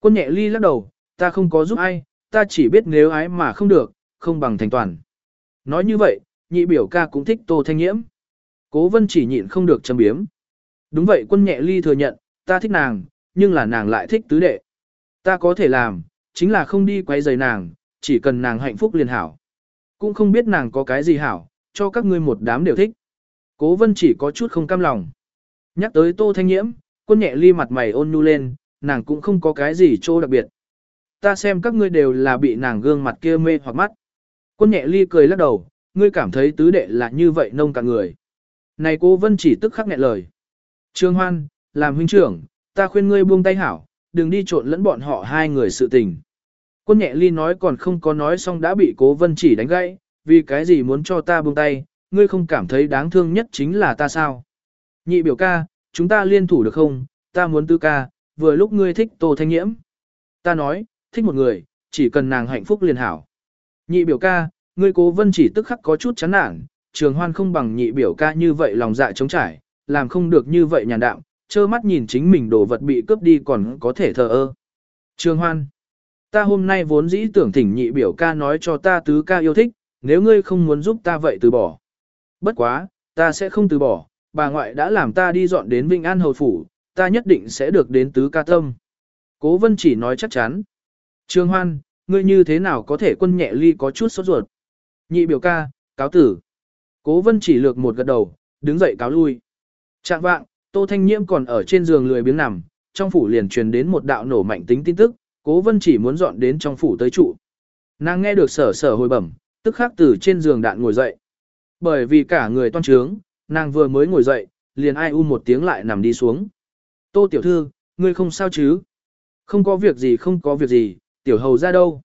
Quân nhẹ ly lắc đầu, ta không có giúp ai, ta chỉ biết nếu ái mà không được, không bằng thành toàn. Nói như vậy, nhị biểu ca cũng thích Tô Thanh Nhiễm. Cố vân chỉ nhịn không được châm biếm. Đúng vậy quân nhẹ ly thừa nhận, ta thích nàng, nhưng là nàng lại thích tứ đệ. Ta có thể làm, chính là không đi quay giày nàng, chỉ cần nàng hạnh phúc liền hảo. Cũng không biết nàng có cái gì hảo, cho các ngươi một đám đều thích. Cố vân chỉ có chút không cam lòng. Nhắc tới tô thanh nhiễm, quân nhẹ ly mặt mày ôn nhu lên, nàng cũng không có cái gì chỗ đặc biệt. Ta xem các ngươi đều là bị nàng gương mặt kia mê hoặc mắt. Quân nhẹ ly cười lắc đầu, ngươi cảm thấy tứ đệ là như vậy nông cả người. Này cô Vân chỉ tức khắc nghẹn lời. Trương Hoan, làm huynh trưởng, ta khuyên ngươi buông tay hảo, đừng đi trộn lẫn bọn họ hai người sự tình. Quân nhẹ ly nói còn không có nói xong đã bị cố Vân chỉ đánh gãy, vì cái gì muốn cho ta buông tay, ngươi không cảm thấy đáng thương nhất chính là ta sao. Nhị biểu ca, chúng ta liên thủ được không, ta muốn tư ca, vừa lúc ngươi thích Tô Thanh Nhiễm. Ta nói, thích một người, chỉ cần nàng hạnh phúc liền hảo. Nhị biểu ca, ngươi cố vân chỉ tức khắc có chút chán nản, trường hoan không bằng nhị biểu ca như vậy lòng dạ trống trải, làm không được như vậy nhàn đạm, trơ mắt nhìn chính mình đồ vật bị cướp đi còn có thể thờ ơ. Trường hoan, ta hôm nay vốn dĩ tưởng thỉnh nhị biểu ca nói cho ta tứ ca yêu thích, nếu ngươi không muốn giúp ta vậy từ bỏ. Bất quá, ta sẽ không từ bỏ, bà ngoại đã làm ta đi dọn đến Vinh An Hầu Phủ, ta nhất định sẽ được đến tứ ca tâm. Cố vân chỉ nói chắc chắn. Trương hoan, ngươi như thế nào có thể quân nhẹ ly có chút sốt ruột. Nhị biểu ca, cáo tử. Cố vân chỉ lược một gật đầu, đứng dậy cáo lui. Trạng vạng, Tô Thanh Nhiễm còn ở trên giường lười biếng nằm, trong phủ liền truyền đến một đạo nổ mạnh tính tin tức, cố vân chỉ muốn dọn đến trong phủ tới trụ. Nàng nghe được sở sở hồi bẩm, tức khắc từ trên giường đạn ngồi dậy. Bởi vì cả người toan trướng, nàng vừa mới ngồi dậy, liền ai u một tiếng lại nằm đi xuống. Tô tiểu thư, ngươi không sao chứ? Không có việc gì không có việc gì, tiểu hầu ra đâu?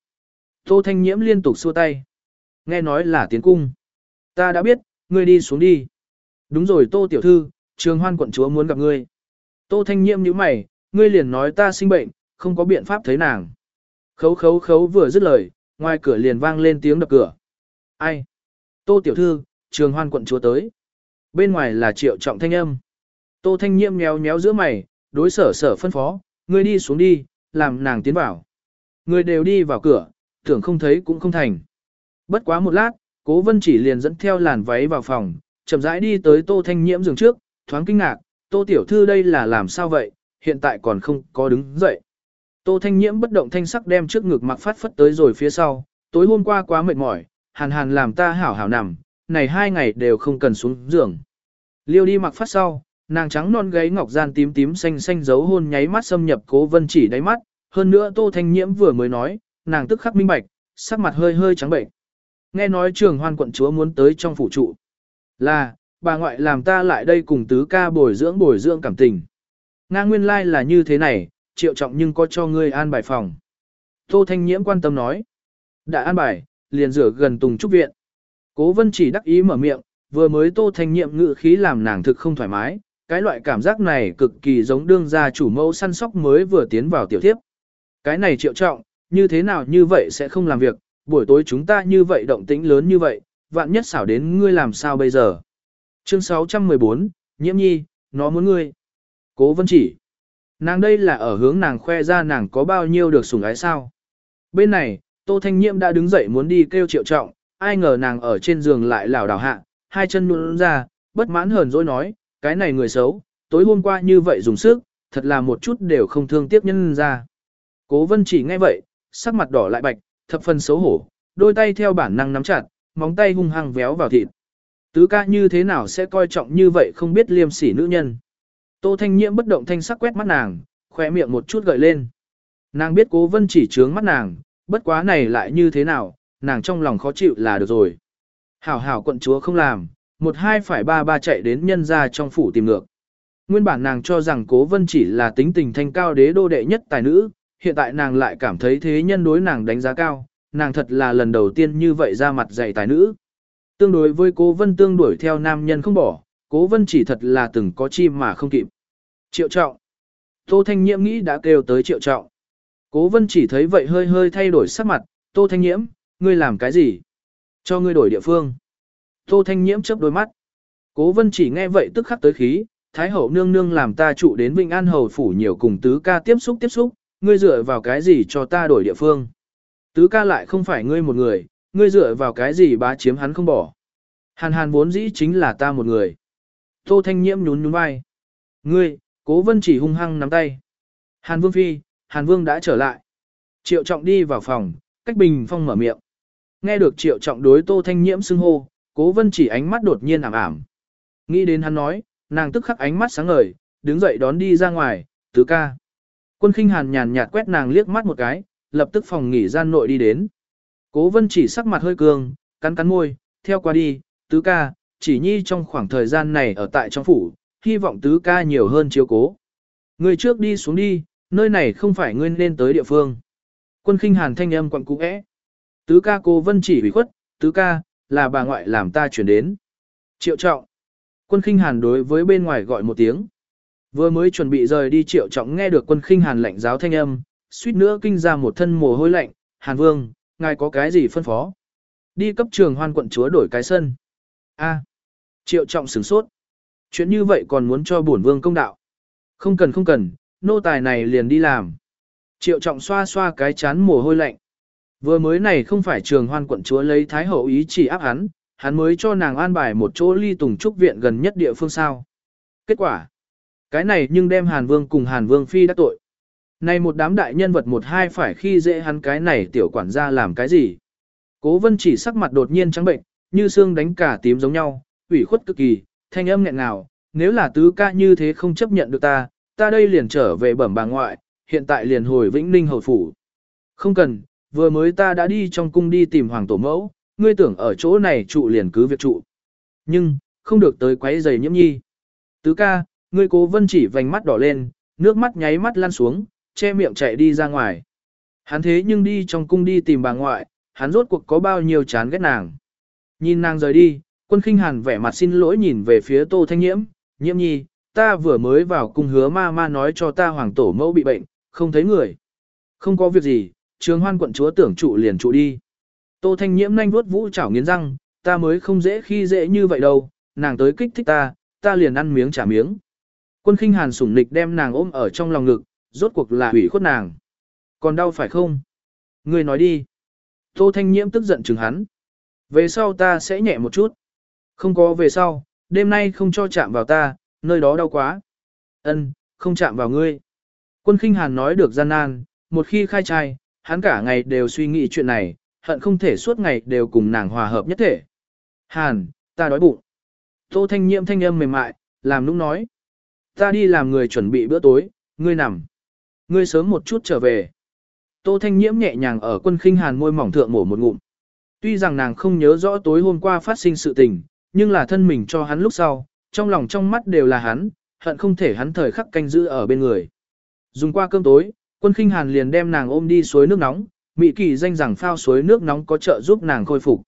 Tô thanh nhiễm liên tục xua tay. Nghe nói là tiến cung. Ta đã biết, ngươi đi xuống đi. Đúng rồi tô tiểu thư, trường hoan quận chúa muốn gặp ngươi. Tô thanh nhiễm như mày, ngươi liền nói ta sinh bệnh, không có biện pháp thấy nàng. Khấu khấu khấu vừa dứt lời, ngoài cửa liền vang lên tiếng đập cửa. Ai? Tô tiểu thư, trường hoan quận chúa tới. Bên ngoài là triệu trọng thanh âm. Tô thanh nhiễm méo méo giữa mày, đối sở sở phân phó, ngươi đi xuống đi, làm nàng tiến vào. Người đều đi vào cửa, tưởng không thấy cũng không thành. Bất quá một lát, cố vân chỉ liền dẫn theo làn váy vào phòng, chậm rãi đi tới tô thanh nhiễm giường trước, thoáng kinh ngạc, tô tiểu thư đây là làm sao vậy, hiện tại còn không có đứng dậy. Tô thanh nhiễm bất động thanh sắc đem trước ngực mặc phát phất tới rồi phía sau, tối hôm qua quá mệt mỏi, hàn hàn làm ta hảo hảo nằm, này hai ngày đều không cần xuống giường. Liêu đi mặc phát sau, nàng trắng non gáy ngọc gian tím tím xanh xanh dấu hôn nháy mắt xâm nhập cố vân chỉ đáy mắt, hơn nữa tô thanh nhiễm vừa mới nói, nàng tức khắc minh bạch, sắc mặt hơi hơi trắng bệnh. Nghe nói trường hoan quận chúa muốn tới trong phủ trụ. Là, bà ngoại làm ta lại đây cùng tứ ca bồi dưỡng bồi dưỡng cảm tình. Nga nguyên lai like là như thế này, triệu trọng nhưng có cho ngươi an bài phòng. Tô Thanh Nhiễm quan tâm nói. Đã an bài, liền rửa gần Tùng Trúc Viện. Cố vân chỉ đắc ý mở miệng, vừa mới Tô Thanh Nhiễm ngự khí làm nàng thực không thoải mái. Cái loại cảm giác này cực kỳ giống đương gia chủ mẫu săn sóc mới vừa tiến vào tiểu thiếp. Cái này triệu trọng, như thế nào như vậy sẽ không làm việc, buổi tối chúng ta như vậy động tĩnh lớn như vậy, vạn nhất xảo đến ngươi làm sao bây giờ. Chương 614, Nhiễm Nhi, nó muốn ngươi. Cố Vân Chỉ. Nàng đây là ở hướng nàng khoe ra nàng có bao nhiêu được sủng ái sao. Bên này, Tô Thanh Nhiễm đã đứng dậy muốn đi kêu triệu trọng, ai ngờ nàng ở trên giường lại lảo đảo hạ, hai chân nhũn ra, bất mãn hờn dỗi nói, cái này người xấu, tối hôm qua như vậy dùng sức, thật là một chút đều không thương tiếc nhân ra. Cố Vân Chỉ nghe vậy, sắc mặt đỏ lại bạch, thập phần xấu hổ, đôi tay theo bản năng nắm chặt, móng tay hung hăng véo vào thịt. Tứ ca như thế nào sẽ coi trọng như vậy không biết liêm sỉ nữ nhân. Tô Thanh Nhiễm bất động thanh sắc quét mắt nàng, khỏe miệng một chút gợi lên. Nàng biết cố vân chỉ trướng mắt nàng, bất quá này lại như thế nào, nàng trong lòng khó chịu là được rồi. Hảo hảo quận chúa không làm, một hai phải ba ba chạy đến nhân ra trong phủ tìm ngược. Nguyên bản nàng cho rằng cố vân chỉ là tính tình thanh cao đế đô đệ nhất tài nữ, hiện tại nàng lại cảm thấy thế nhân đối nàng đánh giá cao, nàng thật là lần đầu tiên như vậy ra mặt dạy tài nữ. Tương đối với cố vân tương đuổi theo nam nhân không bỏ, cố vân chỉ thật là từng có chi mà không kịp. Triệu trọng. Tô Thanh Nhiễm nghĩ đã kêu tới triệu trọng. Cố vân chỉ thấy vậy hơi hơi thay đổi sắc mặt, Tô Thanh Nhiễm, ngươi làm cái gì? Cho ngươi đổi địa phương. Tô Thanh Nhiễm chớp đôi mắt. Cố vân chỉ nghe vậy tức khắc tới khí, Thái hậu nương nương làm ta trụ đến Vinh An Hầu Phủ nhiều cùng tứ ca tiếp xúc tiếp xúc, ngươi dựa vào cái gì cho ta đổi địa phương. Tứ ca lại không phải ngươi một người, ngươi dựa vào cái gì bá chiếm hắn không bỏ. Hàn hàn vốn dĩ chính là ta một người. Tô Thanh Nhiễm nhún nhún vai. Ngươi, cố vân chỉ hung hăng nắm tay. Hàn Vương Phi, Hàn Vương đã trở lại. Triệu Trọng đi vào phòng, cách bình phong mở miệng. Nghe được Triệu Trọng đối Tô Thanh Nhiễm xưng hô, cố vân chỉ ánh mắt đột nhiên ảm ảm. Nghĩ đến hắn nói, nàng tức khắc ánh mắt sáng ngời, đứng dậy đón đi ra ngoài, tứ ca. Quân khinh hàn nhàn nhạt quét nàng liếc mắt một cái, lập tức phòng nghỉ gian nội đi đến. Cố vân chỉ sắc mặt hơi cường, cắn cắn môi, theo qua đi, tứ ca, chỉ nhi trong khoảng thời gian này ở tại trong phủ, hy vọng tứ ca nhiều hơn chiếu cố. Người trước đi xuống đi, nơi này không phải ngươi nên tới địa phương. Quân khinh hàn thanh âm quặn cú ẽ. Tứ ca cô vân chỉ bị khuất, tứ ca, là bà ngoại làm ta chuyển đến. Triệu trọng. Quân khinh hàn đối với bên ngoài gọi một tiếng. Vừa mới chuẩn bị rời đi triệu trọng nghe được quân khinh hàn lạnh giáo thanh âm, suýt nữa kinh ra một thân mồ hôi lạnh, hàn vương, ngài có cái gì phân phó? Đi cấp trường hoan quận chúa đổi cái sân. A. Triệu trọng sửng sốt. Chuyện như vậy còn muốn cho bổn vương công đạo. Không cần không cần, nô tài này liền đi làm. Triệu trọng xoa xoa cái chán mồ hôi lạnh. Vừa mới này không phải trường hoan quận chúa lấy thái hậu ý chỉ áp hắn, hắn mới cho nàng an bài một chỗ ly tùng trúc viện gần nhất địa phương sao. Kết quả, cái này nhưng đem Hàn Vương cùng Hàn Vương Phi đắc tội. Này một đám đại nhân vật một hai phải khi dễ hắn cái này tiểu quản gia làm cái gì. Cố vân chỉ sắc mặt đột nhiên trắng bệnh, như xương đánh cả tím giống nhau, ủy khuất cực kỳ, thanh âm nghẹn ngào, nếu là tứ ca như thế không chấp nhận được ta, ta đây liền trở về bẩm bà ngoại, hiện tại liền hồi Vĩnh Ninh hầu phủ. Không cần, vừa mới ta đã đi trong cung đi tìm hoàng tổ mẫu, ngươi tưởng ở chỗ này trụ liền cứ việc trụ. Nhưng, không được tới quấy giày nhiễm nhi. Tứ ca, ngươi cố vân chỉ vành mắt đỏ lên, nước mắt nháy mắt lăn xuống, che miệng chạy đi ra ngoài. Hắn thế nhưng đi trong cung đi tìm bà ngoại, hắn rốt cuộc có bao nhiêu chán ghét nàng. Nhìn nàng rời đi, quân khinh hàn vẻ mặt xin lỗi nhìn về phía tô thanh nhiễm, nhiễm nhi, ta vừa mới vào cung hứa ma ma nói cho ta hoàng tổ mẫu bị bệnh, không thấy người. Không có việc gì, trường hoan quận chúa tưởng trụ liền trụ đi. Tô thanh nhiễm nhanh vuốt vũ chảo nghiến răng, ta mới không dễ khi dễ như vậy đâu, nàng tới kích thích ta, ta liền ăn miếng trả miếng. Quân khinh hàn sủng nịch đem nàng ôm ở trong lòng ngực, rốt cuộc là hủy khuất nàng. Còn đau phải không? Ngươi nói đi. Tô thanh nhiễm tức giận chừng hắn. Về sau ta sẽ nhẹ một chút. Không có về sau, đêm nay không cho chạm vào ta, nơi đó đau quá. Ân, không chạm vào ngươi. Quân khinh hàn nói được gian nan, một khi khai trai, hắn cả ngày đều suy nghĩ chuyện này, hận không thể suốt ngày đều cùng nàng hòa hợp nhất thể. Hàn, ta đói bụng. Tô thanh nhiễm thanh âm mềm mại, làm nũng nói. Ta đi làm người chuẩn bị bữa tối, ngươi nằm. Ngươi sớm một chút trở về. Tô thanh nhiễm nhẹ nhàng ở quân khinh hàn môi mỏng thượng mổ một ngụm. Tuy rằng nàng không nhớ rõ tối hôm qua phát sinh sự tình, nhưng là thân mình cho hắn lúc sau, trong lòng trong mắt đều là hắn, hận không thể hắn thời khắc canh giữ ở bên người. Dùng qua cơm tối, quân khinh hàn liền đem nàng ôm đi suối nước nóng, Mỹ kỳ danh rằng phao suối nước nóng có trợ giúp nàng khôi phục.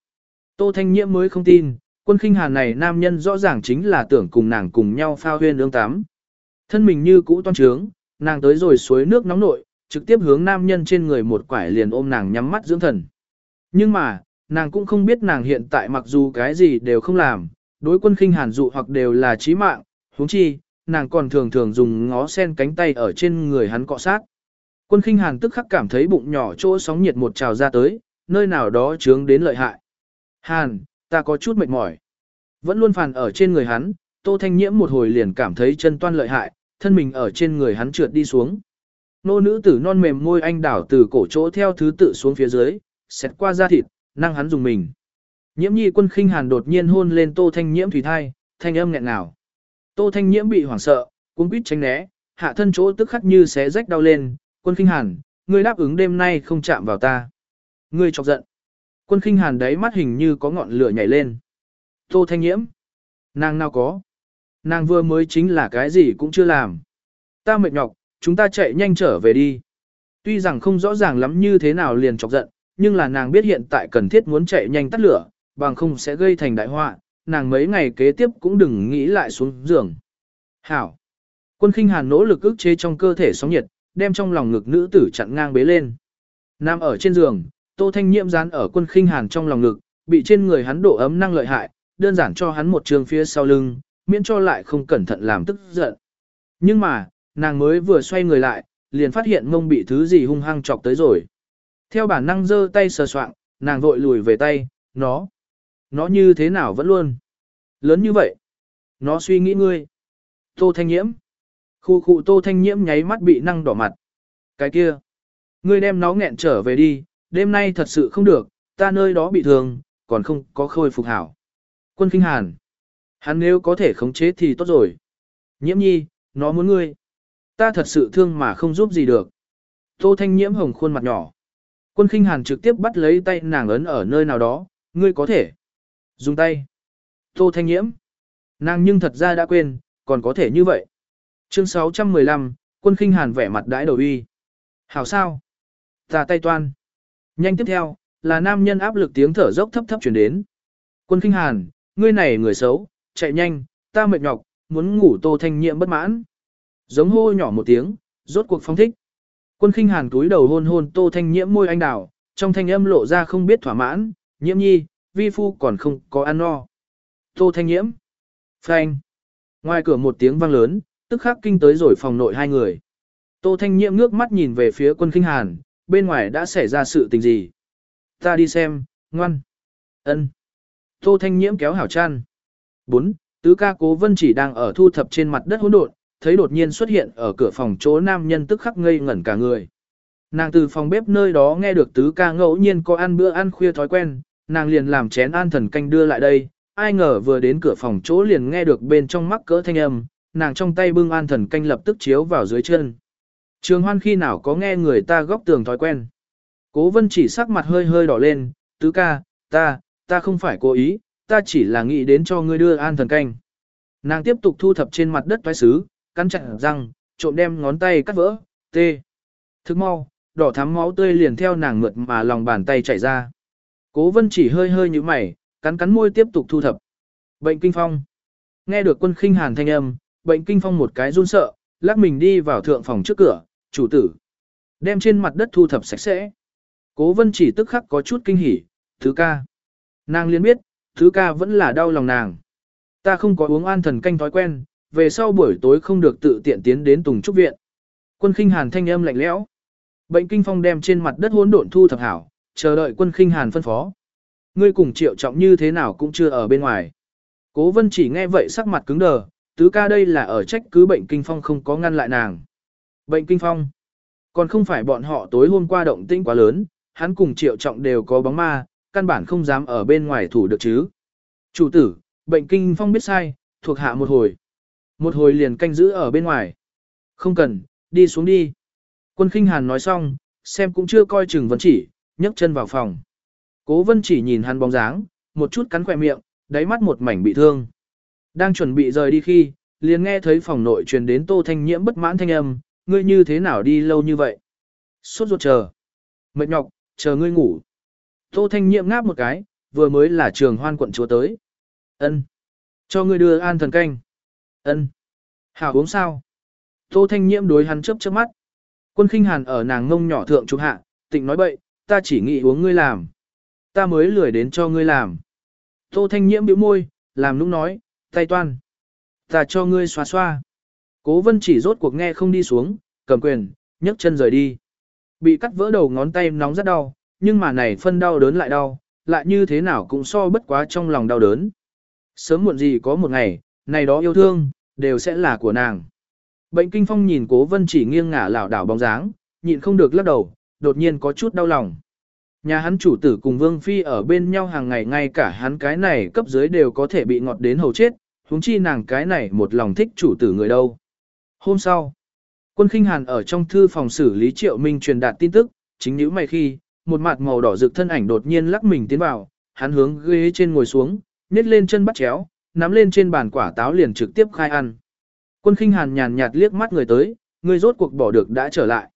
Tô Thanh Nhiễm mới không tin, quân khinh hàn này nam nhân rõ ràng chính là tưởng cùng nàng cùng nhau phao huyên ương tắm. Thân mình như cũ toan trướng, nàng tới rồi suối nước nóng nội, trực tiếp hướng nam nhân trên người một quải liền ôm nàng nhắm mắt dưỡng thần. Nhưng mà, nàng cũng không biết nàng hiện tại mặc dù cái gì đều không làm, đối quân khinh hàn dụ hoặc đều là chí mạng, huống chi, nàng còn thường thường dùng ngó sen cánh tay ở trên người hắn cọ sát. Quân khinh hàn tức khắc cảm thấy bụng nhỏ chỗ sóng nhiệt một trào ra tới, nơi nào đó trướng đến lợi hại. Hàn, ta có chút mệt mỏi. Vẫn luôn phàn ở trên người hắn, tô thanh nhiễm một hồi liền cảm thấy chân toan lợi hại, thân mình ở trên người hắn trượt đi xuống. Nô nữ tử non mềm môi anh đảo từ cổ chỗ theo thứ tự xuống phía dưới, xẹt qua da thịt, năng hắn dùng mình. Nhiễm nhi quân khinh hàn đột nhiên hôn lên tô thanh nhiễm thủy thai, thanh âm nghẹn ngào. Tô thanh nhiễm bị hoảng sợ, cuống quýt tránh né, hạ thân chỗ tức khắc như xé rách đau lên, quân khinh hàn, ngươi đáp ứng đêm nay không chạm vào ta. Ngươi chọc giận. Quân khinh hàn đấy mắt hình như có ngọn lửa nhảy lên. Tô thanh nhiễm. Nàng nào có. Nàng vừa mới chính là cái gì cũng chưa làm. Ta mệt nhọc, chúng ta chạy nhanh trở về đi. Tuy rằng không rõ ràng lắm như thế nào liền chọc giận, nhưng là nàng biết hiện tại cần thiết muốn chạy nhanh tắt lửa, bằng không sẽ gây thành đại họa, nàng mấy ngày kế tiếp cũng đừng nghĩ lại xuống giường. Hảo. Quân khinh hàn nỗ lực ức chế trong cơ thể sóng nhiệt, đem trong lòng ngực nữ tử chặn ngang bế lên. Nam ở trên giường, Tô Thanh Nhiễm dán ở quân khinh hàn trong lòng ngực, bị trên người hắn độ ấm năng lợi hại, đơn giản cho hắn một trường phía sau lưng, miễn cho lại không cẩn thận làm tức giận. Nhưng mà, nàng mới vừa xoay người lại, liền phát hiện mông bị thứ gì hung hăng chọc tới rồi. Theo bản năng giơ tay sờ soạng, nàng vội lùi về tay, nó, nó như thế nào vẫn luôn. Lớn như vậy, nó suy nghĩ ngươi. Tô Thanh Nhiễm. Khu khu Tô Thanh Nhiễm nháy mắt bị năng đỏ mặt. Cái kia, ngươi đem nó nghẹn trở về đi, đêm nay thật sự không được, ta nơi đó bị thương, còn không có khôi phục hảo. Quân Kinh Hàn. Hắn nếu có thể khống chế thì tốt rồi. Nhiễm nhi, nó muốn ngươi. Ta thật sự thương mà không giúp gì được. Tô Thanh Nhiễm hồng khuôn mặt nhỏ. Quân Kinh Hàn trực tiếp bắt lấy tay nàng ấn ở nơi nào đó, ngươi có thể. Dùng tay. Tô Thanh Nhiễm. Nàng nhưng thật ra đã quên, còn có thể như vậy. Chương 615, quân Kinh Hàn vẻ mặt đãi đầu uy. Hảo sao? Tà tay toan. Nhanh tiếp theo, là nam nhân áp lực tiếng thở dốc thấp thấp chuyển đến. Quân Kinh Hàn, ngươi này người xấu, chạy nhanh, ta mệt nhọc, muốn ngủ Tô Thanh nhiệm bất mãn. Giống hô nhỏ một tiếng, rốt cuộc phong thích. Quân khinh hàn túi đầu hôn hôn Tô Thanh Nhiễm môi anh đào, trong thanh âm lộ ra không biết thỏa mãn, nhiễm nhi, vi phu còn không có ăn no. Tô Thanh Nhiễm. Phanh. Ngoài cửa một tiếng vang lớn, tức khắc kinh tới rồi phòng nội hai người. Tô Thanh Nhiễm ngước mắt nhìn về phía quân khinh hàn, bên ngoài đã xảy ra sự tình gì. Ta đi xem, ngoan. ân. Tô Thanh Nhiễm kéo hảo chăn. 4. Tứ ca cố vân chỉ đang ở thu thập trên mặt đất hỗn độn, thấy đột nhiên xuất hiện ở cửa phòng chỗ nam nhân tức khắc ngây ngẩn cả người. Nàng từ phòng bếp nơi đó nghe được tứ ca ngẫu nhiên có ăn bữa ăn khuya thói quen, nàng liền làm chén an thần canh đưa lại đây, ai ngờ vừa đến cửa phòng chỗ liền nghe được bên trong mắc cỡ thanh âm, nàng trong tay bưng an thần canh lập tức chiếu vào dưới chân. Trường hoan khi nào có nghe người ta góc tường thói quen. Cố vân chỉ sắc mặt hơi hơi đỏ lên, tứ ca, ta, ta không phải cố ý, ta chỉ là nghĩ đến cho ngươi đưa an thần canh. Nàng tiếp tục thu thập trên mặt đất toái xứ, cắn chặt răng, trộm đem ngón tay cắt vỡ, tê. Thức mau, đỏ thắm máu tươi liền theo nàng mượt mà lòng bàn tay chảy ra. Cố vân chỉ hơi hơi như mày, cắn cắn môi tiếp tục thu thập. Bệnh kinh phong. Nghe được quân khinh hàn thanh âm, bệnh kinh phong một cái run sợ, lắc mình đi vào thượng phòng trước cửa, chủ tử. Đem trên mặt đất thu thập sạch sẽ. Cố vân chỉ tức khắc có chút kinh hỉ, thứ ca. Nàng liền biết, thứ ca vẫn là đau lòng nàng. Ta không có uống an thần canh thói quen, về sau buổi tối không được tự tiện tiến đến Tùng Trúc Viện. Quân khinh hàn thanh âm lạnh lẽo. Bệnh kinh phong đem trên mặt đất hỗn độn thu thập hảo, chờ đợi quân khinh hàn phân phó. Ngươi cùng triệu trọng như thế nào cũng chưa ở bên ngoài. Cố vân chỉ nghe vậy sắc mặt cứng đờ, tứ ca đây là ở trách cứ bệnh kinh phong không có ngăn lại nàng. Bệnh kinh phong. Còn không phải bọn họ tối hôm qua động tĩnh quá lớn, hắn cùng triệu trọng đều có bóng ma, căn bản không dám ở bên ngoài thủ được chứ. Chủ tử, bệnh kinh phong biết sai, thuộc hạ một hồi. Một hồi liền canh giữ ở bên ngoài. Không cần, đi xuống đi. Quân khinh hàn nói xong, xem cũng chưa coi chừng vấn chỉ, nhấc chân vào phòng. Cố vân chỉ nhìn hắn bóng dáng, một chút cắn khỏe miệng, đáy mắt một mảnh bị thương. Đang chuẩn bị rời đi khi, liền nghe thấy phòng nội truyền đến tô thanh nhiễm bất mãn thanh âm, ngươi như thế nào đi lâu như vậy? Suốt ruột chờ. Mệt nhọc, chờ ngươi ngủ. Tô thanh nhiễm ngáp một cái, vừa mới là trường hoan quận chúa tới. ân Cho ngươi đưa an thần canh. Ân. Hảo uống sao? Tô Thanh Nhiễm đối hắn chớp chớp mắt. Quân Khinh Hàn ở nàng ngông nhỏ thượng chụp hạ, tịnh nói bậy, ta chỉ nghĩ uống ngươi làm. Ta mới lười đến cho ngươi làm. Tô Thanh Nhiễm bĩu môi, làm lúc nói, tay toan. Ta cho ngươi xoa xoa. Cố vân chỉ rốt cuộc nghe không đi xuống, cầm quyền, nhấc chân rời đi. Bị cắt vỡ đầu ngón tay nóng rất đau, nhưng mà này phân đau đớn lại đau, lại như thế nào cũng so bất quá trong lòng đau đớn. Sớm muộn gì có một ngày, này đó yêu thương, đều sẽ là của nàng. Bệnh kinh phong nhìn cố vân chỉ nghiêng ngả lảo đảo bóng dáng, nhịn không được lắc đầu, đột nhiên có chút đau lòng. Nhà hắn chủ tử cùng Vương Phi ở bên nhau hàng ngày ngay cả hắn cái này cấp dưới đều có thể bị ngọt đến hầu chết, huống chi nàng cái này một lòng thích chủ tử người đâu. Hôm sau, quân khinh hàn ở trong thư phòng xử lý triệu minh truyền đạt tin tức, chính nữ mày khi, một mặt màu đỏ rực thân ảnh đột nhiên lắc mình tiến vào, hắn hướng ghế trên ngồi xuống, nhét lên chân bắt chéo, nắm lên trên bàn quả táo liền trực tiếp khai ăn. Quân khinh hàn nhàn nhạt liếc mắt người tới, ngươi rốt cuộc bỏ được đã trở lại.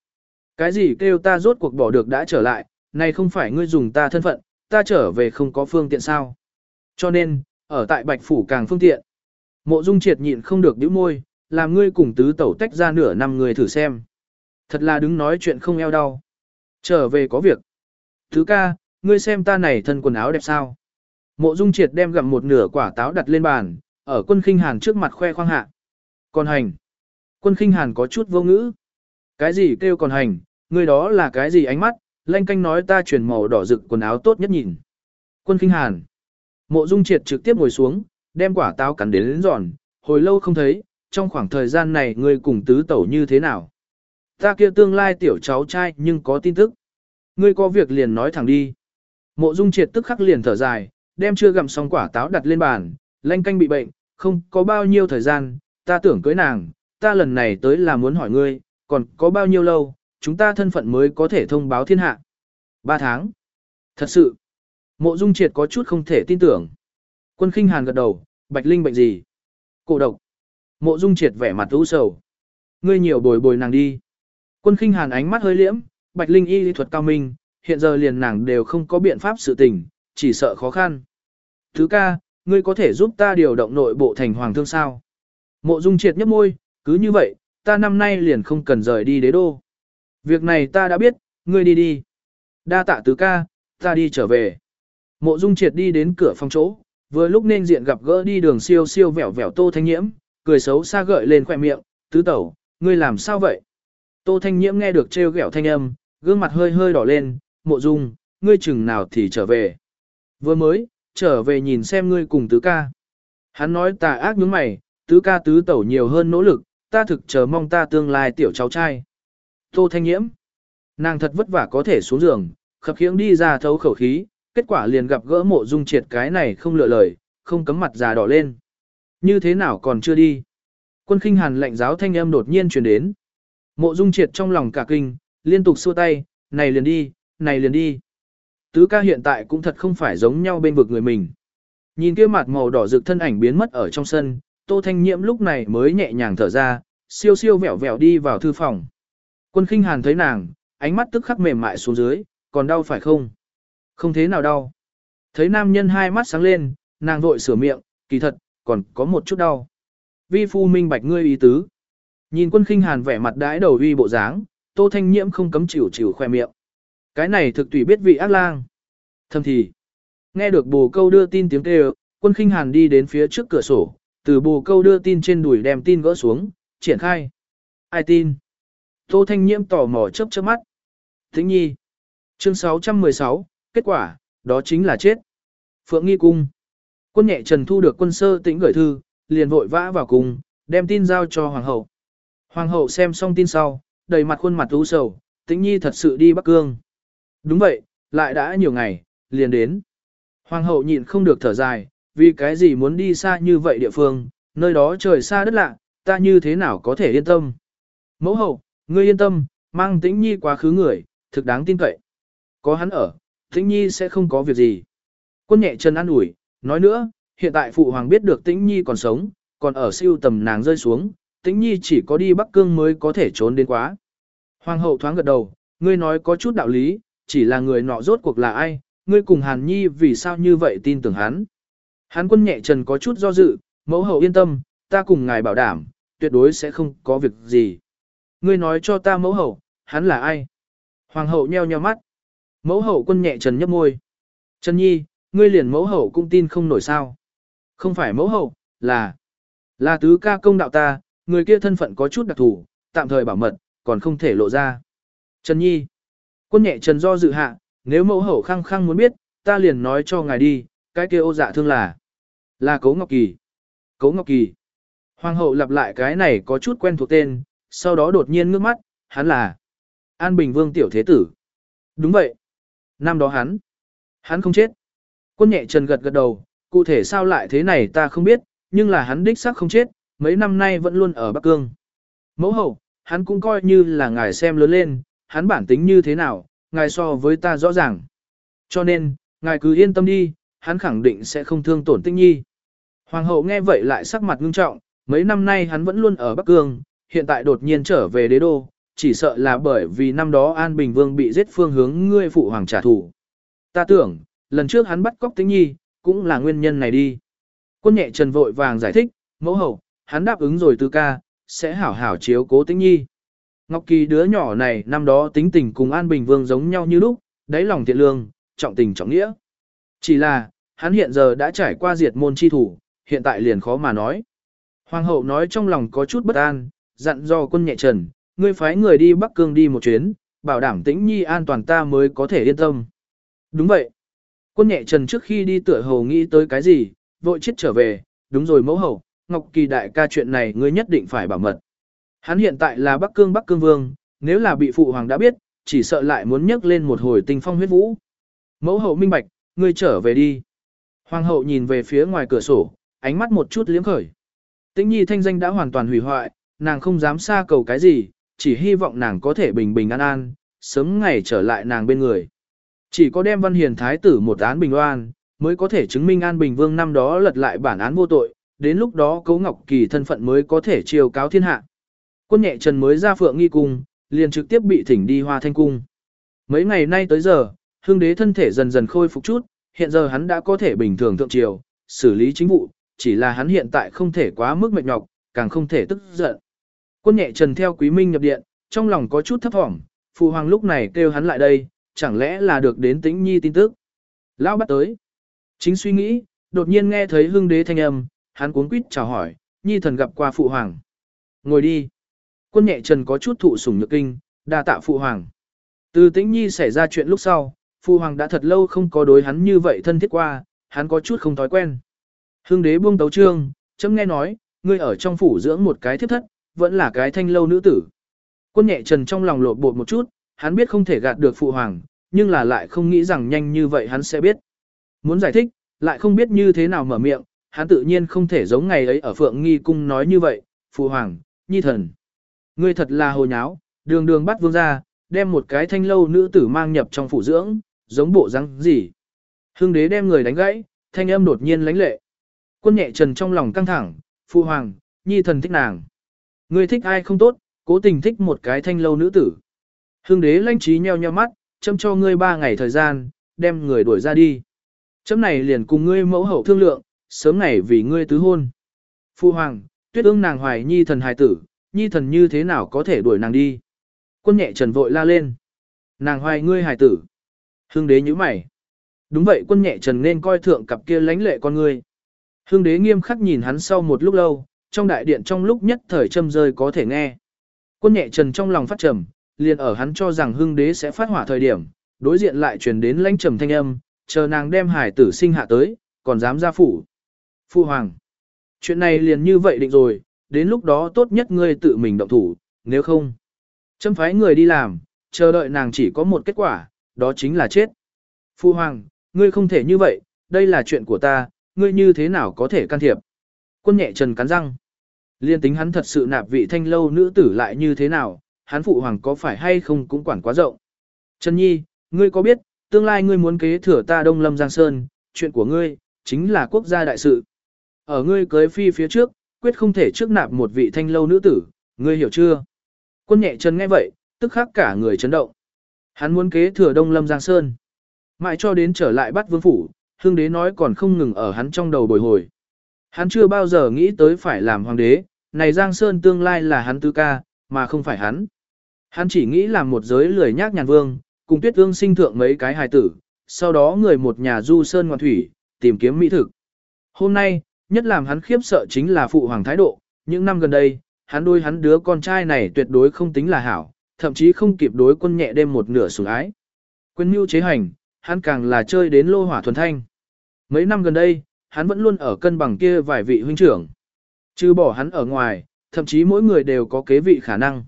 Cái gì kêu ta rốt cuộc bỏ được đã trở lại, này không phải ngươi dùng ta thân phận, ta trở về không có phương tiện sao. Cho nên, ở tại Bạch Phủ càng phương tiện. Mộ dung triệt nhịn không được bĩu môi, làm ngươi cùng tứ tẩu tách ra nửa năm người thử xem. Thật là đứng nói chuyện không eo đau. Trở về có việc. Thứ ca, ngươi xem ta này thân quần áo đẹp sao. Mộ Dung Triệt đem gặm một nửa quả táo đặt lên bàn, ở quân khinh hàn trước mặt khoe khoang hạ. Còn hành. Quân khinh hàn có chút vô ngữ. Cái gì kêu còn hành, ngươi đó là cái gì ánh mắt, lanh canh nói ta chuyển màu đỏ rực quần áo tốt nhất nhìn. Quân kinh hàn. Mộ dung triệt trực tiếp ngồi xuống, đem quả táo cắn đến lên giòn, hồi lâu không thấy, trong khoảng thời gian này ngươi cùng tứ tẩu như thế nào. Ta kia tương lai tiểu cháu trai nhưng có tin tức. Ngươi có việc liền nói thẳng đi. Mộ dung triệt tức khắc liền thở dài, đem chưa gặm xong quả táo đặt lên bàn, lanh canh bị bệnh, không có bao nhiêu thời gian, ta tưởng cưới nàng, ta lần này tới là muốn hỏi ngươi, còn có bao nhiêu lâu, chúng ta thân phận mới có thể thông báo thiên hạ. Ba tháng. Thật sự. Mộ dung triệt có chút không thể tin tưởng. Quân khinh hàn gật đầu, bạch linh bệnh gì? Cổ độc. Mộ dung triệt vẻ mặt u sầu. Ngươi nhiều bồi bồi nàng đi. Quân khinh hàn ánh mắt hơi liễm, bạch linh y lý thuật cao minh, hiện giờ liền nàng đều không có biện pháp sự tình, chỉ sợ khó khăn. Thứ ca, ngươi có thể giúp ta điều động nội bộ thành hoàng thương sao? Mộ dung triệt nhấp môi, cứ như vậy, ta năm nay liền không cần rời đi đế đô. Việc này ta đã biết, ngươi đi đi. Đa tạ tứ ca, ta đi trở về. Mộ dung triệt đi đến cửa phòng chỗ, vừa lúc nên diện gặp gỡ đi đường siêu siêu vẻo vẻo tô thanh nhiễm, cười xấu xa gợi lên khỏe miệng, tứ tẩu, ngươi làm sao vậy? Tô thanh nhiễm nghe được trêu ghẹo thanh âm, gương mặt hơi hơi đỏ lên, mộ dung, ngươi chừng nào thì trở về. Vừa mới, trở về nhìn xem ngươi cùng tứ ca. Hắn nói tà ác nhướng mày, tứ ca tứ tẩu nhiều hơn nỗ lực, ta thực chờ mong ta tương lai tiểu cháu trai. Tô thanh nhiễm, nàng thật vất vả có thể xuống giường, khập khiễng đi ra thấu khẩu khí, kết quả liền gặp gỡ mộ dung triệt cái này không lựa lời, không cấm mặt già đỏ lên. Như thế nào còn chưa đi? Quân khinh hàn lệnh giáo thanh âm đột nhiên truyền đến. Mộ dung triệt trong lòng cả kinh, liên tục xua tay, này liền đi, này liền đi. Tứ ca hiện tại cũng thật không phải giống nhau bên vực người mình. Nhìn kia mặt màu đỏ rực thân ảnh biến mất ở trong sân, Tô Thanh Nhiễm lúc này mới nhẹ nhàng thở ra, siêu siêu vẹo vẹo đi vào thư phòng. Quân khinh hàn thấy nàng, ánh mắt tức khắc mềm mại xuống dưới, còn đau phải không? Không thế nào đau. Thấy nam nhân hai mắt sáng lên, nàng vội sửa miệng, kỳ thật, còn có một chút đau. Vi phu minh bạch ngươi ý tứ. Nhìn quân khinh hàn vẻ mặt đãi đầu uy bộ dáng, tô thanh nhiễm không cấm chịu chịu khoe miệng. Cái này thực tùy biết vị ác lang. Thầm thì, nghe được bồ câu đưa tin tiếng kêu, quân khinh hàn đi đến phía trước cửa sổ, từ bồ câu đưa tin trên đùi đem tin gỡ xuống, triển khai. Ai tin? Tô thanh nhiễm tò mò chớp chớp mắt. Thính nhi. Chương 616, kết quả, đó chính là chết. Phượng nghi cung. Quân nhẹ trần thu được quân sơ tĩnh gửi thư, liền vội vã vào cung, đem tin giao cho hoàng hậu. Hoàng hậu xem xong tin sau, đầy mặt khuôn mặt u sầu, tĩnh nhi thật sự đi Bắc Cương. Đúng vậy, lại đã nhiều ngày, liền đến. Hoàng hậu nhịn không được thở dài, vì cái gì muốn đi xa như vậy địa phương, nơi đó trời xa đất lạ, ta như thế nào có thể yên tâm. Mẫu hậu, ngươi yên tâm, mang tĩnh nhi quá khứ người, thực đáng tin cậy. Có hắn ở, tĩnh nhi sẽ không có việc gì. Quân nhẹ chân an ủi, nói nữa, hiện tại phụ hoàng biết được tĩnh nhi còn sống, còn ở siêu tầm nàng rơi xuống, tĩnh nhi chỉ có đi Bắc Cương mới có thể trốn đến quá. Hoàng hậu thoáng gật đầu, ngươi nói có chút đạo lý, chỉ là người nọ rốt cuộc là ai, ngươi cùng Hàn Nhi vì sao như vậy tin tưởng hắn. Hắn quân nhẹ trần có chút do dự, mẫu hậu yên tâm, ta cùng ngài bảo đảm, tuyệt đối sẽ không có việc gì. Ngươi nói cho ta mẫu hậu, hắn là ai? Hoàng hậu nheo nheo mắt. Mẫu hậu quân nhẹ trần nhấp môi. Trần Nhi, ngươi liền mẫu hậu cũng tin không nổi sao. Không phải mẫu hậu, là... Là tứ ca công đạo ta, người kia thân phận có chút đặc thù, tạm thời bảo mật, còn không thể lộ ra. Trần Nhi. Quân nhẹ trần do dự hạ, nếu mẫu hậu khăng khăng muốn biết, ta liền nói cho ngài đi, cái kia ô dạ thương là. Là Cố Ngọc Kỳ. Cố Ngọc Kỳ. Hoàng hậu lặp lại cái này có chút quen thuộc tên, sau đó đột nhiên ngước mắt, hắn là An Bình Vương tiểu thế tử. Đúng vậy. Năm đó hắn. Hắn không chết. Quân nhẹ trần gật gật đầu, cụ thể sao lại thế này ta không biết, nhưng là hắn đích xác không chết, mấy năm nay vẫn luôn ở Bắc Cương. Mẫu hậu, hắn cũng coi như là ngài xem lớn lên, hắn bản tính như thế nào, ngài so với ta rõ ràng. Cho nên, ngài cứ yên tâm đi, hắn khẳng định sẽ không thương tổn tinh nhi. Hoàng hậu nghe vậy lại sắc mặt ngưng trọng, mấy năm nay hắn vẫn luôn ở Bắc Cương, hiện tại đột nhiên trở về đế đô, chỉ sợ là bởi vì năm đó An Bình Vương bị giết phương hướng ngươi phụ hoàng trả thù. Ta tưởng, lần trước hắn bắt cóc tính nhi, cũng là nguyên nhân này đi. Quân nhẹ trần vội vàng giải thích, mẫu hậu, hắn đáp ứng rồi tư ca, sẽ hảo hảo chiếu cố tính nhi. Ngọc Kỳ đứa nhỏ này năm đó tính tình cùng An Bình Vương giống nhau như lúc, đáy lòng thiện lương, trọng tình trọng nghĩa. Chỉ là, hắn hiện giờ đã trải qua diệt môn chi thủ, hiện tại liền khó mà nói. Hoàng hậu nói trong lòng có chút bất an, dặn do quân nhẹ trần, ngươi phái người đi Bắc Cương đi một chuyến, bảo đảm tĩnh nhi an toàn ta mới có thể yên tâm. Đúng vậy. Quân nhẹ trần trước khi đi tựa hồ nghĩ tới cái gì, vội chết trở về, đúng rồi mẫu hậu, Ngọc Kỳ đại ca chuyện này ngươi nhất định phải bảo mật. Hắn hiện tại là Bắc Cương Bắc Cương Vương, nếu là bị phụ hoàng đã biết, chỉ sợ lại muốn nhấc lên một hồi tình phong huyết vũ. Mẫu hậu minh bạch, ngươi trở về đi. Hoàng hậu nhìn về phía ngoài cửa sổ, ánh mắt một chút liếm khởi. Tĩnh nhi thanh danh đã hoàn toàn hủy hoại, nàng không dám xa cầu cái gì, chỉ hy vọng nàng có thể bình bình an an, sớm ngày trở lại nàng bên người. Chỉ có đem văn hiền thái tử một án bình oan, mới có thể chứng minh an bình vương năm đó lật lại bản án vô tội, đến lúc đó cấu ngọc kỳ thân phận mới có thể chiều cáo thiên hạ. Quân nhẹ trần mới ra phượng nghi cung, liền trực tiếp bị thỉnh đi hoa thanh cung. Mấy ngày nay tới giờ, hương đế thân thể dần dần khôi phục chút, hiện giờ hắn đã có thể bình thường thượng triều, xử lý chính vụ, chỉ là hắn hiện tại không thể quá mức mệt nhọc, càng không thể tức giận. Quân nhẹ trần theo quý minh nhập điện, trong lòng có chút thấp thỏm, phụ hoàng lúc này kêu hắn lại đây, chẳng lẽ là được đến tĩnh nhi tin tức. Lão bắt tới. Chính suy nghĩ, đột nhiên nghe thấy hưng đế thanh âm, hắn cuốn quýt chào hỏi, nhi thần gặp qua phụ hoàng. Ngồi đi. Quân nhẹ trần có chút thụ sủng nhược kinh, đa tạ phụ hoàng. Từ tĩnh nhi xảy ra chuyện lúc sau, phụ hoàng đã thật lâu không có đối hắn như vậy thân thiết qua, hắn có chút không thói quen. Hưng đế buông tấu trương, chấm nghe nói, ngươi ở trong phủ dưỡng một cái thiếp thất, vẫn là cái thanh lâu nữ tử. Quân nhẹ trần trong lòng lột bột một chút, hắn biết không thể gạt được phụ hoàng, nhưng là lại không nghĩ rằng nhanh như vậy hắn sẽ biết. Muốn giải thích, lại không biết như thế nào mở miệng, hắn tự nhiên không thể giống ngày ấy ở Phượng Nghi Cung nói như vậy, phụ hoàng, nhi thần. Ngươi thật là hồ nháo, đường đường bắt vương ra, đem một cái thanh lâu nữ tử mang nhập trong phủ dưỡng, giống bộ răng gì. Hưng đế đem người đánh gãy, thanh âm đột nhiên lánh lệ. Quân nhẹ trần trong lòng căng thẳng, phụ hoàng, nhi thần thích nàng. Ngươi thích ai không tốt, cố tình thích một cái thanh lâu nữ tử. Hưng đế lanh trí nheo nheo mắt, châm cho ngươi ba ngày thời gian, đem người đuổi ra đi. Chấm này liền cùng ngươi mẫu hậu thương lượng, sớm ngày vì ngươi tứ hôn. Phu hoàng, tuyết ương nàng hoài nhi thần hài tử, nhi thần như thế nào có thể đuổi nàng đi. Quân nhẹ trần vội la lên. Nàng hoài ngươi hài tử. Hưng đế nhíu mày. Đúng vậy quân nhẹ trần nên coi thượng cặp kia lánh lệ con ngươi. Hưng đế nghiêm khắc nhìn hắn sau một lúc lâu, trong đại điện trong lúc nhất thời châm rơi có thể nghe. Quân nhẹ trần trong lòng phát trầm, liền ở hắn cho rằng hưng đế sẽ phát hỏa thời điểm, đối diện lại truyền đến lãnh trầm thanh âm, chờ nàng đem hải tử sinh hạ tới, còn dám ra phủ. Phu hoàng, chuyện này liền như vậy định rồi, đến lúc đó tốt nhất ngươi tự mình động thủ, nếu không, châm phái người đi làm, chờ đợi nàng chỉ có một kết quả, đó chính là chết. Phu hoàng, ngươi không thể như vậy, đây là chuyện của ta, ngươi như thế nào có thể can thiệp. Quân nhẹ trần cắn răng. Liên tính hắn thật sự nạp vị thanh lâu nữ tử lại như thế nào, hắn phụ hoàng có phải hay không cũng quản quá rộng. Trần Nhi, ngươi có biết, tương lai ngươi muốn kế thừa ta Đông Lâm Giang Sơn, chuyện của ngươi, chính là quốc gia đại sự. Ở ngươi cưới phi phía trước, quyết không thể trước nạp một vị thanh lâu nữ tử, ngươi hiểu chưa? Quân nhẹ trần nghe vậy, tức khắc cả người chấn động. Hắn muốn kế thừa Đông Lâm Giang Sơn. Mãi cho đến trở lại bắt vương phủ, hương đế nói còn không ngừng ở hắn trong đầu bồi hồi. Hắn chưa bao giờ nghĩ tới phải làm hoàng đế, này Giang Sơn tương lai là hắn tư ca, mà không phải hắn. Hắn chỉ nghĩ làm một giới lười nhác nhàn vương, cùng tuyết ương sinh thượng mấy cái hài tử, sau đó người một nhà du sơn ngoan thủy, tìm kiếm mỹ thực. Hôm nay, nhất làm hắn khiếp sợ chính là phụ hoàng thái độ, những năm gần đây, hắn đôi hắn đứa con trai này tuyệt đối không tính là hảo, thậm chí không kịp đối quân nhẹ đêm một nửa sủng ái. Quân mưu chế hành, hắn càng là chơi đến lô hỏa thuần thanh. Mấy năm gần đây, hắn vẫn luôn ở cân bằng kia vài vị huynh trưởng. Chứ bỏ hắn ở ngoài, thậm chí mỗi người đều có kế vị khả năng.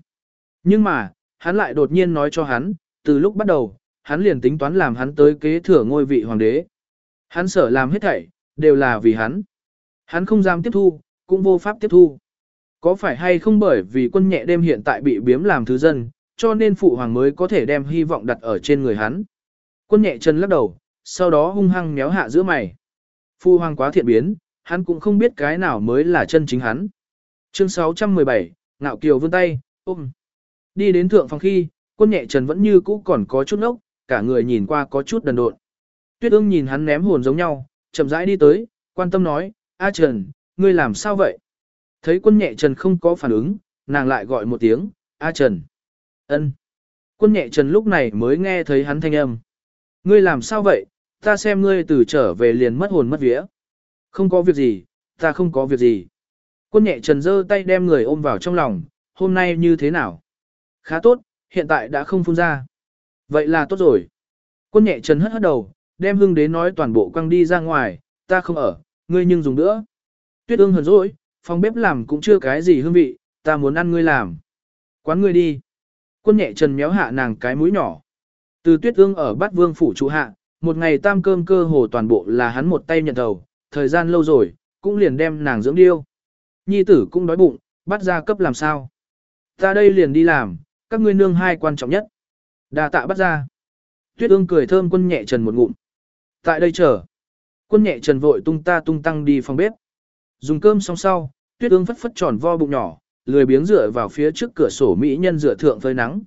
Nhưng mà, hắn lại đột nhiên nói cho hắn, từ lúc bắt đầu, hắn liền tính toán làm hắn tới kế thừa ngôi vị hoàng đế. Hắn sợ làm hết thảy, đều là vì hắn. Hắn không dám tiếp thu, cũng vô pháp tiếp thu. Có phải hay không bởi vì quân nhẹ đêm hiện tại bị biếm làm thứ dân, cho nên phụ hoàng mới có thể đem hy vọng đặt ở trên người hắn. Quân nhẹ chân lắc đầu, sau đó hung hăng méo hạ giữa mày. Phu hoàng quá thiện biến, hắn cũng không biết cái nào mới là chân chính hắn. Chương 617, Ngạo Kiều vươn tay, ôm. Đi đến thượng phòng khi, quân nhẹ trần vẫn như cũ còn có chút nốc, cả người nhìn qua có chút đần độn. Tuyết ương nhìn hắn ném hồn giống nhau, chậm rãi đi tới, quan tâm nói, A Trần, ngươi làm sao vậy? Thấy quân nhẹ Trần không có phản ứng, nàng lại gọi một tiếng, A Trần. ân. Quân nhẹ Trần lúc này mới nghe thấy hắn thanh âm. Ngươi làm sao vậy, ta xem ngươi từ trở về liền mất hồn mất vía. Không có việc gì, ta không có việc gì. Quân nhẹ Trần giơ tay đem người ôm vào trong lòng, hôm nay như thế nào? Khá tốt, hiện tại đã không phun ra. Vậy là tốt rồi. Quân nhẹ trần hất hất đầu, đem hương đến nói toàn bộ quăng đi ra ngoài, ta không ở, ngươi nhưng dùng nữa. Tuyết ương hờn dỗi, phòng bếp làm cũng chưa cái gì hương vị, ta muốn ăn ngươi làm. Quán ngươi đi. Quân nhẹ trần méo hạ nàng cái mũi nhỏ. Từ tuyết ương ở bát vương phủ trụ hạ, một ngày tam cơm cơ hồ toàn bộ là hắn một tay nhận đầu, thời gian lâu rồi, cũng liền đem nàng dưỡng điêu. Nhi tử cũng đói bụng, bắt ra cấp làm sao. Ta đây liền đi làm, các ngươi nương hai quan trọng nhất. đa tạ bắt ra. Tuyết ương cười thơm quân nhẹ trần một ngụm. Tại đây chờ. Quân nhẹ trần vội tung ta tung tăng đi phòng bếp. Dùng cơm xong sau, tuyết ương phất phất tròn vo bụng nhỏ, lười biếng dựa vào phía trước cửa sổ mỹ nhân dựa thượng phơi nắng.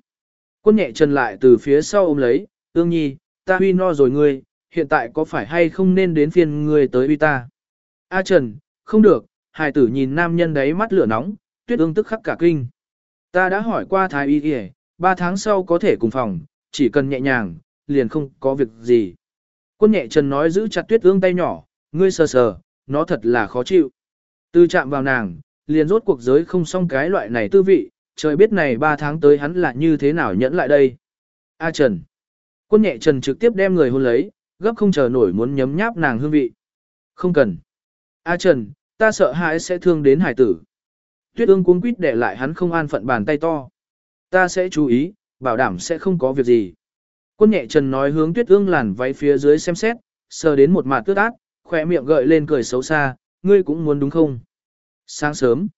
Quân nhẹ trần lại từ phía sau ôm lấy, ương nhi, ta huy no rồi ngươi, hiện tại có phải hay không nên đến phiên ngươi tới huy ta? A Trần, không được, hài tử nhìn nam nhân đấy mắt lửa nóng, tuyết ương tức khắc cả kinh. Ta đã hỏi qua thái y kìa, ba tháng sau có thể cùng phòng, chỉ cần nhẹ nhàng, liền không có việc gì. Quân nhẹ Trần nói giữ chặt tuyết ương tay nhỏ, ngươi sờ sờ, nó thật là khó chịu. Từ chạm vào nàng, liền rốt cuộc giới không xong cái loại này tư vị, trời biết này ba tháng tới hắn là như thế nào nhẫn lại đây. A Trần. Quân nhẹ Trần trực tiếp đem người hôn lấy, gấp không chờ nổi muốn nhấm nháp nàng hương vị. Không cần. A Trần, ta sợ hãi sẽ thương đến hải tử. Tuyết ương cuống quýt để lại hắn không an phận bàn tay to. Ta sẽ chú ý, bảo đảm sẽ không có việc gì. Quân nhẹ Trần nói hướng tuyết ương làn váy phía dưới xem xét, sờ đến một mặt tước ác, khỏe miệng gợi lên cười xấu xa, ngươi cũng muốn đúng không? Sáng sớm,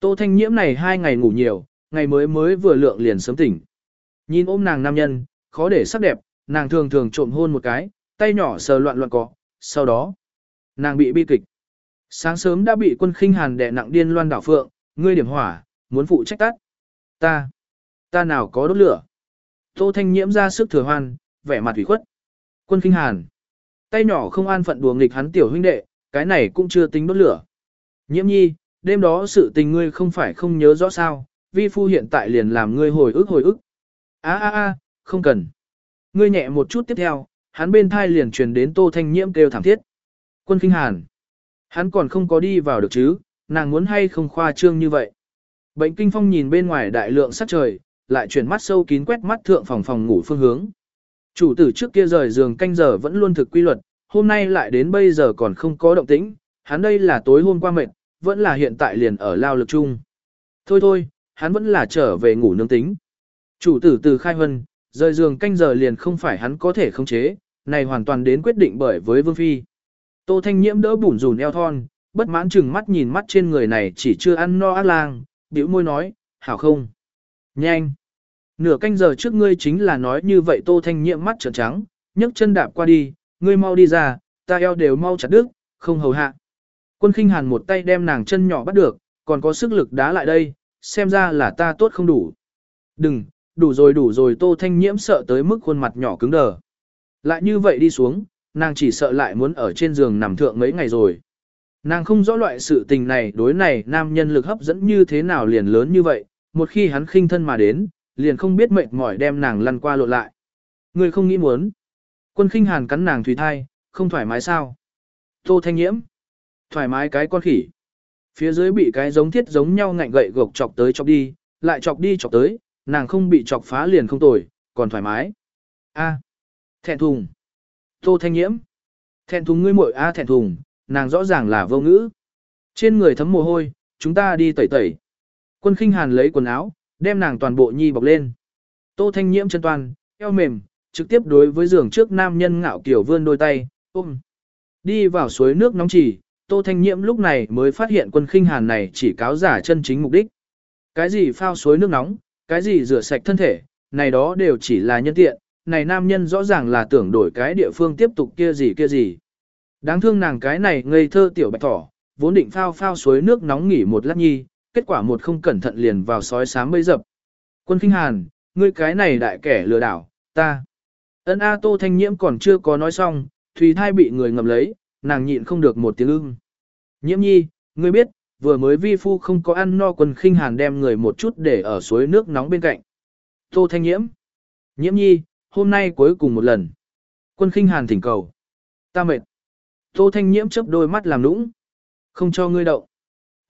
Tô Thanh Nhiễm này hai ngày ngủ nhiều, ngày mới mới vừa lượng liền sớm tỉnh. Nhìn ôm nàng nam nhân, khó để sắc đẹp, nàng thường thường trộm hôn một cái, tay nhỏ sờ loạn loạn cọ, sau đó, nàng bị bi kịch. Sáng sớm đã bị quân khinh hàn đè nặng điên loan đảo phượng, ngươi điểm hỏa, muốn phụ trách tắt. Ta, ta nào có đốt lửa. Tô Thanh Nhiễm ra sức thừa hoan, vẻ mặt ủy khuất. Quân khinh hàn, tay nhỏ không an phận đùa nghịch hắn tiểu huynh đệ, cái này cũng chưa tính đốt lửa. Nhiễm nhi, đêm đó sự tình ngươi không phải không nhớ rõ sao, vi phu hiện tại liền làm ngươi hồi ức hồi ức. a a a không cần. Ngươi nhẹ một chút tiếp theo, hắn bên thai liền truyền đến tô thanh nhiễm kêu thảm thiết. Quân kinh hàn. Hắn còn không có đi vào được chứ, nàng muốn hay không khoa trương như vậy. Bệnh kinh phong nhìn bên ngoài đại lượng sắc trời, lại chuyển mắt sâu kín quét mắt thượng phòng phòng ngủ phương hướng. Chủ tử trước kia rời giường canh giờ vẫn luôn thực quy luật, hôm nay lại đến bây giờ còn không có động tĩnh, hắn đây là tối hôm qua mệt, vẫn là hiện tại liền ở lao lực chung. Thôi thôi, hắn vẫn là trở về ngủ nương tính. Chủ tử từ khai hân, rời giường canh giờ liền không phải hắn có thể khống chế, này hoàn toàn đến quyết định bởi với Vương Phi. Tô Thanh Nhiễm đỡ bủn rùn eo thon, bất mãn chừng mắt nhìn mắt trên người này chỉ chưa ăn no ác lang, biểu môi nói, hảo không? Nhanh! Nửa canh giờ trước ngươi chính là nói như vậy Tô Thanh Nhiễm mắt trợn trắng, nhấc chân đạp qua đi, ngươi mau đi ra, ta eo đều mau chặt đứt, không hầu hạ. Quân khinh hàn một tay đem nàng chân nhỏ bắt được, còn có sức lực đá lại đây, xem ra là ta tốt không đủ. Đừng, đủ rồi đủ rồi tô thanh nhiễm sợ tới mức khuôn mặt nhỏ cứng đờ. Lại như vậy đi xuống, nàng chỉ sợ lại muốn ở trên giường nằm thượng mấy ngày rồi. Nàng không rõ loại sự tình này đối này nam nhân lực hấp dẫn như thế nào liền lớn như vậy, một khi hắn khinh thân mà đến, liền không biết mệt mỏi đem nàng lăn qua lộn lại. Người không nghĩ muốn. Quân khinh hàn cắn nàng thủy thai, không thoải mái sao. Tô thanh nhiễm. Thoải mái cái con khỉ. Phía dưới bị cái giống thiết giống nhau ngạnh gậy gộc chọc tới chọc đi, lại chọc đi chọc tới, nàng không bị chọc phá liền không tồi, còn thoải mái. A. Thẹn thùng. Tô thanh nhiễm. Thẹn thùng ngươi muội a thẹn thùng, nàng rõ ràng là vô ngữ. Trên người thấm mồ hôi, chúng ta đi tẩy tẩy. Quân khinh hàn lấy quần áo, đem nàng toàn bộ nhi bọc lên. Tô thanh nhiễm chân toàn, eo mềm, trực tiếp đối với giường trước nam nhân ngạo kiểu vươn đôi tay, ôm. Đi vào suối nước nóng chỉ, Tô Thanh Nhiễm lúc này mới phát hiện quân khinh hàn này chỉ cáo giả chân chính mục đích. Cái gì phao suối nước nóng, cái gì rửa sạch thân thể, này đó đều chỉ là nhân tiện, này nam nhân rõ ràng là tưởng đổi cái địa phương tiếp tục kia gì kia gì. Đáng thương nàng cái này ngây thơ tiểu bạch thỏ, vốn định phao phao suối nước nóng nghỉ một lát nhi, kết quả một không cẩn thận liền vào sói sám bấy dập. Quân kinh hàn, ngươi cái này đại kẻ lừa đảo, ta. ấn A Tô Thanh Nhiễm còn chưa có nói xong, Thùy Thai bị người ngầm lấy, nàng nhịn không được một tiếng ưng. Nhiễm nhi, ngươi biết, vừa mới vi phu không có ăn no quân khinh hàn đem người một chút để ở suối nước nóng bên cạnh. Tô Thanh Nhiễm. Nhiễm nhi, hôm nay cuối cùng một lần. Quân khinh hàn thỉnh cầu. Ta mệt. Tô Thanh Nhiễm chớp đôi mắt làm nũng. Không cho ngươi đậu.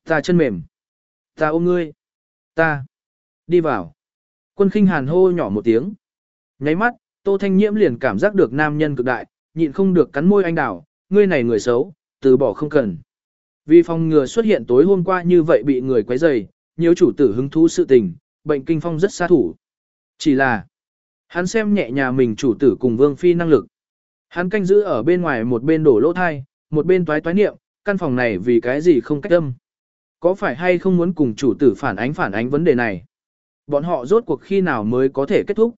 Ta chân mềm. Ta ôm ngươi. Ta. Đi vào. Quân khinh hàn hô nhỏ một tiếng. Nháy mắt, Tô Thanh Nhiễm liền cảm giác được nam nhân cực đại, nhịn không được cắn môi anh đảo, ngươi này người xấu, từ bỏ không cần. Vì phòng ngừa xuất hiện tối hôm qua như vậy bị người quấy rầy, nhiều chủ tử hứng thú sự tình, bệnh kinh phong rất xa thủ. Chỉ là, hắn xem nhẹ nhà mình chủ tử cùng vương phi năng lực. Hắn canh giữ ở bên ngoài một bên đổ lỗ thai, một bên toái toái niệm, căn phòng này vì cái gì không cách âm. Có phải hay không muốn cùng chủ tử phản ánh phản ánh vấn đề này? Bọn họ rốt cuộc khi nào mới có thể kết thúc?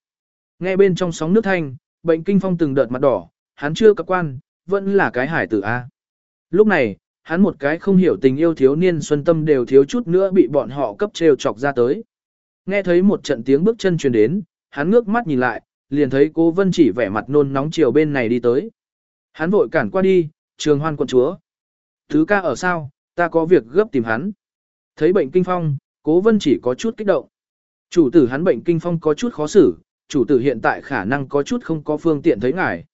Nghe bên trong sóng nước thanh, bệnh kinh phong từng đợt mặt đỏ, hắn chưa cập quan, vẫn là cái hải tử A. Lúc này, hắn một cái không hiểu tình yêu thiếu niên xuân tâm đều thiếu chút nữa bị bọn họ cấp trêu chọc ra tới. Nghe thấy một trận tiếng bước chân truyền đến, hắn ngước mắt nhìn lại, liền thấy cô Vân chỉ vẻ mặt nôn nóng chiều bên này đi tới. Hắn vội cản qua đi, trường hoan quận chúa. Thứ ca ở sao, ta có việc gấp tìm hắn. Thấy bệnh kinh phong, cố vân chỉ có chút kích động. Chủ tử hắn bệnh kinh phong có chút khó xử, chủ tử hiện tại khả năng có chút không có phương tiện thấy ngài.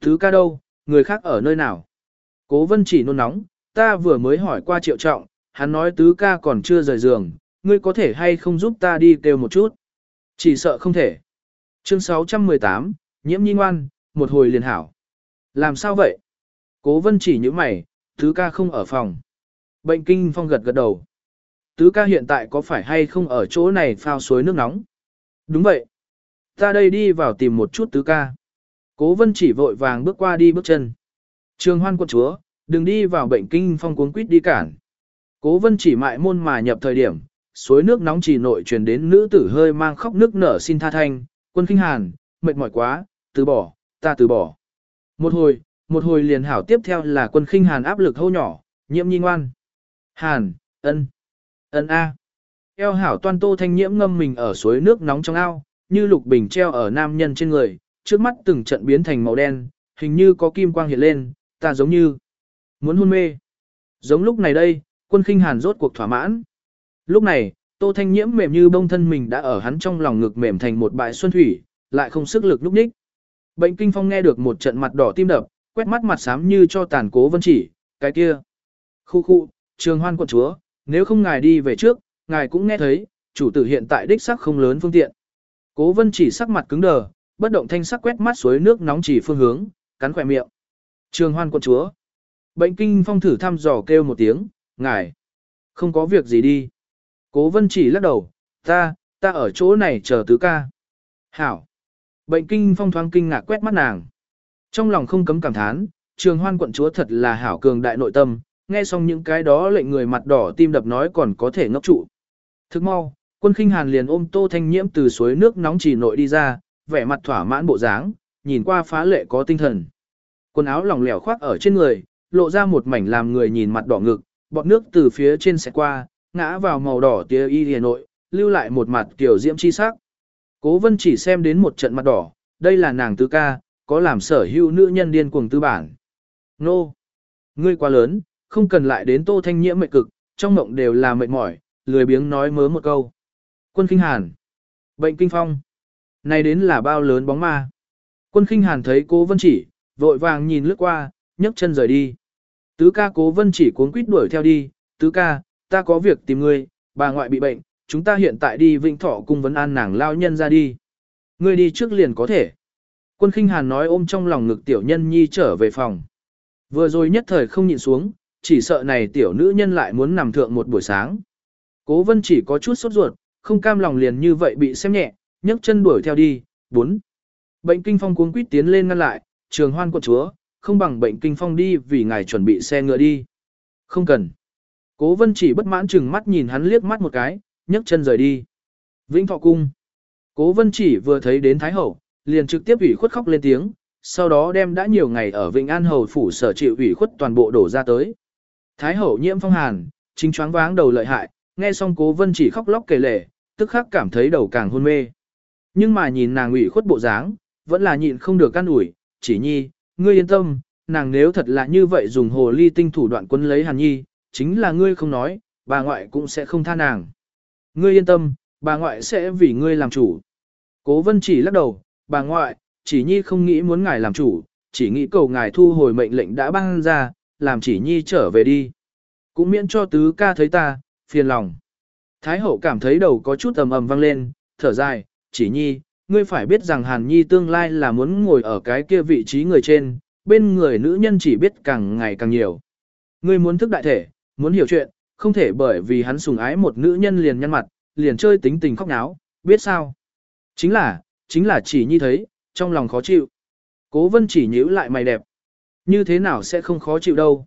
Thứ ca đâu, người khác ở nơi nào? Cố vân chỉ nôn nóng, ta vừa mới hỏi qua triệu trọng, hắn nói tứ ca còn chưa rời giường, ngươi có thể hay không giúp ta đi kêu một chút? Chỉ sợ không thể. Chương 618, nhiễm nhi ngoan, một hồi liền hảo. Làm sao vậy? Cố vân chỉ như mày, tứ ca không ở phòng. Bệnh kinh phong gật gật đầu. Tứ ca hiện tại có phải hay không ở chỗ này phao suối nước nóng? Đúng vậy. Ta đây đi vào tìm một chút tứ ca. Cố vân chỉ vội vàng bước qua đi bước chân. Trường hoan quận chúa, đừng đi vào bệnh kinh phong cuốn quýt đi cản. Cố vân chỉ mại môn mà nhập thời điểm, suối nước nóng chỉ nội truyền đến nữ tử hơi mang khóc nước nở xin tha thanh, quân kinh hàn, mệt mỏi quá, từ bỏ, ta từ bỏ. Một hồi, một hồi liền hảo tiếp theo là quân khinh hàn áp lực hô nhỏ, nhiễm nhi ngoan. Hàn, ân, ân a. Eo hảo toan tô thanh nhiễm ngâm mình ở suối nước nóng trong ao, như lục bình treo ở nam nhân trên người, trước mắt từng trận biến thành màu đen, hình như có kim quang hiện lên, ta giống như muốn hôn mê. Giống lúc này đây, quân khinh hàn rốt cuộc thỏa mãn. Lúc này, tô thanh nhiễm mềm như bông thân mình đã ở hắn trong lòng ngực mềm thành một bãi xuân thủy, lại không sức lực lúc ních. Bệnh kinh phong nghe được một trận mặt đỏ tim đập, quét mắt mặt xám như cho tàn cố vân chỉ, cái kia. Khu khu, trường hoan quận chúa, nếu không ngài đi về trước, ngài cũng nghe thấy, chủ tử hiện tại đích sắc không lớn phương tiện. Cố vân chỉ sắc mặt cứng đờ, bất động thanh sắc quét mắt suối nước nóng chỉ phương hướng, cắn khỏe miệng. Trường hoan quận chúa. Bệnh kinh phong thử thăm dò kêu một tiếng, ngài. Không có việc gì đi. Cố vân chỉ lắc đầu, ta, ta ở chỗ này chờ tứ ca. Hảo. Bệnh kinh phong thoáng kinh ngạc quét mắt nàng. Trong lòng không cấm cảm thán, trường hoan quận chúa thật là hảo cường đại nội tâm, nghe xong những cái đó lệnh người mặt đỏ tim đập nói còn có thể ngốc trụ. Thức mau, quân khinh hàn liền ôm tô thanh nhiễm từ suối nước nóng chỉ nội đi ra, vẻ mặt thỏa mãn bộ dáng, nhìn qua phá lệ có tinh thần. Quần áo lỏng lẻo khoác ở trên người, lộ ra một mảnh làm người nhìn mặt đỏ ngực, bọt nước từ phía trên sẽ qua, ngã vào màu đỏ tia y hề nội, lưu lại một mặt kiểu diễm chi sắc. Cố vân chỉ xem đến một trận mặt đỏ, đây là nàng tứ ca, có làm sở hữu nữ nhân điên cuồng tư bản. Nô! Ngươi quá lớn, không cần lại đến tô thanh nhiễm mệt cực, trong mộng đều là mệt mỏi, lười biếng nói mớ một câu. Quân kinh hàn! Bệnh kinh phong! Này đến là bao lớn bóng ma. Quân kinh hàn thấy cố vân chỉ, vội vàng nhìn lướt qua, nhấc chân rời đi. Tứ ca cố vân chỉ cuốn quýt đuổi theo đi, tứ ca, ta có việc tìm ngươi, bà ngoại bị bệnh, chúng ta hiện tại đi Vĩnh Thọ cùng vấn an nàng lao nhân ra đi. Ngươi đi trước liền có thể. Quân khinh hàn nói ôm trong lòng ngực tiểu nhân nhi trở về phòng. Vừa rồi nhất thời không nhịn xuống, chỉ sợ này tiểu nữ nhân lại muốn nằm thượng một buổi sáng. Cố vân chỉ có chút sốt ruột, không cam lòng liền như vậy bị xem nhẹ, nhấc chân đuổi theo đi, bốn. Bệnh kinh phong cuống quýt tiến lên ngăn lại, trường hoan quận chúa, không bằng bệnh kinh phong đi vì ngài chuẩn bị xe ngựa đi. Không cần. Cố vân chỉ bất mãn chừng mắt nhìn hắn liếc mắt một cái, nhấc chân rời đi. Vĩnh thọ cung. Cố vân chỉ vừa thấy đến Thái Hậu, liền trực tiếp ủy khuất khóc lên tiếng, sau đó đem đã nhiều ngày ở Vĩnh An Hầu phủ sở chịu ủy khuất toàn bộ đổ ra tới. Thái Hậu nhiễm phong hàn, chính choáng váng đầu lợi hại, nghe xong cố vân chỉ khóc lóc kể lể, tức khắc cảm thấy đầu càng hôn mê. Nhưng mà nhìn nàng ủy khuất bộ dáng, vẫn là nhịn không được căn ủi, chỉ nhi, ngươi yên tâm, nàng nếu thật là như vậy dùng hồ ly tinh thủ đoạn quân lấy hàn nhi, chính là ngươi không nói, bà ngoại cũng sẽ không tha nàng. Ngươi yên tâm, bà ngoại sẽ vì ngươi làm chủ. Cố vân chỉ lắc đầu, bà ngoại, chỉ nhi không nghĩ muốn ngài làm chủ, chỉ nghĩ cầu ngài thu hồi mệnh lệnh đã ban ra, làm chỉ nhi trở về đi. Cũng miễn cho tứ ca thấy ta, phiền lòng. Thái hậu cảm thấy đầu có chút ầm ầm vang lên, thở dài, chỉ nhi, ngươi phải biết rằng Hàn Nhi tương lai là muốn ngồi ở cái kia vị trí người trên, bên người nữ nhân chỉ biết càng ngày càng nhiều. Ngươi muốn thức đại thể, muốn hiểu chuyện, không thể bởi vì hắn sùng ái một nữ nhân liền nhăn mặt, liền chơi tính tình khóc náo, biết sao? Chính là, chính là chỉ nhi thấy, trong lòng khó chịu. Cố vân chỉ nhíu lại mày đẹp. Như thế nào sẽ không khó chịu đâu.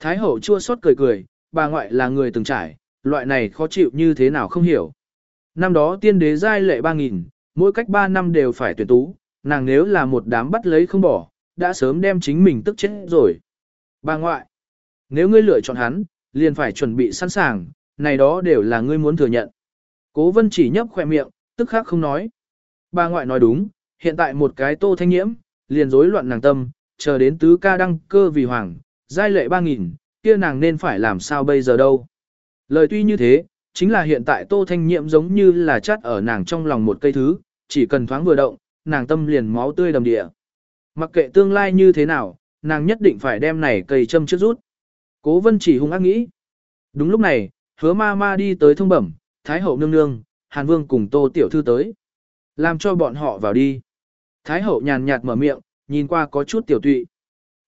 Thái hậu chua xót cười cười, bà ngoại là người từng trải, loại này khó chịu như thế nào không hiểu. Năm đó tiên đế giai lệ 3.000, mỗi cách 3 năm đều phải tuyển tú, nàng nếu là một đám bắt lấy không bỏ, đã sớm đem chính mình tức chết rồi. Bà ngoại, nếu ngươi lựa chọn hắn, liền phải chuẩn bị sẵn sàng, này đó đều là ngươi muốn thừa nhận. Cố vân chỉ nhấp khỏe miệng, tức khác không nói. Bà ngoại nói đúng, hiện tại một cái tô thanh nhiễm, liền rối loạn nàng tâm, chờ đến tứ ca đăng cơ vì hoàng, giai lệ 3.000, kia nàng nên phải làm sao bây giờ đâu. Lời tuy như thế, chính là hiện tại tô thanh nhiệm giống như là chắt ở nàng trong lòng một cây thứ, chỉ cần thoáng vừa động, nàng tâm liền máu tươi đầm địa. Mặc kệ tương lai như thế nào, nàng nhất định phải đem này cây châm trước rút. Cố vân chỉ hung ác nghĩ. Đúng lúc này, hứa ma ma đi tới thông bẩm, Thái hậu nương nương, Hàn Vương cùng tô tiểu thư tới. Làm cho bọn họ vào đi. Thái hậu nhàn nhạt mở miệng, nhìn qua có chút tiểu tụy.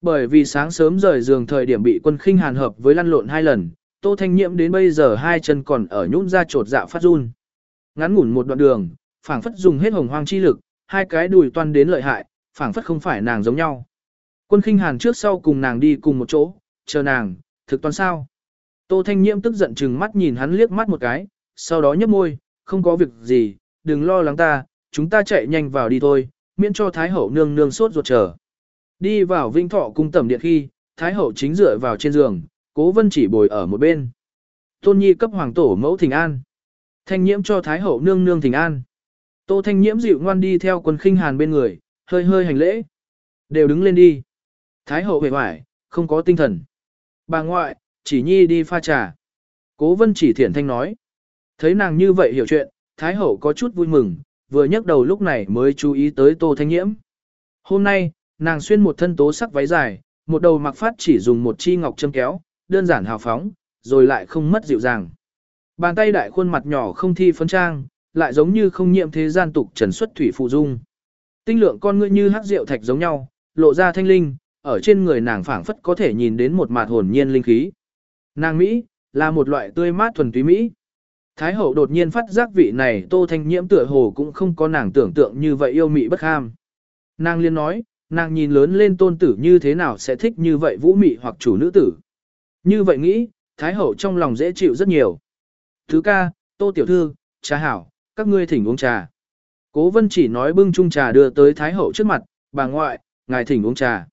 Bởi vì sáng sớm rời giường thời điểm bị quân khinh hàn hợp với lăn lộn hai lần, Tô Thanh Nhiễm đến bây giờ hai chân còn ở nhũn ra trột dạ phát run. Ngắn ngủn một đoạn đường, phảng phất dùng hết hồng hoang chi lực, hai cái đùi toan đến lợi hại, phảng phất không phải nàng giống nhau. Quân khinh hàn trước sau cùng nàng đi cùng một chỗ, chờ nàng, thực toàn sao. Tô Thanh Nhiễm tức giận chừng mắt nhìn hắn liếc mắt một cái, sau đó nhấp môi, không có việc gì, đừng lo lắng ta, chúng ta chạy nhanh vào đi thôi, miễn cho Thái Hậu nương nương sốt ruột chờ. Đi vào Vinh Thọ cung tẩm điện khi, Thái Hậu chính dựa vào trên giường, Cố Vân chỉ bồi ở một bên. Tôn Nhi cấp hoàng tổ mẫu thỉnh an. Thanh nhiễm cho Thái Hậu nương nương thỉnh an. Tô Thanh nhiễm dịu ngoan đi theo quân khinh hàn bên người, hơi hơi hành lễ. Đều đứng lên đi. Thái Hậu về hoài, không có tinh thần. Bà ngoại, chỉ Nhi đi pha trà. Cố Vân chỉ thiển thanh nói. Thấy nàng như vậy hiểu chuyện, Thái Hậu có chút vui mừng, vừa nhấc đầu lúc này mới chú ý tới Tô Thanh Nhiễm. Hôm nay, nàng xuyên một thân tố sắc váy dài, một đầu mặc phát chỉ dùng một chi ngọc châm kéo, đơn giản hào phóng, rồi lại không mất dịu dàng. Bàn tay đại khuôn mặt nhỏ không thi phấn trang, lại giống như không nhiễm thế gian tục trần xuất thủy phụ dung. Tinh lượng con ngươi như hắc rượu thạch giống nhau, lộ ra thanh linh, ở trên người nàng phảng phất có thể nhìn đến một mạt hồn nhiên linh khí. Nàng Mỹ, là một loại tươi mát thuần túy Mỹ. Thái hậu đột nhiên phát giác vị này tô thanh nhiễm tựa hồ cũng không có nàng tưởng tượng như vậy yêu mị bất ham. Nàng liên nói, nàng nhìn lớn lên tôn tử như thế nào sẽ thích như vậy vũ mị hoặc chủ nữ tử. Như vậy nghĩ, Thái hậu trong lòng dễ chịu rất nhiều. Thứ ca, tô tiểu thư, trà hảo, các ngươi thỉnh uống trà. Cố vân chỉ nói bưng chung trà đưa tới Thái hậu trước mặt, bà ngoại, ngài thỉnh uống trà.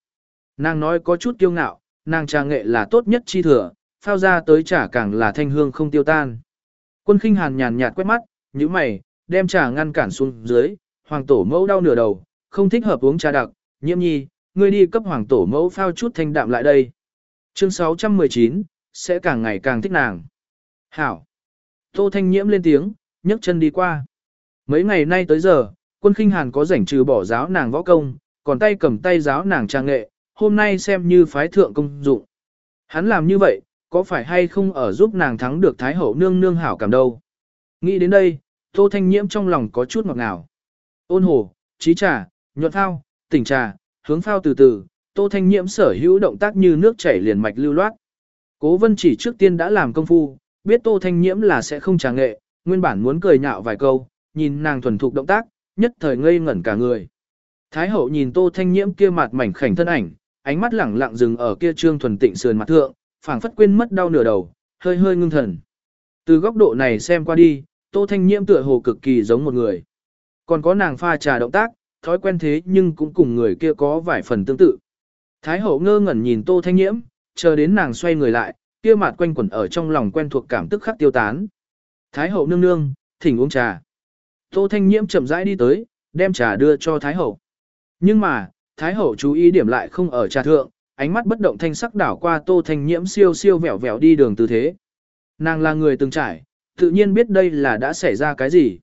Nàng nói có chút kiêu ngạo, nàng trà nghệ là tốt nhất chi thừa, phao ra tới trà càng là thanh hương không tiêu tan. Quân khinh hàn nhàn nhạt quét mắt, như mày, đem trà ngăn cản xuống dưới, hoàng tổ mẫu đau nửa đầu, không thích hợp uống trà đặc, nhiễm nhi, ngươi đi cấp hoàng tổ mẫu phao chút thanh đạm lại đây. Chương 619, sẽ càng ngày càng thích nàng. Hảo. Tô thanh nhiễm lên tiếng, nhấc chân đi qua. Mấy ngày nay tới giờ, quân khinh hàn có rảnh trừ bỏ giáo nàng võ công, còn tay cầm tay giáo nàng trang nghệ, hôm nay xem như phái thượng công dụng. Hắn làm như vậy, có phải hay không ở giúp nàng thắng được Thái Hậu nương nương hảo cảm đâu. Nghĩ đến đây, Tô Thanh Nhiễm trong lòng có chút ngọt ngào. Ôn hồ, trí trà, nhuận phao, tỉnh trà, hướng phao từ từ, Tô Thanh Nhiễm sở hữu động tác như nước chảy liền mạch lưu loát. Cố vân chỉ trước tiên đã làm công phu, biết Tô Thanh Nhiễm là sẽ không trà nghệ, nguyên bản muốn cười nhạo vài câu, nhìn nàng thuần thục động tác, nhất thời ngây ngẩn cả người. Thái hậu nhìn Tô Thanh Nhiễm kia mặt mảnh khảnh thân ảnh, ánh mắt lẳng lặng dừng ở kia trương thuần tịnh sườn mặt thượng, phảng phất quên mất đau nửa đầu, hơi hơi ngưng thần. Từ góc độ này xem qua đi, Tô Thanh Nhiễm tựa hồ cực kỳ giống một người. Còn có nàng pha trà động tác, thói quen thế nhưng cũng cùng người kia có vài phần tương tự. Thái hậu ngơ ngẩn nhìn Tô Thanh Nhiễm, chờ đến nàng xoay người lại, kia mặt quanh quẩn ở trong lòng quen thuộc cảm tức khắc tiêu tán. Thái hậu nương nương, thỉnh uống trà. Tô Thanh Nhiễm chậm rãi đi tới, đem trà đưa cho Thái hậu. Nhưng mà, Thái hậu chú ý điểm lại không ở trà thượng, ánh mắt bất động thanh sắc đảo qua Tô Thanh Nhiễm siêu siêu vẹo vẹo đi đường tư thế. Nàng là người từng trải, tự nhiên biết đây là đã xảy ra cái gì.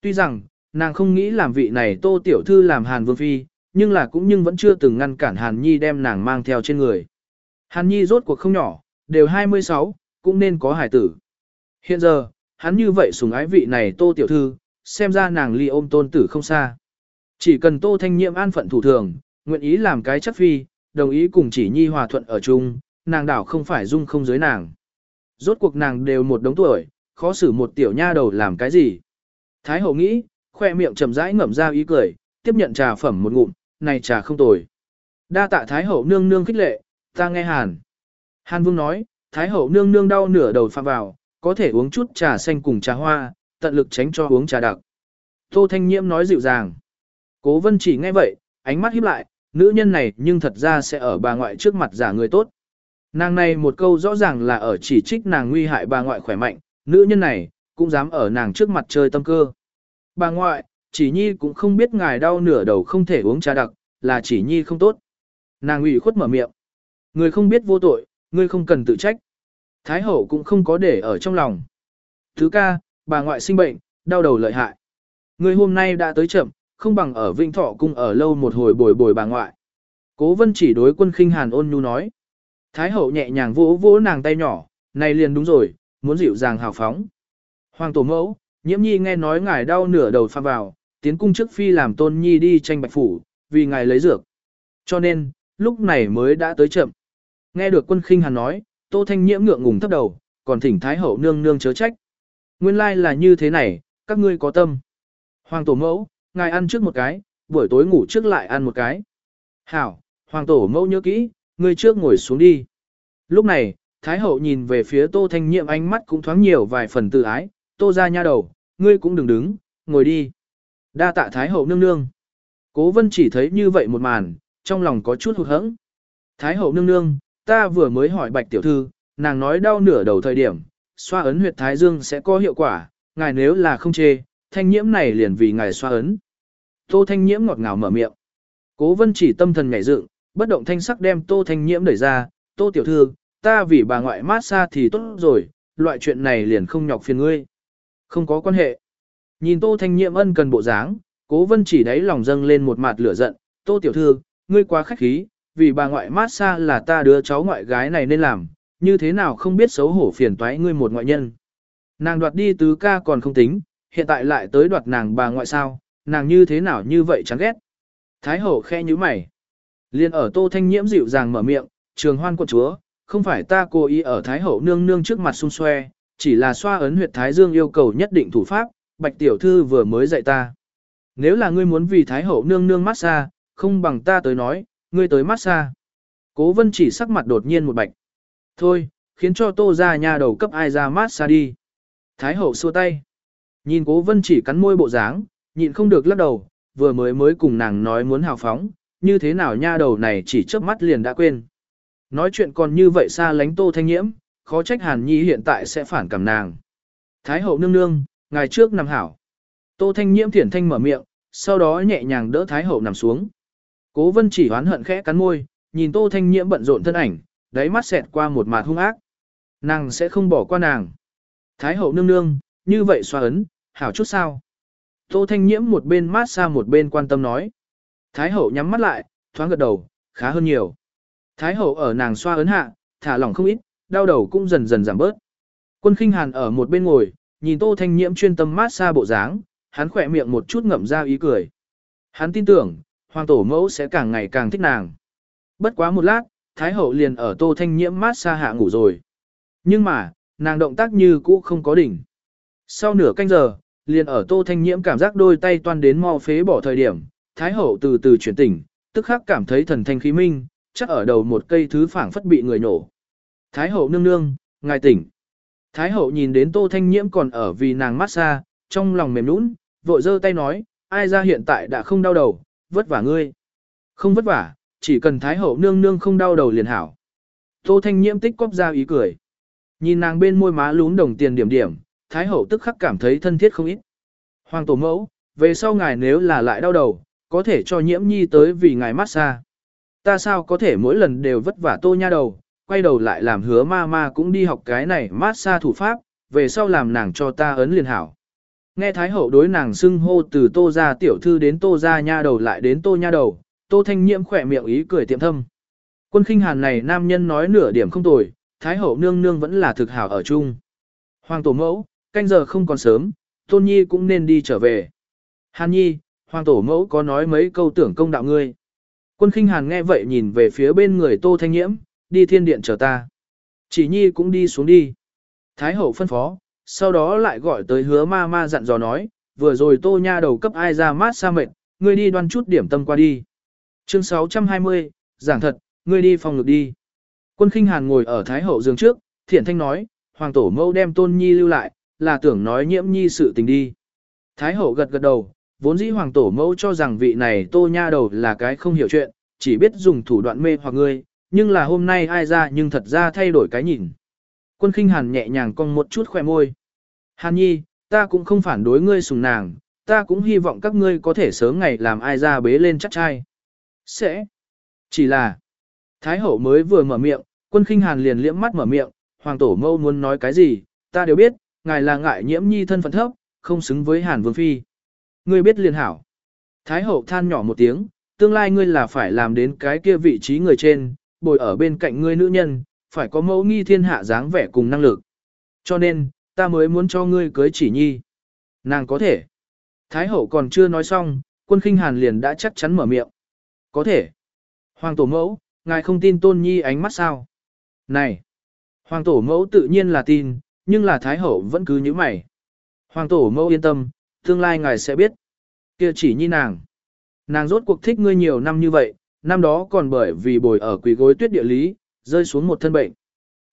Tuy rằng, nàng không nghĩ làm vị này Tô Tiểu Thư làm Hàn Vương Phi, nhưng là cũng nhưng vẫn chưa từng ngăn cản Hàn Nhi đem nàng mang theo trên người. Hàn Nhi rốt cuộc không nhỏ, đều 26, cũng nên có hải tử. Hiện giờ, hắn như vậy sùng ái vị này Tô Tiểu Thư, xem ra nàng ly ôm tôn tử không xa. Chỉ cần tô thanh nhiệm an phận thủ thường, nguyện ý làm cái chắc phi, đồng ý cùng chỉ nhi hòa thuận ở chung, nàng đảo không phải dung không giới nàng. Rốt cuộc nàng đều một đống tuổi, khó xử một tiểu nha đầu làm cái gì. Thái hậu nghĩ, khoe miệng trầm rãi ngậm ra ý cười, tiếp nhận trà phẩm một ngụm, này trà không tồi. Đa tạ Thái hậu nương nương khích lệ, ta nghe Hàn. Hàn Vương nói, Thái hậu nương nương đau nửa đầu phạm vào, có thể uống chút trà xanh cùng trà hoa, tận lực tránh cho uống trà đặc. Tô Thanh Nhiễm nói dịu dàng. Cố Vân chỉ nghe vậy, ánh mắt híp lại, nữ nhân này nhưng thật ra sẽ ở bà ngoại trước mặt giả người tốt. Nàng này một câu rõ ràng là ở chỉ trích nàng nguy hại bà ngoại khỏe mạnh, nữ nhân này, cũng dám ở nàng trước mặt chơi tâm cơ. Bà ngoại, chỉ nhi cũng không biết ngài đau nửa đầu không thể uống trà đặc, là chỉ nhi không tốt. Nàng ủy khuất mở miệng. Người không biết vô tội, ngươi không cần tự trách. Thái hậu cũng không có để ở trong lòng. Thứ ca, bà ngoại sinh bệnh, đau đầu lợi hại. Ngươi hôm nay đã tới chậm, không bằng ở Vinh Thọ cung ở lâu một hồi bồi bồi bà ngoại. Cố vân chỉ đối quân khinh hàn ôn nhu nói. Thái hậu nhẹ nhàng vỗ vỗ nàng tay nhỏ, này liền đúng rồi, muốn dịu dàng hào phóng. Hoàng tổ mẫu, nhiễm nhi nghe nói ngài đau nửa đầu pha vào, tiến cung trước phi làm tôn nhi đi tranh bạch phủ, vì ngài lấy dược. Cho nên, lúc này mới đã tới chậm. Nghe được quân khinh hàn nói, tô thanh nhiễm ngượng ngùng thấp đầu, còn thỉnh thái hậu nương nương chớ trách. Nguyên lai là như thế này, các ngươi có tâm. Hoàng tổ mẫu, ngài ăn trước một cái, buổi tối ngủ trước lại ăn một cái. Hảo, hoàng tổ mẫu nhớ kỹ, ngươi trước ngồi xuống đi. Lúc này, Thái hậu nhìn về phía tô thanh nhiệm ánh mắt cũng thoáng nhiều vài phần tự ái, tô ra nha đầu, ngươi cũng đừng đứng, ngồi đi. Đa tạ Thái hậu nương nương. Cố vân chỉ thấy như vậy một màn, trong lòng có chút hụt hẫng. Thái hậu nương nương, ta vừa mới hỏi bạch tiểu thư, nàng nói đau nửa đầu thời điểm, xoa ấn huyệt thái dương sẽ có hiệu quả, ngài nếu là không chê, thanh nhiễm này liền vì ngài xoa ấn. Tô thanh nhiễm ngọt ngào mở miệng. Cố vân chỉ tâm thần nhảy dựng, bất động thanh sắc đem tô thanh nhiễm đẩy ra, tô tiểu thư, ta vì bà ngoại mát xa thì tốt rồi, loại chuyện này liền không nhọc phiền ngươi. Không có quan hệ. Nhìn tô thanh nhiễm ân cần bộ dáng, cố vân chỉ đáy lòng dâng lên một mặt lửa giận, tô tiểu thư, ngươi quá khách khí, vì bà ngoại mát xa là ta đứa cháu ngoại gái này nên làm, như thế nào không biết xấu hổ phiền toái ngươi một ngoại nhân. Nàng đoạt đi tứ ca còn không tính, hiện tại lại tới đoạt nàng bà ngoại sao, nàng như thế nào như vậy chán ghét. Thái hậu khe như mày. Liên ở tô thanh nhiễm dịu dàng mở miệng, trường hoan quận chúa, không phải ta cố ý ở Thái hậu nương nương trước mặt xung xoe, chỉ là xoa ấn huyệt Thái Dương yêu cầu nhất định thủ pháp, bạch tiểu thư vừa mới dạy ta. Nếu là ngươi muốn vì Thái hậu nương nương massage, không bằng ta tới nói, ngươi tới massage. Cố vân chỉ sắc mặt đột nhiên một bạch. Thôi, khiến cho tô ra nhà đầu cấp ai ra massage đi. Thái hậu xua tay. Nhìn cố vân chỉ cắn môi bộ dáng, nhịn không được lắc đầu, vừa mới mới cùng nàng nói muốn hào phóng, như thế nào nha đầu này chỉ chớp mắt liền đã quên. Nói chuyện còn như vậy xa lánh tô thanh nhiễm, khó trách hàn nhi hiện tại sẽ phản cảm nàng. Thái hậu nương nương, ngày trước nằm hảo. Tô thanh nhiễm thiển thanh mở miệng, sau đó nhẹ nhàng đỡ thái hậu nằm xuống. Cố vân chỉ hoán hận khẽ cắn môi, nhìn tô thanh nhiễm bận rộn thân ảnh, đáy mắt xẹt qua một mạt hung ác. Nàng sẽ không bỏ qua nàng. Thái hậu nương nương, như vậy xoa ấn, hảo chút sao. Tô thanh nhiễm một bên mát xa một bên quan tâm nói. Thái hậu nhắm mắt lại, thoáng gật đầu, khá hơn nhiều. Thái hậu ở nàng xoa ấn hạ, thả lỏng không ít, đau đầu cũng dần dần giảm bớt. Quân khinh hàn ở một bên ngồi, nhìn tô thanh nhiễm chuyên tâm mát xa bộ dáng, hắn khỏe miệng một chút ngậm ra ý cười. Hắn tin tưởng, hoàng tổ mẫu sẽ càng ngày càng thích nàng. Bất quá một lát, Thái hậu liền ở tô thanh nhiễm mát xa hạ ngủ rồi. Nhưng mà, nàng động tác như cũ không có đỉnh. Sau nửa canh giờ, liền ở tô thanh nhiễm cảm giác đôi tay toan đến mau phế bỏ thời điểm, Thái hậu từ từ chuyển tỉnh, tức khắc cảm thấy thần thanh khí minh, chắc ở đầu một cây thứ phảng phất bị người nổ. Thái hậu nương nương, ngài tỉnh. Thái hậu nhìn đến tô thanh nhiễm còn ở vì nàng mát xa, trong lòng mềm nũng, vội giơ tay nói, ai ra hiện tại đã không đau đầu, vất vả ngươi. Không vất vả, chỉ cần thái hậu nương nương không đau đầu liền hảo. Tô thanh nhiễm tích cóp ra ý cười. Nhìn nàng bên môi má lún đồng tiền điểm điểm, thái hậu tức khắc cảm thấy thân thiết không ít. Hoàng tổ mẫu, về sau ngài nếu là lại đau đầu, có thể cho nhiễm nhi tới vì ngài mát xa. Ta sao có thể mỗi lần đều vất vả tô nha đầu, quay đầu lại làm hứa ma ma cũng đi học cái này mát xa thủ pháp, về sau làm nàng cho ta ấn liền hảo. Nghe Thái Hậu đối nàng xưng hô từ tô ra tiểu thư đến tô ra nha đầu lại đến tô nha đầu, tô thanh nhiễm khỏe miệng ý cười tiệm thâm. Quân khinh hàn này nam nhân nói nửa điểm không tồi, Thái Hậu nương nương vẫn là thực hảo ở chung. Hoàng tổ mẫu, canh giờ không còn sớm, tôn nhi cũng nên đi trở về. Hàn nhi, hoàng tổ mẫu có nói mấy câu tưởng công đạo ngươi. Quân khinh hàn nghe vậy nhìn về phía bên người tô thanh nhiễm, đi thiên điện chờ ta. Chỉ nhi cũng đi xuống đi. Thái hậu phân phó, sau đó lại gọi tới hứa ma ma dặn dò nói, vừa rồi tô nha đầu cấp ai ra mát xa mệt, ngươi đi đoan chút điểm tâm qua đi. Chương 620, giảng thật, ngươi đi phòng ngực đi. Quân khinh hàn ngồi ở Thái hậu giường trước, thiện thanh nói, hoàng tổ mẫu đem tôn nhi lưu lại, là tưởng nói nhiễm nhi sự tình đi. Thái hậu gật gật đầu, vốn dĩ hoàng tổ mẫu cho rằng vị này tô nha đầu là cái không hiểu chuyện, chỉ biết dùng thủ đoạn mê hoặc ngươi, nhưng là hôm nay ai ra nhưng thật ra thay đổi cái nhìn. Quân khinh hàn nhẹ nhàng cong một chút khỏe môi. Hàn nhi, ta cũng không phản đối ngươi sùng nàng, ta cũng hy vọng các ngươi có thể sớm ngày làm ai ra bế lên chắc trai. Sẽ. Chỉ là. Thái hậu mới vừa mở miệng, quân khinh hàn liền liễm mắt mở miệng, hoàng tổ mâu muốn nói cái gì, ta đều biết, ngài là ngại nhiễm nhi thân phận thấp, không xứng với hàn vương phi. Ngươi biết liền hảo. Thái hậu than nhỏ một tiếng, tương lai ngươi là phải làm đến cái kia vị trí người trên, bồi ở bên cạnh ngươi nữ nhân, phải có mẫu nghi thiên hạ dáng vẻ cùng năng lực. Cho nên, ta mới muốn cho ngươi cưới chỉ nhi. Nàng có thể. Thái hậu còn chưa nói xong, quân khinh hàn liền đã chắc chắn mở miệng. Có thể. Hoàng tổ mẫu, ngài không tin tôn nhi ánh mắt sao? Này! Hoàng tổ mẫu tự nhiên là tin, nhưng là Thái hậu vẫn cứ như mày. Hoàng tổ mẫu yên tâm, tương lai ngài sẽ biết. kia chỉ nhi nàng. Nàng rốt cuộc thích ngươi nhiều năm như vậy, năm đó còn bởi vì bồi ở quỷ gối tuyết địa lý, rơi xuống một thân bệnh.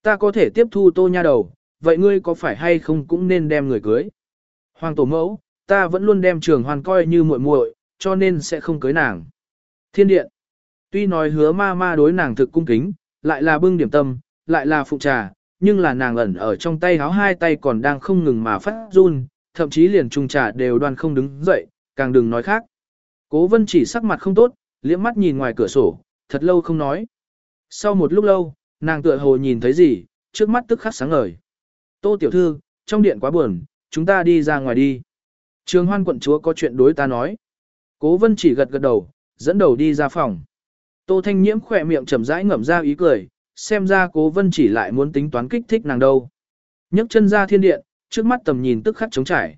Ta có thể tiếp thu tô nha đầu, vậy ngươi có phải hay không cũng nên đem người cưới. Hoàng tổ mẫu, ta vẫn luôn đem trường hoàn coi như muội muội, cho nên sẽ không cưới nàng. Thiên điện. Tuy nói hứa ma ma đối nàng thực cung kính, lại là bưng điểm tâm, lại là phụ trà, nhưng là nàng ẩn ở trong tay háo hai tay còn đang không ngừng mà phát run, thậm chí liền trung trà đều đoan không đứng dậy, càng đừng nói khác. Cố vân chỉ sắc mặt không tốt, liếm mắt nhìn ngoài cửa sổ, thật lâu không nói. Sau một lúc lâu, nàng tựa hồ nhìn thấy gì, trước mắt tức khắc sáng ngời. Tô tiểu thư, trong điện quá buồn, chúng ta đi ra ngoài đi. Trường hoan quận chúa có chuyện đối ta nói. Cố vân chỉ gật gật đầu, dẫn đầu đi ra phòng. Tô thanh nhiễm khỏe miệng chậm rãi ngậm ra ý cười, xem ra cố vân chỉ lại muốn tính toán kích thích nàng đâu. nhấc chân ra thiên điện, trước mắt tầm nhìn tức khắc trống trải.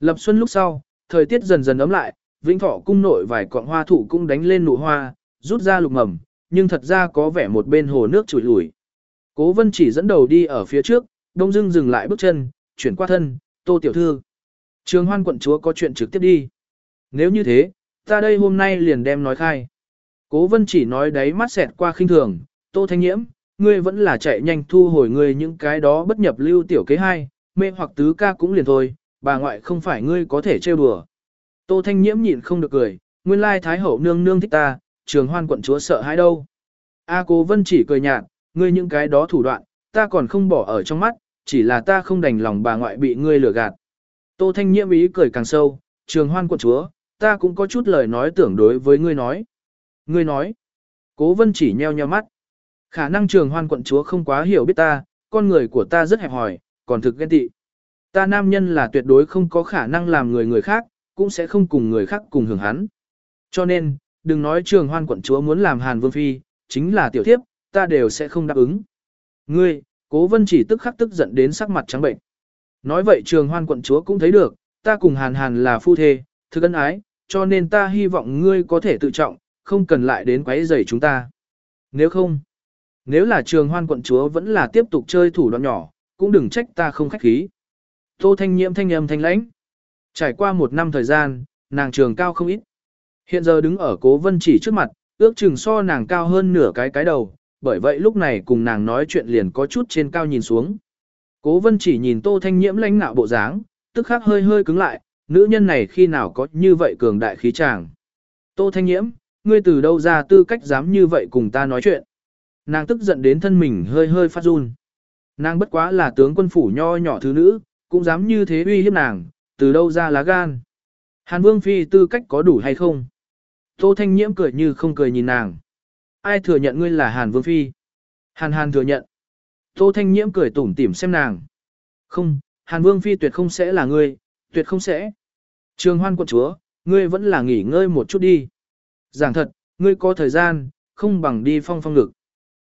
Lập xuân lúc sau, thời tiết dần dần ấm lại, vĩnh thọ cung nội vài cọng hoa thụ cũng đánh lên nụ hoa, rút ra lục mầm, nhưng thật ra có vẻ một bên hồ nước trùi lủi. Cố vân chỉ dẫn đầu đi ở phía trước, đông dưng dừng lại bước chân, chuyển qua thân, tô tiểu thư. Trường hoan quận chúa có chuyện trực tiếp đi. Nếu như thế, ta đây hôm nay liền đem nói khai. Cố vân chỉ nói đấy mắt xẹt qua khinh thường, tô thanh nhiễm, ngươi vẫn là chạy nhanh thu hồi ngươi những cái đó bất nhập lưu tiểu kế hai, mê hoặc tứ ca cũng liền thôi, bà ngoại không phải ngươi có thể trêu đùa. Tô thanh nhiễm nhịn không được cười, nguyên lai thái hậu nương nương thích ta, trường hoan quận chúa sợ hãi đâu. A cố vân chỉ cười nhạt, ngươi những cái đó thủ đoạn, ta còn không bỏ ở trong mắt, chỉ là ta không đành lòng bà ngoại bị ngươi lừa gạt. Tô thanh nhiễm ý cười càng sâu, trường hoan quận chúa, ta cũng có chút lời nói tưởng đối với ngươi nói. Ngươi nói, cố vân chỉ nheo nheo mắt. Khả năng trường hoan quận chúa không quá hiểu biết ta, con người của ta rất hẹp hòi, còn thực ghen tị. Ta nam nhân là tuyệt đối không có khả năng làm người người khác, cũng sẽ không cùng người khác cùng hưởng hắn. Cho nên, đừng nói trường hoan quận chúa muốn làm hàn vương phi, chính là tiểu thiếp, ta đều sẽ không đáp ứng. Ngươi, cố vân chỉ tức khắc tức giận đến sắc mặt trắng bệnh. Nói vậy trường hoan quận chúa cũng thấy được, ta cùng hàn hàn là phu thê, thức ân ái, cho nên ta hy vọng ngươi có thể tự trọng, không cần lại đến quấy rầy chúng ta. Nếu không, nếu là trường hoan quận chúa vẫn là tiếp tục chơi thủ đoạn nhỏ, cũng đừng trách ta không khách khí. Tô thanh nhiễm thanh âm thanh lãnh. Trải qua một năm thời gian, nàng trường cao không ít. Hiện giờ đứng ở cố vân chỉ trước mặt, ước chừng so nàng cao hơn nửa cái cái đầu, bởi vậy lúc này cùng nàng nói chuyện liền có chút trên cao nhìn xuống. Cố vân chỉ nhìn tô thanh nhiễm lãnh nạo bộ dáng, tức khắc hơi hơi cứng lại, nữ nhân này khi nào có như vậy cường đại khí chàng. Tô thanh nhiễm, ngươi từ đâu ra tư cách dám như vậy cùng ta nói chuyện. Nàng tức giận đến thân mình hơi hơi phát run. Nàng bất quá là tướng quân phủ nho nhỏ thứ nữ, cũng dám như thế uy hiếp nàng, từ đâu ra lá gan. Hàn Vương Phi tư cách có đủ hay không? Tô Thanh Nhiễm cười như không cười nhìn nàng. Ai thừa nhận ngươi là Hàn Vương Phi? Hàn Hàn thừa nhận. Tô Thanh Nhiễm cười tủm tỉm xem nàng. Không, Hàn Vương Phi tuyệt không sẽ là ngươi, tuyệt không sẽ. Trường hoan quận chúa, ngươi vẫn là nghỉ ngơi một chút đi. Giảng thật, ngươi có thời gian, không bằng đi phong phong ngực.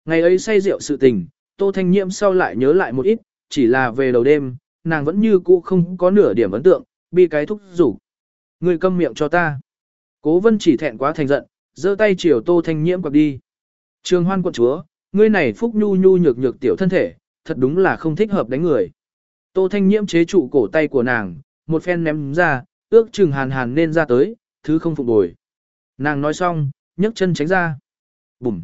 Ngày ấy say rượu sự tình, Tô Thanh Nhiễm sau lại nhớ lại một ít, chỉ là về đầu đêm, nàng vẫn như cũ không có nửa điểm ấn tượng, bi cái thúc rủ. Ngươi câm miệng cho ta. Cố vân chỉ thẹn quá thành giận, giơ tay chiều tô thanh nhiễm quặp đi. Trường hoan quận chúa, ngươi này phúc nhu nhu nhược nhược tiểu thân thể, thật đúng là không thích hợp đánh người. Tô thanh nhiễm chế trụ cổ tay của nàng, một phen ném ra, ước chừng hàn hàn nên ra tới, thứ không phục bồi. Nàng nói xong, nhấc chân tránh ra. Bùm.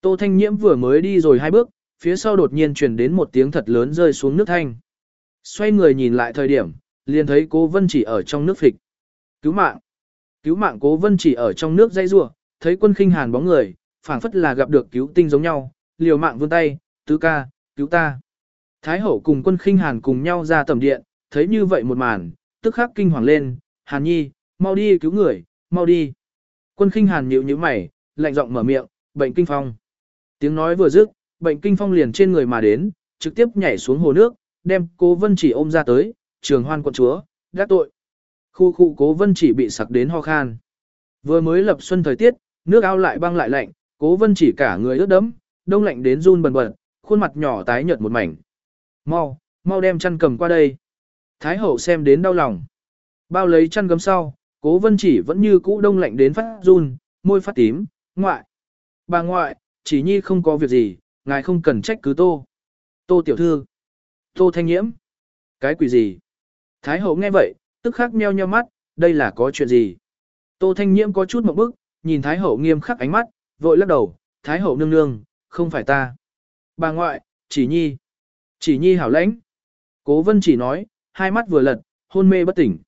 Tô thanh nhiễm vừa mới đi rồi hai bước, phía sau đột nhiên truyền đến một tiếng thật lớn rơi xuống nước thanh. Xoay người nhìn lại thời điểm, liền thấy cố vân chỉ ở trong nước phịch. Cứu mạng. Cứu mạng cố vân chỉ ở trong nước dây rua, thấy quân khinh hàn bóng người, phảng phất là gặp được cứu tinh giống nhau, liều mạng vươn tay, tứ ca, cứu ta. Thái hậu cùng quân khinh hàn cùng nhau ra tầm điện, thấy như vậy một màn, tức khắc kinh hoàng lên, hàn nhi, mau đi cứu người, mau đi. Quân khinh hàn nhíu nhíu mày, lạnh giọng mở miệng, bệnh kinh phong. Tiếng nói vừa dứt, bệnh kinh phong liền trên người mà đến, trực tiếp nhảy xuống hồ nước, đem cố vân chỉ ôm ra tới, trường hoan quận chúa, gác tội. Khu khu cố vân chỉ bị sặc đến ho khan. Vừa mới lập xuân thời tiết, nước ao lại băng lại lạnh, cố vân chỉ cả người ướt đẫm, đông lạnh đến run bần bật, khuôn mặt nhỏ tái nhợt một mảnh. Mau, mau đem chăn cầm qua đây. Thái hậu xem đến đau lòng. Bao lấy chăn gấm sau, cố vân chỉ vẫn như cũ đông lạnh đến phát run, môi phát tím, ngoại. Bà ngoại, chỉ nhi không có việc gì, ngài không cần trách cứ tô. Tô tiểu thư. Tô thanh nhiễm. Cái quỷ gì? Thái hậu nghe vậy, tức khắc meo nheo mắt, đây là có chuyện gì? Tô thanh nhiễm có chút một bức, nhìn Thái hậu nghiêm khắc ánh mắt, vội lắc đầu, Thái hậu nương nương, không phải ta. Bà ngoại, chỉ nhi. Chỉ nhi hảo lãnh. Cố vân chỉ nói, hai mắt vừa lật, hôn mê bất tỉnh.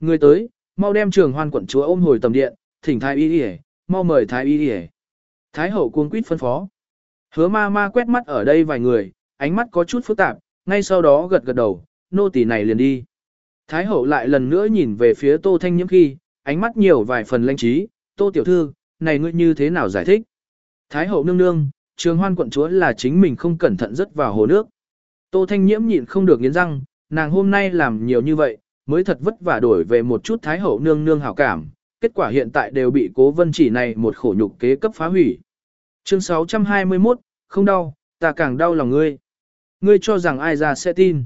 Người tới, mau đem trường hoan quận chúa ôm hồi tầm điện, thỉnh thái y đi mau mời thái y đi Thái hậu cuống quýt phân phó. Hứa ma ma quét mắt ở đây vài người, ánh mắt có chút phức tạp, ngay sau đó gật gật đầu, nô tỳ này liền đi. Thái hậu lại lần nữa nhìn về phía tô thanh nhiễm khi, ánh mắt nhiều vài phần lanh trí, tô tiểu thư, này ngươi như thế nào giải thích? Thái hậu nương nương, trường hoan quận chúa là chính mình không cẩn thận rớt vào hồ nước. Tô thanh nhiễm nhịn không được nghiến răng, nàng hôm nay làm nhiều như vậy, mới thật vất vả đổi về một chút thái hậu nương nương hảo cảm, kết quả hiện tại đều bị cố vân chỉ này một khổ nhục kế cấp phá hủy. Chương 621, không đau, ta càng đau lòng ngươi. Ngươi cho rằng ai ra sẽ tin.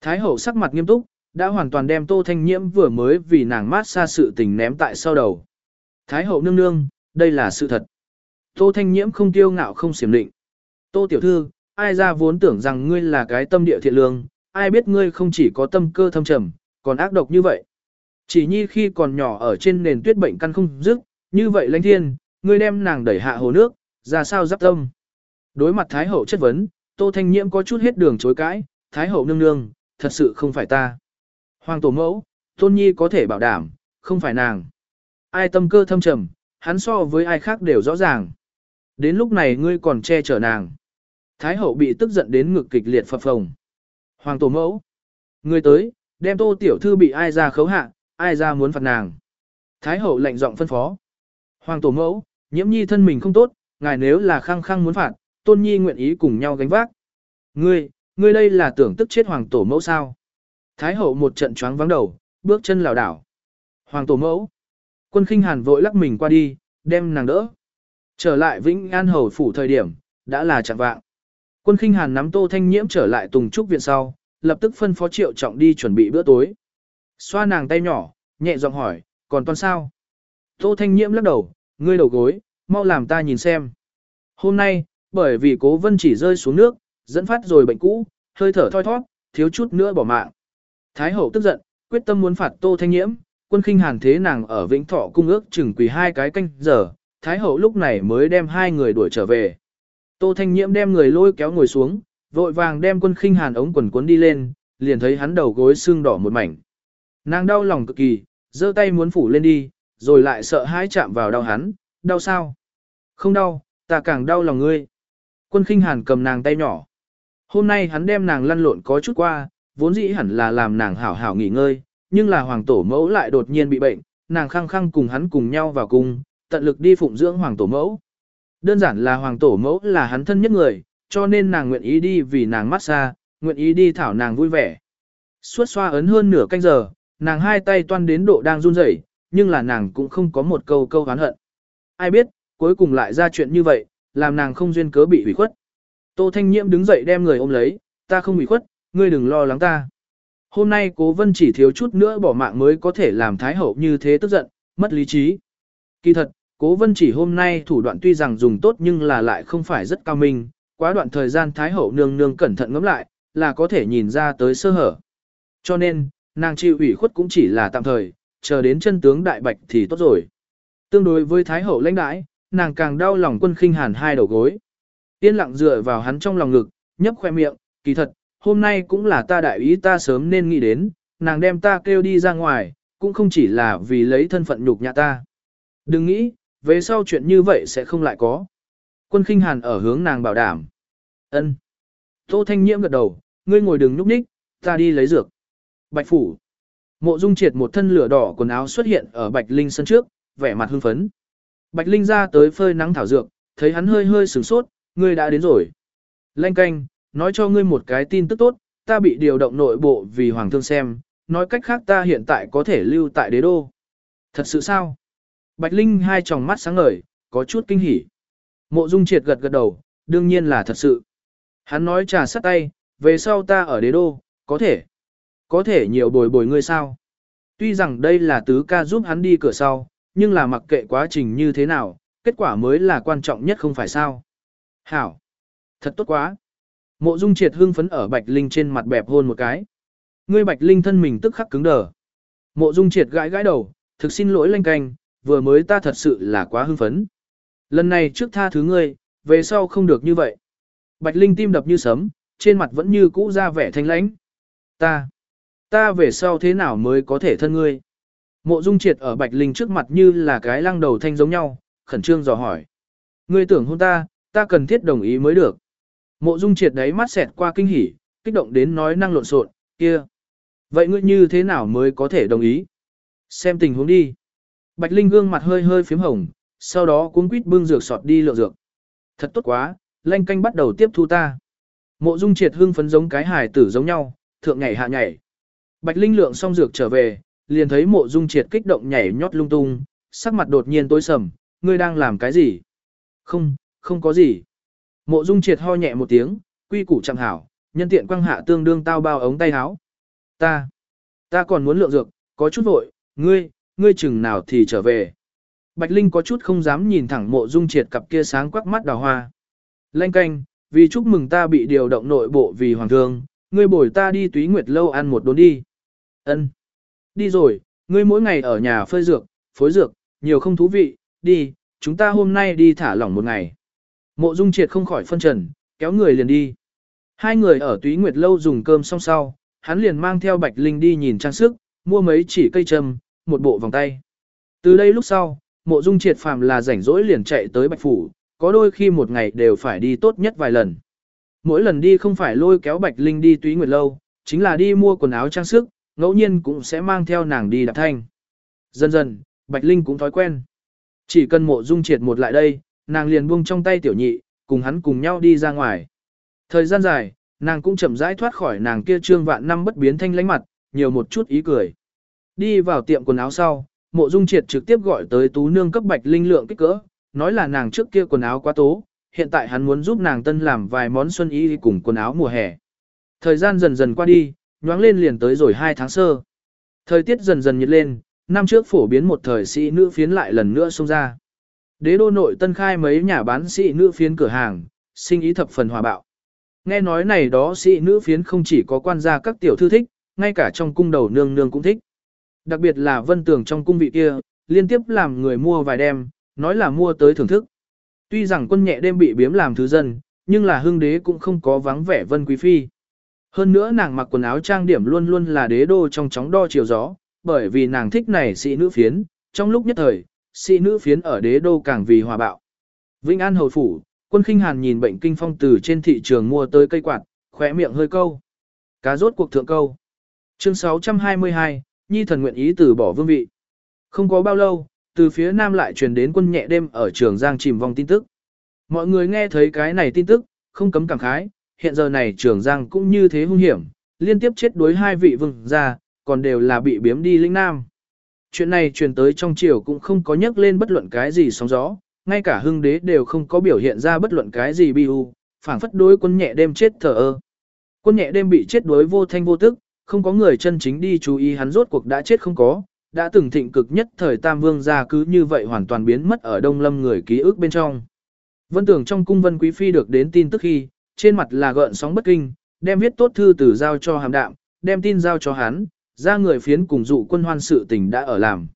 Thái hậu sắc mặt nghiêm túc, đã hoàn toàn đem tô thanh nhiễm vừa mới vì nàng mát xa sự tình ném tại sau đầu. Thái hậu nương nương, đây là sự thật. Tô thanh nhiễm không tiêu ngạo không xiểm định. Tô tiểu thư, ai ra vốn tưởng rằng ngươi là cái tâm địa thiện lương, ai biết ngươi không chỉ có tâm cơ thâm trầm, còn ác độc như vậy. Chỉ nhi khi còn nhỏ ở trên nền tuyết bệnh căn không dứt, như vậy lãnh thiên, ngươi đem nàng đẩy hạ hồ nước, ra sao giáp tâm. Đối mặt Thái Hậu chất vấn, Tô Thanh Nhiễm có chút hết đường chối cãi, Thái Hậu nương nương, thật sự không phải ta. Hoàng tổ mẫu, Tôn Nhi có thể bảo đảm, không phải nàng. Ai tâm cơ thâm trầm, hắn so với ai khác đều rõ ràng. Đến lúc này ngươi còn che chở nàng. Thái hậu bị tức giận đến ngực kịch liệt phập phồng. Hoàng tổ mẫu. Ngươi tới, đem tô tiểu thư bị ai ra khấu hạ, ai ra muốn phạt nàng. Thái hậu lệnh giọng phân phó. Hoàng tổ mẫu, nhiễm nhi thân mình không tốt, ngài nếu là khăng khăng muốn phạt, tôn nhi nguyện ý cùng nhau gánh vác. Ngươi, ngươi đây là tưởng tức chết hoàng tổ mẫu sao? Thái hậu một trận choáng vắng đầu, bước chân lảo đảo. Hoàng tổ mẫu. Quân khinh hàn vội lắc mình qua đi, đem nàng đỡ. Trở lại Vĩnh An Hầu phủ thời điểm, đã là chẳng vạng. Quân khinh hàn nắm tô thanh nhiễm trở lại tùng trúc viện sau, lập tức phân phó triệu trọng đi chuẩn bị bữa tối. Xoa nàng tay nhỏ, nhẹ giọng hỏi, còn toàn sao? Tô thanh nhiễm lắc đầu, ngươi đầu gối, mau làm ta nhìn xem. Hôm nay, bởi vì cố vân chỉ rơi xuống nước, dẫn phát rồi bệnh cũ, hơi thở thoi thoát, thiếu chút nữa bỏ mạng. Thái hậu tức giận, quyết tâm muốn phạt tô thanh nhiễm, quân khinh hàn thế nàng ở vĩnh thọ cung ước chừng quỳ hai cái canh giờ, Thái hậu lúc này mới đem hai người đuổi trở về. Tô thanh nhiễm đem người lôi kéo ngồi xuống, vội vàng đem quân khinh hàn ống quần cuốn đi lên, liền thấy hắn đầu gối xương đỏ một mảnh. Nàng đau lòng cực kỳ, giơ tay muốn phủ lên đi, rồi lại sợ hãi chạm vào đau hắn, đau sao? Không đau, ta càng đau lòng ngươi. Quân khinh hàn cầm nàng tay nhỏ. Hôm nay hắn đem nàng lăn lộn có chút qua, vốn dĩ hẳn là làm nàng hảo hảo nghỉ ngơi, nhưng là hoàng tổ mẫu lại đột nhiên bị bệnh, nàng khăng khăng cùng hắn cùng nhau vào cung, tận lực đi phụng dưỡng hoàng tổ mẫu. Đơn giản là hoàng tổ mẫu là hắn thân nhất người, cho nên nàng nguyện ý đi vì nàng mát xa, nguyện ý đi thảo nàng vui vẻ. Suốt xoa ấn hơn nửa canh giờ, nàng hai tay toan đến độ đang run rẩy, nhưng là nàng cũng không có một câu câu oán hận. Ai biết, cuối cùng lại ra chuyện như vậy, làm nàng không duyên cớ bị hủy khuất. Tô Thanh Nhiễm đứng dậy đem người ôm lấy, ta không hủy khuất, ngươi đừng lo lắng ta. Hôm nay cố vân chỉ thiếu chút nữa bỏ mạng mới có thể làm Thái Hậu như thế tức giận, mất lý trí. Kỳ thật, cố vân chỉ hôm nay thủ đoạn tuy rằng dùng tốt nhưng là lại không phải rất cao minh, quá đoạn thời gian Thái Hậu nương nương cẩn thận ngẫm lại, là có thể nhìn ra tới sơ hở. Cho nên, nàng chịu ủy khuất cũng chỉ là tạm thời, chờ đến chân tướng đại bạch thì tốt rồi. Tương đối với Thái Hậu lãnh đãi, nàng càng đau lòng quân khinh hàn hai đầu gối. Yên lặng dựa vào hắn trong lòng ngực, nhấp khoe miệng, kỳ thật, hôm nay cũng là ta đại ý ta sớm nên nghĩ đến, nàng đem ta kêu đi ra ngoài, cũng không chỉ là vì lấy thân phận nhục nhã ta. Đừng nghĩ, về sau chuyện như vậy sẽ không lại có. Quân khinh hàn ở hướng nàng bảo đảm. ân Tô Thanh Nhiễm gật đầu, ngươi ngồi đừng núp ních, ta đi lấy dược. Bạch Phủ. Mộ Dung triệt một thân lửa đỏ quần áo xuất hiện ở Bạch Linh sân trước, vẻ mặt hưng phấn. Bạch Linh ra tới phơi nắng thảo dược, thấy hắn hơi hơi sửng sốt, ngươi đã đến rồi. Lanh canh, nói cho ngươi một cái tin tức tốt, ta bị điều động nội bộ vì hoàng thương xem, nói cách khác ta hiện tại có thể lưu tại đế đô. Thật sự sao? Bạch Linh hai tròng mắt sáng ngời, có chút kinh hỉ. Mộ Dung Triệt gật gật đầu, đương nhiên là thật sự. Hắn nói trà sắt tay, về sau ta ở đế đô, có thể. Có thể nhiều bồi bồi ngươi sao. Tuy rằng đây là tứ ca giúp hắn đi cửa sau, nhưng là mặc kệ quá trình như thế nào, kết quả mới là quan trọng nhất không phải sao. Hảo! Thật tốt quá! Mộ Dung Triệt hưng phấn ở Bạch Linh trên mặt bẹp hôn một cái. Ngươi Bạch Linh thân mình tức khắc cứng đờ. Mộ Dung Triệt gãi gãi đầu, thực xin lỗi lanh canh, vừa mới ta thật sự là quá hưng phấn. Lần này trước tha thứ ngươi, về sau không được như vậy. Bạch Linh tim đập như sấm, trên mặt vẫn như cũ ra vẻ thanh lãnh. Ta, ta về sau thế nào mới có thể thân ngươi? Mộ Dung Triệt ở Bạch Linh trước mặt như là cái lăng đầu thanh giống nhau, khẩn trương dò hỏi. Ngươi tưởng hôn ta, ta cần thiết đồng ý mới được. Mộ Dung Triệt đấy mắt xẹt qua kinh hỉ, kích động đến nói năng lộn xộn, kia. Vậy ngươi như thế nào mới có thể đồng ý? Xem tình huống đi. Bạch Linh gương mặt hơi hơi phím hồng, sau đó cuống quýt bưng dược sọt đi lựa dược. Thật tốt quá, lanh canh bắt đầu tiếp thu ta. Mộ Dung Triệt hưng phấn giống cái hài tử giống nhau, thượng nhảy hạ nhảy. Bạch Linh lượng xong dược trở về, liền thấy Mộ Dung Triệt kích động nhảy nhót lung tung, sắc mặt đột nhiên tối sầm, ngươi đang làm cái gì? Không, không có gì. Mộ Dung Triệt ho nhẹ một tiếng, quy củ chẳng hảo, nhân tiện quăng hạ tương đương tao bao ống tay áo. Ta, ta còn muốn lượng dược, có chút vội, ngươi, ngươi chừng nào thì trở về. Bạch Linh có chút không dám nhìn thẳng mộ dung triệt cặp kia sáng quắc mắt đào hoa. Lanh canh, vì chúc mừng ta bị điều động nội bộ vì hoàng thương, ngươi bồi ta đi túy nguyệt lâu ăn một đốn đi. Ân, Đi rồi, ngươi mỗi ngày ở nhà phơi dược, phối dược, nhiều không thú vị, đi, chúng ta hôm nay đi thả lỏng một ngày. Mộ dung triệt không khỏi phân trần, kéo người liền đi. Hai người ở túy nguyệt lâu dùng cơm xong sau, hắn liền mang theo Bạch Linh đi nhìn trang sức, mua mấy chỉ cây trầm, một bộ vòng tay. Từ đây lúc sau, mộ dung triệt phàm là rảnh rỗi liền chạy tới Bạch Phủ, có đôi khi một ngày đều phải đi tốt nhất vài lần. Mỗi lần đi không phải lôi kéo Bạch Linh đi túy nguyệt lâu, chính là đi mua quần áo trang sức, ngẫu nhiên cũng sẽ mang theo nàng đi đạp thanh. Dần dần, Bạch Linh cũng thói quen. Chỉ cần mộ dung triệt một lại đây, nàng liền buông trong tay tiểu nhị, cùng hắn cùng nhau đi ra ngoài. Thời gian dài, nàng cũng chậm rãi thoát khỏi nàng kia trương vạn năm bất biến thanh lánh mặt, nhiều một chút ý cười. Đi vào tiệm quần áo sau, mộ dung triệt trực tiếp gọi tới tú nương cấp bạch linh lượng kích cỡ, nói là nàng trước kia quần áo quá tố, hiện tại hắn muốn giúp nàng tân làm vài món xuân y cùng quần áo mùa hè. Thời gian dần dần qua đi, nhoáng lên liền tới rồi 2 tháng sơ. Thời tiết dần dần nhiệt lên, năm trước phổ biến một thời sĩ nữ phiến lại lần nữa xông ra. Đế đô nội tân khai mấy nhà bán sĩ nữ phiến cửa hàng, sinh ý thập phần hòa bạo. Nghe nói này đó sĩ nữ phiến không chỉ có quan gia các tiểu thư thích, ngay cả trong cung đầu nương nương cũng thích. Đặc biệt là vân tường trong cung vị kia, liên tiếp làm người mua vài đêm, nói là mua tới thưởng thức. Tuy rằng quân nhẹ đêm bị biếm làm thứ dân, nhưng là hương đế cũng không có vắng vẻ vân quý phi. Hơn nữa nàng mặc quần áo trang điểm luôn luôn là đế đô trong chóng đo chiều gió, bởi vì nàng thích này sĩ nữ phiến, trong lúc nhất thời, sĩ nữ phiến ở đế đô càng vì hòa bạo. Vĩnh An Hầu Phủ, quân khinh hàn nhìn bệnh kinh phong từ trên thị trường mua tới cây quạt, khỏe miệng hơi câu. Cá rốt cuộc thượng câu. Chương 622, Nhi thần nguyện ý từ bỏ vương vị. Không có bao lâu, từ phía nam lại truyền đến quân nhẹ đêm ở trường Giang chìm vòng tin tức. Mọi người nghe thấy cái này tin tức, không cấm cảm khái, hiện giờ này trường Giang cũng như thế hung hiểm, liên tiếp chết đối hai vị vương gia, còn đều là bị biếm đi lĩnh nam. Chuyện này truyền tới trong triều cũng không có nhắc lên bất luận cái gì sóng gió, ngay cả hưng đế đều không có biểu hiện ra bất luận cái gì bi u, phảng phất đối quân nhẹ đêm chết thở ơ. Quân nhẹ đêm bị chết đối vô thanh vô tức, không có người chân chính đi chú ý hắn rốt cuộc đã chết không có, đã từng thịnh cực nhất thời Tam Vương gia cứ như vậy hoàn toàn biến mất ở Đông Lâm người ký ức bên trong. Vân tưởng trong cung Vân Quý Phi được đến tin tức khi, trên mặt là gợn sóng bất kinh, đem viết tốt thư từ giao cho hàm đạm, đem tin giao cho hắn, ra người phiến cùng dụ quân hoan sự tình đã ở làm.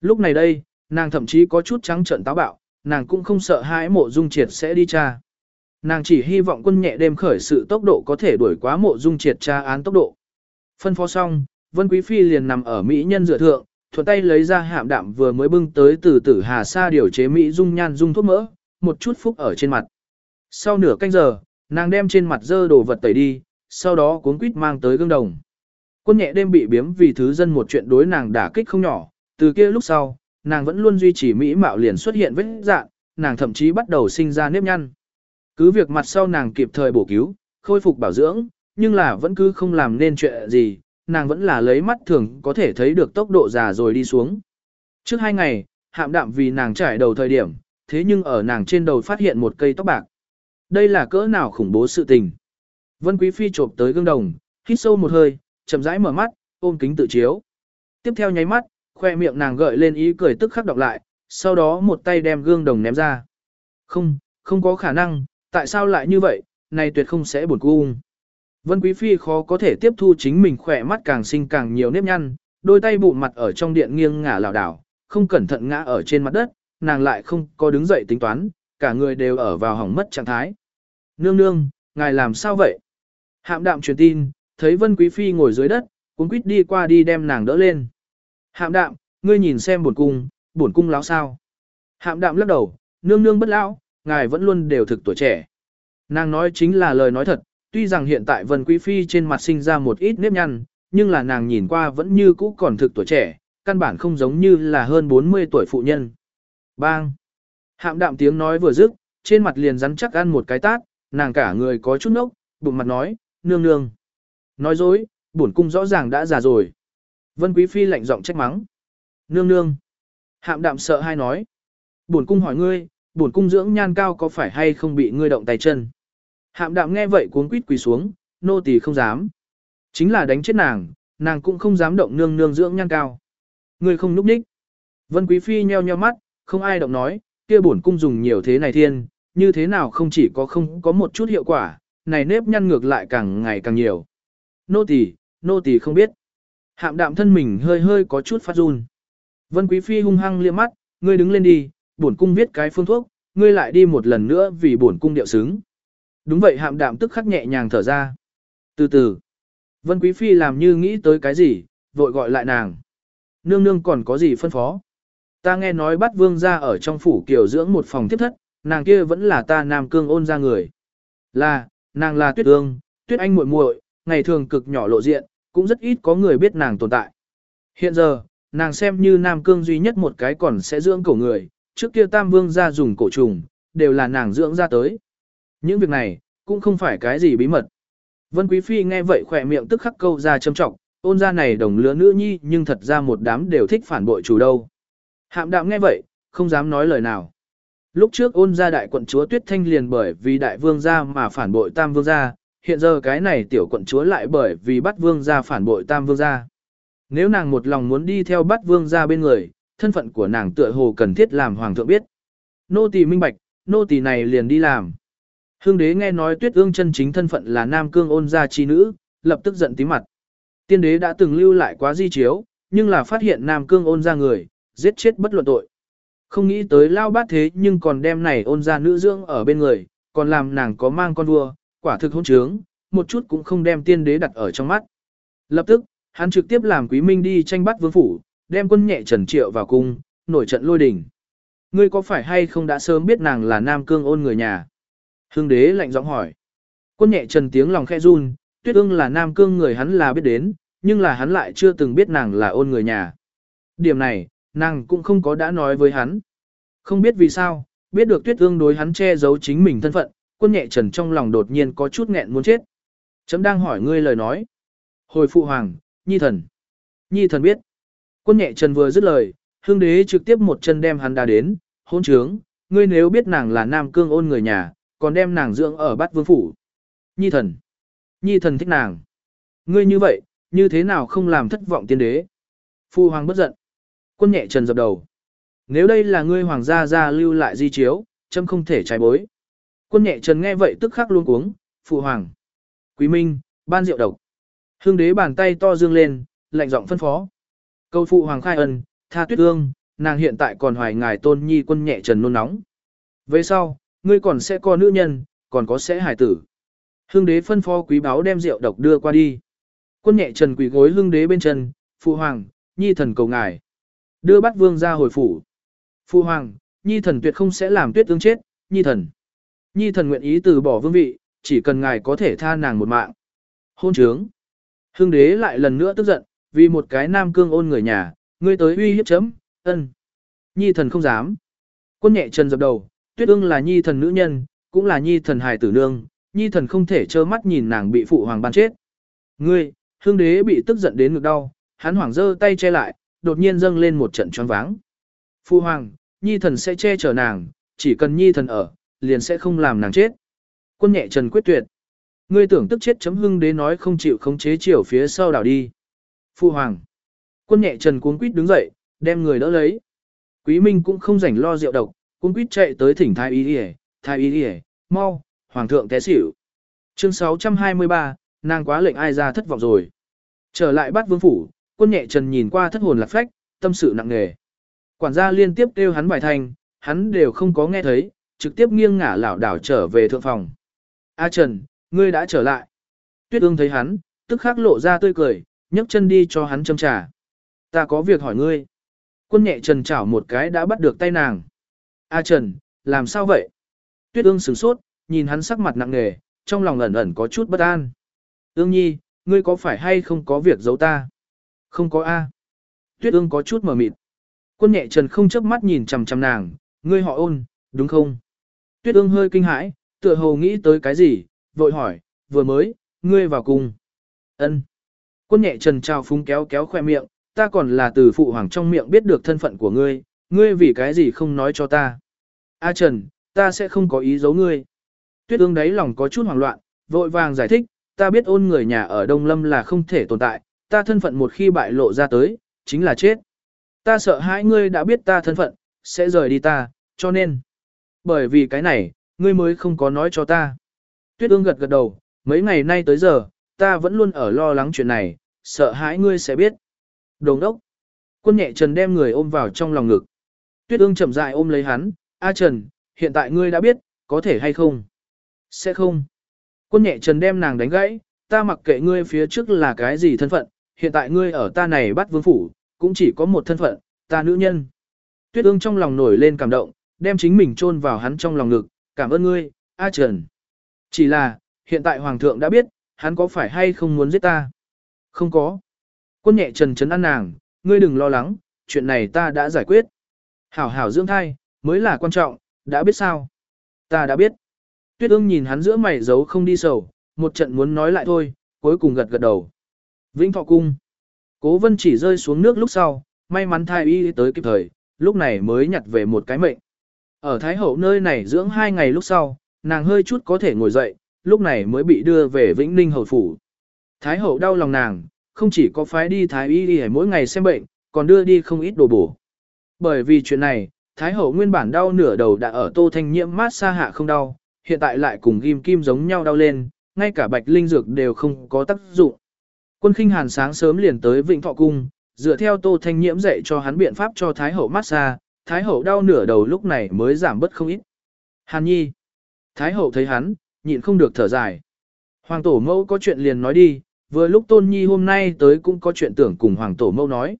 Lúc này đây, nàng thậm chí có chút trắng trợn táo bạo, nàng cũng không sợ hãi mộ dung triệt sẽ đi tra. Nàng chỉ hy vọng quân nhẹ đêm khởi sự tốc độ có thể đuổi quá mộ dung triệt tra án tốc độ. Phân phó xong, Vân Quý Phi liền nằm ở Mỹ nhân dựa thượng, thuận tay lấy ra hạm đạm vừa mới bưng tới từ tử hà sa điều chế Mỹ dung nhan dung thuốc mỡ, một chút phúc ở trên mặt. Sau nửa canh giờ, nàng đem trên mặt dơ đồ vật tẩy đi, sau đó cuốn quýt mang tới gương đồng. Quân nhẹ đêm bị biếm vì thứ dân một chuyện đối nàng đả kích không nhỏ, từ kia lúc sau, nàng vẫn luôn duy trì mỹ mạo liền xuất hiện vết dạng, nàng thậm chí bắt đầu sinh ra nếp nhăn. Cứ việc mặt sau nàng kịp thời bổ cứu, khôi phục bảo dưỡng, nhưng là vẫn cứ không làm nên chuyện gì, nàng vẫn là lấy mắt thường có thể thấy được tốc độ già rồi đi xuống. Trước hai ngày, hạm đạm vì nàng trải đầu thời điểm, thế nhưng ở nàng trên đầu phát hiện một cây tóc bạc. Đây là cỡ nào khủng bố sự tình. Vân Quý Phi trộm tới gương đồng, hít sâu một hơi, chậm rãi mở mắt, ôm kính tự chiếu. Tiếp theo nháy mắt, khoe miệng nàng gợi lên ý cười tức khắc đọc lại, sau đó một tay đem gương đồng ném ra. Không, không có khả năng, tại sao lại như vậy, này tuyệt không sẽ buồn cung. Vân Quý Phi khó có thể tiếp thu chính mình khỏe mắt càng sinh càng nhiều nếp nhăn, đôi tay bụng mặt ở trong điện nghiêng ngả lảo đảo, không cẩn thận ngã ở trên mặt đất, nàng lại không có đứng dậy tính toán, cả người đều ở vào hỏng mất trạng thái. Nương nương, ngài làm sao vậy? Hạm đạm truyền tin, thấy Vân Quý Phi ngồi dưới đất, cũng quýt đi qua đi đem nàng đỡ lên. Hạm đạm, ngươi nhìn xem buồn cung, buồn cung láo sao? Hạm đạm lắc đầu, nương nương bất lão, ngài vẫn luôn đều thực tuổi trẻ. Nàng nói chính là lời nói thật, tuy rằng hiện tại Vân Quý Phi trên mặt sinh ra một ít nếp nhăn, nhưng là nàng nhìn qua vẫn như cũ còn thực tuổi trẻ, căn bản không giống như là hơn 40 tuổi phụ nhân. Bang! Hạm đạm tiếng nói vừa dứt, trên mặt liền rắn chắc ăn một cái tát, nàng cả người có chút nốc, bụng mặt nói, nương nương. Nói dối, bổn cung rõ ràng đã già rồi. Vân Quý Phi lạnh giọng trách mắng. Nương nương. Hạm đạm sợ hai nói. Bổn cung hỏi ngươi, bổn cung dưỡng nhan cao có phải hay không bị ngươi động tay chân. Hạm đạm nghe vậy cuốn quýt quỳ xuống, nô tỳ không dám. Chính là đánh chết nàng, nàng cũng không dám động nương nương dưỡng nhan cao. Ngươi không núp đích. Vân Quý Phi nheo nheo mắt, không ai động nói, kia bổn cung dùng nhiều thế này thiên, như thế nào không chỉ có không có một chút hiệu quả, này nếp nhăn ngược lại càng ngày càng nhiều. Nô tỳ, nô tỳ không biết. Hạm đạm thân mình hơi hơi có chút phát run. Vân Quý Phi hung hăng liếc mắt, ngươi đứng lên đi, bổn cung viết cái phương thuốc, ngươi lại đi một lần nữa vì bổn cung điệu xứng. Đúng vậy hạm đạm tức khắc nhẹ nhàng thở ra. Từ từ, Vân Quý Phi làm như nghĩ tới cái gì, vội gọi lại nàng. Nương nương còn có gì phân phó? Ta nghe nói bắt vương ra ở trong phủ kiểu dưỡng một phòng tiếp thất, nàng kia vẫn là ta nam cương ôn ra người. Là, nàng là tuyết ương, tuyết anh muội muội, ngày thường cực nhỏ lộ diện, cũng rất ít có người biết nàng tồn tại. Hiện giờ, nàng xem như nam cương duy nhất một cái còn sẽ dưỡng cổ người, trước kia tam vương ra dùng cổ trùng, đều là nàng dưỡng ra tới. Những việc này, cũng không phải cái gì bí mật. Vân Quý Phi nghe vậy khỏe miệng tức khắc câu ra châm trọng, ôn ra này đồng lứa nữ nhi nhưng thật ra một đám đều thích phản bội chủ đâu. Hạm đạm nghe vậy, không dám nói lời nào. Lúc trước ôn gia đại quận chúa Tuyết Thanh liền bởi vì đại vương gia mà phản bội tam vương gia, hiện giờ cái này tiểu quận chúa lại bởi vì bắt vương gia phản bội tam vương gia. Nếu nàng một lòng muốn đi theo bắt vương gia bên người, thân phận của nàng tựa hồ cần thiết làm hoàng thượng biết. Nô tỳ minh bạch, nô tỳ này liền đi làm. Hương đế nghe nói tuyết ương chân chính thân phận là nam cương ôn gia chi nữ, lập tức giận tím mặt. Tiên đế đã từng lưu lại quá di chiếu, nhưng là phát hiện nam cương ôn gia người, giết chết bất luận tội. Không nghĩ tới lao bát thế nhưng còn đem này ôn gia nữ dưỡng ở bên người, còn làm nàng có mang con vua, quả thực hôn trướng, một chút cũng không đem tiên đế đặt ở trong mắt. Lập tức, hắn trực tiếp làm quý minh đi tranh bắt vương phủ, đem quân nhẹ trần triệu vào cung, nổi trận lôi đình. Ngươi có phải hay không đã sớm biết nàng là nam cương ôn người nhà? Hương đế lạnh giọng hỏi. Quân nhẹ trần tiếng lòng khe run, tuyết ương là nam cương người hắn là biết đến, nhưng là hắn lại chưa từng biết nàng là ôn người nhà. Điểm này, nàng cũng không có đã nói với hắn. Không biết vì sao, biết được tuyết ương đối hắn che giấu chính mình thân phận, quân nhẹ trần trong lòng đột nhiên có chút nghẹn muốn chết. Chấm đang hỏi ngươi lời nói. Hồi phụ hoàng, nhi thần. Nhi thần biết. Quân nhẹ trần vừa dứt lời, hương đế trực tiếp một chân đem hắn đá đến, hôn trướng, ngươi nếu biết nàng là nam cương ôn người nhà, còn đem nàng dưỡng ở bát vương phủ. Nhi thần. Nhi thần thích nàng. Ngươi như vậy, như thế nào không làm thất vọng tiên đế. Phu hoàng bất giận. Quân nhẹ trần dập đầu. Nếu đây là ngươi hoàng gia gia lưu lại di chiếu, châm không thể trái bối. Quân nhẹ trần nghe vậy tức khắc luôn cuống, phụ hoàng. Quý minh, ban rượu độc. Hương đế bàn tay to dương lên, lạnh giọng phân phó. Câu phụ hoàng khai ân, tha tuyết ương, nàng hiện tại còn hoài ngài tôn nhi quân nhẹ trần nôn nóng. Về sau, ngươi còn sẽ có nữ nhân, còn có sẽ hài tử. Hương đế phân phó quý báo đem rượu độc đưa qua đi. Quân nhẹ trần quỳ gối hương đế bên chân, phụ hoàng, nhi thần cầu ngài. Đưa bắt vương ra hồi phủ. Phụ hoàng, nhi thần tuyệt không sẽ làm tuyết ương chết, nhi thần. Nhi thần nguyện ý từ bỏ vương vị, chỉ cần ngài có thể tha nàng một mạng. Hôn trướng. hưng đế lại lần nữa tức giận, vì một cái nam cương ôn người nhà, ngươi tới uy hiếp chấm, ân. Nhi thần không dám. Quân nhẹ chân dập đầu, tuyết ương là nhi thần nữ nhân, cũng là nhi thần hài tử nương, nhi thần không thể trơ mắt nhìn nàng bị phụ hoàng ban chết. Ngươi, hương đế bị tức giận đến ngực đau, hắn hoảng dơ tay che lại, đột nhiên dâng lên một trận choáng váng. Phu hoàng, nhi thần sẽ che chở nàng, chỉ cần nhi thần ở, liền sẽ không làm nàng chết. Quân nhẹ trần quyết tuyệt. Ngươi tưởng tức chết chấm hưng đế nói không chịu khống chế chiều phía sau đảo đi. Phu hoàng. Quân nhẹ trần cuốn quýt đứng dậy, đem người đỡ lấy. Quý Minh cũng không rảnh lo rượu độc, cuốn quýt chạy tới thỉnh thái y đi thái y đi mau, hoàng thượng té xỉu. Chương 623, nàng quá lệnh ai ra thất vọng rồi. Trở lại bắt vương phủ, quân nhẹ trần nhìn qua thất hồn lạc phách, tâm sự nặng nề. Quản gia liên tiếp kêu hắn bài thành, hắn đều không có nghe thấy, trực tiếp nghiêng ngả lảo đảo trở về thượng phòng. A Trần, ngươi đã trở lại. Tuyết ương thấy hắn, tức khắc lộ ra tươi cười, nhấc chân đi cho hắn châm trà. Ta có việc hỏi ngươi. Quân nhẹ Trần chảo một cái đã bắt được tay nàng. A Trần, làm sao vậy? Tuyết ương sửng sốt, nhìn hắn sắc mặt nặng nề, trong lòng ẩn ẩn có chút bất an. Ương nhi, ngươi có phải hay không có việc giấu ta? Không có A. Tuyết ương có chút mờ mịt. Quân nhẹ Trần không chớp mắt nhìn chằm chằm nàng, ngươi họ ôn, đúng không? Tuyết ương hơi kinh hãi, tựa hồ nghĩ tới cái gì, vội hỏi, vừa mới, ngươi vào cùng. Ân. Quân nhẹ trần trao phúng kéo kéo khoe miệng, ta còn là từ phụ hoàng trong miệng biết được thân phận của ngươi, ngươi vì cái gì không nói cho ta. A Trần, ta sẽ không có ý giấu ngươi. Tuyết ương đấy lòng có chút hoảng loạn, vội vàng giải thích, ta biết ôn người nhà ở Đông Lâm là không thể tồn tại, ta thân phận một khi bại lộ ra tới, chính là chết. Ta sợ hãi ngươi đã biết ta thân phận, sẽ rời đi ta, cho nên. Bởi vì cái này, ngươi mới không có nói cho ta. Tuyết ương gật gật đầu, mấy ngày nay tới giờ, ta vẫn luôn ở lo lắng chuyện này, sợ hãi ngươi sẽ biết. Đồng đốc. Quân nhẹ Trần đem người ôm vào trong lòng ngực. Tuyết ương chậm dại ôm lấy hắn, A Trần, hiện tại ngươi đã biết, có thể hay không? Sẽ không. Quân nhẹ Trần đem nàng đánh gãy, ta mặc kệ ngươi phía trước là cái gì thân phận, hiện tại ngươi ở ta này bắt vương phủ, cũng chỉ có một thân phận, ta nữ nhân. Tuyết ương trong lòng nổi lên cảm động, đem chính mình chôn vào hắn trong lòng ngực, cảm ơn ngươi, A Trần. Chỉ là, hiện tại Hoàng thượng đã biết, hắn có phải hay không muốn giết ta? Không có. Quân nhẹ Trần trấn an nàng, ngươi đừng lo lắng, chuyện này ta đã giải quyết. Hảo hảo dưỡng thai, mới là quan trọng, đã biết sao? Ta đã biết. Tuyết ương nhìn hắn giữa mày giấu không đi sầu, một trận muốn nói lại thôi, cuối cùng gật gật đầu. Vĩnh thọ cung. Cố vân chỉ rơi xuống nước lúc sau, may mắn thai y tới kịp thời, lúc này mới nhặt về một cái mệnh. Ở Thái Hậu nơi này dưỡng hai ngày lúc sau, nàng hơi chút có thể ngồi dậy, lúc này mới bị đưa về Vĩnh Ninh Hầu Phủ. Thái Hậu đau lòng nàng, không chỉ có phái đi Thái Y đi mỗi ngày xem bệnh, còn đưa đi không ít đồ bổ. Bởi vì chuyện này, Thái Hậu nguyên bản đau nửa đầu đã ở Tô Thanh Nhiễm mát xa hạ không đau, hiện tại lại cùng ghim kim giống nhau đau lên, ngay cả bạch linh dược đều không có tác dụng. Quân khinh hàn sáng sớm liền tới Vịnh Thọ Cung, dựa theo Tô Thanh Nhiễm dạy cho hắn biện pháp cho Thái Hậu mát xa, Thái hậu đau nửa đầu lúc này mới giảm bớt không ít. Hàn nhi. Thái hậu thấy hắn, nhịn không được thở dài. Hoàng tổ mẫu có chuyện liền nói đi, vừa lúc tôn nhi hôm nay tới cũng có chuyện tưởng cùng hoàng tổ mẫu nói.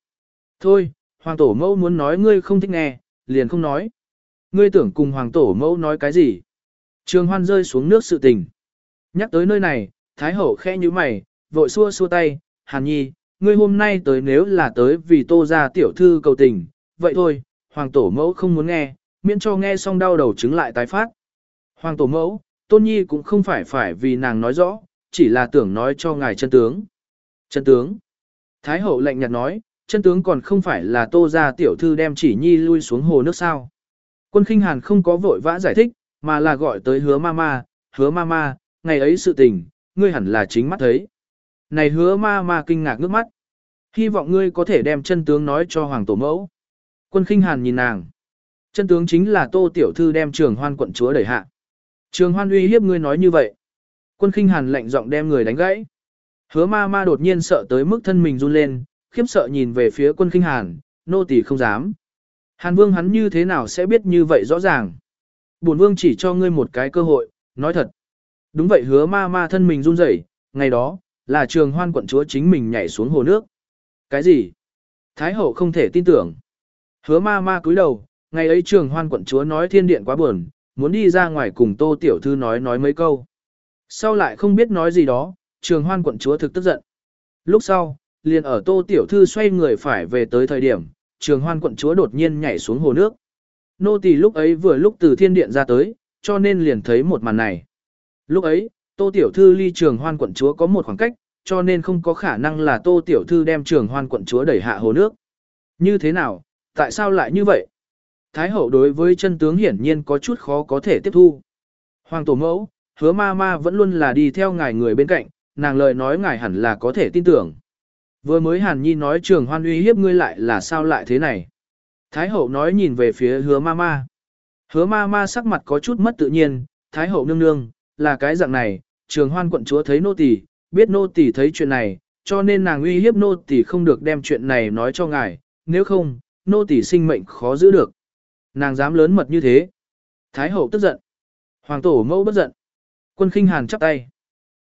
Thôi, hoàng tổ mẫu muốn nói ngươi không thích nghe, liền không nói. Ngươi tưởng cùng hoàng tổ mẫu nói cái gì? Trường hoan rơi xuống nước sự tình. Nhắc tới nơi này, Thái hậu khe như mày, vội xua xua tay, Hàn nhi, ngươi hôm nay tới nếu là tới vì tô ra tiểu thư cầu tình, vậy thôi, hoàng tổ mẫu không muốn nghe, miễn cho nghe xong đau đầu chứng lại tái phát. Hoàng tổ mẫu, tôn nhi cũng không phải phải vì nàng nói rõ, chỉ là tưởng nói cho ngài chân tướng. Chân tướng. Thái hậu lạnh nhạt nói, chân tướng còn không phải là tô ra tiểu thư đem chỉ nhi lui xuống hồ nước sao. Quân khinh hàn không có vội vã giải thích, mà là gọi tới hứa ma ma, hứa ma ma, ngày ấy sự tình, ngươi hẳn là chính mắt thấy này hứa ma ma kinh ngạc nước mắt. Hy vọng ngươi có thể đem chân tướng nói cho hoàng tổ mẫu. Quân khinh hàn nhìn nàng. Chân tướng chính là tô tiểu thư đem trường hoan quận chúa đẩy hạ. Trường hoan uy hiếp ngươi nói như vậy. Quân khinh hàn lạnh giọng đem người đánh gãy. Hứa ma ma đột nhiên sợ tới mức thân mình run lên, khiếp sợ nhìn về phía quân khinh hàn, nô tỳ không dám. Hàn vương hắn như thế nào sẽ biết như vậy rõ ràng. Bổn vương chỉ cho ngươi một cái cơ hội, nói thật. Đúng vậy hứa ma ma thân mình run rẩy, ngày đó, là trường hoan quận chúa chính mình nhảy xuống hồ nước. Cái gì? Thái hậu không thể tin tưởng. Hứa ma ma cúi đầu, ngày ấy trường hoan quận chúa nói thiên điện quá buồn, muốn đi ra ngoài cùng tô tiểu thư nói nói mấy câu. Sau lại không biết nói gì đó, trường hoan quận chúa thực tức giận. Lúc sau, liền ở tô tiểu thư xoay người phải về tới thời điểm, trường hoan quận chúa đột nhiên nhảy xuống hồ nước. Nô tỳ lúc ấy vừa lúc từ thiên điện ra tới, cho nên liền thấy một màn này. Lúc ấy, tô tiểu thư ly trường hoan quận chúa có một khoảng cách, cho nên không có khả năng là tô tiểu thư đem trường hoan quận chúa đẩy hạ hồ nước. Như thế nào, tại sao lại như vậy? Thái hậu đối với chân tướng hiển nhiên có chút khó có thể tiếp thu. Hoàng tổ mẫu, hứa ma ma vẫn luôn là đi theo ngài người bên cạnh, nàng lời nói ngài hẳn là có thể tin tưởng. Vừa mới Hàn Nhi nói trường hoan uy hiếp ngươi lại là sao lại thế này. Thái hậu nói nhìn về phía hứa ma ma. Hứa ma ma sắc mặt có chút mất tự nhiên, Thái hậu nương nương, là cái dạng này, trường hoan quận chúa thấy nô tỳ, biết nô tỳ thấy chuyện này, cho nên nàng uy hiếp nô tỳ không được đem chuyện này nói cho ngài, nếu không, nô tỳ sinh mệnh khó giữ được. Nàng dám lớn mật như thế. Thái hậu tức giận. Hoàng tổ mẫu bất giận. Quân khinh hàn chắp tay.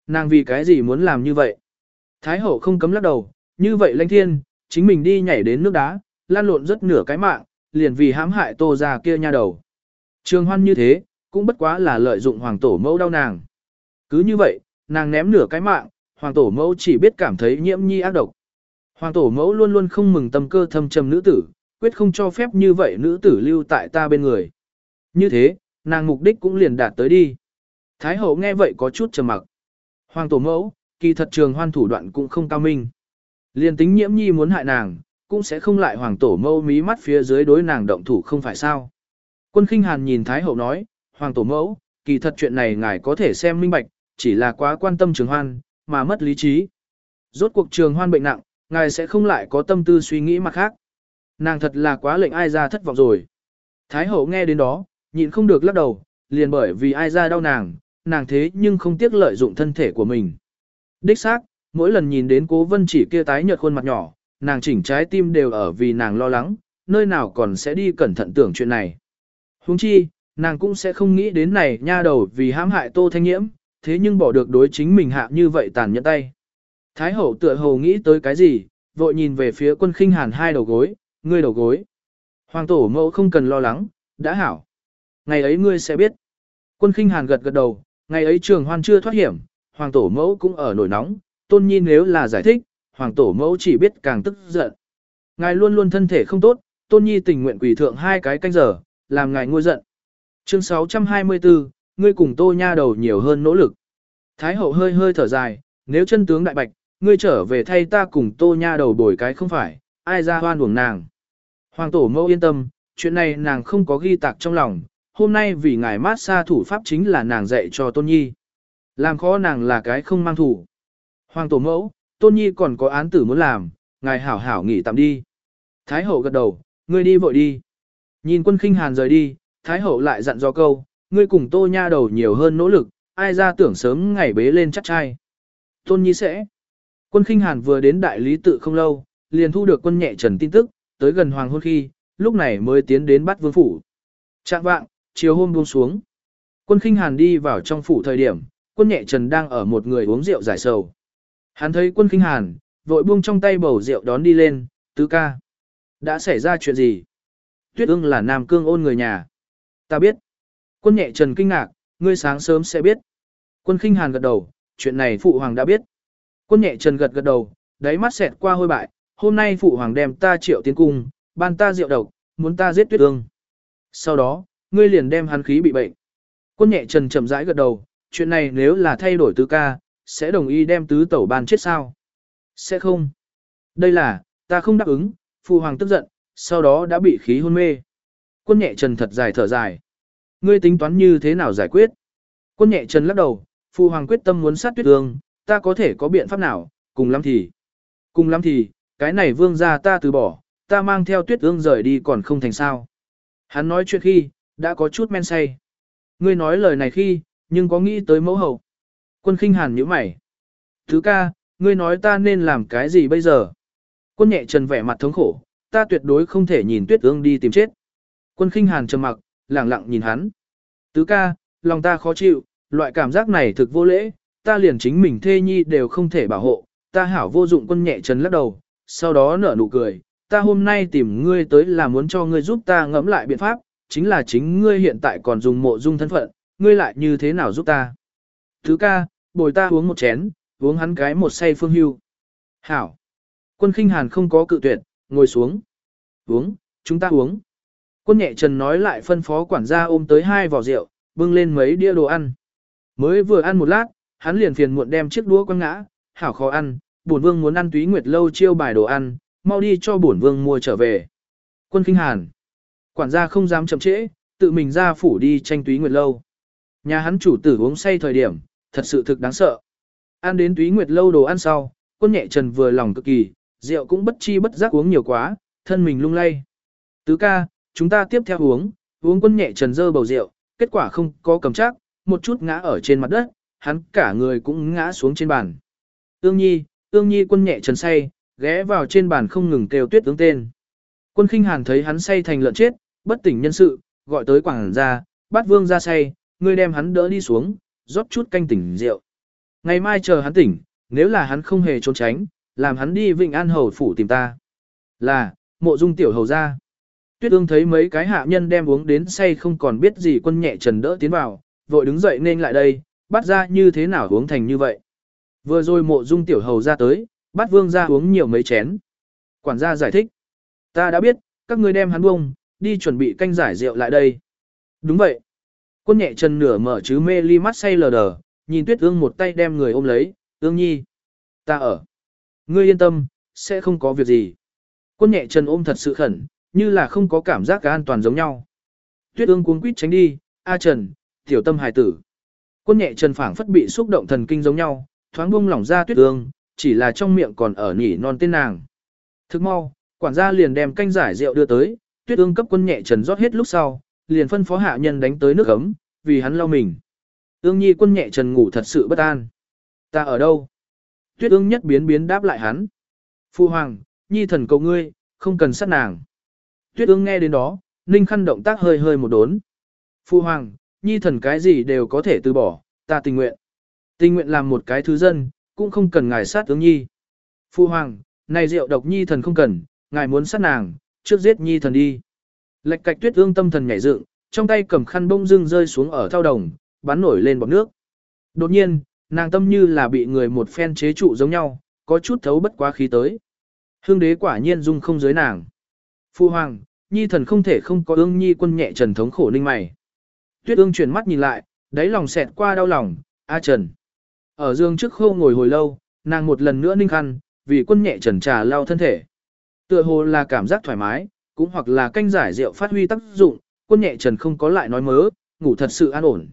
Nàng vì cái gì muốn làm như vậy? Thái hậu không cấm lắc đầu, như vậy lãnh thiên, chính mình đi nhảy đến nước đá, lan lộn rất nửa cái mạng, liền vì hãm hại tô ra kia nha đầu. Trường hoan như thế, cũng bất quá là lợi dụng hoàng tổ mẫu đau nàng. Cứ như vậy, nàng ném nửa cái mạng, hoàng tổ mẫu chỉ biết cảm thấy nhiễm nhi ác độc. Hoàng tổ mẫu luôn luôn không mừng tâm cơ thâm trầm nữ tử, quyết không cho phép như vậy nữ tử lưu tại ta bên người. Như thế, nàng mục đích cũng liền đạt tới đi. Thái hậu nghe vậy có chút trầm mặc. Hoàng tổ mẫu, kỳ thật trường hoan thủ đoạn cũng không cao minh. Liền tính nhiễm nhi muốn hại nàng, cũng sẽ không lại hoàng tổ mẫu mí mắt phía dưới đối nàng động thủ không phải sao. Quân khinh hàn nhìn Thái hậu nói, hoàng tổ mẫu, kỳ thật chuyện này ngài có thể xem minh bạch, chỉ là quá quan tâm trường hoan, mà mất lý trí. Rốt cuộc trường hoan bệnh nặng, ngài sẽ không lại có tâm tư suy nghĩ mặt khác. Nàng thật là quá lệnh ai ra thất vọng rồi. Thái hậu nghe đến đó, nhịn không được lắc đầu, liền bởi vì ai ra đau nàng, nàng thế nhưng không tiếc lợi dụng thân thể của mình. Đích xác, mỗi lần nhìn đến cố vân chỉ kia tái nhợt khuôn mặt nhỏ, nàng chỉnh trái tim đều ở vì nàng lo lắng, nơi nào còn sẽ đi cẩn thận tưởng chuyện này. Huống chi, nàng cũng sẽ không nghĩ đến này nha đầu vì hãm hại tô thanh nhiễm, thế nhưng bỏ được đối chính mình hạ như vậy tàn nhẫn tay. Thái hậu tựa hồ nghĩ tới cái gì, vội nhìn về phía quân khinh hàn hai đầu gối, ngươi đầu gối. Hoàng tổ mẫu không cần lo lắng, đã hảo. Ngày ấy ngươi sẽ biết. Quân khinh hàn gật gật đầu, ngày ấy trường hoan chưa thoát hiểm, hoàng tổ mẫu cũng ở nổi nóng, tôn nhi nếu là giải thích, hoàng tổ mẫu chỉ biết càng tức giận. Ngài luôn luôn thân thể không tốt, tôn nhi tình nguyện quỷ thượng hai cái canh giờ, làm ngài ngôi giận. Chương 624, ngươi cùng tô nha đầu nhiều hơn nỗ lực. Thái hậu hơi hơi thở dài, nếu chân tướng đại bạch, ngươi trở về thay ta cùng tô nha đầu bồi cái không phải, ai ra hoan uổng nàng. Hoàng tổ mẫu yên tâm, chuyện này nàng không có ghi tạc trong lòng, hôm nay vì ngài mát xa thủ pháp chính là nàng dạy cho tôn nhi. Làm khó nàng là cái không mang thủ. Hoàng tổ mẫu, tôn nhi còn có án tử muốn làm, ngài hảo hảo nghỉ tạm đi. Thái hậu gật đầu, ngươi đi vội đi. Nhìn quân khinh hàn rời đi, Thái hậu lại dặn dò câu, ngươi cùng tô nha đầu nhiều hơn nỗ lực, ai ra tưởng sớm ngày bế lên chắc trai. Tôn nhi sẽ. Quân khinh hàn vừa đến đại lý tự không lâu, liền thu được quân nhẹ trần tin tức, tới gần hoàng hôn khi, lúc này mới tiến đến bắt vương phủ. Trạng vạng, chiều hôm buông xuống. Quân khinh hàn đi vào trong phủ thời điểm, quân nhẹ trần đang ở một người uống rượu giải sầu. Hắn thấy quân khinh hàn, vội buông trong tay bầu rượu đón đi lên, tứ ca. Đã xảy ra chuyện gì? Tuyết ương là nam cương ôn người nhà. Ta biết. Quân nhẹ trần kinh ngạc, ngươi sáng sớm sẽ biết. Quân khinh hàn gật đầu, chuyện này phụ hoàng đã biết. Quân nhẹ trần gật gật đầu, đáy mắt xẹt qua hôi bại, hôm nay phụ hoàng đem ta triệu tiến cung, ban ta rượu độc, muốn ta giết tuyết ương. Sau đó, ngươi liền đem hắn khí bị bệnh. Quân nhẹ trần chậm rãi gật đầu, chuyện này nếu là thay đổi tứ ca, sẽ đồng ý đem tứ tẩu ban chết sao? Sẽ không. Đây là, ta không đáp ứng, phụ hoàng tức giận, sau đó đã bị khí hôn mê. Quân nhẹ trần thật dài thở dài. Ngươi tính toán như thế nào giải quyết? Quân nhẹ trần lắc đầu, phụ hoàng quyết tâm muốn sát tuyết ương, ta có thể có biện pháp nào, cùng lắm thì. Cùng lắm thì, cái này vương gia ta từ bỏ, ta mang theo tuyết ương rời đi còn không thành sao. Hắn nói chuyện khi, đã có chút men say. Ngươi nói lời này khi, nhưng có nghĩ tới mẫu hậu. Quân khinh hàn nhíu mày. Thứ ca, ngươi nói ta nên làm cái gì bây giờ? Quân nhẹ trần vẻ mặt thống khổ, ta tuyệt đối không thể nhìn tuyết ương đi tìm chết. Quân khinh hàn trầm mặc, lẳng lặng nhìn hắn. Tứ ca, lòng ta khó chịu, loại cảm giác này thực vô lễ, ta liền chính mình thê nhi đều không thể bảo hộ, ta hảo vô dụng quân nhẹ trần lắc đầu, sau đó nở nụ cười, ta hôm nay tìm ngươi tới là muốn cho ngươi giúp ta ngẫm lại biện pháp, chính là chính ngươi hiện tại còn dùng mộ dung thân phận, ngươi lại như thế nào giúp ta. Thứ ca, bồi ta uống một chén, uống hắn cái một say phương hưu. Hảo. Quân khinh hàn không có cự tuyệt, ngồi xuống. Uống, chúng ta uống. Quân nhẹ trần nói lại phân phó quản gia ôm tới hai vỏ rượu, bưng lên mấy đĩa đồ ăn. Mới vừa ăn một lát, hắn liền phiền muộn đem chiếc đũa quăng ngã, hảo khó ăn, bổn vương muốn ăn túy nguyệt lâu chiêu bài đồ ăn, mau đi cho bổn vương mua trở về. Quân kinh hàn. Quản gia không dám chậm trễ, tự mình ra phủ đi tranh túy nguyệt lâu. Nhà hắn chủ tử uống say thời điểm, thật sự thực đáng sợ. Ăn đến túy nguyệt lâu đồ ăn sau, quân nhẹ trần vừa lòng cực kỳ, rượu cũng bất chi bất giác uống nhiều quá, thân mình lung lay. Tứ ca, chúng ta tiếp theo uống, uống quân nhẹ trần dơ bầu rượu, kết quả không có cầm chắc, một chút ngã ở trên mặt đất, hắn cả người cũng ngã xuống trên bàn. Ương Nhi, Ương Nhi quân nhẹ trần say, ghé vào trên bàn không ngừng kêu tuyết tướng tên. Quân khinh hàn thấy hắn say thành lợn chết, bất tỉnh nhân sự, gọi tới quảng ra, bắt vương ra say, ngươi đem hắn đỡ đi xuống, rót chút canh tỉnh rượu. Ngày mai chờ hắn tỉnh, nếu là hắn không hề trốn tránh, làm hắn đi Vịnh An Hầu phủ tìm ta. Là, mộ dung tiểu hầu ra. Tuyết ương thấy mấy cái hạ nhân đem uống đến say không còn biết gì quân nhẹ trần đỡ tiến vào, vội đứng dậy nên lại đây, bắt ra như thế nào uống thành như vậy. Vừa rồi mộ dung tiểu hầu ra tới, bắt vương ra uống nhiều mấy chén. Quản gia giải thích. Ta đã biết, các ngươi đem hắn bông, đi chuẩn bị canh giải rượu lại đây. Đúng vậy. Quân nhẹ chân nửa mở chứ mê ly mắt say lờ đờ, nhìn tuyết ương một tay đem người ôm lấy, ương nhi. Ta ở. Ngươi yên tâm, sẽ không có việc gì. Quân nhẹ chân ôm thật sự khẩn, như là không có cảm giác cả an toàn giống nhau. Tuyết ương cuống quýt tránh đi, A Trần, tiểu tâm hài tử. Quân nhẹ Trần phảng phất bị xúc động thần kinh giống nhau, thoáng bung lỏng ra tuyết ương, chỉ là trong miệng còn ở nhỉ non tên nàng. Thức mau, quản gia liền đem canh giải rượu đưa tới, tuyết ương cấp quân nhẹ Trần rót hết lúc sau, liền phân phó hạ nhân đánh tới nước ấm, vì hắn lau mình. Ương nhi quân nhẹ Trần ngủ thật sự bất an. Ta ở đâu? Tuyết ương nhất biến biến đáp lại hắn. Phu hoàng, nhi thần cầu ngươi, không cần sát nàng. Tuyết ương nghe đến đó, ninh khăn động tác hơi hơi một đốn. Phu hoàng, nhi thần cái gì đều có thể từ bỏ, ta tình nguyện. Tình nguyện làm một cái thứ dân, cũng không cần ngài sát tướng nhi. Phu hoàng, này rượu độc nhi thần không cần, ngài muốn sát nàng, trước giết nhi thần đi. Lệch cạch tuyết ương tâm thần nhảy dựng, trong tay cầm khăn bông dưng rơi xuống ở thao đồng, bắn nổi lên bọt nước. Đột nhiên, nàng tâm như là bị người một phen chế trụ giống nhau, có chút thấu bất quá khí tới. Hương đế quả nhiên dung không giới nàng. Phu hoàng, nhi thần không thể không có ương nhi quân nhẹ trần thống khổ ninh mày. Tuyết ương chuyển mắt nhìn lại, đáy lòng xẹt qua đau lòng, A Trần. Ở dương trước khâu ngồi hồi lâu, nàng một lần nữa ninh khăn, vì quân nhẹ trần trà lao thân thể. Tựa hồ là cảm giác thoải mái, cũng hoặc là canh giải rượu phát huy tác dụng, quân nhẹ trần không có lại nói mớ, ngủ thật sự an ổn.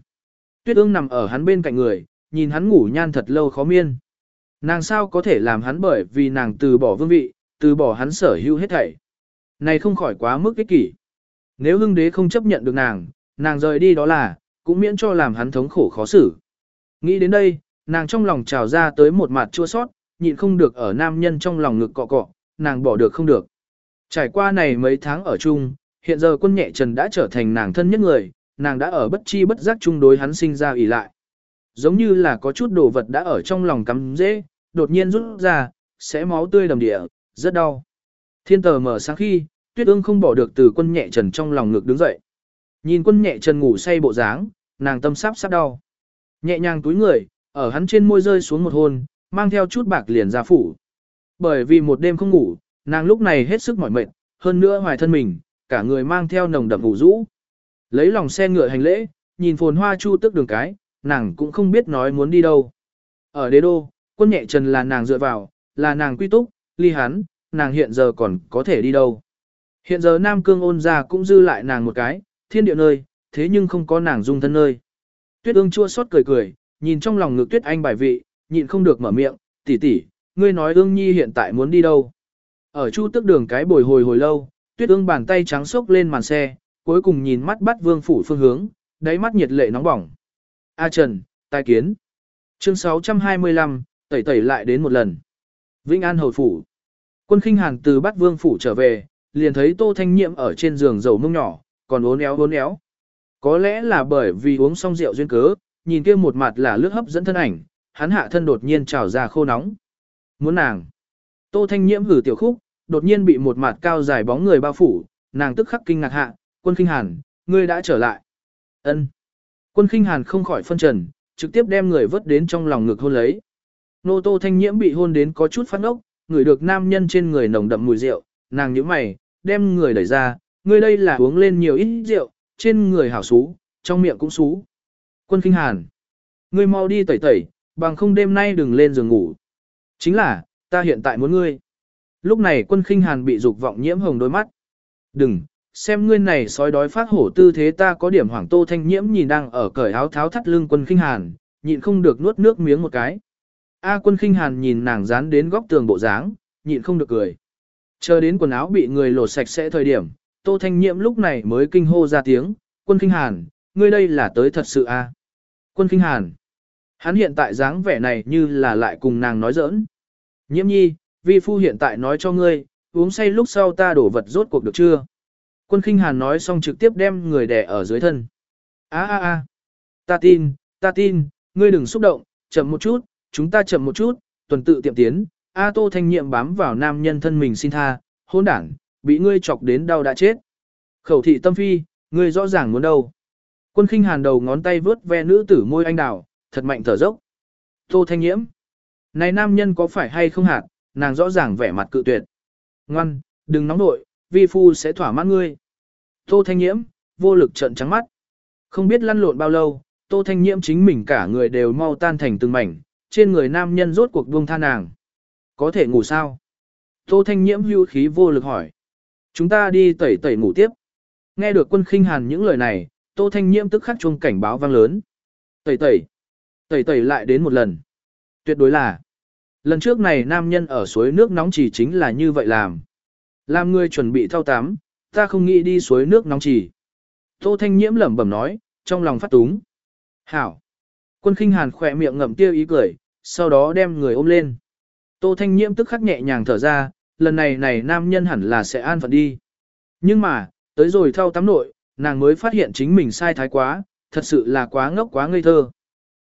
Tuyết ương nằm ở hắn bên cạnh người, nhìn hắn ngủ nhan thật lâu khó miên. Nàng sao có thể làm hắn bởi vì nàng từ bỏ vương vị, từ bỏ hắn sở hữu hết thảy. Này không khỏi quá mức ích kỷ. Nếu hưng đế không chấp nhận được nàng, nàng rời đi đó là, cũng miễn cho làm hắn thống khổ khó xử. Nghĩ đến đây, nàng trong lòng trào ra tới một mặt chua sót, nhịn không được ở nam nhân trong lòng ngực cọ cọ, nàng bỏ được không được. Trải qua này mấy tháng ở chung, hiện giờ quân nhẹ trần đã trở thành nàng thân nhất người, nàng đã ở bất chi bất giác chung đối hắn sinh ra ỉ lại. Giống như là có chút đồ vật đã ở trong lòng cắm dễ, đột nhiên rút ra, sẽ máu tươi đầm địa, rất đau. Thiên tờ mở sáng khi, tuyết ương không bỏ được từ quân nhẹ trần trong lòng ngực đứng dậy. Nhìn quân nhẹ trần ngủ say bộ dáng, nàng tâm sắp sắp đau. Nhẹ nhàng túi người, ở hắn trên môi rơi xuống một hôn, mang theo chút bạc liền ra phủ. Bởi vì một đêm không ngủ, nàng lúc này hết sức mỏi mệt, hơn nữa hoài thân mình, cả người mang theo nồng đậm ngủ rũ. Lấy lòng xe ngựa hành lễ, nhìn phồn hoa chu tức đường cái, nàng cũng không biết nói muốn đi đâu. Ở đế đô, quân nhẹ trần là nàng dựa vào, là nàng quy túc, ly hắn, nàng hiện giờ còn có thể đi đâu. Hiện giờ Nam Cương ôn ra cũng dư lại nàng một cái, thiên địa nơi, thế nhưng không có nàng dung thân nơi. Tuyết ương chua xót cười cười, nhìn trong lòng ngực tuyết anh bài vị, nhịn không được mở miệng, tỷ tỷ, ngươi nói ương nhi hiện tại muốn đi đâu. Ở chu tức đường cái bồi hồi hồi lâu, tuyết ương bàn tay trắng xốc lên màn xe, cuối cùng nhìn mắt bắt vương phủ phương hướng, đáy mắt nhiệt lệ nóng bỏng. A Trần, tai kiến. Chương 625, tẩy tẩy lại đến một lần. Vĩnh An Hầu Phủ. Quân khinh hàn từ bắt vương phủ trở về, liền thấy Tô Thanh Nhiệm ở trên giường dầu mông nhỏ, còn uốn éo uốn éo. Có lẽ là bởi vì uống xong rượu duyên cớ, nhìn kia một mặt là lướt hấp dẫn thân ảnh, hắn hạ thân đột nhiên trào ra khô nóng. Muốn nàng. Tô Thanh Nhiễm hử tiểu khúc, đột nhiên bị một mặt cao dài bóng người bao phủ, nàng tức khắc kinh ngạc hạ, quân khinh hàn, ngươi đã trở lại. ân Quân khinh hàn không khỏi phân trần, trực tiếp đem người vớt đến trong lòng ngực hôn lấy. Nô Tô Thanh Nhiễm bị hôn đến có chút phát ốc, ngửi được nam nhân trên người nồng đậm mùi rượu, nàng nhíu mày, đem người đẩy ra, ngươi đây là uống lên nhiều ít rượu, trên người hảo xú, trong miệng cũng xú. Quân Kinh Hàn, ngươi mau đi tẩy tẩy, bằng không đêm nay đừng lên giường ngủ. Chính là, ta hiện tại muốn ngươi. Lúc này quân Kinh Hàn bị dục vọng nhiễm hồng đôi mắt. Đừng, xem ngươi này sói đói phát hổ tư thế ta có điểm hoảng tô thanh nhiễm nhìn đang ở cởi áo tháo thắt lưng quân Kinh Hàn, nhịn không được nuốt nước miếng một cái. A quân Kinh Hàn nhìn nàng dán đến góc tường bộ dáng, nhịn không được cười. Chờ đến quần áo bị người lột sạch sẽ thời điểm, Tô Thanh Nhiễm lúc này mới kinh hô ra tiếng, quân kinh hàn, ngươi đây là tới thật sự à? Quân kinh hàn, hắn hiện tại dáng vẻ này như là lại cùng nàng nói giỡn. Nhiễm nhi, vi phu hiện tại nói cho ngươi, uống say lúc sau ta đổ vật rốt cuộc được chưa? Quân kinh hàn nói xong trực tiếp đem người đè ở dưới thân. a a a ta tin, ta tin, ngươi đừng xúc động, chậm một chút, chúng ta chậm một chút, tuần tự tiệm tiến, A Tô Thanh Nhiệm bám vào nam nhân thân mình xin tha, hôn đảng, bị ngươi chọc đến đau đã chết. Khẩu thị tâm phi, ngươi rõ ràng muốn đâu. Quân khinh hàn đầu ngón tay vướt ve nữ tử môi anh đào, thật mạnh thở dốc. Tô Thanh Nhiễm. Này nam nhân có phải hay không hạt, nàng rõ ràng vẻ mặt cự tuyệt. Ngoan, đừng nóng nội, vi phu sẽ thỏa mãn ngươi. Tô Thanh Nhiễm, vô lực trợn trắng mắt. Không biết lăn lộn bao lâu, Tô Thanh Nhiễm chính mình cả người đều mau tan thành từng mảnh, trên người nam nhân rốt cuộc buông tha nàng. Có thể ngủ sao? Tô Thanh Nhiễm hưu khí vô lực hỏi. Chúng ta đi tẩy tẩy ngủ tiếp. Nghe được quân khinh hàn những lời này, Tô Thanh Nhiễm tức khắc chuông cảnh báo vang lớn. Tẩy tẩy. Tẩy tẩy lại đến một lần. Tuyệt đối là. Lần trước này nam nhân ở suối nước nóng chỉ chính là như vậy làm. Làm người chuẩn bị thao tắm, ta không nghĩ đi suối nước nóng chỉ. Tô Thanh Nhiễm lẩm bẩm nói, trong lòng phát túng. Hảo. Quân khinh hàn khỏe miệng ngậm tiêu ý cười, sau đó đem người ôm lên. Tô Thanh Nhiễm tức khắc nhẹ nhàng thở ra, lần này này nam nhân hẳn là sẽ an phận đi. Nhưng mà, tới rồi thao tắm nội, nàng mới phát hiện chính mình sai thái quá, thật sự là quá ngốc quá ngây thơ.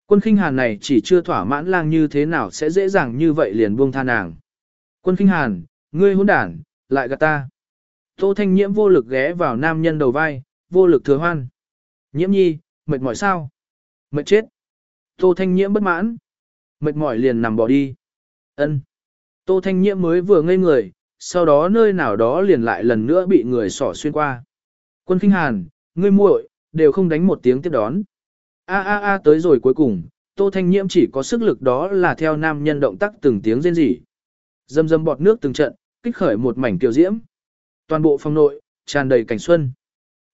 Quân khinh hàn này chỉ chưa thỏa mãn lang như thế nào sẽ dễ dàng như vậy liền buông tha nàng. Quân khinh hàn, ngươi hỗn đản, lại gạt ta. Tô Thanh Nhiễm vô lực ghé vào nam nhân đầu vai, vô lực thừa hoan. Nhiễm nhi, mệt mỏi sao? Mệt chết. Tô Thanh Nhiễm bất mãn. Mệt mỏi liền nằm bỏ đi. Ân. Tô Thanh Nhiễm mới vừa ngây người, sau đó nơi nào đó liền lại lần nữa bị người sỏ xuyên qua. Quân Kinh Hàn, ngươi muội, đều không đánh một tiếng tiếp đón. A a a tới rồi cuối cùng, Tô Thanh Nhiễm chỉ có sức lực đó là theo nam nhân động tác từng tiếng rên rỉ. Dâm dâm bọt nước từng trận, kích khởi một mảnh kiều diễm. Toàn bộ phòng nội, tràn đầy cảnh xuân.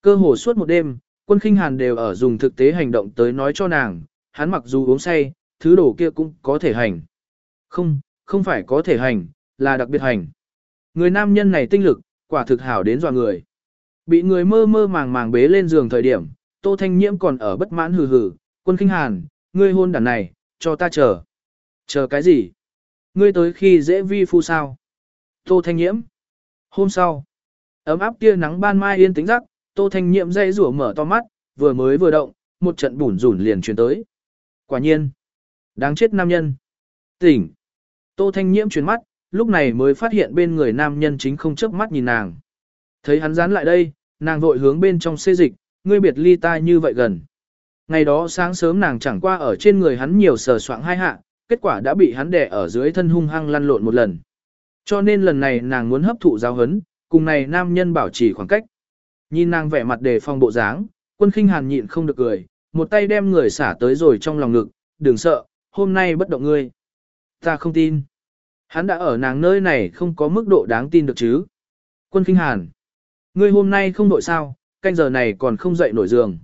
Cơ hồ suốt một đêm, quân khinh hàn đều ở dùng thực tế hành động tới nói cho nàng, hắn mặc dù uống say, thứ đồ kia cũng có thể hành. Không, không phải có thể hành, là đặc biệt hành. Người nam nhân này tinh lực, quả thực hảo đến dọa người. Bị người mơ mơ màng màng bế lên giường thời điểm, Tô Thanh Nhiễm còn ở bất mãn hừ hừ, quân kinh hàn, ngươi hôn đàn này, cho ta chờ. Chờ cái gì? Ngươi tới khi dễ vi phu sao? Tô Thanh Nhiễm. Hôm sau, ấm áp kia nắng ban mai yên tĩnh rắc, Tô Thanh Nhiễm dây rủa mở to mắt, vừa mới vừa động, một trận bủn rủn liền truyền tới. Quả nhiên, đáng chết nam nhân. Tỉnh. Tô Thanh Nhiễm chuyển mắt, lúc này mới phát hiện bên người nam nhân chính không chớp mắt nhìn nàng. Thấy hắn dán lại đây, nàng vội hướng bên trong xê dịch, ngươi biệt ly ta như vậy gần. Ngày đó sáng sớm nàng chẳng qua ở trên người hắn nhiều sờ soạng hai hạ, kết quả đã bị hắn đè ở dưới thân hung hăng lăn lộn một lần. Cho nên lần này nàng muốn hấp thụ giáo hấn, cùng này nam nhân bảo trì khoảng cách. Nhìn nàng vẻ mặt đề phòng bộ dáng, quân khinh hàn nhịn không được cười, một tay đem người xả tới rồi trong lòng ngực, đừng sợ, hôm nay bất động ngươi. Ta không tin. Hắn đã ở nàng nơi này không có mức độ đáng tin được chứ. Quân Kinh Hàn. Ngươi hôm nay không đội sao, canh giờ này còn không dậy nổi giường.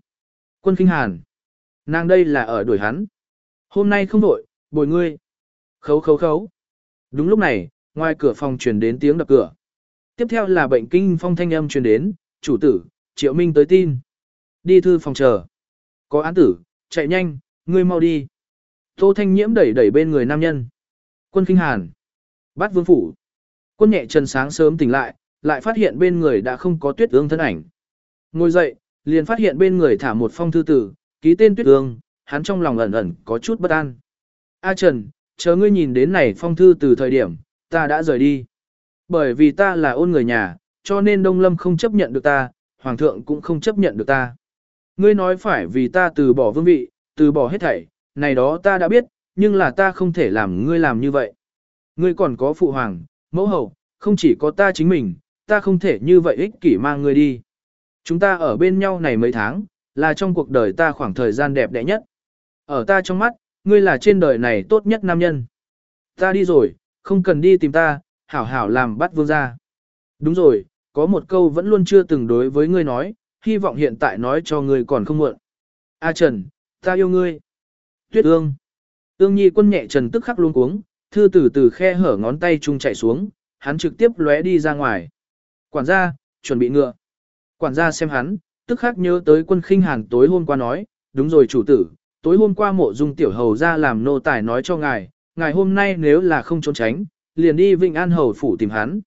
Quân Kinh Hàn. Nàng đây là ở đuổi hắn. Hôm nay không đội, bồi ngươi. Khấu khấu khấu. Đúng lúc này, ngoài cửa phòng truyền đến tiếng đập cửa. Tiếp theo là bệnh kinh phong thanh âm truyền đến, chủ tử, triệu minh tới tin. Đi thư phòng chờ. Có án tử, chạy nhanh, ngươi mau đi. Tô thanh nhiễm đẩy đẩy bên người nam nhân. Quân kinh hàn. bát vương phủ. Quân nhẹ chân sáng sớm tỉnh lại, lại phát hiện bên người đã không có tuyết ương thân ảnh. Ngồi dậy, liền phát hiện bên người thả một phong thư tử, ký tên tuyết ương, hắn trong lòng ẩn ẩn có chút bất an. A Trần, chờ ngươi nhìn đến này phong thư từ thời điểm, ta đã rời đi. Bởi vì ta là ôn người nhà, cho nên Đông Lâm không chấp nhận được ta, Hoàng thượng cũng không chấp nhận được ta. Ngươi nói phải vì ta từ bỏ vương vị, từ bỏ hết thảy, này đó ta đã biết, nhưng là ta không thể làm ngươi làm như vậy. Ngươi còn có phụ hoàng, mẫu hậu, không chỉ có ta chính mình, ta không thể như vậy ích kỷ mang ngươi đi. Chúng ta ở bên nhau này mấy tháng, là trong cuộc đời ta khoảng thời gian đẹp đẽ nhất. Ở ta trong mắt, ngươi là trên đời này tốt nhất nam nhân. Ta đi rồi, không cần đi tìm ta, hảo hảo làm bắt vương gia. Đúng rồi, có một câu vẫn luôn chưa từng đối với ngươi nói, hy vọng hiện tại nói cho ngươi còn không muộn. A Trần, ta yêu ngươi. Tuyết ương. Ương nhi quân nhẹ Trần tức khắc luôn cuống, thư từ từ khe hở ngón tay chung chạy xuống, hắn trực tiếp lóe đi ra ngoài. Quản gia, chuẩn bị ngựa. Quản gia xem hắn, tức khắc nhớ tới quân khinh hàn tối hôm qua nói, đúng rồi chủ tử, tối hôm qua mộ dung tiểu hầu ra làm nô tài nói cho ngài, ngài hôm nay nếu là không trốn tránh, liền đi Vịnh An hầu phủ tìm hắn.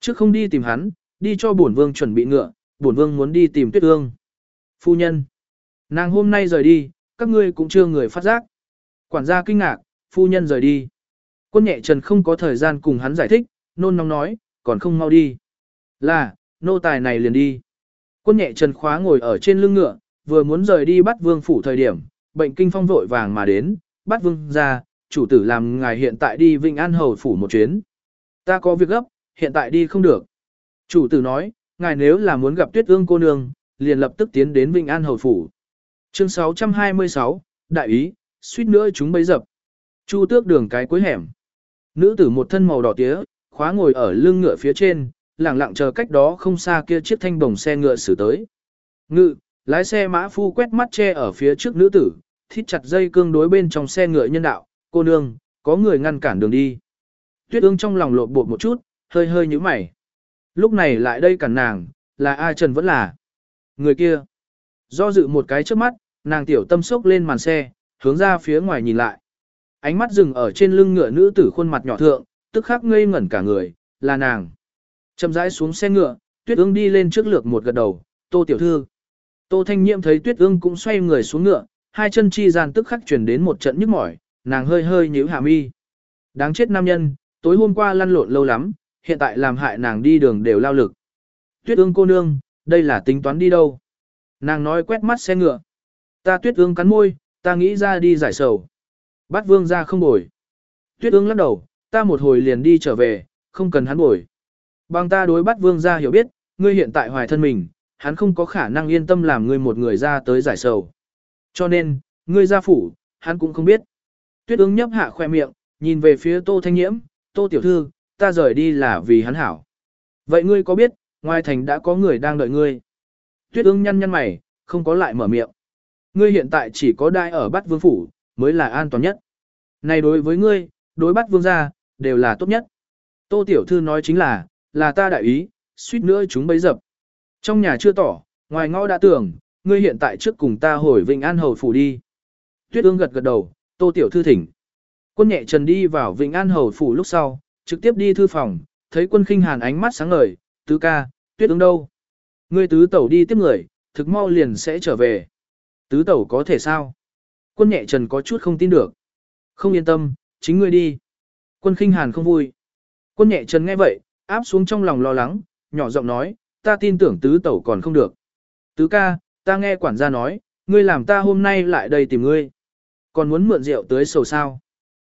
Trước không đi tìm hắn, đi cho bổn vương chuẩn bị ngựa, bổn vương muốn đi tìm tuyết ương. Phu nhân, nàng hôm nay rời đi, các ngươi cũng chưa người phát giác. Quản gia kinh ngạc, phu nhân rời đi. Quân nhẹ trần không có thời gian cùng hắn giải thích, nôn nóng nói, còn không mau đi. Là, nô tài này liền đi. Quân nhẹ trần khóa ngồi ở trên lưng ngựa, vừa muốn rời đi bắt vương phủ thời điểm, bệnh kinh phong vội vàng mà đến, bắt vương ra, chủ tử làm ngài hiện tại đi Vinh An Hầu phủ một chuyến. Ta có việc gấp, hiện tại đi không được. Chủ tử nói, ngài nếu là muốn gặp tuyết ương cô nương, liền lập tức tiến đến Vinh An Hầu phủ. Chương 626, Đại ý, suýt nữa chúng bấy dập. Chu tước đường cái cuối hẻm. Nữ tử một thân màu đỏ tía, khóa ngồi ở lưng ngựa phía trên, lặng lặng chờ cách đó không xa kia chiếc thanh bồng xe ngựa xử tới. Ngự, lái xe mã phu quét mắt che ở phía trước nữ tử, thít chặt dây cương đối bên trong xe ngựa nhân đạo, cô nương, có người ngăn cản đường đi. Tuyết ương trong lòng lộn bột một chút, hơi hơi như mày. Lúc này lại đây cản nàng, là A Trần vẫn là. Người kia. Do dự một cái trước mắt, nàng tiểu tâm sốc lên màn xe, hướng ra phía ngoài nhìn lại. Ánh mắt dừng ở trên lưng ngựa nữ tử khuôn mặt nhỏ thượng, tức khắc ngây ngẩn cả người, là nàng. Chậm rãi xuống xe ngựa, Tuyết Ương đi lên trước lược một gật đầu, "Tô tiểu thư." Tô Thanh Nhiệm thấy Tuyết Ương cũng xoay người xuống ngựa, hai chân chi gian tức khắc truyền đến một trận nhức mỏi, nàng hơi hơi nhíu hạ mi. Đáng chết nam nhân, tối hôm qua lăn lộn lâu lắm, hiện tại làm hại nàng đi đường đều lao lực. Tuyết ương cô nương, đây là tính toán đi đâu? Nàng nói quét mắt xe ngựa. Ta tuyết ương cắn môi, ta nghĩ ra đi giải sầu. Bắt vương ra không bồi. Tuyết ương lắc đầu, ta một hồi liền đi trở về, không cần hắn bồi. Bằng ta đối bắt vương ra hiểu biết, ngươi hiện tại hoài thân mình, hắn không có khả năng yên tâm làm ngươi một người ra tới giải sầu. Cho nên, ngươi ra phủ, hắn cũng không biết. Tuyết ương nhấp hạ khoe miệng, nhìn về phía tô thanh nhiễm, tô tiểu thư, ta rời đi là vì hắn hảo. Vậy ngươi có biết, ngoài thành đã có người đang đợi ngươi. Tuyết ương nhăn nhăn mày, không có lại mở miệng. Ngươi hiện tại chỉ có đai ở bắt vương phủ, mới là an toàn nhất. Này đối với ngươi, đối bắt vương gia, đều là tốt nhất. Tô tiểu thư nói chính là, là ta đại ý, suýt nữa chúng bấy dập. Trong nhà chưa tỏ, ngoài ngõ đã tưởng, ngươi hiện tại trước cùng ta hồi Vịnh An Hầu phủ đi. Tuyết ương gật gật đầu, tô tiểu thư thỉnh. Quân nhẹ trần đi vào Vịnh An Hầu phủ lúc sau, trực tiếp đi thư phòng, thấy quân khinh hàn ánh mắt sáng ngời, tứ ca, tuyết ứng đâu? Ngươi tứ tẩu đi tiếp người, thực mau liền sẽ trở về. Tứ tẩu có thể sao? Quân nhẹ trần có chút không tin được. Không yên tâm, chính ngươi đi. Quân khinh hàn không vui. Quân nhẹ trần nghe vậy, áp xuống trong lòng lo lắng, nhỏ giọng nói, ta tin tưởng tứ tẩu còn không được. Tứ ca, ta nghe quản gia nói, ngươi làm ta hôm nay lại đây tìm ngươi. Còn muốn mượn rượu tới sầu sao.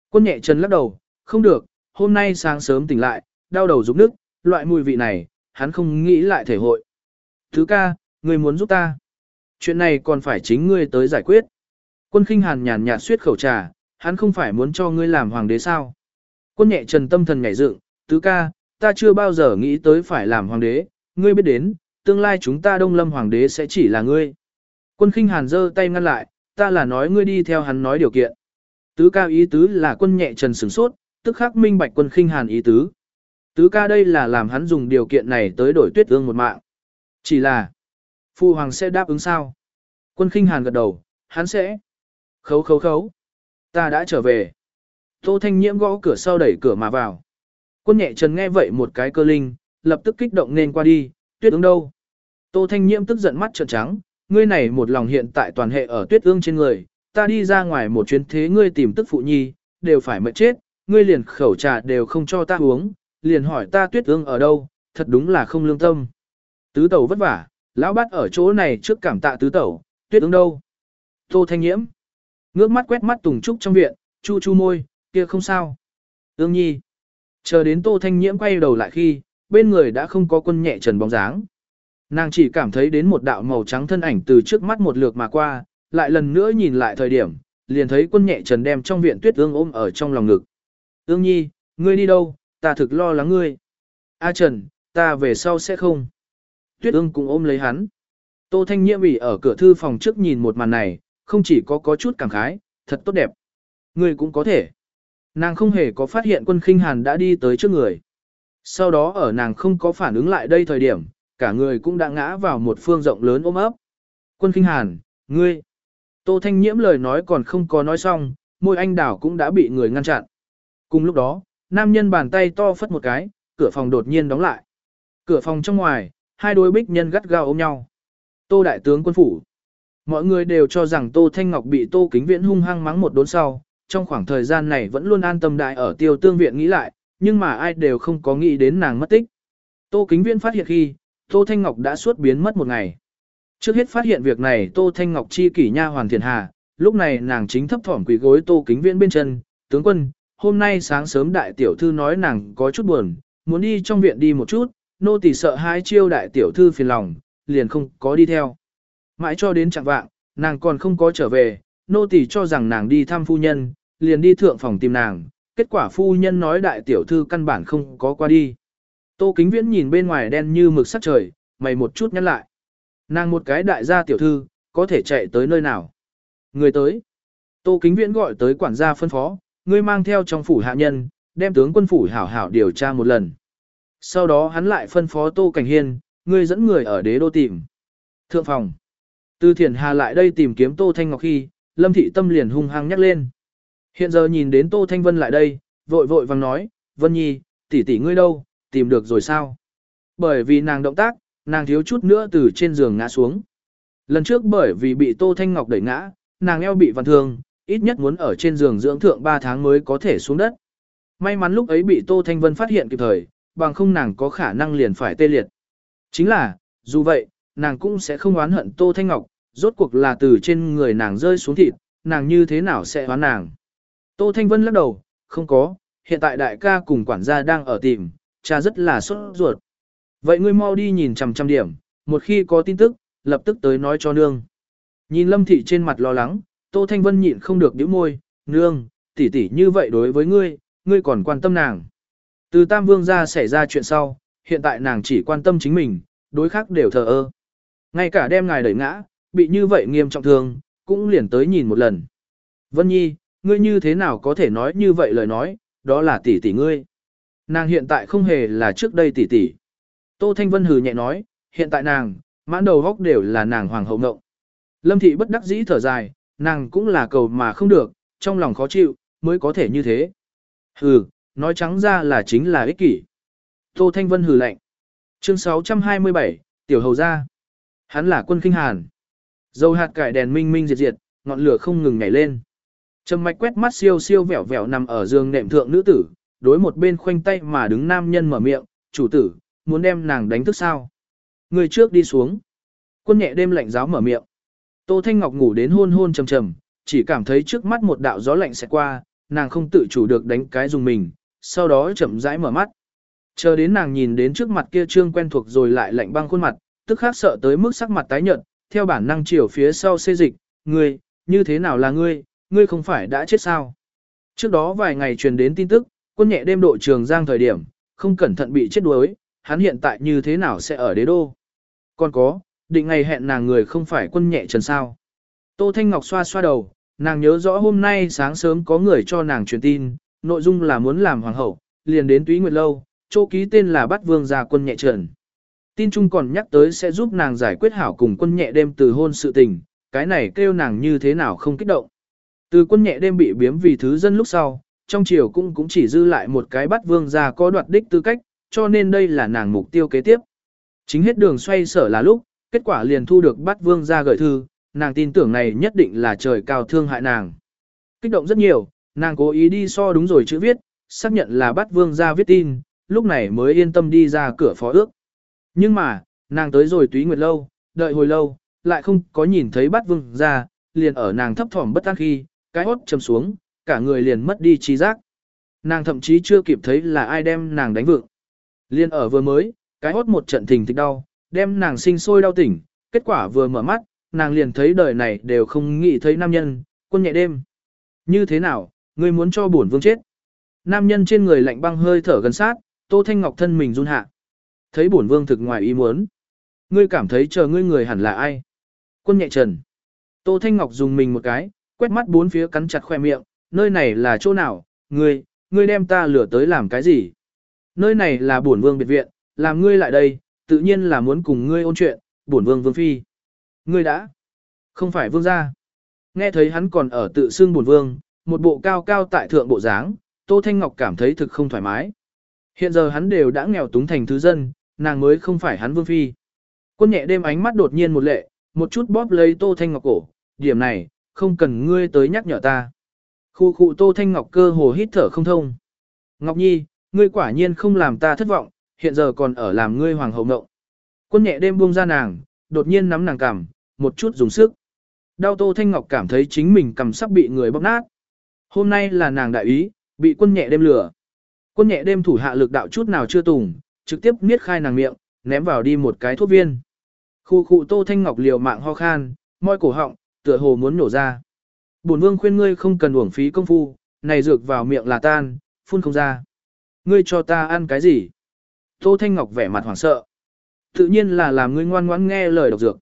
Quân nhẹ trần lắc đầu, không được, hôm nay sáng sớm tỉnh lại, đau đầu rụng nước, loại mùi vị này, hắn không nghĩ lại thể hội. Thứ ca, ngươi muốn giúp ta. Chuyện này còn phải chính ngươi tới giải quyết. Quân khinh hàn nhàn nhạt suyết khẩu trà, hắn không phải muốn cho ngươi làm hoàng đế sao. Quân nhẹ trần tâm thần nhảy dựng, tứ ca, ta chưa bao giờ nghĩ tới phải làm hoàng đế, ngươi biết đến, tương lai chúng ta đông lâm hoàng đế sẽ chỉ là ngươi. Quân khinh hàn giơ tay ngăn lại, ta là nói ngươi đi theo hắn nói điều kiện. Tứ ca ý tứ là quân nhẹ trần sửng sốt, tức khắc minh bạch quân khinh hàn ý tứ. Tứ ca đây là làm hắn dùng điều kiện này tới đổi tuyết ương một mạng. Chỉ là, Phu Hoàng sẽ đáp ứng sao? Quân khinh hàn gật đầu, hắn sẽ. Khấu khấu khấu. Ta đã trở về. Tô Thanh Nhiễm gõ cửa sau đẩy cửa mà vào. Quân nhẹ trần nghe vậy một cái cơ linh, lập tức kích động nên qua đi, tuyết ương đâu? Tô Thanh Nhiễm tức giận mắt trợn trắng, ngươi này một lòng hiện tại toàn hệ ở tuyết ương trên người, ta đi ra ngoài một chuyến thế ngươi tìm tức phụ nhi, đều phải mệt chết, ngươi liền khẩu trà đều không cho ta uống, liền hỏi ta tuyết ương ở đâu, thật đúng là không lương tâm. Tứ tẩu vất vả, lão bát ở chỗ này trước cảm tạ tứ tẩu, tuyết ương đâu? Tô Thanh Nhiễm, ngước mắt quét mắt Tùng Trúc trong viện, chu chu môi, kia không sao. Ương nhi, chờ đến Tô Thanh Nhiễm quay đầu lại khi, bên người đã không có quân nhẹ trần bóng dáng. Nàng chỉ cảm thấy đến một đạo màu trắng thân ảnh từ trước mắt một lượt mà qua, lại lần nữa nhìn lại thời điểm, liền thấy quân nhẹ trần đem trong viện tuyết ương ôm ở trong lòng ngực. Ương nhi, ngươi đi đâu, ta thực lo lắng ngươi. A Trần, ta về sau sẽ không. Tuyết ương cũng ôm lấy hắn. Tô Thanh Nhiễm ủy ở cửa thư phòng trước nhìn một màn này, không chỉ có có chút cảm khái, thật tốt đẹp. Ngươi cũng có thể. Nàng không hề có phát hiện quân khinh hàn đã đi tới trước người. Sau đó ở nàng không có phản ứng lại đây thời điểm, cả người cũng đã ngã vào một phương rộng lớn ôm ấp. Quân khinh hàn, ngươi. Tô Thanh Nhiễm lời nói còn không có nói xong, môi anh đảo cũng đã bị người ngăn chặn. Cùng lúc đó, nam nhân bàn tay to phất một cái, cửa phòng đột nhiên đóng lại. Cửa phòng trong ngoài, hai đôi bích nhân gắt gao ôm nhau. Tô đại tướng quân phủ. Mọi người đều cho rằng Tô Thanh Ngọc bị Tô Kính Viễn hung hăng mắng một đốn sau, trong khoảng thời gian này vẫn luôn an tâm đại ở tiêu tương viện nghĩ lại, nhưng mà ai đều không có nghĩ đến nàng mất tích. Tô Kính Viễn phát hiện khi, Tô Thanh Ngọc đã suốt biến mất một ngày. Trước hết phát hiện việc này Tô Thanh Ngọc chi kỷ nha hoàn thiền hà, lúc này nàng chính thấp thỏm quỳ gối Tô Kính Viễn bên chân, tướng quân, hôm nay sáng sớm đại tiểu thư nói nàng có chút buồn, muốn đi trong viện đi một chút, nô tỳ sợ hai chiêu đại tiểu thư phiền lòng, liền không có đi theo. Mãi cho đến chặng vạng, nàng còn không có trở về, nô tỳ cho rằng nàng đi thăm phu nhân, liền đi thượng phòng tìm nàng, kết quả phu nhân nói đại tiểu thư căn bản không có qua đi. Tô Kính Viễn nhìn bên ngoài đen như mực sắc trời, mày một chút nhăn lại. Nàng một cái đại gia tiểu thư, có thể chạy tới nơi nào? Người tới. Tô Kính Viễn gọi tới quản gia phân phó, ngươi mang theo trong phủ hạ nhân, đem tướng quân phủ hảo hảo điều tra một lần. Sau đó hắn lại phân phó Tô Cảnh Hiên, ngươi dẫn người ở đế đô tìm. Thượng phòng. Từ Thiển hà lại đây tìm kiếm Tô Thanh Ngọc khi, Lâm Thị Tâm liền hung hăng nhắc lên. Hiện giờ nhìn đến Tô Thanh Vân lại đây, vội vội vàng nói, Vân Nhi, tỷ tỷ ngươi đâu, tìm được rồi sao? Bởi vì nàng động tác, nàng thiếu chút nữa từ trên giường ngã xuống. Lần trước bởi vì bị Tô Thanh Ngọc đẩy ngã, nàng eo bị vặn thương, ít nhất muốn ở trên giường dưỡng thượng 3 tháng mới có thể xuống đất. May mắn lúc ấy bị Tô Thanh Vân phát hiện kịp thời, bằng không nàng có khả năng liền phải tê liệt. Chính là, dù vậy, nàng cũng sẽ không oán hận Tô Thanh Ngọc, rốt cuộc là từ trên người nàng rơi xuống thịt, nàng như thế nào sẽ oán nàng. Tô Thanh Vân lắc đầu, không có, hiện tại đại ca cùng quản gia đang ở tìm, cha rất là sốt ruột. Vậy ngươi mau đi nhìn chằm chằm điểm, một khi có tin tức, lập tức tới nói cho nương. Nhìn Lâm Thị trên mặt lo lắng, Tô Thanh Vân nhịn không được nhíu môi, nương, tỷ tỷ như vậy đối với ngươi, ngươi còn quan tâm nàng. Từ Tam Vương ra xảy ra chuyện sau, hiện tại nàng chỉ quan tâm chính mình, đối khác đều thờ ơ. Ngay cả đem ngài đẩy ngã, bị như vậy nghiêm trọng thương, cũng liền tới nhìn một lần. Vân Nhi, ngươi như thế nào có thể nói như vậy lời nói, đó là tỷ tỷ ngươi. Nàng hiện tại không hề là trước đây tỷ tỷ. Tô Thanh Vân hừ nhẹ nói, hiện tại nàng, mãn đầu góc đều là nàng hoàng hậu ngộng. Lâm thị bất đắc dĩ thở dài, nàng cũng là cầu mà không được, trong lòng khó chịu, mới có thể như thế. Hừ, nói trắng ra là chính là ích kỷ. Tô Thanh Vân hừ lạnh. Chương 627, Tiểu Hầu Gia. Hắn là quân kinh hàn. Dầu hạt cải đèn minh minh diệt diệt, ngọn lửa không ngừng nhảy lên. Trầm mạch quét mắt siêu siêu vẻo vẻo nằm ở giường nệm thượng nữ tử, đối một bên khoanh tay mà đứng nam nhân mở miệng, chủ tử, muốn đem nàng đánh thức sao. Người trước đi xuống. Quân nhẹ đêm lạnh giáo mở miệng. Tô Thanh Ngọc ngủ đến hôn hôn trầm trầm, chỉ cảm thấy trước mắt một đạo gió lạnh sẽ qua, nàng không tự chủ được đánh cái dùng mình, sau đó chậm rãi mở mắt. Chờ đến nàng nhìn đến trước mặt kia trương quen thuộc rồi lại lạnh băng khuôn mặt, tức khắc sợ tới mức sắc mặt tái nhợt, theo bản năng chiều phía sau xê dịch, ngươi, như thế nào là ngươi, ngươi không phải đã chết sao? Trước đó vài ngày truyền đến tin tức, quân nhẹ đêm độ trường giang thời điểm, không cẩn thận bị chết đuối, hắn hiện tại như thế nào sẽ ở đế đô? Còn có, định ngày hẹn nàng người không phải quân nhẹ trần sao? Tô Thanh Ngọc xoa xoa đầu, nàng nhớ rõ hôm nay sáng sớm có người cho nàng truyền tin, nội dung là muốn làm hoàng hậu, liền đến túy nguyệt lâu, chỗ ký tên là bắt vương gia quân nhẹ trần. Tin chung còn nhắc tới sẽ giúp nàng giải quyết hảo cùng quân nhẹ đêm từ hôn sự tình, cái này kêu nàng như thế nào không kích động. Từ quân nhẹ đêm bị biếm vì thứ dân lúc sau, trong triều cũng cũng chỉ dư lại một cái bắt vương gia có đoạt đích tư cách, cho nên đây là nàng mục tiêu kế tiếp. Chính hết đường xoay sở là lúc, kết quả liền thu được bắt vương gia gửi thư, nàng tin tưởng này nhất định là trời cao thương hại nàng. Kích động rất nhiều, nàng cố ý đi so đúng rồi chữ viết, xác nhận là bắt vương gia viết tin, lúc này mới yên tâm đi ra cửa phó ước. Nhưng mà, nàng tới rồi túy nguyệt lâu, đợi hồi lâu, lại không có nhìn thấy bắt vương gia, liền ở nàng thấp thỏm bất an khi, cái hốt chầm xuống, cả người liền mất đi trí giác. Nàng thậm chí chưa kịp thấy là ai đem nàng đánh vượng. Liên ở vừa mới, cái hốt một trận thình thịch đau, đem nàng sinh sôi đau tỉnh, kết quả vừa mở mắt, nàng liền thấy đời này đều không nghĩ thấy nam nhân, quân nhẹ đêm. Như thế nào, ngươi muốn cho bổn vương chết? Nam nhân trên người lạnh băng hơi thở gần sát, Tô Thanh Ngọc thân mình run hạ. Thấy bổn vương thực ngoài ý muốn. Ngươi cảm thấy chờ ngươi người hẳn là ai? Quân nhẹ trần. Tô Thanh Ngọc dùng mình một cái, quét mắt bốn phía cắn chặt khoe miệng, nơi này là chỗ nào? Ngươi, ngươi đem ta lừa tới làm cái gì? Nơi này là bổn vương biệt viện, làm ngươi lại đây, tự nhiên là muốn cùng ngươi ôn chuyện, bổn vương vương phi. Ngươi đã, không phải vương gia. Nghe thấy hắn còn ở tự xưng bổn vương, một bộ cao cao tại thượng bộ dáng, Tô Thanh Ngọc cảm thấy thực không thoải mái. Hiện giờ hắn đều đã nghèo túng thành thứ dân, nàng mới không phải hắn vương phi. Quân nhẹ đêm ánh mắt đột nhiên một lệ, một chút bóp lấy Tô Thanh Ngọc cổ, điểm này, không cần ngươi tới nhắc nhở ta. Khu khu Tô Thanh Ngọc cơ hồ hít thở không thông. Ngọc Nhi, ngươi quả nhiên không làm ta thất vọng, hiện giờ còn ở làm ngươi hoàng hậu ngộng. Quân nhẹ đêm buông ra nàng, đột nhiên nắm nàng cằm, một chút dùng sức. Đau Tô Thanh Ngọc cảm thấy chính mình cầm sắp bị người bóc nát. Hôm nay là nàng đại ý, bị quân nhẹ đêm lửa. Quân nhẹ đêm thủ hạ lực đạo chút nào chưa tùng, trực tiếp niết khai nàng miệng, ném vào đi một cái thuốc viên. Khu khu Tô Thanh Ngọc liều mạng ho khan, môi cổ họng, tựa hồ muốn nổ ra. Bổn vương khuyên ngươi không cần uổng phí công phu, này dược vào miệng là tan, phun không ra. Ngươi cho ta ăn cái gì? Tô Thanh Ngọc vẻ mặt hoảng sợ. Tự nhiên là làm ngươi ngoan ngoãn nghe lời độc dược.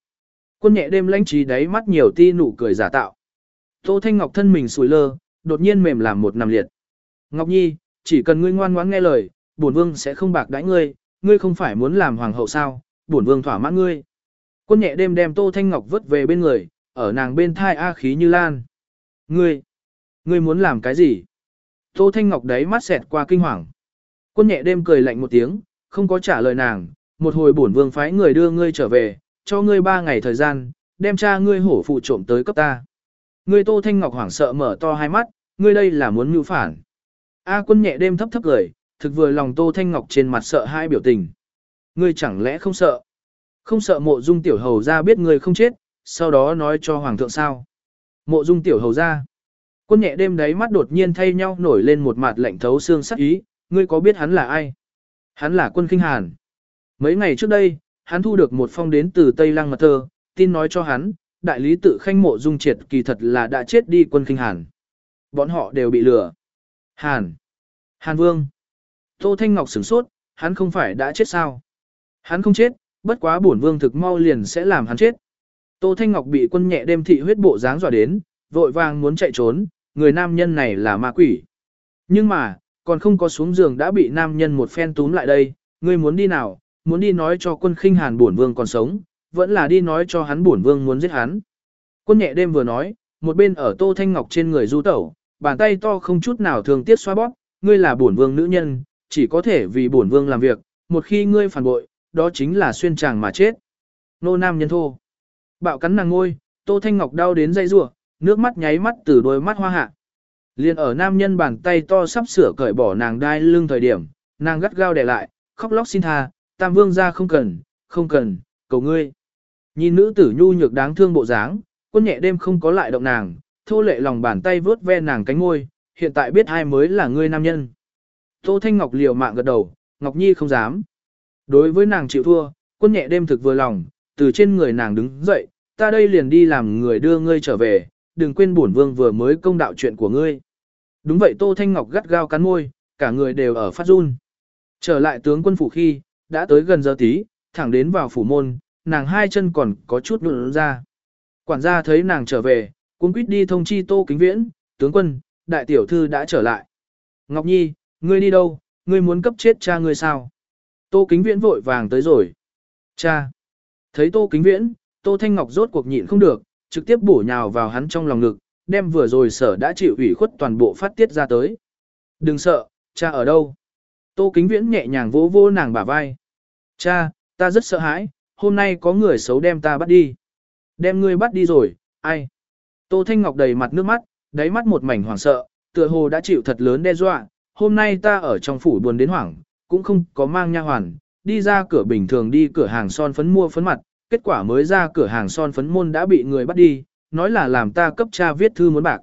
Quân nhẹ đêm lãnh trí đáy mắt nhiều ti nụ cười giả tạo. Tô Thanh Ngọc thân mình sùi lơ, đột nhiên mềm làm một nằm liệt. Ngọc Nhi, chỉ cần ngươi ngoan ngoãn nghe lời, bổn vương sẽ không bạc đãi ngươi, ngươi không phải muốn làm hoàng hậu sao, bổn vương thỏa mãn ngươi. Quân nhẹ đêm đem Tô Thanh Ngọc vứt về bên người, ở nàng bên thai a khí như lan. Ngươi, ngươi muốn làm cái gì? Tô Thanh Ngọc đấy mắt xẹt qua kinh hoàng. Quân nhẹ đêm cười lạnh một tiếng, không có trả lời nàng, một hồi bổn vương phái người đưa ngươi trở về, cho ngươi ba ngày thời gian, đem cha ngươi hổ phụ trộm tới cấp ta. Ngươi Tô Thanh Ngọc hoảng sợ mở to hai mắt, ngươi đây là muốn mưu phản. A quân nhẹ đêm thấp thấp cười, thực vừa lòng Tô Thanh Ngọc trên mặt sợ hai biểu tình. Ngươi chẳng lẽ không sợ? Không sợ mộ dung tiểu hầu ra biết ngươi không chết, sau đó nói cho hoàng thượng sao? Mộ dung tiểu hầu ra. Quân nhẹ đêm đấy mắt đột nhiên thay nhau nổi lên một mặt lạnh thấu xương sắc ý, ngươi có biết hắn là ai? Hắn là quân kinh hàn. Mấy ngày trước đây, hắn thu được một phong đến từ Tây Lăng Mật Thơ, tin nói cho hắn, đại lý tự khanh mộ dung triệt kỳ thật là đã chết đi quân kinh hàn. Bọn họ đều bị lừa. Hàn. Hàn Vương. Tô Thanh Ngọc sửng sốt, hắn không phải đã chết sao? Hắn không chết, bất quá bổn vương thực mau liền sẽ làm hắn chết. Tô Thanh Ngọc bị quân nhẹ đêm thị huyết bộ dáng dọa đến, vội vàng muốn chạy trốn, người nam nhân này là ma quỷ. Nhưng mà, còn không có xuống giường đã bị nam nhân một phen túm lại đây, ngươi muốn đi nào, muốn đi nói cho quân khinh hàn bổn vương còn sống, vẫn là đi nói cho hắn bổn vương muốn giết hắn. Quân nhẹ đêm vừa nói, một bên ở Tô Thanh Ngọc trên người du tẩu, bàn tay to không chút nào thường tiết xoa bóp, ngươi là bổn vương nữ nhân, chỉ có thể vì bổn vương làm việc, một khi ngươi phản bội, đó chính là xuyên tràng mà chết. Nô nam nhân thô. Bạo cắn nàng ngôi, Tô Thanh Ngọc đau đến dây rủa, nước mắt nháy mắt từ đôi mắt hoa hạ. Liên ở nam nhân bàn tay to sắp sửa cởi bỏ nàng đai lưng thời điểm, nàng gắt gao để lại, khóc lóc xin tha, tam vương ra không cần, không cần, cầu ngươi. Nhìn nữ tử nhu nhược đáng thương bộ dáng, quân nhẹ đêm không có lại động nàng, thô lệ lòng bàn tay vướt ve nàng cánh ngôi, hiện tại biết ai mới là ngươi nam nhân. Tô Thanh Ngọc liều mạng gật đầu, Ngọc Nhi không dám. Đối với nàng chịu thua, quân nhẹ đêm thực vừa lòng, từ trên người nàng đứng dậy, ta đây liền đi làm người đưa ngươi trở về, đừng quên bổn vương vừa mới công đạo chuyện của ngươi. Đúng vậy Tô Thanh Ngọc gắt gao cắn môi, cả người đều ở phát run. Trở lại tướng quân phủ khi, đã tới gần giờ tí, thẳng đến vào phủ môn, nàng hai chân còn có chút nụn ra. Quản gia thấy nàng trở về, cũng quýt đi thông chi Tô Kính Viễn, tướng quân, đại tiểu thư đã trở lại. Ngọc Nhi, ngươi đi đâu, ngươi muốn cấp chết cha ngươi sao? Tô Kính Viễn vội vàng tới rồi. Cha! Thấy Tô Kính Viễn, Tô Thanh Ngọc rốt cuộc nhịn không được, trực tiếp bổ nhào vào hắn trong lòng ngực, đem vừa rồi sở đã chịu ủy khuất toàn bộ phát tiết ra tới. Đừng sợ, cha ở đâu? Tô Kính Viễn nhẹ nhàng vỗ vỗ nàng bả vai. Cha, ta rất sợ hãi, hôm nay có người xấu đem ta bắt đi. Đem ngươi bắt đi rồi, ai? Tô Thanh Ngọc đầy mặt nước mắt, đáy mắt một mảnh hoảng sợ, tựa hồ đã chịu thật lớn đe dọa, hôm nay ta ở trong phủ buồn đến hoảng, cũng không có mang nha hoàn, đi ra cửa bình thường đi cửa hàng son phấn mua phấn mặt, kết quả mới ra cửa hàng son phấn môn đã bị người bắt đi, nói là làm ta cấp cha viết thư muốn bạc.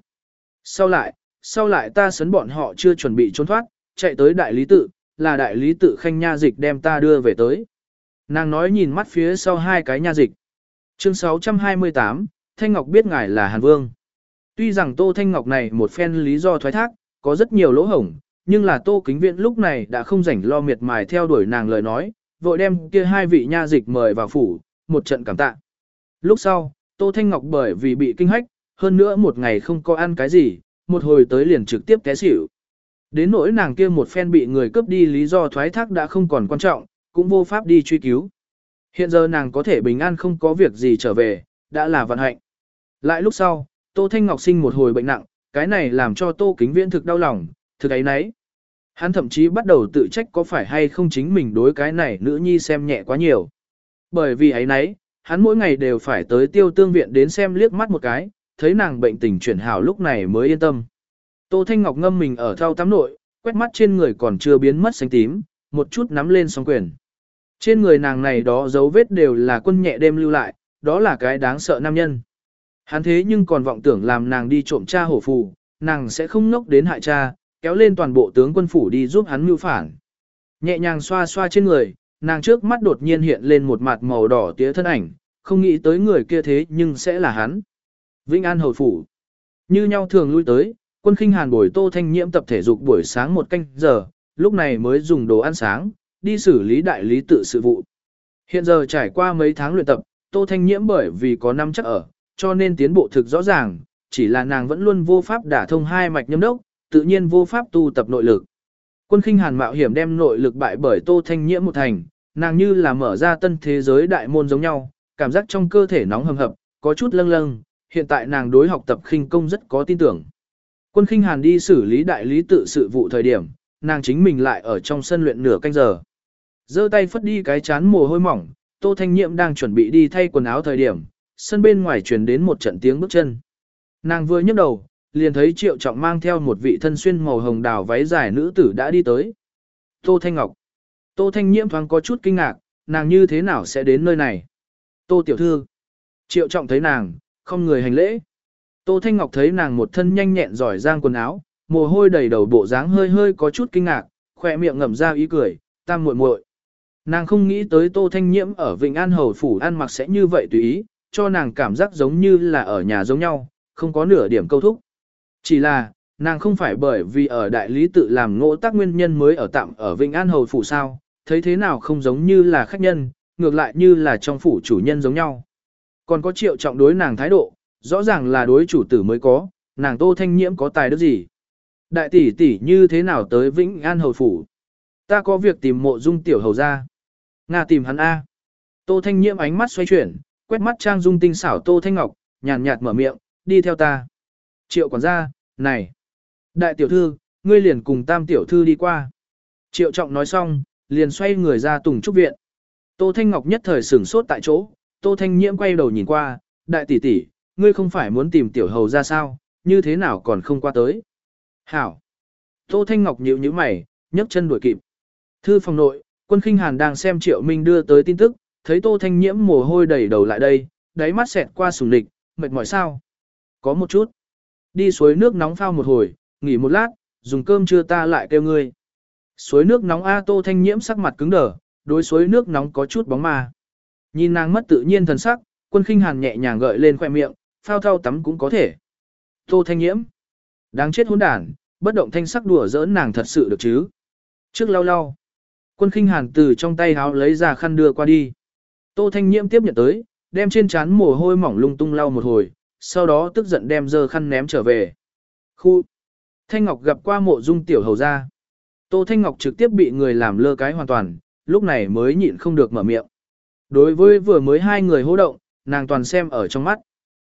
Sau lại, sau lại ta sấn bọn họ chưa chuẩn bị trốn thoát, chạy tới đại lý tự, là đại lý tự khanh nha dịch đem ta đưa về tới. Nàng nói nhìn mắt phía sau hai cái nha dịch. Chương 628, Thanh Ngọc biết ngài là Hàn Vương. Tuy rằng Tô Thanh Ngọc này một phen lý do thoái thác, có rất nhiều lỗ hổng, nhưng là Tô Kính Viễn lúc này đã không rảnh lo miệt mài theo đuổi nàng lời nói, vội đem kia hai vị nha dịch mời vào phủ, một trận cảm tạ. Lúc sau, Tô Thanh Ngọc bởi vì bị kinh hách, hơn nữa một ngày không có ăn cái gì, một hồi tới liền trực tiếp té xỉu. Đến nỗi nàng kia một phen bị người cướp đi lý do thoái thác đã không còn quan trọng, cũng vô pháp đi truy cứu. Hiện giờ nàng có thể bình an không có việc gì trở về, đã là vận hạnh. Lại lúc sau, Tô Thanh Ngọc sinh một hồi bệnh nặng, cái này làm cho Tô Kính Viễn thực đau lòng, thực ấy nấy. Hắn thậm chí bắt đầu tự trách có phải hay không chính mình đối cái này nữ nhi xem nhẹ quá nhiều. Bởi vì ấy nấy, hắn mỗi ngày đều phải tới tiêu tương viện đến xem liếc mắt một cái, thấy nàng bệnh tình chuyển hảo lúc này mới yên tâm. Tô Thanh Ngọc ngâm mình ở thao tắm nội, quét mắt trên người còn chưa biến mất xanh tím, một chút nắm lên song quyền. Trên người nàng này đó dấu vết đều là quân nhẹ đêm lưu lại, đó là cái đáng sợ nam nhân. Hắn thế nhưng còn vọng tưởng làm nàng đi trộm cha hổ phù, nàng sẽ không nốc đến hại cha, kéo lên toàn bộ tướng quân phủ đi giúp hắn mưu phản. Nhẹ nhàng xoa xoa trên người, nàng trước mắt đột nhiên hiện lên một mặt màu đỏ tía thân ảnh, không nghĩ tới người kia thế nhưng sẽ là hắn. Vĩnh An Hầu Phủ Như nhau thường lui tới, quân khinh hàn buổi tô thanh nhiễm tập thể dục buổi sáng một canh giờ, lúc này mới dùng đồ ăn sáng, đi xử lý đại lý tự sự vụ. Hiện giờ trải qua mấy tháng luyện tập, tô thanh nhiễm bởi vì có năm chắc ở, cho nên tiến bộ thực rõ ràng, chỉ là nàng vẫn luôn vô pháp đả thông hai mạch nhâm đốc, tự nhiên vô pháp tu tập nội lực. Quân khinh hàn mạo hiểm đem nội lực bại bởi tô thanh nhiễm một thành, nàng như là mở ra tân thế giới đại môn giống nhau, cảm giác trong cơ thể nóng hầm hập, có chút lâng lâng, hiện tại nàng đối học tập khinh công rất có tin tưởng. Quân khinh hàn đi xử lý đại lý tự sự vụ thời điểm, nàng chính mình lại ở trong sân luyện nửa canh giờ. giơ tay phất đi cái chán mồ hôi mỏng, Tô Thanh Nhiệm đang chuẩn bị đi thay quần áo thời điểm, sân bên ngoài truyền đến một trận tiếng bước chân. Nàng vừa nhấc đầu, liền thấy Triệu Trọng mang theo một vị thân xuyên màu hồng đào váy dài nữ tử đã đi tới. Tô Thanh Ngọc. Tô Thanh Nhiễm thoáng có chút kinh ngạc, nàng như thế nào sẽ đến nơi này? Tô Tiểu Thư. Triệu Trọng thấy nàng, không người hành lễ. Tô Thanh Ngọc thấy nàng một thân nhanh nhẹn giỏi giang quần áo, mồ hôi đầy đầu bộ dáng hơi hơi có chút kinh ngạc, khỏe miệng ngậm ra ý cười, tam muội muội. Nàng không nghĩ tới Tô Thanh Nhiễm ở Vịnh An Hầu Phủ ăn mặc sẽ như vậy tùy ý, cho nàng cảm giác giống như là ở nhà giống nhau, không có nửa điểm câu thúc. Chỉ là, nàng không phải bởi vì ở đại lý tự làm ngỗ tác nguyên nhân mới ở tạm ở Vịnh An Hầu Phủ sao, thấy thế nào không giống như là khách nhân, ngược lại như là trong phủ chủ nhân giống nhau. Còn có triệu trọng đối nàng thái độ, rõ ràng là đối chủ tử mới có, nàng tô thanh nhiễm có tài đức gì. Đại tỷ tỷ như thế nào tới Vĩnh An Hầu Phủ? Ta có việc tìm mộ dung tiểu hầu ra. Nga tìm hắn A. Tô thanh nhiễm ánh mắt xoay chuyển, quét mắt trang dung tinh xảo tô thanh ngọc, nhàn nhạt mở miệng, đi theo ta. Triệu quản gia, này. Đại tiểu thư, ngươi liền cùng tam tiểu thư đi qua. Triệu trọng nói xong, liền xoay người ra tùng trúc viện. Tô Thanh Ngọc nhất thời sửng sốt tại chỗ, Tô Thanh Nhiễm quay đầu nhìn qua, đại tỷ tỷ, ngươi không phải muốn tìm tiểu hầu ra sao, như thế nào còn không qua tới. Hảo. Tô Thanh Ngọc nhíu nhíu mày, nhấc chân đuổi kịp. Thư phòng nội, quân khinh hàn đang xem Triệu Minh đưa tới tin tức, thấy Tô Thanh Nhiễm mồ hôi đầy đầu lại đây, đáy mắt xẹt qua sùng địch, mệt mỏi sao? Có một chút. Đi suối nước nóng phao một hồi, nghỉ một lát, dùng cơm trưa ta lại kêu ngươi. Suối nước nóng A Tô Thanh Nhiễm sắc mặt cứng đờ, đối suối nước nóng có chút bóng ma. Nhìn nàng mất tự nhiên thần sắc, quân khinh hàn nhẹ nhàng gợi lên khoe miệng, phao thao tắm cũng có thể. Tô Thanh Nhiễm. Đáng chết hỗn đản, bất động thanh sắc đùa giỡn nàng thật sự được chứ. Trước lau lau. Quân khinh hàn từ trong tay háo lấy ra khăn đưa qua đi. Tô Thanh Nhiễm tiếp nhận tới, đem trên trán mồ hôi mỏng lung tung lau một hồi, sau đó tức giận đem dơ khăn ném trở về. Khu. Thanh Ngọc gặp qua mộ dung tiểu hầu ra. Tô Thanh Ngọc trực tiếp bị người làm lơ cái hoàn toàn, lúc này mới nhịn không được mở miệng. Đối với vừa mới hai người hô động, nàng toàn xem ở trong mắt.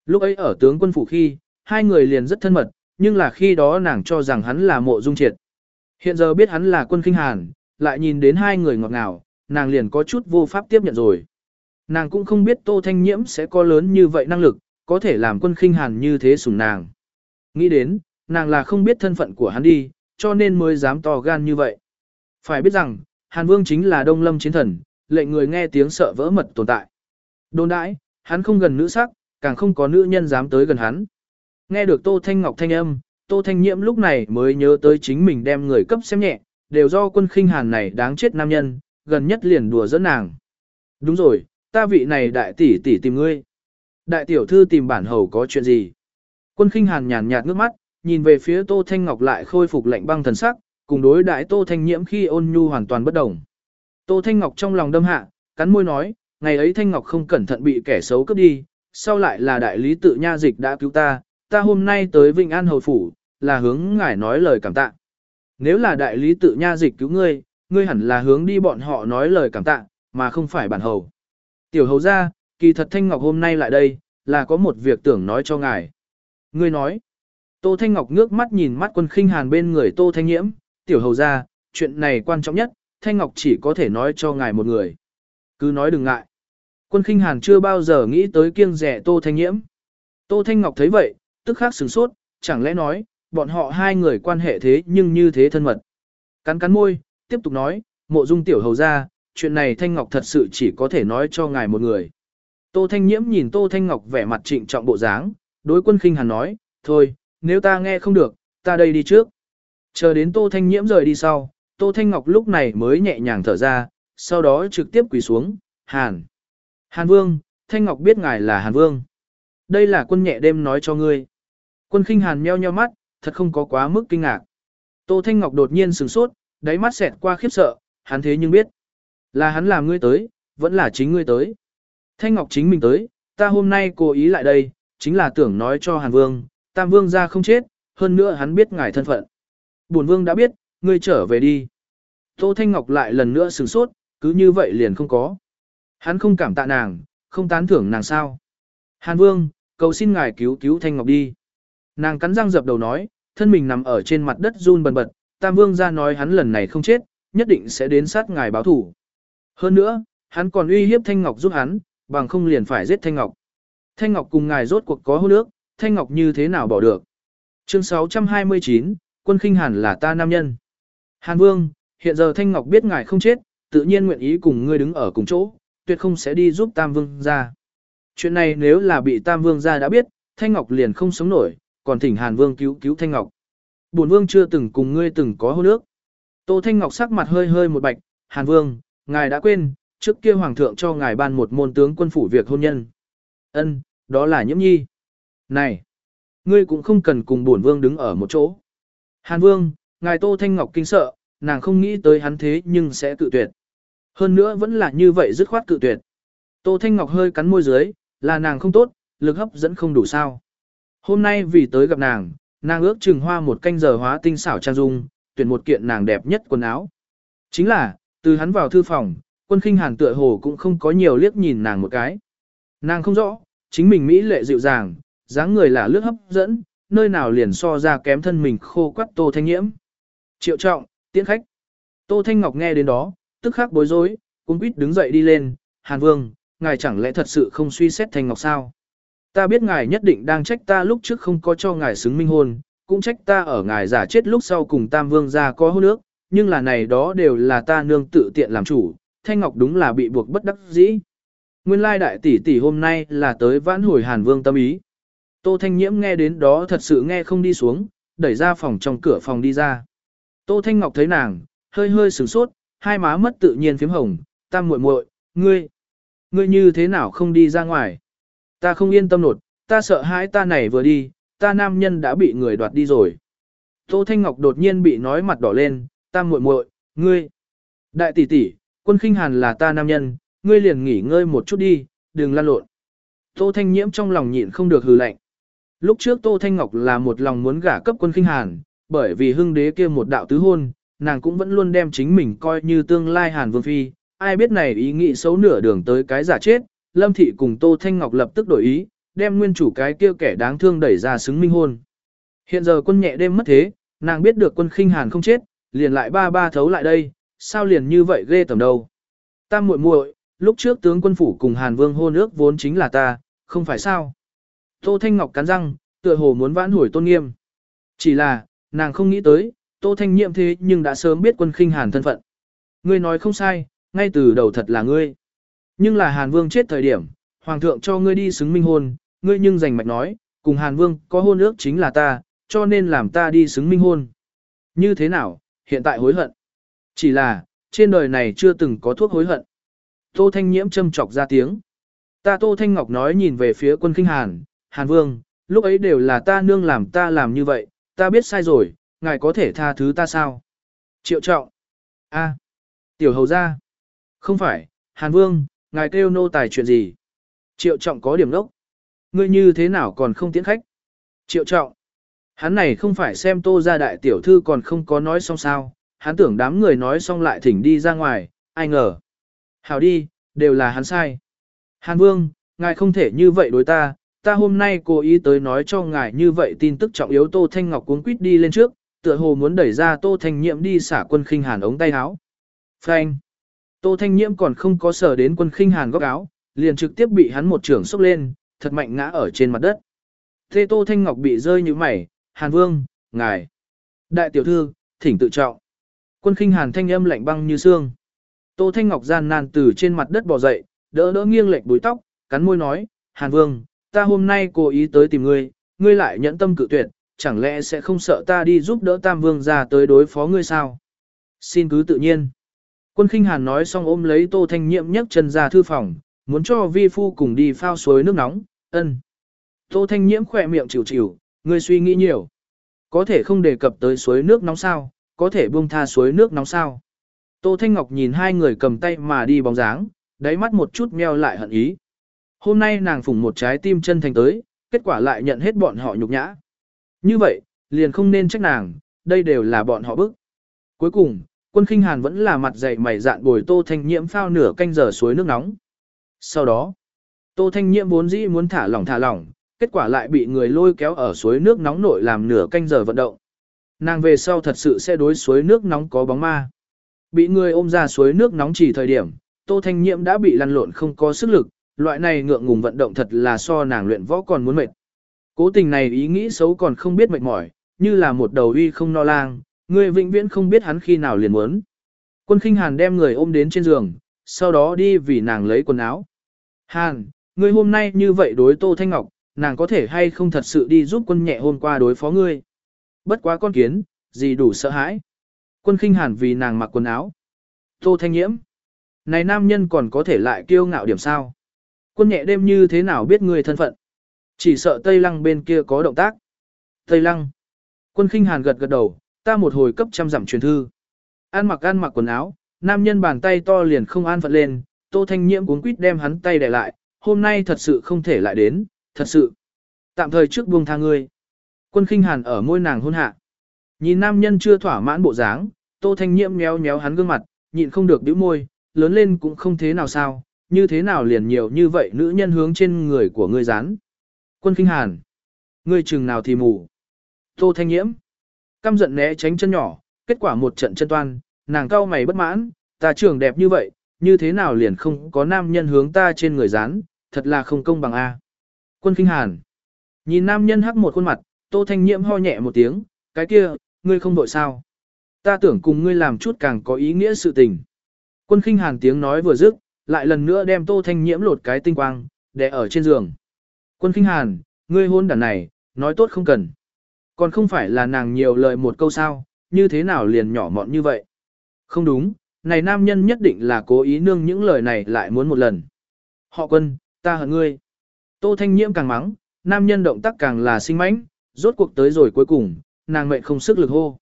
Lúc ấy ở tướng quân phủ khi, hai người liền rất thân mật, nhưng là khi đó nàng cho rằng hắn là mộ dung triệt. Hiện giờ biết hắn là quân khinh hàn, lại nhìn đến hai người ngọt ngào, nàng liền có chút vô pháp tiếp nhận rồi. Nàng cũng không biết Tô Thanh Nhiễm sẽ có lớn như vậy năng lực, có thể làm quân khinh hàn như thế sủng nàng. Nghĩ đến, nàng là không biết thân phận của hắn đi, cho nên mới dám to gan như vậy. Phải biết rằng, Hàn Vương chính là Đông Lâm chiến thần, lệnh người nghe tiếng sợ vỡ mật tồn tại. Đồn đãi, hắn không gần nữ sắc, càng không có nữ nhân dám tới gần hắn. Nghe được Tô Thanh Ngọc thanh âm, Tô Thanh Nhiễm lúc này mới nhớ tới chính mình đem người cấp xem nhẹ, đều do quân khinh hàn này đáng chết nam nhân, gần nhất liền đùa dẫn nàng. Đúng rồi, ta vị này đại tỷ tỷ tìm ngươi. Đại tiểu thư tìm bản hầu có chuyện gì? Quân khinh hàn nhàn nhạt ngước mắt, nhìn về phía Tô Thanh Ngọc lại khôi phục lạnh băng thần sắc, cùng đối đại Tô Thanh Nhiễm khi ôn nhu hoàn toàn bất đồng. Tô Thanh Ngọc trong lòng đâm hạ, cắn môi nói, ngày ấy Thanh Ngọc không cẩn thận bị kẻ xấu cướp đi, sau lại là đại lý tự nha dịch đã cứu ta, ta hôm nay tới Vinh An Hầu Phủ, là hướng ngài nói lời cảm tạ. Nếu là đại lý tự nha dịch cứu ngươi, ngươi hẳn là hướng đi bọn họ nói lời cảm tạ, mà không phải bản hầu. Tiểu hầu ra, kỳ thật Thanh Ngọc hôm nay lại đây, là có một việc tưởng nói cho ngài. Ngươi nói, Tô Thanh Ngọc ngước mắt nhìn mắt quân khinh hàn bên người Tô Thanh Nhiễm, tiểu hầu ra, chuyện này quan trọng nhất, Thanh Ngọc chỉ có thể nói cho ngài một người. Cứ nói đừng ngại. Quân khinh hàn chưa bao giờ nghĩ tới kiêng rẻ Tô Thanh Nhiễm. Tô Thanh Ngọc thấy vậy, tức khắc sửng sốt, chẳng lẽ nói, bọn họ hai người quan hệ thế nhưng như thế thân mật. Cắn cắn môi, tiếp tục nói, mộ dung tiểu hầu ra, chuyện này Thanh Ngọc thật sự chỉ có thể nói cho ngài một người. Tô Thanh Nhiễm nhìn Tô Thanh Ngọc vẻ mặt trịnh trọng bộ dáng, đối quân khinh hàn nói, thôi, nếu ta nghe không được, ta đây đi trước. Chờ đến Tô Thanh Nhiễm rời đi sau, Tô Thanh Ngọc lúc này mới nhẹ nhàng thở ra, sau đó trực tiếp quỳ xuống, Hàn. Hàn Vương, Thanh Ngọc biết ngài là Hàn Vương. Đây là quân nhẹ đêm nói cho ngươi. Quân khinh Hàn meo nheo mắt, thật không có quá mức kinh ngạc. Tô Thanh Ngọc đột nhiên sửng sốt, đáy mắt xẹt qua khiếp sợ, hắn thế nhưng biết. Là hắn làm ngươi tới, vẫn là chính ngươi tới. Thanh Ngọc chính mình tới, ta hôm nay cố ý lại đây, chính là tưởng nói cho Hàn Vương, Tam Vương ra không chết, hơn nữa hắn biết ngài thân phận. Bổn Vương đã biết, ngươi trở về đi. Tô Thanh Ngọc lại lần nữa sửng sốt, cứ như vậy liền không có. Hắn không cảm tạ nàng, không tán thưởng nàng sao. Hàn Vương, cầu xin ngài cứu cứu Thanh Ngọc đi. Nàng cắn răng dập đầu nói, thân mình nằm ở trên mặt đất run bần bật, Tam Vương ra nói hắn lần này không chết, nhất định sẽ đến sát ngài báo thủ. Hơn nữa, hắn còn uy hiếp Thanh Ngọc giúp hắn, bằng không liền phải giết Thanh Ngọc. Thanh Ngọc cùng ngài rốt cuộc có hôn nước, Thanh Ngọc như thế nào bỏ được. Chương 629, quân khinh hàn là ta nam nhân. Hàn Vương, hiện giờ Thanh Ngọc biết ngài không chết, tự nhiên nguyện ý cùng ngươi đứng ở cùng chỗ, tuyệt không sẽ đi giúp Tam Vương ra. Chuyện này nếu là bị Tam Vương ra đã biết, Thanh Ngọc liền không sống nổi, còn thỉnh Hàn Vương cứu cứu Thanh Ngọc. Bổn Vương chưa từng cùng ngươi từng có hôn ước. Tô Thanh Ngọc sắc mặt hơi hơi một bạch, Hàn Vương, ngài đã quên, trước kia Hoàng thượng cho ngài ban một môn tướng quân phủ việc hôn nhân. Ân, đó là nhiễm nhi. Này, ngươi cũng không cần cùng bổn Vương đứng ở một chỗ. Hàn Vương, ngài Tô Thanh Ngọc kinh sợ, nàng không nghĩ tới hắn thế nhưng sẽ cự tuyệt. Hơn nữa vẫn là như vậy dứt khoát cự tuyệt. Tô Thanh Ngọc hơi cắn môi dưới, là nàng không tốt, lực hấp dẫn không đủ sao. Hôm nay vì tới gặp nàng, nàng ước chừng hoa một canh giờ hóa tinh xảo trang dung, tuyển một kiện nàng đẹp nhất quần áo. Chính là, từ hắn vào thư phòng, quân khinh hàn tựa hồ cũng không có nhiều liếc nhìn nàng một cái. Nàng không rõ, chính mình Mỹ lệ dịu dàng, dáng người là lướt hấp dẫn, nơi nào liền so ra kém thân mình khô quắt tô thanh nhiễm. Triệu trọng, tiễn khách. Tô Thanh Ngọc nghe đến đó, tức khắc bối rối, cũng quýt đứng dậy đi lên, Hàn Vương, ngài chẳng lẽ thật sự không suy xét Thanh Ngọc sao? Ta biết ngài nhất định đang trách ta lúc trước không có cho ngài xứng minh hôn, cũng trách ta ở ngài giả chết lúc sau cùng Tam Vương ra có hôn nước, nhưng là này đó đều là ta nương tự tiện làm chủ, Thanh Ngọc đúng là bị buộc bất đắc dĩ. Nguyên lai đại tỷ tỷ hôm nay là tới vãn hồi Hàn Vương tâm ý. Tô Thanh Nhiễm nghe đến đó thật sự nghe không đi xuống, đẩy ra phòng trong cửa phòng đi ra. Tô Thanh Ngọc thấy nàng, hơi hơi sửng sốt, hai má mất tự nhiên phím hồng, tam muội muội, ngươi, ngươi như thế nào không đi ra ngoài? Ta không yên tâm nột, ta sợ hãi ta này vừa đi, ta nam nhân đã bị người đoạt đi rồi. Tô Thanh Ngọc đột nhiên bị nói mặt đỏ lên, tam muội muội, ngươi, đại tỷ tỷ, quân khinh hàn là ta nam nhân, ngươi liền nghỉ ngơi một chút đi, đừng lan lộn. Tô Thanh Nhiễm trong lòng nhịn không được hừ lạnh. Lúc trước Tô Thanh Ngọc là một lòng muốn gả cấp quân khinh hàn, bởi vì hưng đế kia một đạo tứ hôn, nàng cũng vẫn luôn đem chính mình coi như tương lai Hàn Vương Phi, ai biết này ý nghĩ xấu nửa đường tới cái giả chết, Lâm Thị cùng Tô Thanh Ngọc lập tức đổi ý, đem nguyên chủ cái kia kẻ đáng thương đẩy ra xứng minh hôn. Hiện giờ quân nhẹ đêm mất thế, nàng biết được quân khinh Hàn không chết, liền lại ba ba thấu lại đây, sao liền như vậy ghê tầm đâu. ta muội muội, lúc trước tướng quân phủ cùng Hàn Vương hôn ước vốn chính là ta, không phải sao. Tô Thanh Ngọc cắn răng, tựa hồ muốn vãn hồi tôn nghiêm. Chỉ là, nàng không nghĩ tới, Tô Thanh Nhiệm thế nhưng đã sớm biết quân khinh Hàn thân phận. Ngươi nói không sai, ngay từ đầu thật là ngươi. Nhưng là Hàn Vương chết thời điểm, Hoàng thượng cho ngươi đi xứng minh hôn, ngươi nhưng giành mạch nói, cùng Hàn Vương có hôn ước chính là ta, cho nên làm ta đi xứng minh hôn. Như thế nào, hiện tại hối hận. Chỉ là, trên đời này chưa từng có thuốc hối hận. Tô Thanh Nhiễm châm chọc ra tiếng. Ta Tô Thanh Ngọc nói nhìn về phía quân kinh Hàn, Hàn Vương, lúc ấy đều là ta nương làm ta làm như vậy, ta biết sai rồi, ngài có thể tha thứ ta sao? Triệu trọng. a tiểu hầu gia. Không phải, Hàn Vương, ngài kêu nô tài chuyện gì? Triệu trọng có điểm đốc. Ngươi như thế nào còn không tiễn khách? Triệu trọng. Hắn này không phải xem tô ra đại tiểu thư còn không có nói xong sao, hắn tưởng đám người nói xong lại thỉnh đi ra ngoài, ai ngờ. Hảo đi, đều là hắn sai. Hàn Vương, ngài không thể như vậy đối ta, ta hôm nay cố ý tới nói cho ngài như vậy tin tức trọng yếu Tô Thanh Ngọc cuống quýt đi lên trước, tựa hồ muốn đẩy ra Tô Thanh Nhiệm đi xả quân khinh hàn ống tay áo. Phanh. Tô Thanh Nhiễm còn không có sở đến quân khinh hàn góc áo, liền trực tiếp bị hắn một trưởng sốc lên, thật mạnh ngã ở trên mặt đất. Thế Tô Thanh Ngọc bị rơi như mày, Hàn Vương, ngài. Đại tiểu thư, thỉnh tự trọng. Quân khinh hàn thanh âm lạnh băng như xương. Tô Thanh Ngọc gian nan từ trên mặt đất bò dậy, đỡ đỡ nghiêng lệch búi tóc, cắn môi nói, Hàn Vương, ta hôm nay cố ý tới tìm ngươi, ngươi lại nhẫn tâm cự tuyệt, chẳng lẽ sẽ không sợ ta đi giúp đỡ Tam Vương ra tới đối phó ngươi sao? Xin cứ tự nhiên. Quân khinh hàn nói xong ôm lấy Tô Thanh Nhiệm nhấc chân ra thư phòng, muốn cho vi phu cùng đi phao suối nước nóng, ân. Tô Thanh Nhiễm khỏe miệng chịu chịu, ngươi suy nghĩ nhiều. Có thể không đề cập tới suối nước nóng sao, có thể buông tha suối nước nóng sao. Tô Thanh Ngọc nhìn hai người cầm tay mà đi bóng dáng, đáy mắt một chút meo lại hận ý. Hôm nay nàng phủng một trái tim chân thành tới, kết quả lại nhận hết bọn họ nhục nhã. Như vậy, liền không nên trách nàng, đây đều là bọn họ bức. Cuối cùng, quân khinh hàn vẫn là mặt dày mày dạn bồi Tô Thanh Nhiễm phao nửa canh giờ suối nước nóng. Sau đó, Tô Thanh Nhiễm vốn dĩ muốn thả lỏng thả lỏng, kết quả lại bị người lôi kéo ở suối nước nóng nội làm nửa canh giờ vận động. Nàng về sau thật sự sẽ đối suối nước nóng có bóng ma. Bị người ôm ra suối nước nóng chỉ thời điểm, Tô Thanh Nhiễm đã bị lăn lộn không có sức lực, loại này ngượng ngùng vận động thật là so nàng luyện võ còn muốn mệt. Cố tình này ý nghĩ xấu còn không biết mệt mỏi, như là một đầu uy không no lang, người vĩnh viễn không biết hắn khi nào liền muốn. Quân khinh hàn đem người ôm đến trên giường, sau đó đi vì nàng lấy quần áo. Hàn, người hôm nay như vậy đối Tô Thanh Ngọc, nàng có thể hay không thật sự đi giúp quân nhẹ hôm qua đối phó ngươi. Bất quá con kiến, gì đủ sợ hãi. Quân khinh hàn vì nàng mặc quần áo. Tô Thanh Nhiễm. Này nam nhân còn có thể lại kiêu ngạo điểm sao? Quân nhẹ đêm như thế nào biết ngươi thân phận? Chỉ sợ Tây Lăng bên kia có động tác. Tây Lăng. Quân khinh hàn gật gật đầu, ta một hồi cấp trăm dặm truyền thư. An mặc an mặc quần áo, nam nhân bàn tay to liền không an phận lên, Tô Thanh Nhiễm cuốn quýt đem hắn tay để lại, hôm nay thật sự không thể lại đến, thật sự. Tạm thời trước buông tha ngươi. Quân khinh hàn ở môi nàng hôn hạ. Nhìn nam nhân chưa thỏa mãn bộ dáng, Tô Thanh Nhiễm méo méo hắn gương mặt, nhịn không được bĩu môi, lớn lên cũng không thế nào sao, như thế nào liền nhiều như vậy nữ nhân hướng trên người của ngươi dán. Quân kinh hàn. Ngươi chừng nào thì mù. Tô Thanh Nhiễm. Căm giận né tránh chân nhỏ, kết quả một trận chân toan, nàng cao mày bất mãn, ta trưởng đẹp như vậy, như thế nào liền không có nam nhân hướng ta trên người dán, thật là không công bằng a. Quân kinh hàn. Nhìn nam nhân hắc một khuôn mặt, Tô Thanh Nhiễm ho nhẹ một tiếng, cái kia, ngươi không đội sao. Ta tưởng cùng ngươi làm chút càng có ý nghĩa sự tình. Quân khinh hàn tiếng nói vừa dứt, lại lần nữa đem Tô Thanh Nhiễm lột cái tinh quang, để ở trên giường. Quân kinh hàn, ngươi hôn đàn này, nói tốt không cần. Còn không phải là nàng nhiều lời một câu sao, như thế nào liền nhỏ mọn như vậy. Không đúng, này nam nhân nhất định là cố ý nương những lời này lại muốn một lần. Họ quân, ta hận ngươi. Tô Thanh Nhiễm càng mắng, nam nhân động tác càng là sinh mãnh, rốt cuộc tới rồi cuối cùng, nàng mệnh không sức lực hô.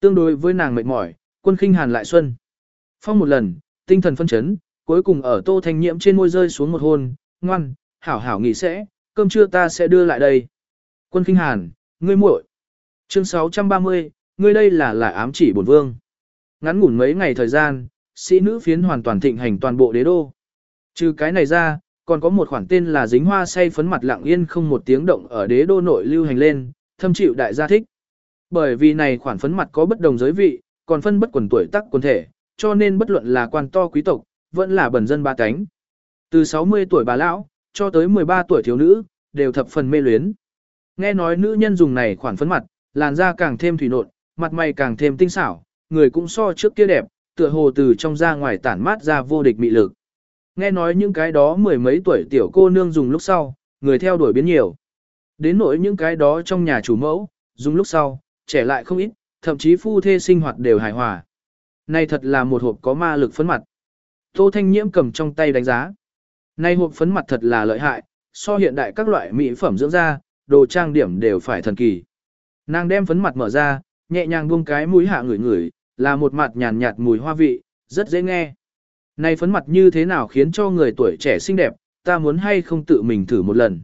Tương đối với nàng mệt mỏi, quân khinh hàn lại xuân. Phong một lần, tinh thần phân chấn, cuối cùng ở tô thanh nhiễm trên môi rơi xuống một hôn, ngoan, hảo hảo nghỉ sẽ, cơm trưa ta sẽ đưa lại đây. Quân kinh hàn, ngươi muội. Chương 630, ngươi đây là lại ám chỉ bổn vương. Ngắn ngủn mấy ngày thời gian, sĩ nữ phiến hoàn toàn thịnh hành toàn bộ đế đô. Trừ cái này ra, còn có một khoản tên là dính hoa say phấn mặt lặng yên không một tiếng động ở đế đô nội lưu hành lên, thâm chịu đại gia thích. Bởi vì này khoản phấn mặt có bất đồng giới vị, còn phân bất quần tuổi tác quần thể, cho nên bất luận là quan to quý tộc, vẫn là bần dân ba cánh. Từ 60 tuổi bà lão, cho tới 13 tuổi thiếu nữ, đều thập phần mê luyến. Nghe nói nữ nhân dùng này khoản phấn mặt, làn da càng thêm thủy nộn, mặt mày càng thêm tinh xảo, người cũng so trước kia đẹp, tựa hồ từ trong ra ngoài tản mát ra vô địch mị lực. Nghe nói những cái đó mười mấy tuổi tiểu cô nương dùng lúc sau, người theo đuổi biến nhiều. Đến nỗi những cái đó trong nhà chủ mẫu, dùng lúc sau, trẻ lại không ít, thậm chí phu thê sinh hoạt đều hài hòa. Này thật là một hộp có ma lực phấn mặt. Tô Thanh Nhiễm cầm trong tay đánh giá. nay hộp phấn mặt thật là lợi hại, so hiện đại các loại mỹ phẩm dưỡng da, đồ trang điểm đều phải thần kỳ. Nàng đem phấn mặt mở ra, nhẹ nhàng buông cái mũi hạ ngửi ngửi, là một mặt nhàn nhạt mùi hoa vị, rất dễ nghe. Này phấn mặt như thế nào khiến cho người tuổi trẻ xinh đẹp, ta muốn hay không tự mình thử một lần.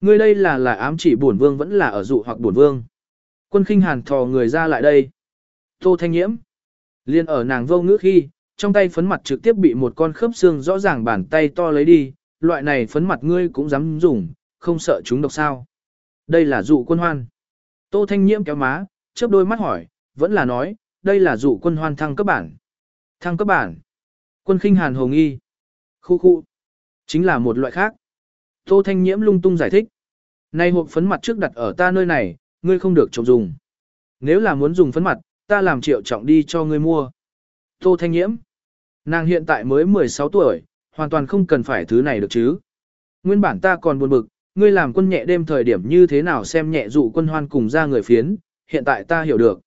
Ngươi đây là là ám chỉ bổn vương vẫn là ở dụ hoặc bổn vương. Quân khinh hàn thò người ra lại đây. Tô thanh nhiễm. Liên ở nàng vô ngữ khi, trong tay phấn mặt trực tiếp bị một con khớp xương rõ ràng bàn tay to lấy đi, loại này phấn mặt ngươi cũng dám dùng, không sợ chúng độc sao. Đây là dụ quân hoan. Tô thanh nhiễm kéo má, chớp đôi mắt hỏi, vẫn là nói, đây là dụ quân hoan thăng cấp bản. Thăng cấp bản. Quân khinh hàn hồng y. Khu khu. Chính là một loại khác. Tô thanh nhiễm lung tung giải thích. Này hộp phấn mặt trước đặt ở ta nơi này, ngươi không được trộm dùng. Nếu là muốn dùng phấn mặt, ta làm triệu trọng đi cho ngươi mua. Tô thanh nhiễm. Nàng hiện tại mới 16 tuổi, hoàn toàn không cần phải thứ này được chứ. Nguyên bản ta còn buồn bực, ngươi làm quân nhẹ đêm thời điểm như thế nào xem nhẹ dụ quân hoan cùng ra người phiến, hiện tại ta hiểu được.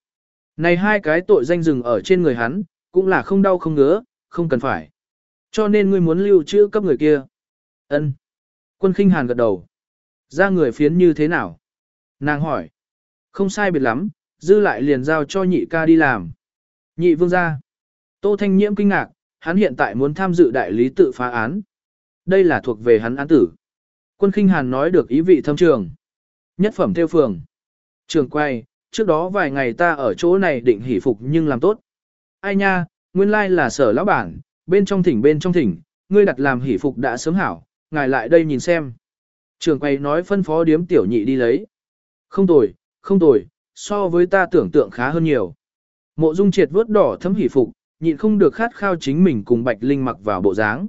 Này hai cái tội danh dừng ở trên người hắn, cũng là không đau không ngứa, không cần phải. Cho nên ngươi muốn lưu trữ cấp người kia. Ân. Quân khinh hàn gật đầu. Ra người phiến như thế nào? Nàng hỏi. Không sai biệt lắm, dư lại liền giao cho nhị ca đi làm. Nhị vương gia. Tô Thanh Nhiễm kinh ngạc, hắn hiện tại muốn tham dự đại lý tự phá án. Đây là thuộc về hắn án tử. Quân khinh hàn nói được ý vị thâm trường. Nhất phẩm theo phường. Trường quay, trước đó vài ngày ta ở chỗ này định hỷ phục nhưng làm tốt. Ai nha, nguyên lai là sở lão bản, bên trong thỉnh bên trong thỉnh, ngươi đặt làm hỷ phục đã sớm hảo, ngài lại đây nhìn xem. Trường quay nói phân phó điếm tiểu nhị đi lấy. Không tồi, không tồi, so với ta tưởng tượng khá hơn nhiều. Mộ dung triệt vớt đỏ thấm hỷ phục, nhịn không được khát khao chính mình cùng Bạch Linh mặc vào bộ dáng.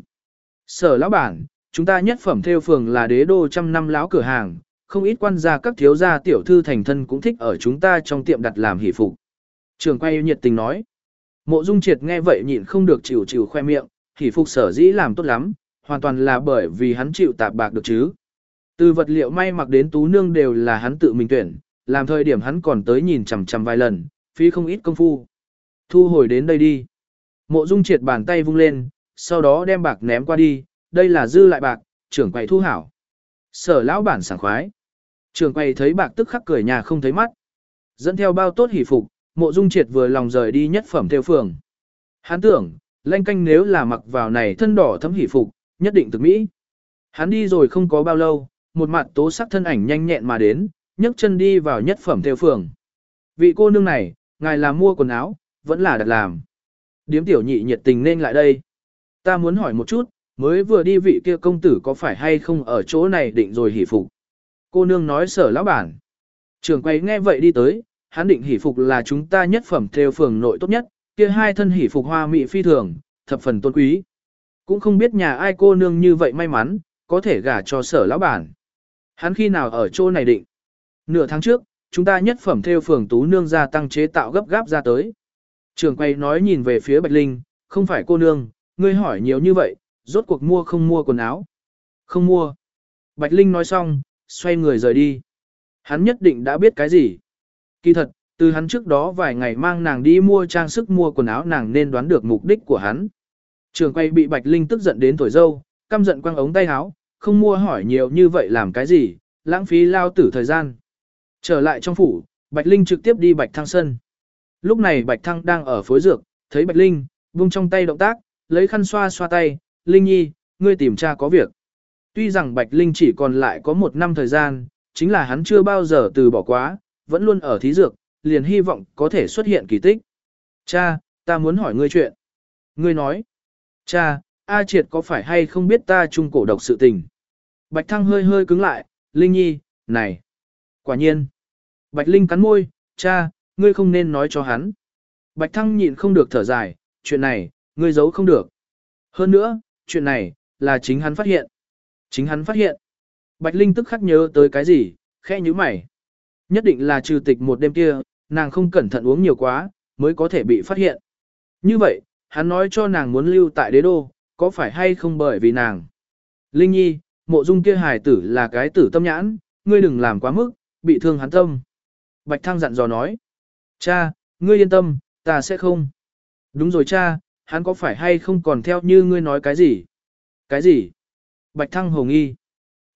Sở lão bản, chúng ta nhất phẩm theo phường là đế đô trăm năm lão cửa hàng, không ít quan gia các thiếu gia tiểu thư thành thân cũng thích ở chúng ta trong tiệm đặt làm hỷ phục. Trường quay nhiệt tình nói. Mộ Dung Triệt nghe vậy nhịn không được chịu chịu khoe miệng, hỷ phục sở dĩ làm tốt lắm, hoàn toàn là bởi vì hắn chịu tạp bạc được chứ. Từ vật liệu may mặc đến tú nương đều là hắn tự mình tuyển, làm thời điểm hắn còn tới nhìn chằm chằm vài lần, phí không ít công phu. Thu hồi đến đây đi. Mộ Dung Triệt bàn tay vung lên, sau đó đem bạc ném qua đi, đây là dư lại bạc, trưởng quầy thu hảo. Sở lão bản sảng khoái. Trưởng quầy thấy bạc tức khắc cười nhà không thấy mắt. Dẫn theo bao tốt hỷ phục, mộ dung triệt vừa lòng rời đi nhất phẩm theo phường. Hắn tưởng, lanh canh nếu là mặc vào này thân đỏ thấm hỷ phục, nhất định thực mỹ. Hắn đi rồi không có bao lâu, một mặt tố sắc thân ảnh nhanh nhẹn mà đến, nhấc chân đi vào nhất phẩm theo phường. Vị cô nương này, ngài là mua quần áo, vẫn là đặt làm. Điếm tiểu nhị nhiệt tình nên lại đây. Ta muốn hỏi một chút, mới vừa đi vị kia công tử có phải hay không ở chỗ này định rồi hỷ phục. Cô nương nói sở lão bản. Trường quay nghe vậy đi tới, hắn định hỷ phục là chúng ta nhất phẩm theo phường nội tốt nhất, kia hai thân hỷ phục hoa mỹ phi thường, thập phần tôn quý. Cũng không biết nhà ai cô nương như vậy may mắn, có thể gả cho sở lão bản. Hắn khi nào ở chỗ này định? Nửa tháng trước, chúng ta nhất phẩm theo phường tú nương gia tăng chế tạo gấp gáp ra tới. Trường quay nói nhìn về phía Bạch Linh, không phải cô nương, ngươi hỏi nhiều như vậy, rốt cuộc mua không mua quần áo. Không mua. Bạch Linh nói xong, xoay người rời đi. Hắn nhất định đã biết cái gì. Kỳ thật, từ hắn trước đó vài ngày mang nàng đi mua trang sức mua quần áo nàng nên đoán được mục đích của hắn. Trường quay bị Bạch Linh tức giận đến thổi dâu, căm giận quăng ống tay áo, không mua hỏi nhiều như vậy làm cái gì, lãng phí lao tử thời gian. Trở lại trong phủ, Bạch Linh trực tiếp đi Bạch Thăng sân. Lúc này Bạch Thăng đang ở phối dược, thấy Bạch Linh, vung trong tay động tác, lấy khăn xoa xoa tay, Linh Nhi, ngươi tìm cha có việc. Tuy rằng Bạch Linh chỉ còn lại có một năm thời gian, chính là hắn chưa bao giờ từ bỏ quá, vẫn luôn ở thí dược, liền hy vọng có thể xuất hiện kỳ tích. Cha, ta muốn hỏi ngươi chuyện. Ngươi nói, cha, A Triệt có phải hay không biết ta trung cổ độc sự tình? Bạch Thăng hơi hơi cứng lại, Linh Nhi, này. Quả nhiên. Bạch Linh cắn môi, cha, ngươi không nên nói cho hắn. Bạch Thăng nhịn không được thở dài, chuyện này, ngươi giấu không được. Hơn nữa, chuyện này, là chính hắn phát hiện. Chính hắn phát hiện. Bạch Linh tức khắc nhớ tới cái gì, khẽ như mày. Nhất định là trừ tịch một đêm kia, nàng không cẩn thận uống nhiều quá, mới có thể bị phát hiện. Như vậy, hắn nói cho nàng muốn lưu tại đế đô, có phải hay không bởi vì nàng. Linh Nhi, mộ dung kia hài tử là cái tử tâm nhãn, ngươi đừng làm quá mức, bị thương hắn tâm. Bạch Thăng dặn dò nói. Cha, ngươi yên tâm, ta sẽ không. Đúng rồi cha, hắn có phải hay không còn theo như ngươi nói cái gì? Cái gì? Bạch Thăng hồ nghi.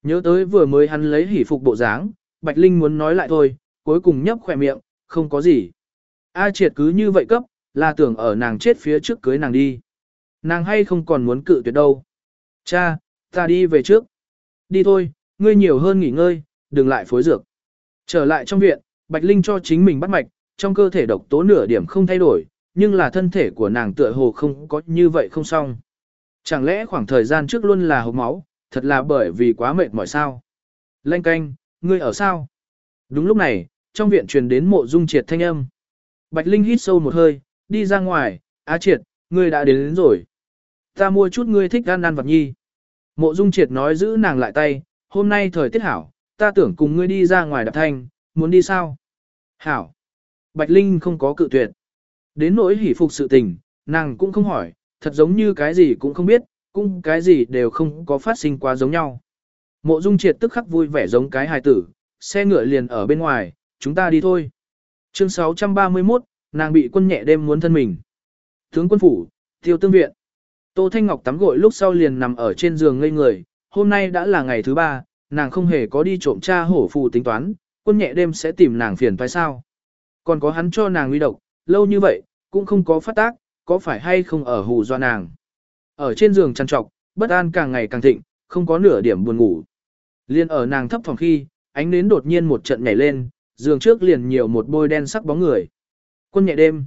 Nhớ tới vừa mới hắn lấy hỉ phục bộ dáng, Bạch Linh muốn nói lại thôi, cuối cùng nhấp khỏe miệng, không có gì. A triệt cứ như vậy cấp, là tưởng ở nàng chết phía trước cưới nàng đi. Nàng hay không còn muốn cự tuyệt đâu. Cha, ta đi về trước. Đi thôi, ngươi nhiều hơn nghỉ ngơi, đừng lại phối dược. Trở lại trong viện, Bạch Linh cho chính mình bắt mạch, trong cơ thể độc tố nửa điểm không thay đổi, nhưng là thân thể của nàng tựa hồ không có như vậy không xong. Chẳng lẽ khoảng thời gian trước luôn là hộp máu, thật là bởi vì quá mệt mỏi sao? Lanh canh, ngươi ở sao? Đúng lúc này, trong viện truyền đến mộ dung triệt thanh âm. Bạch Linh hít sâu một hơi, đi ra ngoài, á triệt, ngươi đã đến, đến rồi. Ta mua chút ngươi thích ăn ăn vật nhi. Mộ dung triệt nói giữ nàng lại tay, hôm nay thời tiết hảo, ta tưởng cùng ngươi đi ra ngoài đạp thanh, muốn đi sao? Hảo. Bạch Linh không có cự tuyệt. Đến nỗi hỉ phục sự tình, nàng cũng không hỏi, thật giống như cái gì cũng không biết, cũng cái gì đều không có phát sinh quá giống nhau. Mộ Dung Triệt tức khắc vui vẻ giống cái hài tử, xe ngựa liền ở bên ngoài, chúng ta đi thôi. Chương 631, nàng bị quân nhẹ đêm muốn thân mình. Tướng quân phủ, tiêu tương viện. Tô Thanh Ngọc tắm gội lúc sau liền nằm ở trên giường ngây người, hôm nay đã là ngày thứ ba, nàng không hề có đi trộm tra hổ phù tính toán, quân nhẹ đêm sẽ tìm nàng phiền phải sao. Còn có hắn cho nàng uy độc, lâu như vậy, cũng không có phát tác, có phải hay không ở hù do nàng. Ở trên giường chăn trọc, bất an càng ngày càng thịnh, không có nửa điểm buồn ngủ. Liên ở nàng thấp phòng khi, ánh nến đột nhiên một trận nhảy lên, giường trước liền nhiều một bôi đen sắc bóng người. Quân nhẹ đêm.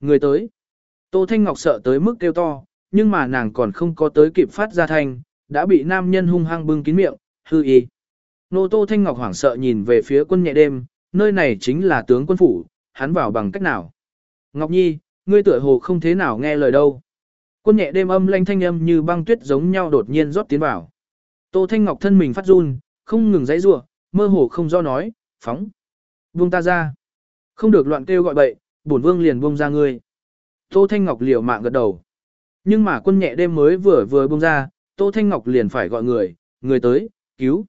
Người tới. Tô Thanh Ngọc sợ tới mức kêu to, nhưng mà nàng còn không có tới kịp phát ra thanh, đã bị nam nhân hung hăng bưng kín miệng, hư y. Nô Tô Thanh Ngọc hoảng sợ nhìn về phía quân nhẹ đêm, nơi này chính là tướng quân phủ, hắn vào bằng cách nào. Ngọc Nhi, ngươi tựa hồ không thế nào nghe lời đâu. Quân nhẹ đêm âm lanh thanh âm như băng tuyết giống nhau đột nhiên rót tiến vào. Tô Thanh Ngọc thân mình phát run, không ngừng giãy giụa, mơ hồ không do nói, phóng. Buông ta ra. Không được loạn kêu gọi bậy, bổn vương liền buông ra ngươi. Tô Thanh Ngọc liều mạng gật đầu. Nhưng mà quân nhẹ đêm mới vừa vừa buông ra, Tô Thanh Ngọc liền phải gọi người, người tới, cứu.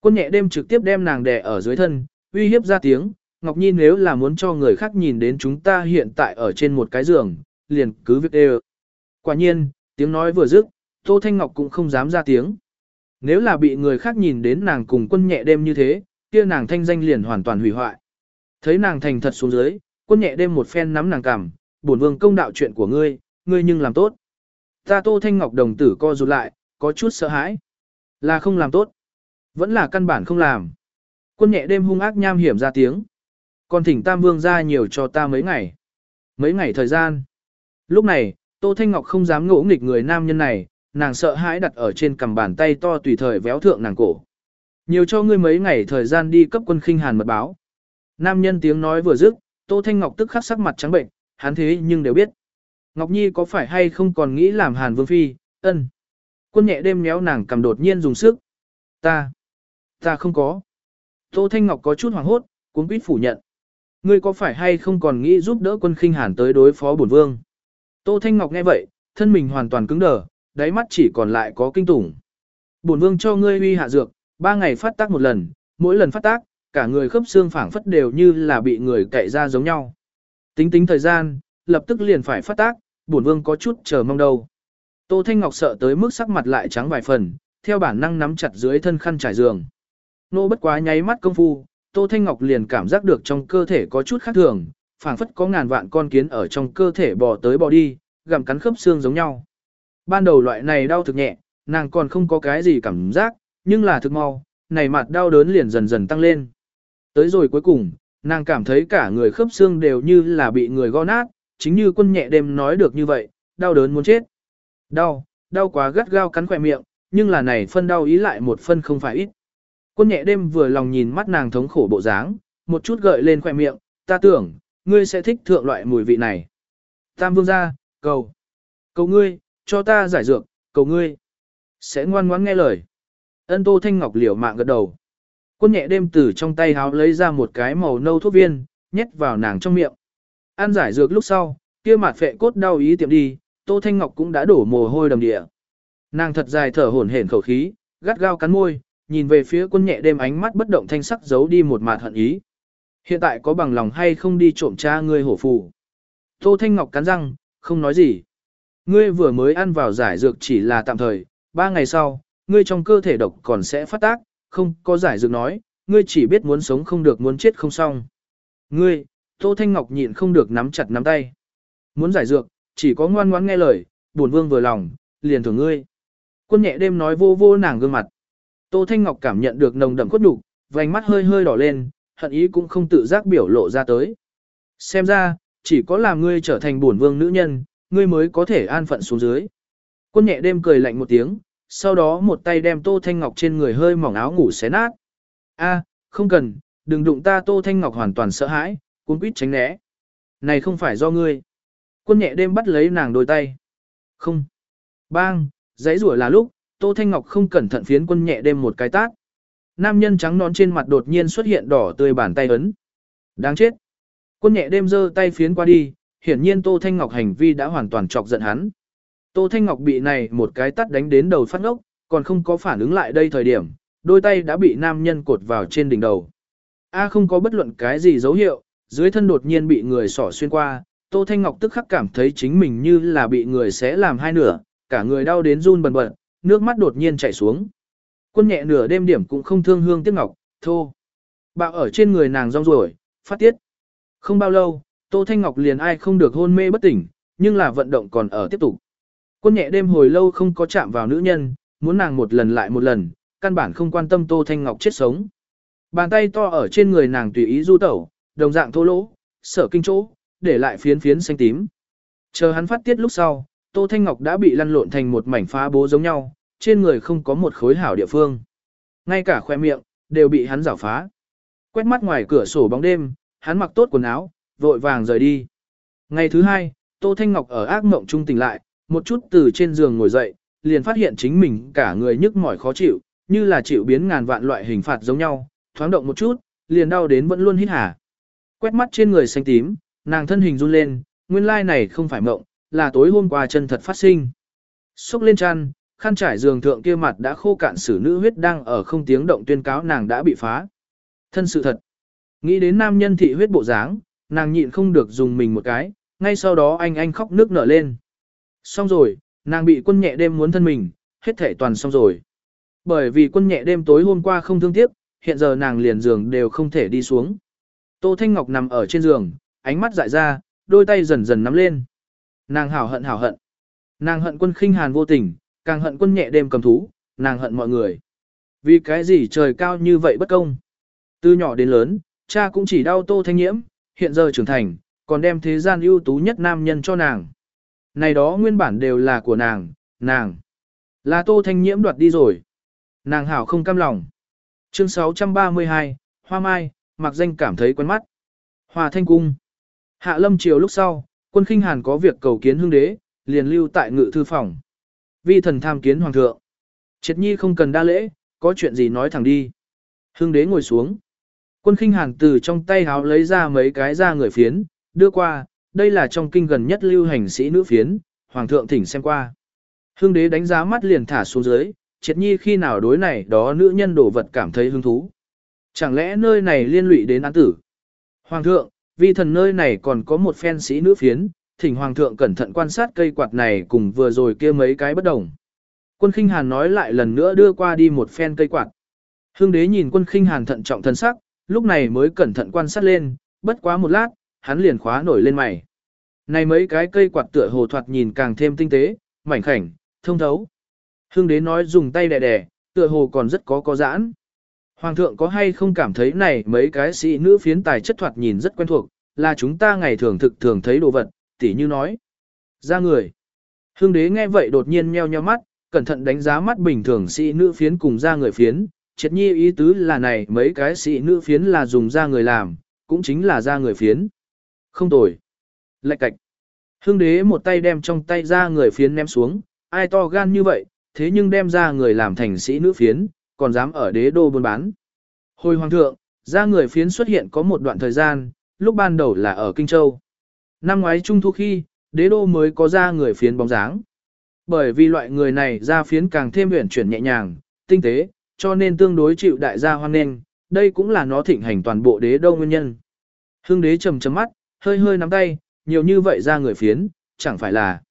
Quân nhẹ đêm trực tiếp đem nàng đè ở dưới thân, uy hiếp ra tiếng, Ngọc Nhi nếu là muốn cho người khác nhìn đến chúng ta hiện tại ở trên một cái giường, liền cứ việc đều. Quả nhiên, tiếng nói vừa dứt, Tô Thanh Ngọc cũng không dám ra tiếng. Nếu là bị người khác nhìn đến nàng cùng quân nhẹ đêm như thế, kia nàng thanh danh liền hoàn toàn hủy hoại. Thấy nàng thành thật xuống dưới, quân nhẹ đêm một phen nắm nàng cằm, bổn vương công đạo chuyện của ngươi, ngươi nhưng làm tốt. Ta Tô Thanh Ngọc đồng tử co rụt lại, có chút sợ hãi. Là không làm tốt. Vẫn là căn bản không làm. Quân nhẹ đêm hung ác nham hiểm ra tiếng. Còn thỉnh Tam Vương ra nhiều cho ta mấy ngày. Mấy ngày thời gian. Lúc này, Tô Thanh Ngọc không dám ngỗ nghịch người nam nhân này, nàng sợ hãi đặt ở trên cầm bàn tay to tùy thời véo thượng nàng cổ. Nhiều cho ngươi mấy ngày thời gian đi cấp quân khinh hàn mật báo. Nam nhân tiếng nói vừa dứt, Tô Thanh Ngọc tức khắc sắc mặt trắng bệnh, hắn thế nhưng đều biết. Ngọc Nhi có phải hay không còn nghĩ làm hàn vương phi, ân. Quân nhẹ đêm méo nàng cầm đột nhiên dùng sức. Ta, ta không có. Tô Thanh Ngọc có chút hoảng hốt, cuốn quýt phủ nhận. Ngươi có phải hay không còn nghĩ giúp đỡ quân khinh hàn tới đối phó bổn vương? Tô Thanh Ngọc nghe vậy, thân mình hoàn toàn cứng đờ, đáy mắt chỉ còn lại có kinh tủng. Bổn vương cho ngươi uy hạ dược, ba ngày phát tác một lần, mỗi lần phát tác, cả người khớp xương phảng phất đều như là bị người cậy ra giống nhau. Tính tính thời gian, lập tức liền phải phát tác, bổn vương có chút chờ mong đâu. Tô Thanh Ngọc sợ tới mức sắc mặt lại trắng vài phần, theo bản năng nắm chặt dưới thân khăn trải giường. Nô bất quá nháy mắt công phu, Tô Thanh Ngọc liền cảm giác được trong cơ thể có chút khác thường, phảng phất có ngàn vạn con kiến ở trong cơ thể bò tới bò đi, gặm cắn khớp xương giống nhau. Ban đầu loại này đau thực nhẹ, nàng còn không có cái gì cảm giác, nhưng là thực mau, này mặt đau đớn liền dần dần tăng lên. Tới rồi cuối cùng, nàng cảm thấy cả người khớp xương đều như là bị người gõ nát, chính như quân nhẹ đêm nói được như vậy, đau đớn muốn chết. Đau, đau quá gắt gao cắn khỏe miệng, nhưng là này phân đau ý lại một phân không phải ít. Quân nhẹ đêm vừa lòng nhìn mắt nàng thống khổ bộ dáng, một chút gợi lên khỏe miệng, ta tưởng, ngươi sẽ thích thượng loại mùi vị này. Tam vương gia, cầu. Cầu ngươi, cho ta giải dược, cầu ngươi. Sẽ ngoan ngoãn nghe lời. Ân Tô Thanh Ngọc liều mạng gật đầu. Quân nhẹ đêm từ trong tay háo lấy ra một cái màu nâu thuốc viên, nhét vào nàng trong miệng. Ăn giải dược lúc sau, kia mặt phệ cốt đau ý tiệm đi, Tô Thanh Ngọc cũng đã đổ mồ hôi đầm địa. Nàng thật dài thở hổn hển khẩu khí, gắt gao cắn môi, nhìn về phía quân nhẹ đêm ánh mắt bất động thanh sắc giấu đi một mạt hận ý. Hiện tại có bằng lòng hay không đi trộm cha ngươi hổ phù. Tô Thanh Ngọc cắn răng, không nói gì. Ngươi vừa mới ăn vào giải dược chỉ là tạm thời, ba ngày sau, ngươi trong cơ thể độc còn sẽ phát tác, không có giải dược nói, ngươi chỉ biết muốn sống không được muốn chết không xong. Ngươi, Tô Thanh Ngọc nhịn không được nắm chặt nắm tay. Muốn giải dược, chỉ có ngoan ngoãn nghe lời, buồn vương vừa lòng, liền thưởng ngươi. Quân nhẹ đêm nói vô vô nàng gương mặt. Tô Thanh Ngọc cảm nhận được nồng đậm khuất nhục, vành mắt hơi hơi đỏ lên, hận ý cũng không tự giác biểu lộ ra tới. Xem ra, chỉ có làm ngươi trở thành bổn vương nữ nhân, ngươi mới có thể an phận xuống dưới. Quân nhẹ đêm cười lạnh một tiếng, sau đó một tay đem Tô Thanh Ngọc trên người hơi mỏng áo ngủ xé nát. A, không cần, đừng đụng ta Tô Thanh Ngọc hoàn toàn sợ hãi, cuốn quýt tránh né. Này không phải do ngươi. Quân nhẹ đêm bắt lấy nàng đôi tay. Không. Bang, giấy rủa là lúc, Tô Thanh Ngọc không cẩn thận phiến quân nhẹ đêm một cái tát. Nam nhân trắng nón trên mặt đột nhiên xuất hiện đỏ tươi bàn tay ấn. Đáng chết. Quân nhẹ đêm giơ tay phiến qua đi, hiển nhiên Tô Thanh Ngọc hành vi đã hoàn toàn chọc giận hắn. Tô Thanh Ngọc bị này một cái tát đánh đến đầu phát ngốc, còn không có phản ứng lại đây thời điểm, đôi tay đã bị nam nhân cột vào trên đỉnh đầu. A không có bất luận cái gì dấu hiệu, dưới thân đột nhiên bị người sỏ xuyên qua, Tô Thanh Ngọc tức khắc cảm thấy chính mình như là bị người xé làm hai nửa, cả người đau đến run bần bật, nước mắt đột nhiên chảy xuống. Quân nhẹ nửa đêm điểm cũng không thương hương tiếc ngọc, thô. Bạo ở trên người nàng rong ruổi, phát tiết. Không bao lâu, Tô Thanh Ngọc liền ai không được hôn mê bất tỉnh, nhưng là vận động còn ở tiếp tục. Quân nhẹ đêm hồi lâu không có chạm vào nữ nhân, muốn nàng một lần lại một lần, căn bản không quan tâm Tô Thanh Ngọc chết sống. Bàn tay to ở trên người nàng tùy ý du tẩu, đồng dạng thô lỗ, sở kinh chỗ, để lại phiến phiến xanh tím. Chờ hắn phát tiết lúc sau, Tô Thanh Ngọc đã bị lăn lộn thành một mảnh phá bố giống nhau, trên người không có một khối hảo địa phương. Ngay cả khoe miệng, đều bị hắn rảo phá. Quét mắt ngoài cửa sổ bóng đêm, hắn mặc tốt quần áo, vội vàng rời đi. Ngày thứ hai, Tô Thanh Ngọc ở ác mộng trung tỉnh lại, một chút từ trên giường ngồi dậy, liền phát hiện chính mình cả người nhức mỏi khó chịu, như là chịu biến ngàn vạn loại hình phạt giống nhau, thoáng động một chút, liền đau đến vẫn luôn hít hà. Quét mắt trên người xanh tím, nàng thân hình run lên, nguyên lai này không phải mộng, là tối hôm qua chân thật phát sinh. Xúc lên chăn, khăn trải giường thượng kia mặt đã khô cạn sử nữ huyết đang ở không tiếng động tuyên cáo nàng đã bị phá. Thân sự thật. Nghĩ đến nam nhân thị huyết bộ dáng, nàng nhịn không được dùng mình một cái, ngay sau đó anh anh khóc nước nở lên. Xong rồi, nàng bị quân nhẹ đêm muốn thân mình, hết thể toàn xong rồi. Bởi vì quân nhẹ đêm tối hôm qua không thương tiếc, hiện giờ nàng liền giường đều không thể đi xuống. Tô Thanh Ngọc nằm ở trên giường, ánh mắt dại ra, đôi tay dần dần nắm lên. Nàng hảo hận hảo hận. Nàng hận quân khinh hàn vô tình, càng hận quân nhẹ đêm cầm thú, nàng hận mọi người. Vì cái gì trời cao như vậy bất công. Từ nhỏ đến lớn, cha cũng chỉ đau tô thanh nhiễm, hiện giờ trưởng thành, còn đem thế gian ưu tú nhất nam nhân cho nàng. Này đó nguyên bản đều là của nàng, nàng. Là tô thanh nhiễm đoạt đi rồi. Nàng hảo không cam lòng. Chương 632, Hoa Mai, mặc danh cảm thấy quen mắt. Hoa Thanh Cung. Hạ lâm chiều lúc sau, quân khinh hàn có việc cầu kiến hương đế, liền lưu tại ngự thư phòng. Vi thần tham kiến hoàng thượng. Triệt nhi không cần đa lễ, có chuyện gì nói thẳng đi. Hương đế ngồi xuống. Quân khinh hàn từ trong tay háo lấy ra mấy cái ra người phiến, đưa qua, đây là trong kinh gần nhất lưu hành sĩ nữ phiến, hoàng thượng thỉnh xem qua. Hương đế đánh giá mắt liền thả xuống dưới, triệt nhi khi nào đối này đó nữ nhân đổ vật cảm thấy hứng thú. Chẳng lẽ nơi này liên lụy đến án tử? Hoàng thượng, Vi thần nơi này còn có một phen sĩ nữ phiến, thỉnh hoàng thượng cẩn thận quan sát cây quạt này cùng vừa rồi kia mấy cái bất đồng. Quân khinh hàn nói lại lần nữa đưa qua đi một phen cây quạt. Hương đế nhìn quân khinh hàn thận trọng thân sắc, lúc này mới cẩn thận quan sát lên, bất quá một lát, hắn liền khóa nổi lên mày. Này mấy cái cây quạt tựa hồ thoạt nhìn càng thêm tinh tế, mảnh khảnh, thông thấu. Hương đế nói dùng tay đè đè, tựa hồ còn rất có có giãn. Hoàng thượng có hay không cảm thấy này mấy cái sĩ nữ phiến tài chất thoạt nhìn rất quen thuộc, là chúng ta ngày thường thực thường thấy đồ vật, tỉ như nói. Ra người. Hương đế nghe vậy đột nhiên nheo nheo mắt, cẩn thận đánh giá mắt bình thường sĩ nữ phiến cùng ra người phiến. Triệt nhi ý tứ là này mấy cái sĩ nữ phiến là dùng ra người làm, cũng chính là ra người phiến. Không tồi. Lạch cạch. Hương đế một tay đem trong tay ra người phiến ném xuống, ai to gan như vậy, thế nhưng đem ra người làm thành sĩ nữ phiến, còn dám ở đế đô buôn bán. Hồi hoàng thượng, ra người phiến xuất hiện có một đoạn thời gian, lúc ban đầu là ở Kinh Châu. Năm ngoái trung thu khi, đế đô mới có ra người phiến bóng dáng. Bởi vì loại người này ra phiến càng thêm huyền chuyển nhẹ nhàng, tinh tế, cho nên tương đối chịu đại gia hoan nghênh, đây cũng là nó thịnh hành toàn bộ đế đô nguyên nhân. Hưng đế trầm trầm mắt, hơi hơi nắm tay, nhiều như vậy ra người phiến, chẳng phải là.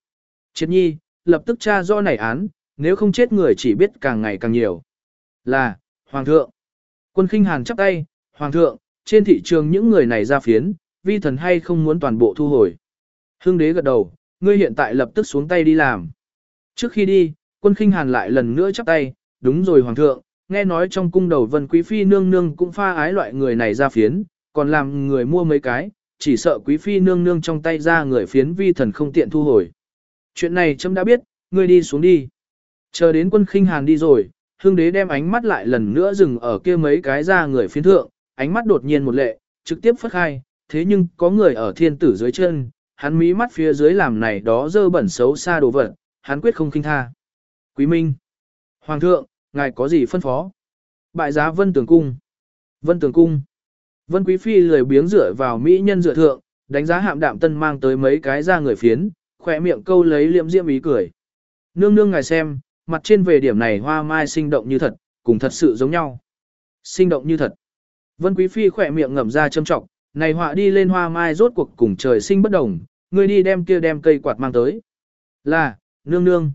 Triệt nhi, lập tức tra do này án, nếu không chết người chỉ biết càng ngày càng nhiều. Là, Hoàng thượng. Quân khinh hàn chắp tay, Hoàng thượng, trên thị trường những người này ra phiến, vi thần hay không muốn toàn bộ thu hồi. Hưng đế gật đầu, ngươi hiện tại lập tức xuống tay đi làm. Trước khi đi, quân khinh hàn lại lần nữa chắp tay, đúng rồi Hoàng thượng, nghe nói trong cung đầu vân quý phi nương nương cũng pha ái loại người này ra phiến, còn làm người mua mấy cái, chỉ sợ quý phi nương nương trong tay ra người phiến vi thần không tiện thu hồi. Chuyện này chấm đã biết, ngươi đi xuống đi. Chờ đến quân khinh hàn đi rồi, hương đế đem ánh mắt lại lần nữa dừng ở kia mấy cái ra người phiến thượng, ánh mắt đột nhiên một lệ, trực tiếp phất khai, thế nhưng có người ở thiên tử dưới chân, hắn mí mắt phía dưới làm này đó dơ bẩn xấu xa đồ vật, hắn quyết không khinh tha. Quý Minh, Hoàng thượng, ngài có gì phân phó? Bại giá Vân Tường Cung. Vân Tường Cung. Vân Quý Phi lười biếng dựa vào Mỹ nhân dựa thượng, đánh giá hạm đạm tân mang tới mấy cái ra người phiến, khỏe miệng câu lấy liệm diễm ý cười. Nương nương ngài xem, mặt trên về điểm này hoa mai sinh động như thật, cùng thật sự giống nhau. Sinh động như thật. Vân Quý Phi khỏe miệng ngậm ra châm trọng, này họa đi lên hoa mai rốt cuộc cùng trời sinh bất đồng, người đi đem kia đem cây quạt mang tới. Là, nương nương.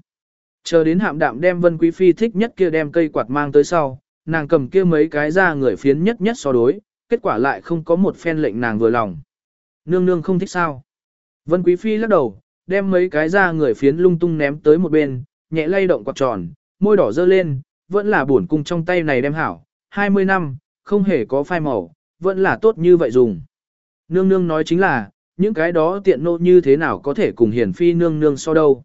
Chờ đến hạm đạm đem Vân Quý Phi thích nhất kia đem cây quạt mang tới sau, nàng cầm kia mấy cái ra người phiến nhất nhất so đối, kết quả lại không có một phen lệnh nàng vừa lòng. Nương nương không thích sao. Vân Quý Phi lắc đầu, đem mấy cái ra người phiến lung tung ném tới một bên, nhẹ lay động quạt tròn, môi đỏ dơ lên, vẫn là buồn cung trong tay này đem hảo, 20 năm, không hề có phai màu, vẫn là tốt như vậy dùng. Nương nương nói chính là, những cái đó tiện nô như thế nào có thể cùng hiển phi nương nương so đâu.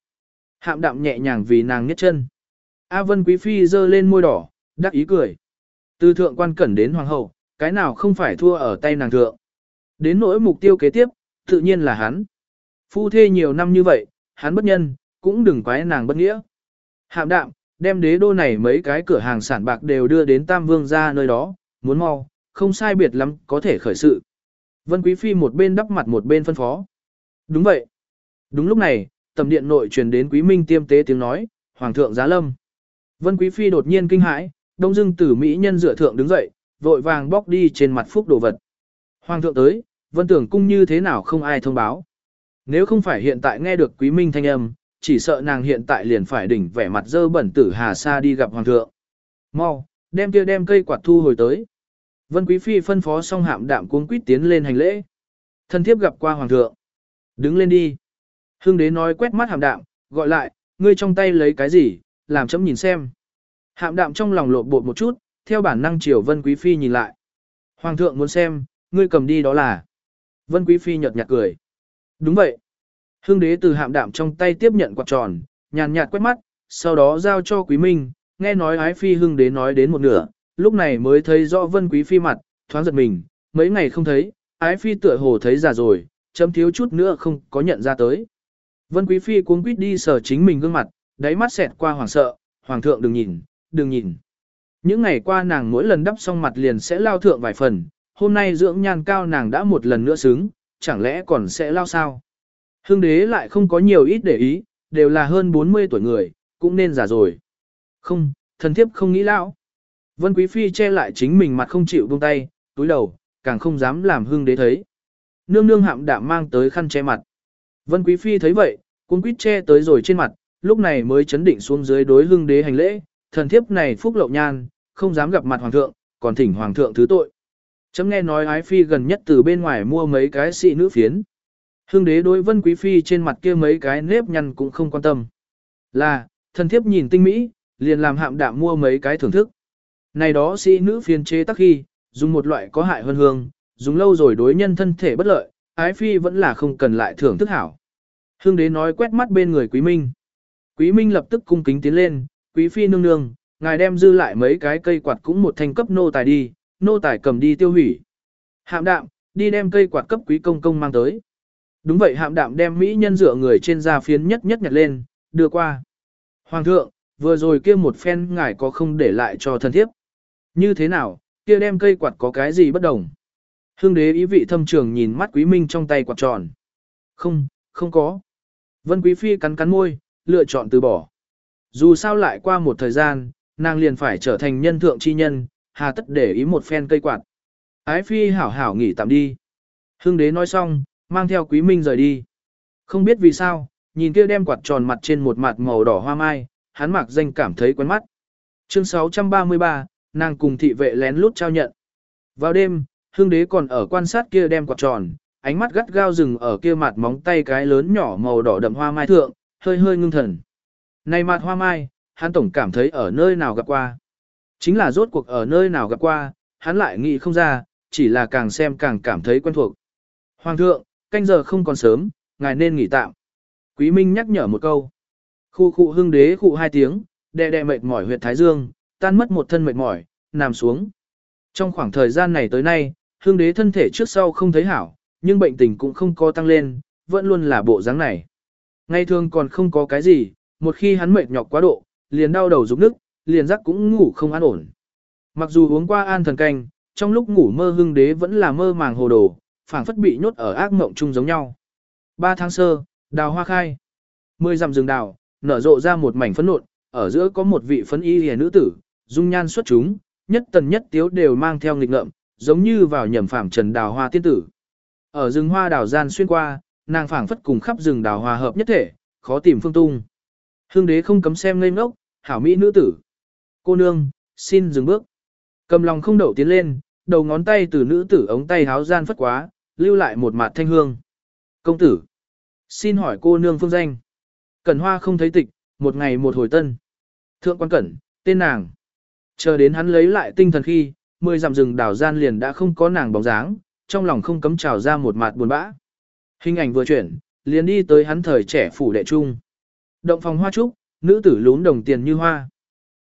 Hạm đạm nhẹ nhàng vì nàng nhất chân. A Vân Quý Phi dơ lên môi đỏ, đắc ý cười. Từ thượng quan cẩn đến hoàng hậu, cái nào không phải thua ở tay nàng thượng. Đến nỗi mục tiêu kế tiếp, tự nhiên là hắn. Phu thê nhiều năm như vậy, hắn bất nhân, cũng đừng quái nàng bất nghĩa. Hạm đạm, đem đế đô này mấy cái cửa hàng sản bạc đều đưa đến Tam Vương ra nơi đó, muốn mau, không sai biệt lắm, có thể khởi sự. Vân Quý Phi một bên đắp mặt một bên phân phó. Đúng vậy. Đúng lúc này, tầm điện nội truyền đến Quý Minh tiêm tế tiếng nói, Hoàng thượng giá lâm. Vân Quý Phi đột nhiên kinh hãi, đông dưng tử Mỹ nhân dựa thượng đứng dậy, vội vàng bóc đi trên mặt phúc đồ vật. Hoàng thượng tới, Vân tưởng cung như thế nào không ai thông báo. Nếu không phải hiện tại nghe được Quý Minh thanh âm, chỉ sợ nàng hiện tại liền phải đỉnh vẻ mặt dơ bẩn tử Hà Sa đi gặp Hoàng thượng. Mau, đem kia đem cây quạt thu hồi tới. Vân Quý Phi phân phó xong hạm đạm cuống quýt tiến lên hành lễ. Thân thiếp gặp qua Hoàng thượng. Đứng lên đi. Hưng đế nói quét mắt hạm đạm, gọi lại, ngươi trong tay lấy cái gì, làm chấm nhìn xem. Hạm đạm trong lòng lộn bột một chút, theo bản năng chiều Vân Quý Phi nhìn lại. Hoàng thượng muốn xem, ngươi cầm đi đó là. Vân Quý Phi nhợt nhạt cười. Đúng vậy. Hưng đế từ hạm đạm trong tay tiếp nhận quạt tròn, nhàn nhạt quét mắt, sau đó giao cho Quý Minh, nghe nói ái phi hưng đế nói đến một nửa, lúc này mới thấy rõ Vân Quý Phi mặt, thoáng giật mình, mấy ngày không thấy, ái phi tựa hồ thấy già rồi, chấm thiếu chút nữa không có nhận ra tới. Vân Quý Phi cuống quýt đi sờ chính mình gương mặt, đáy mắt xẹt qua hoàng sợ, hoàng thượng đừng nhìn, đừng nhìn. Những ngày qua nàng mỗi lần đắp xong mặt liền sẽ lao thượng vài phần, hôm nay dưỡng nhan cao nàng đã một lần nữa xứng, chẳng lẽ còn sẽ lao sao? Hương đế lại không có nhiều ít để ý, đều là hơn 40 tuổi người, cũng nên già rồi. Không, thần thiếp không nghĩ lão. Vân Quý Phi che lại chính mình mặt không chịu buông tay, túi đầu, càng không dám làm hương đế thấy. Nương nương hạm đạm mang tới khăn che mặt. Vân Quý Phi thấy vậy, cuốn quýt che tới rồi trên mặt, lúc này mới chấn định xuống dưới đối hưng đế hành lễ, thần thiếp này phúc lậu nhan, không dám gặp mặt hoàng thượng, còn thỉnh hoàng thượng thứ tội. Chấm nghe nói ái phi gần nhất từ bên ngoài mua mấy cái xị nữ phiến. Hương đế đối vân quý phi trên mặt kia mấy cái nếp nhăn cũng không quan tâm. Là, thần thiếp nhìn tinh mỹ, liền làm hạm đạm mua mấy cái thưởng thức. Này đó sĩ nữ phiên chế tắc khi, dùng một loại có hại hơn hương, dùng lâu rồi đối nhân thân thể bất lợi, ái phi vẫn là không cần lại thưởng thức hảo. Hương đế nói quét mắt bên người quý minh. Quý minh lập tức cung kính tiến lên, quý phi nương nương, ngài đem dư lại mấy cái cây quạt cũng một thanh cấp nô tài đi, nô tài cầm đi tiêu hủy. Hạm đạm, đi đem cây quạt cấp quý công công mang tới. Đúng vậy hạm đạm đem mỹ nhân dựa người trên da phiến nhất nhất nhặt lên, đưa qua. Hoàng thượng, vừa rồi kia một phen ngài có không để lại cho thân thiếp. Như thế nào, kia đem cây quạt có cái gì bất đồng? Hương đế ý vị thâm trường nhìn mắt quý minh trong tay quạt tròn. Không, không có. Vân quý phi cắn cắn môi, lựa chọn từ bỏ. Dù sao lại qua một thời gian, nàng liền phải trở thành nhân thượng chi nhân, hà tất để ý một phen cây quạt. Ái phi hảo hảo nghỉ tạm đi. Hương đế nói xong, mang theo quý minh rời đi. Không biết vì sao, nhìn kia đem quạt tròn mặt trên một mặt màu đỏ hoa mai, hắn mặc danh cảm thấy quen mắt. Chương 633, nàng cùng thị vệ lén lút trao nhận. Vào đêm, hương đế còn ở quan sát kia đem quạt tròn, ánh mắt gắt gao rừng ở kia mặt móng tay cái lớn nhỏ màu đỏ đậm hoa mai thượng, hơi hơi ngưng thần. Này mặt hoa mai, hắn tổng cảm thấy ở nơi nào gặp qua. Chính là rốt cuộc ở nơi nào gặp qua, hắn lại nghĩ không ra, chỉ là càng xem càng cảm thấy quen thuộc. Hoàng thượng, canh giờ không còn sớm, ngài nên nghỉ tạm. Quý Minh nhắc nhở một câu. Khu khu hưng đế khu hai tiếng, đè đè mệt mỏi huyệt thái dương, tan mất một thân mệt mỏi, nằm xuống. Trong khoảng thời gian này tới nay, hương đế thân thể trước sau không thấy hảo, nhưng bệnh tình cũng không có tăng lên, vẫn luôn là bộ dáng này. Ngày thường còn không có cái gì, một khi hắn mệt nhọc quá độ, liền đau đầu rụng nức, liền giấc cũng ngủ không an ổn. Mặc dù uống qua an thần canh, trong lúc ngủ mơ hưng đế vẫn là mơ màng hồ đồ, phảng phất bị nhốt ở ác mộng chung giống nhau. Ba tháng sơ, đào hoa khai. Mười dặm rừng đào, nở rộ ra một mảnh phấn nộn, ở giữa có một vị phấn y hề nữ tử, dung nhan xuất chúng, nhất tần nhất tiếu đều mang theo nghịch ngợm, giống như vào nhầm phảng trần đào hoa tiên tử. Ở rừng hoa đào gian xuyên qua, nàng phảng phất cùng khắp rừng đào hoa hợp nhất thể, khó tìm phương tung. Hương đế không cấm xem ngây ngốc, hảo mỹ nữ tử. Cô nương, xin dừng bước. Cầm lòng không đậu tiến lên, đầu ngón tay từ nữ tử ống tay háo gian phất quá, lưu lại một mạt thanh hương. Công tử, xin hỏi cô nương phương danh. Cẩn hoa không thấy tịch, một ngày một hồi tân. Thượng quan cẩn, tên nàng. Chờ đến hắn lấy lại tinh thần khi, mười dặm rừng đảo gian liền đã không có nàng bóng dáng, trong lòng không cấm trào ra một mạt buồn bã. Hình ảnh vừa chuyển, liền đi tới hắn thời trẻ phủ đệ trung. Động phòng hoa trúc, nữ tử lún đồng tiền như hoa.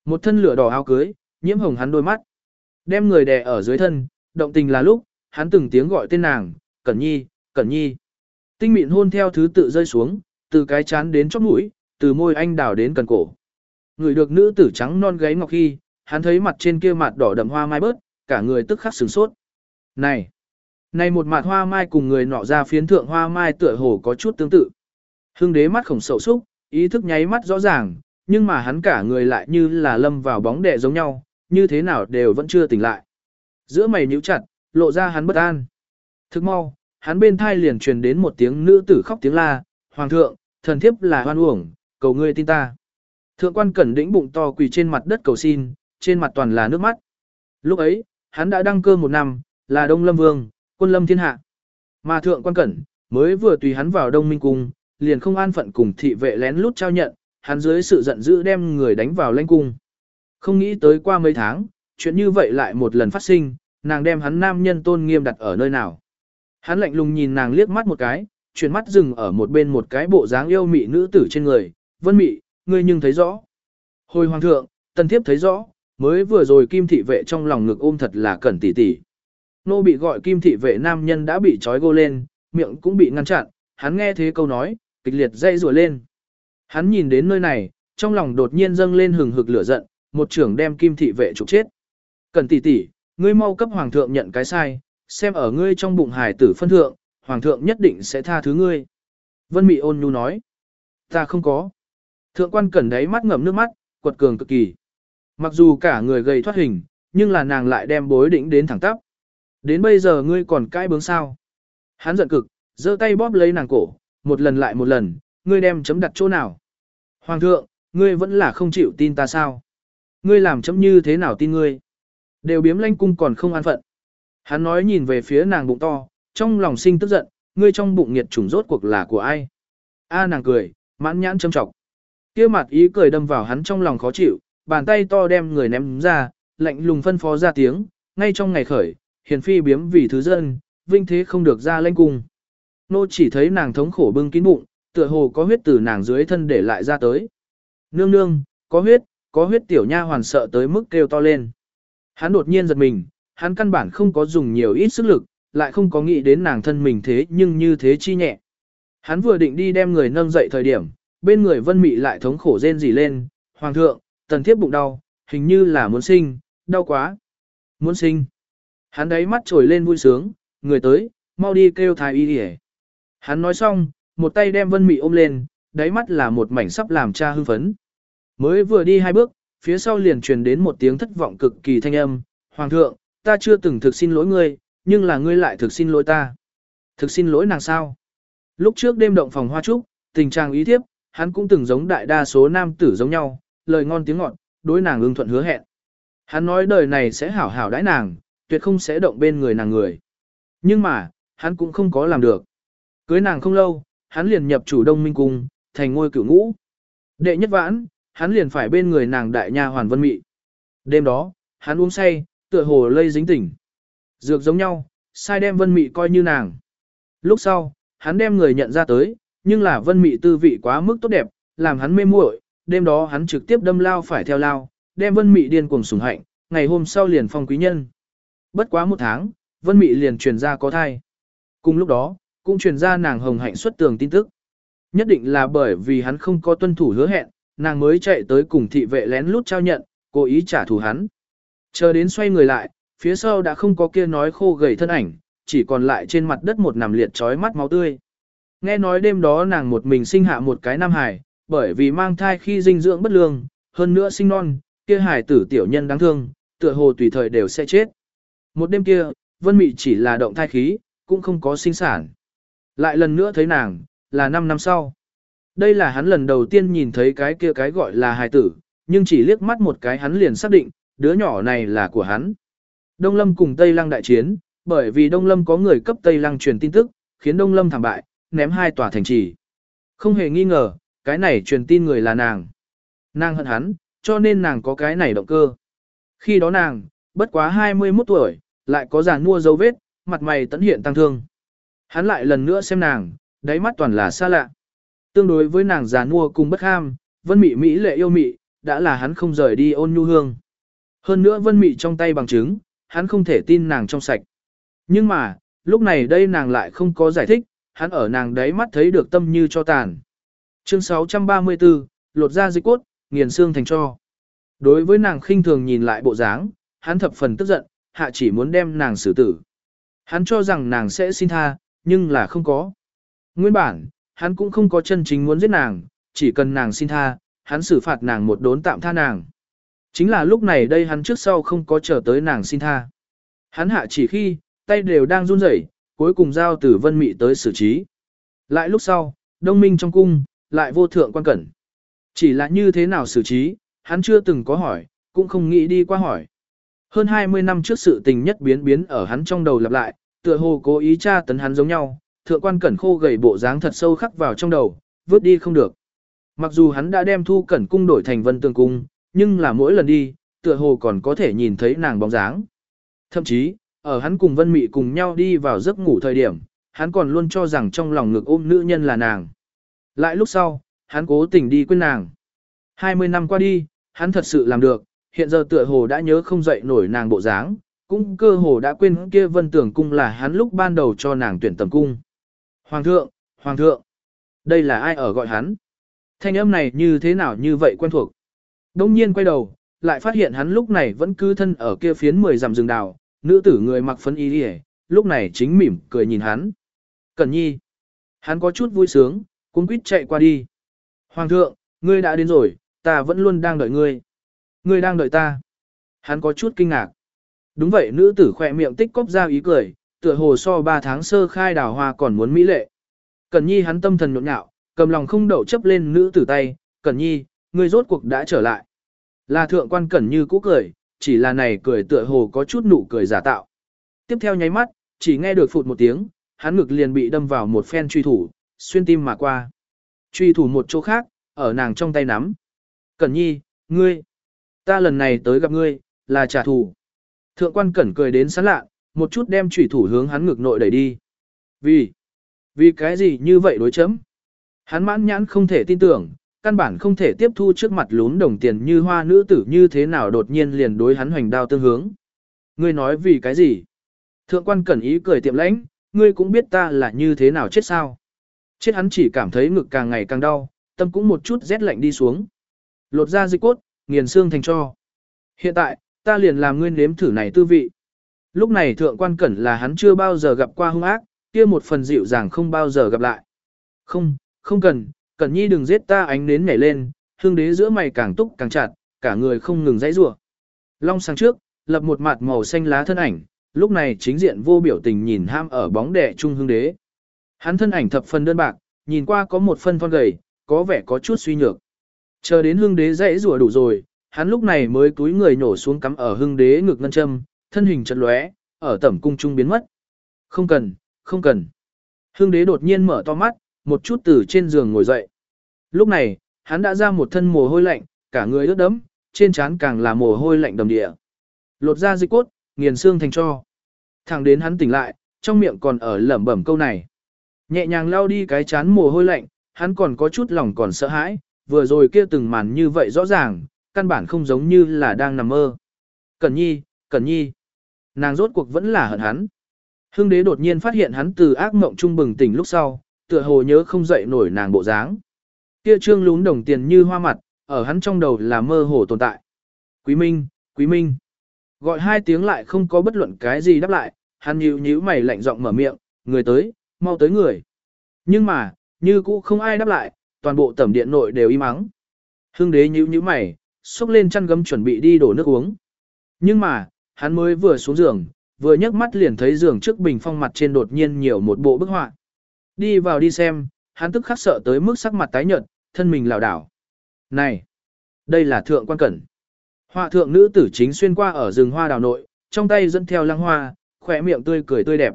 Một thân lửa đỏ áo cưới, nhiễm hồng hắn đôi mắt. Đem người đè ở dưới thân, động tình là lúc, hắn từng tiếng gọi tên nàng, Cẩn Nhi, Cẩn Nhi. Tinh mịn hôn theo thứ tự rơi xuống, từ cái chán đến chóp mũi, từ môi anh đào đến cần cổ. Người được nữ tử trắng non gáy ngọc khi, hắn thấy mặt trên kia mặt đỏ đậm hoa mai bớt, cả người tức khắc sửng sốt. Này, này một mặt hoa mai cùng người nọ ra phiến thượng hoa mai tựa hồ có chút tương tự. Hưng đế mắt khổng sầu xúc, ý thức nháy mắt rõ ràng, nhưng mà hắn cả người lại như là lâm vào bóng đè giống nhau, như thế nào đều vẫn chưa tỉnh lại. Giữa mày nhíu chặt, lộ ra hắn bất an. Thức mau, hắn bên thai liền truyền đến một tiếng nữ tử khóc tiếng la, Hoàng thượng, thần thiếp là hoan uổng, cầu ngươi tin ta. Thượng quan cẩn đĩnh bụng to quỳ trên mặt đất cầu xin, trên mặt toàn là nước mắt. Lúc ấy, hắn đã đăng cơ một năm, là Đông Lâm Vương, quân lâm thiên hạ. Mà thượng quan cẩn, mới vừa tùy hắn vào Đông Minh Cung, liền không an phận cùng thị vệ lén lút trao nhận, hắn dưới sự giận dữ đem người đánh vào lãnh cung. Không nghĩ tới qua mấy tháng, chuyện như vậy lại một lần phát sinh, nàng đem hắn nam nhân tôn nghiêm đặt ở nơi nào. Hắn lạnh lùng nhìn nàng liếc mắt một cái, chuyển mắt dừng ở một bên một cái bộ dáng yêu mị nữ tử trên người, vân mị, ngươi nhưng thấy rõ. Hồi hoàng thượng, tần thiếp thấy rõ, mới vừa rồi kim thị vệ trong lòng ngực ôm thật là cẩn tỉ tỉ. Nô bị gọi kim thị vệ nam nhân đã bị trói gô lên, miệng cũng bị ngăn chặn, hắn nghe thế câu nói, kịch liệt dây rùa lên. Hắn nhìn đến nơi này, trong lòng đột nhiên dâng lên hừng hực lửa giận, một trưởng đem kim thị vệ trục chết. Cẩn tỉ tỉ, ngươi mau cấp hoàng thượng nhận cái sai, xem ở ngươi trong bụng hài tử phân thượng, hoàng thượng nhất định sẽ tha thứ ngươi. Vân Mị ôn nhu nói, ta không có. Thượng quan cẩn đáy mắt ngậm nước mắt, quật cường cực kỳ. Mặc dù cả người gầy thoát hình, nhưng là nàng lại đem bối đỉnh đến thẳng tắp. Đến bây giờ ngươi còn cãi bướng sao. Hắn giận cực, giơ tay bóp lấy nàng cổ, một lần lại một lần, ngươi đem chấm đặt chỗ nào. Hoàng thượng, ngươi vẫn là không chịu tin ta sao. Ngươi làm chấm như thế nào tin ngươi. Đều biếm lanh cung còn không an phận. Hắn nói nhìn về phía nàng bụng to, trong lòng sinh tức giận, ngươi trong bụng nghiệt chủng rốt cuộc là của ai? A nàng cười, mãn nhãn châm trọng. Kia mặt ý cười đâm vào hắn trong lòng khó chịu, bàn tay to đem người ném ra, lạnh lùng phân phó ra tiếng, ngay trong ngày khởi, hiền phi biếm vì thứ dân, vinh thế không được ra lên cung. Nô chỉ thấy nàng thống khổ bưng kín bụng, tựa hồ có huyết từ nàng dưới thân để lại ra tới. Nương nương, có huyết, có huyết tiểu nha hoàn sợ tới mức kêu to lên. Hắn đột nhiên giật mình, hắn căn bản không có dùng nhiều ít sức lực, lại không có nghĩ đến nàng thân mình thế nhưng như thế chi nhẹ. Hắn vừa định đi đem người nâng dậy thời điểm, bên người vân mị lại thống khổ rên rỉ lên, hoàng thượng, tần thiếp bụng đau, hình như là muốn sinh, đau quá. Muốn sinh. Hắn đấy mắt trồi lên vui sướng, người tới, mau đi kêu thái y đi Hắn nói xong, một tay đem vân mị ôm lên, đáy mắt là một mảnh sắp làm cha hư phấn. Mới vừa đi hai bước, phía sau liền truyền đến một tiếng thất vọng cực kỳ thanh âm, Hoàng thượng, ta chưa từng thực xin lỗi ngươi, nhưng là ngươi lại thực xin lỗi ta. Thực xin lỗi nàng sao? Lúc trước đêm động phòng hoa trúc, tình trạng ý thiếp, hắn cũng từng giống đại đa số nam tử giống nhau, lời ngon tiếng ngọt, đối nàng ưng thuận hứa hẹn. Hắn nói đời này sẽ hảo hảo đãi nàng, tuyệt không sẽ động bên người nàng người. Nhưng mà, hắn cũng không có làm được. Cưới nàng không lâu, hắn liền nhập chủ đông minh cung, thành ngôi cửu ngũ. Đệ nhất vãn, hắn liền phải bên người nàng đại nha hoàn vân mị. Đêm đó, hắn uống say, tựa hồ lây dính tỉnh. Dược giống nhau, sai đem vân mị coi như nàng. Lúc sau, hắn đem người nhận ra tới, nhưng là vân mị tư vị quá mức tốt đẹp, làm hắn mê muội. đêm đó hắn trực tiếp đâm lao phải theo lao, đem vân mị điên cuồng sủng hạnh, ngày hôm sau liền phong quý nhân. Bất quá một tháng, vân mị liền truyền ra có thai. Cùng lúc đó, cũng truyền ra nàng hồng hạnh xuất tường tin tức. Nhất định là bởi vì hắn không có tuân thủ hứa hẹn, nàng mới chạy tới cùng thị vệ lén lút trao nhận, cố ý trả thù hắn. Chờ đến xoay người lại, phía sau đã không có kia nói khô gầy thân ảnh, chỉ còn lại trên mặt đất một nằm liệt trói mắt máu tươi. Nghe nói đêm đó nàng một mình sinh hạ một cái nam hải, bởi vì mang thai khi dinh dưỡng bất lương, hơn nữa sinh non, kia hải tử tiểu nhân đáng thương, tựa hồ tùy thời đều sẽ chết. Một đêm kia, Vân Mị chỉ là động thai khí, cũng không có sinh sản. Lại lần nữa thấy nàng, là 5 năm sau. Đây là hắn lần đầu tiên nhìn thấy cái kia cái gọi là hài tử, nhưng chỉ liếc mắt một cái hắn liền xác định, đứa nhỏ này là của hắn. Đông Lâm cùng Tây Lăng đại chiến, bởi vì Đông Lâm có người cấp Tây Lăng truyền tin tức, khiến Đông Lâm thảm bại, ném hai tòa thành trì. Không hề nghi ngờ, cái này truyền tin người là nàng. Nàng hận hắn, cho nên nàng có cái này động cơ. Khi đó nàng, bất quá 21 tuổi, lại có giàn mua dấu vết, mặt mày tẫn hiện tăng thương. Hắn lại lần nữa xem nàng, đáy mắt toàn là xa lạ. Tương đối với nàng giàn mua cùng bất ham, vân mị mỹ lệ yêu mị, đã là hắn không rời đi ôn nhu hương. Hơn nữa vân mị trong tay bằng chứng, hắn không thể tin nàng trong sạch. Nhưng mà, lúc này đây nàng lại không có giải thích, hắn ở nàng đấy mắt thấy được tâm như cho tàn. Chương 634, lột ra dịch cốt, nghiền xương thành cho. Đối với nàng khinh thường nhìn lại bộ dáng, hắn thập phần tức giận, hạ chỉ muốn đem nàng xử tử. Hắn cho rằng nàng sẽ xin tha, nhưng là không có. Nguyên bản, hắn cũng không có chân chính muốn giết nàng, chỉ cần nàng xin tha, hắn xử phạt nàng một đốn tạm tha nàng. Chính là lúc này đây hắn trước sau không có chờ tới nàng xin tha. Hắn hạ chỉ khi, tay đều đang run rẩy, cuối cùng giao tử vân mị tới xử trí. Lại lúc sau, đông minh trong cung, lại vô thượng quan cẩn. Chỉ là như thế nào xử trí, hắn chưa từng có hỏi, cũng không nghĩ đi qua hỏi. Hơn 20 năm trước sự tình nhất biến biến ở hắn trong đầu lặp lại, tựa hồ cố ý tra tấn hắn giống nhau, thượng quan cẩn khô gầy bộ dáng thật sâu khắc vào trong đầu, vứt đi không được. Mặc dù hắn đã đem thu cẩn cung đổi thành vân tường cung, nhưng là mỗi lần đi, tựa hồ còn có thể nhìn thấy nàng bóng dáng. Thậm chí, ở hắn cùng vân mị cùng nhau đi vào giấc ngủ thời điểm, hắn còn luôn cho rằng trong lòng ngực ôm nữ nhân là nàng. Lại lúc sau, hắn cố tình đi quên nàng. 20 năm qua đi, hắn thật sự làm được, hiện giờ tựa hồ đã nhớ không dậy nổi nàng bộ dáng, cũng cơ hồ đã quên kia vân tưởng cung là hắn lúc ban đầu cho nàng tuyển tầm cung. Hoàng thượng, hoàng thượng, đây là ai ở gọi hắn? Thanh âm này như thế nào như vậy quen thuộc? Đông nhiên quay đầu, lại phát hiện hắn lúc này vẫn cứ thân ở kia phiến mười dặm rừng đào, nữ tử người mặc phấn y đi lúc này chính mỉm cười nhìn hắn. Cẩn nhi. Hắn có chút vui sướng, cũng quýt chạy qua đi. Hoàng thượng, ngươi đã đến rồi, ta vẫn luôn đang đợi ngươi. Ngươi đang đợi ta. Hắn có chút kinh ngạc. Đúng vậy nữ tử khỏe miệng tích cóp ra ý cười, tựa hồ so 3 tháng sơ khai đào hoa còn muốn mỹ lệ. Cẩn nhi hắn tâm thần nhộn nhạo, cầm lòng không đậu chấp lên nữ tử tay, Cẩn nhi, ngươi rốt cuộc đã trở lại. Là thượng quan Cẩn như cũ cười, chỉ là này cười tựa hồ có chút nụ cười giả tạo. Tiếp theo nháy mắt, chỉ nghe được phụt một tiếng, hắn ngực liền bị đâm vào một phen truy thủ, xuyên tim mà qua. Truy thủ một chỗ khác, ở nàng trong tay nắm. Cẩn nhi, ngươi, ta lần này tới gặp ngươi, là trả thù. Thượng quan cẩn cười đến sán lạ, một chút đem truy thủ hướng hắn ngực nội đẩy đi. Vì? Vì cái gì như vậy đối chấm? Hắn mãn nhãn không thể tin tưởng, căn bản không thể tiếp thu trước mặt lún đồng tiền như hoa nữ tử như thế nào đột nhiên liền đối hắn hoành đao tương hướng. Ngươi nói vì cái gì? Thượng quan cẩn ý cười tiệm lãnh, ngươi cũng biết ta là như thế nào chết sao. Chết hắn chỉ cảm thấy ngực càng ngày càng đau, tâm cũng một chút rét lạnh đi xuống. Lột ra dịch cốt, nghiền xương thành cho. Hiện tại, ta liền làm ngươi nếm thử này tư vị. Lúc này thượng quan cẩn là hắn chưa bao giờ gặp qua hung ác, kia một phần dịu dàng không bao giờ gặp lại. Không, không cần, cẩn nhi đừng giết ta ánh nến nhảy lên, hương đế giữa mày càng túc càng chặt, cả người không ngừng dãy rủa. Long sang trước, lập một mặt màu xanh lá thân ảnh, lúc này chính diện vô biểu tình nhìn ham ở bóng đè trung hương đế. Hắn thân ảnh thập phần đơn bạc, nhìn qua có một phân thon gầy, có vẻ có chút suy nhược. Chờ đến hương đế dãy rủa đủ rồi, hắn lúc này mới túi người nổ xuống cắm ở hương đế ngực ngân châm, thân hình chật lóe, ở tẩm cung trung biến mất. Không cần, không cần. Hương đế đột nhiên mở to mắt, một chút từ trên giường ngồi dậy. Lúc này, hắn đã ra một thân mồ hôi lạnh, cả người ướt đẫm, trên trán càng là mồ hôi lạnh đầm địa. Lột ra dịch cốt, nghiền xương thành cho. Thẳng đến hắn tỉnh lại, trong miệng còn ở lẩm bẩm câu này. Nhẹ nhàng lau đi cái chán mồ hôi lạnh, hắn còn có chút lòng còn sợ hãi, vừa rồi kia từng màn như vậy rõ ràng, căn bản không giống như là đang nằm mơ. Cẩn nhi, cẩn nhi. Nàng rốt cuộc vẫn là hận hắn. Hưng đế đột nhiên phát hiện hắn từ ác mộng trung bừng tỉnh lúc sau, tựa hồ nhớ không dậy nổi nàng bộ dáng. Kia trương lún đồng tiền như hoa mặt, ở hắn trong đầu là mơ hồ tồn tại. Quý Minh, Quý Minh. Gọi hai tiếng lại không có bất luận cái gì đáp lại, hắn nhíu nhíu mày lạnh giọng mở miệng, người tới, mau tới người. Nhưng mà, như cũ không ai đáp lại, toàn bộ tẩm điện nội đều im ắng. Hưng đế nhíu nhíu mày, xúc lên chăn gấm chuẩn bị đi đổ nước uống. Nhưng mà, hắn mới vừa xuống giường, vừa nhấc mắt liền thấy giường trước bình phong mặt trên đột nhiên nhiều một bộ bức họa. Đi vào đi xem, hắn tức khắc sợ tới mức sắc mặt tái nhợt, thân mình lảo đảo. Này, đây là thượng quan cẩn. Họa thượng nữ tử chính xuyên qua ở rừng hoa đào nội, trong tay dẫn theo lăng hoa, khỏe miệng tươi cười tươi đẹp.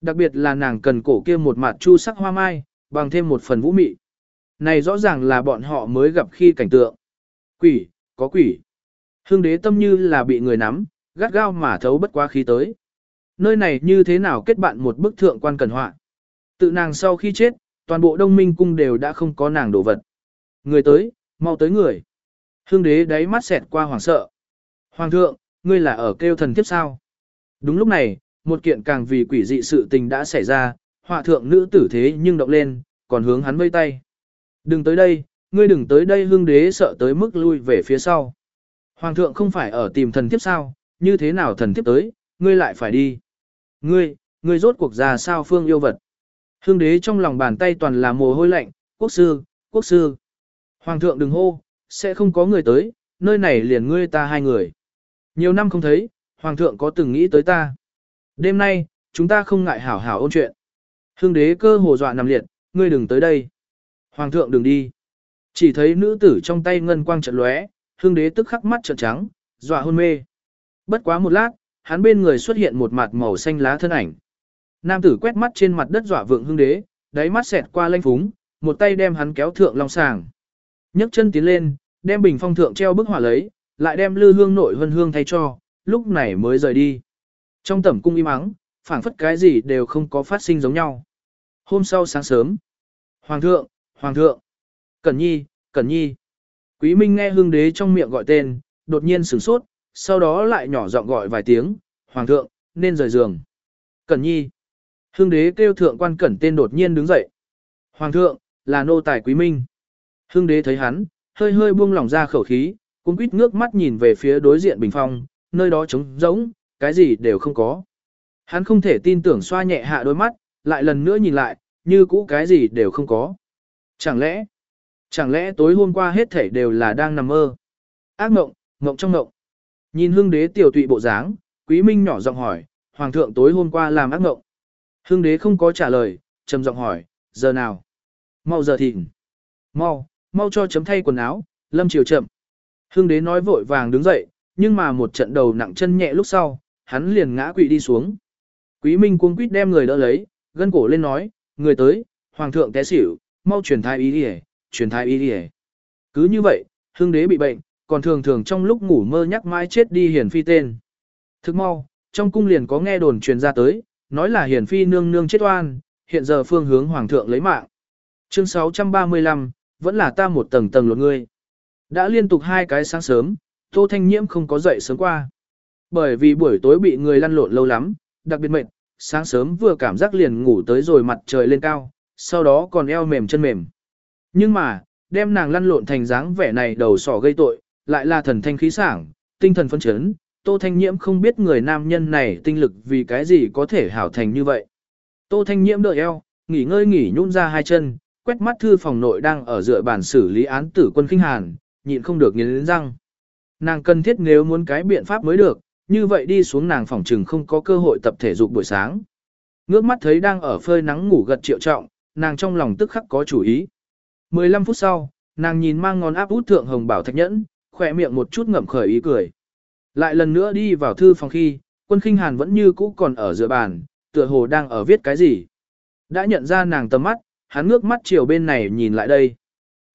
Đặc biệt là nàng cần cổ kia một mặt chu sắc hoa mai, bằng thêm một phần vũ mị. Này rõ ràng là bọn họ mới gặp khi cảnh tượng. Quỷ, có quỷ. Hương đế tâm như là bị người nắm, gắt gao mà thấu bất quá khí tới. Nơi này như thế nào kết bạn một bức thượng quan cần họa. Tự nàng sau khi chết, toàn bộ đông minh cung đều đã không có nàng đồ vật. Người tới, mau tới người. Hương đế đáy mắt xẹt qua hoàng sợ. Hoàng thượng, ngươi là ở kêu thần tiếp sao? Đúng lúc này, một kiện càng vì quỷ dị sự tình đã xảy ra, họa thượng nữ tử thế nhưng động lên, còn hướng hắn vây tay. Đừng tới đây, ngươi đừng tới đây hương đế sợ tới mức lui về phía sau. Hoàng thượng không phải ở tìm thần tiếp sao, như thế nào thần tiếp tới, ngươi lại phải đi. Ngươi, ngươi rốt cuộc ra sao phương yêu vật. Hương đế trong lòng bàn tay toàn là mồ hôi lạnh, quốc sư, quốc sư. Hoàng thượng đừng hô, sẽ không có người tới, nơi này liền ngươi ta hai người. Nhiều năm không thấy, Hoàng thượng có từng nghĩ tới ta. Đêm nay, chúng ta không ngại hảo hảo ôn chuyện. Hương đế cơ hồ dọa nằm liệt, ngươi đừng tới đây. Hoàng thượng đừng đi. Chỉ thấy nữ tử trong tay ngân quang trận lóe, hương đế tức khắc mắt trợn trắng, dọa hôn mê. Bất quá một lát, hắn bên người xuất hiện một mặt màu xanh lá thân ảnh. Nam tử quét mắt trên mặt đất dọa vượng hương đế, đáy mắt xẹt qua lanh phúng, một tay đem hắn kéo thượng long sàng. nhấc chân tiến lên, đem bình phong thượng treo bức hỏa lấy, lại đem lư hương nội vân hương thay cho, lúc này mới rời đi. Trong tẩm cung im ắng, phảng phất cái gì đều không có phát sinh giống nhau. Hôm sau sáng sớm, Hoàng thượng, Hoàng thượng, Cẩn Nhi, Cẩn Nhi. Quý Minh nghe hương đế trong miệng gọi tên, đột nhiên sửng sốt, sau đó lại nhỏ giọng gọi vài tiếng, Hoàng thượng, nên rời giường. Cẩn Nhi. Hương đế kêu thượng quan cẩn tên đột nhiên đứng dậy. Hoàng thượng, là nô tài Quý Minh. Hương đế thấy hắn, hơi hơi buông lỏng ra khẩu khí, cũng quýt ngước mắt nhìn về phía đối diện bình phong, nơi đó trống rỗng, cái gì đều không có. Hắn không thể tin tưởng xoa nhẹ hạ đôi mắt, lại lần nữa nhìn lại, như cũ cái gì đều không có. Chẳng lẽ, chẳng lẽ tối hôm qua hết thảy đều là đang nằm mơ? Ác mộng, mộng trong mộng. Nhìn hương đế tiểu tụy bộ dáng, quý minh nhỏ giọng hỏi, hoàng thượng tối hôm qua làm ác mộng. Hương đế không có trả lời, trầm giọng hỏi, giờ nào? Mau giờ thịnh. Mau, mau cho chấm thay quần áo, lâm chiều chậm. Hương đế nói vội vàng đứng dậy, nhưng mà một trận đầu nặng chân nhẹ lúc sau, hắn liền ngã quỵ đi xuống. Quý Minh cuống quýt đem người đỡ lấy, gân cổ lên nói, người tới, hoàng thượng té xỉu, mau truyền thai ý đi truyền thai ý đi Cứ như vậy, hương đế bị bệnh, còn thường thường trong lúc ngủ mơ nhắc mãi chết đi hiển phi tên. Thức mau, trong cung liền có nghe đồn truyền ra tới, nói là hiền phi nương nương chết oan, hiện giờ phương hướng hoàng thượng lấy mạng. Chương 635, vẫn là ta một tầng tầng lột ngươi. Đã liên tục hai cái sáng sớm, Tô Thanh Nhiễm không có dậy sớm qua. Bởi vì buổi tối bị người lăn lộn lâu lắm, đặc biệt mệt, sáng sớm vừa cảm giác liền ngủ tới rồi mặt trời lên cao, sau đó còn eo mềm chân mềm. Nhưng mà, đem nàng lăn lộn thành dáng vẻ này đầu sỏ gây tội, lại là thần thanh khí sảng, tinh thần phấn chấn, Tô Thanh Nhiễm không biết người nam nhân này tinh lực vì cái gì có thể hảo thành như vậy. Tô Thanh Nhiễm đợi eo, nghỉ ngơi nghỉ nhún ra hai chân, quét mắt thư phòng nội đang ở dựa bàn xử lý án tử quân kinh hàn, nhịn không được nghiến răng. Nàng cần thiết nếu muốn cái biện pháp mới được, như vậy đi xuống nàng phòng trừng không có cơ hội tập thể dục buổi sáng. Ngước mắt thấy đang ở phơi nắng ngủ gật triệu trọng, nàng trong lòng tức khắc có chủ ý. 15 phút sau, nàng nhìn mang ngón áp út thượng hồng bảo thạch nhẫn, khỏe miệng một chút ngậm khởi ý cười. Lại lần nữa đi vào thư phòng khi, quân khinh hàn vẫn như cũ còn ở giữa bàn, tựa hồ đang ở viết cái gì. Đã nhận ra nàng tầm mắt, hắn ngước mắt chiều bên này nhìn lại đây.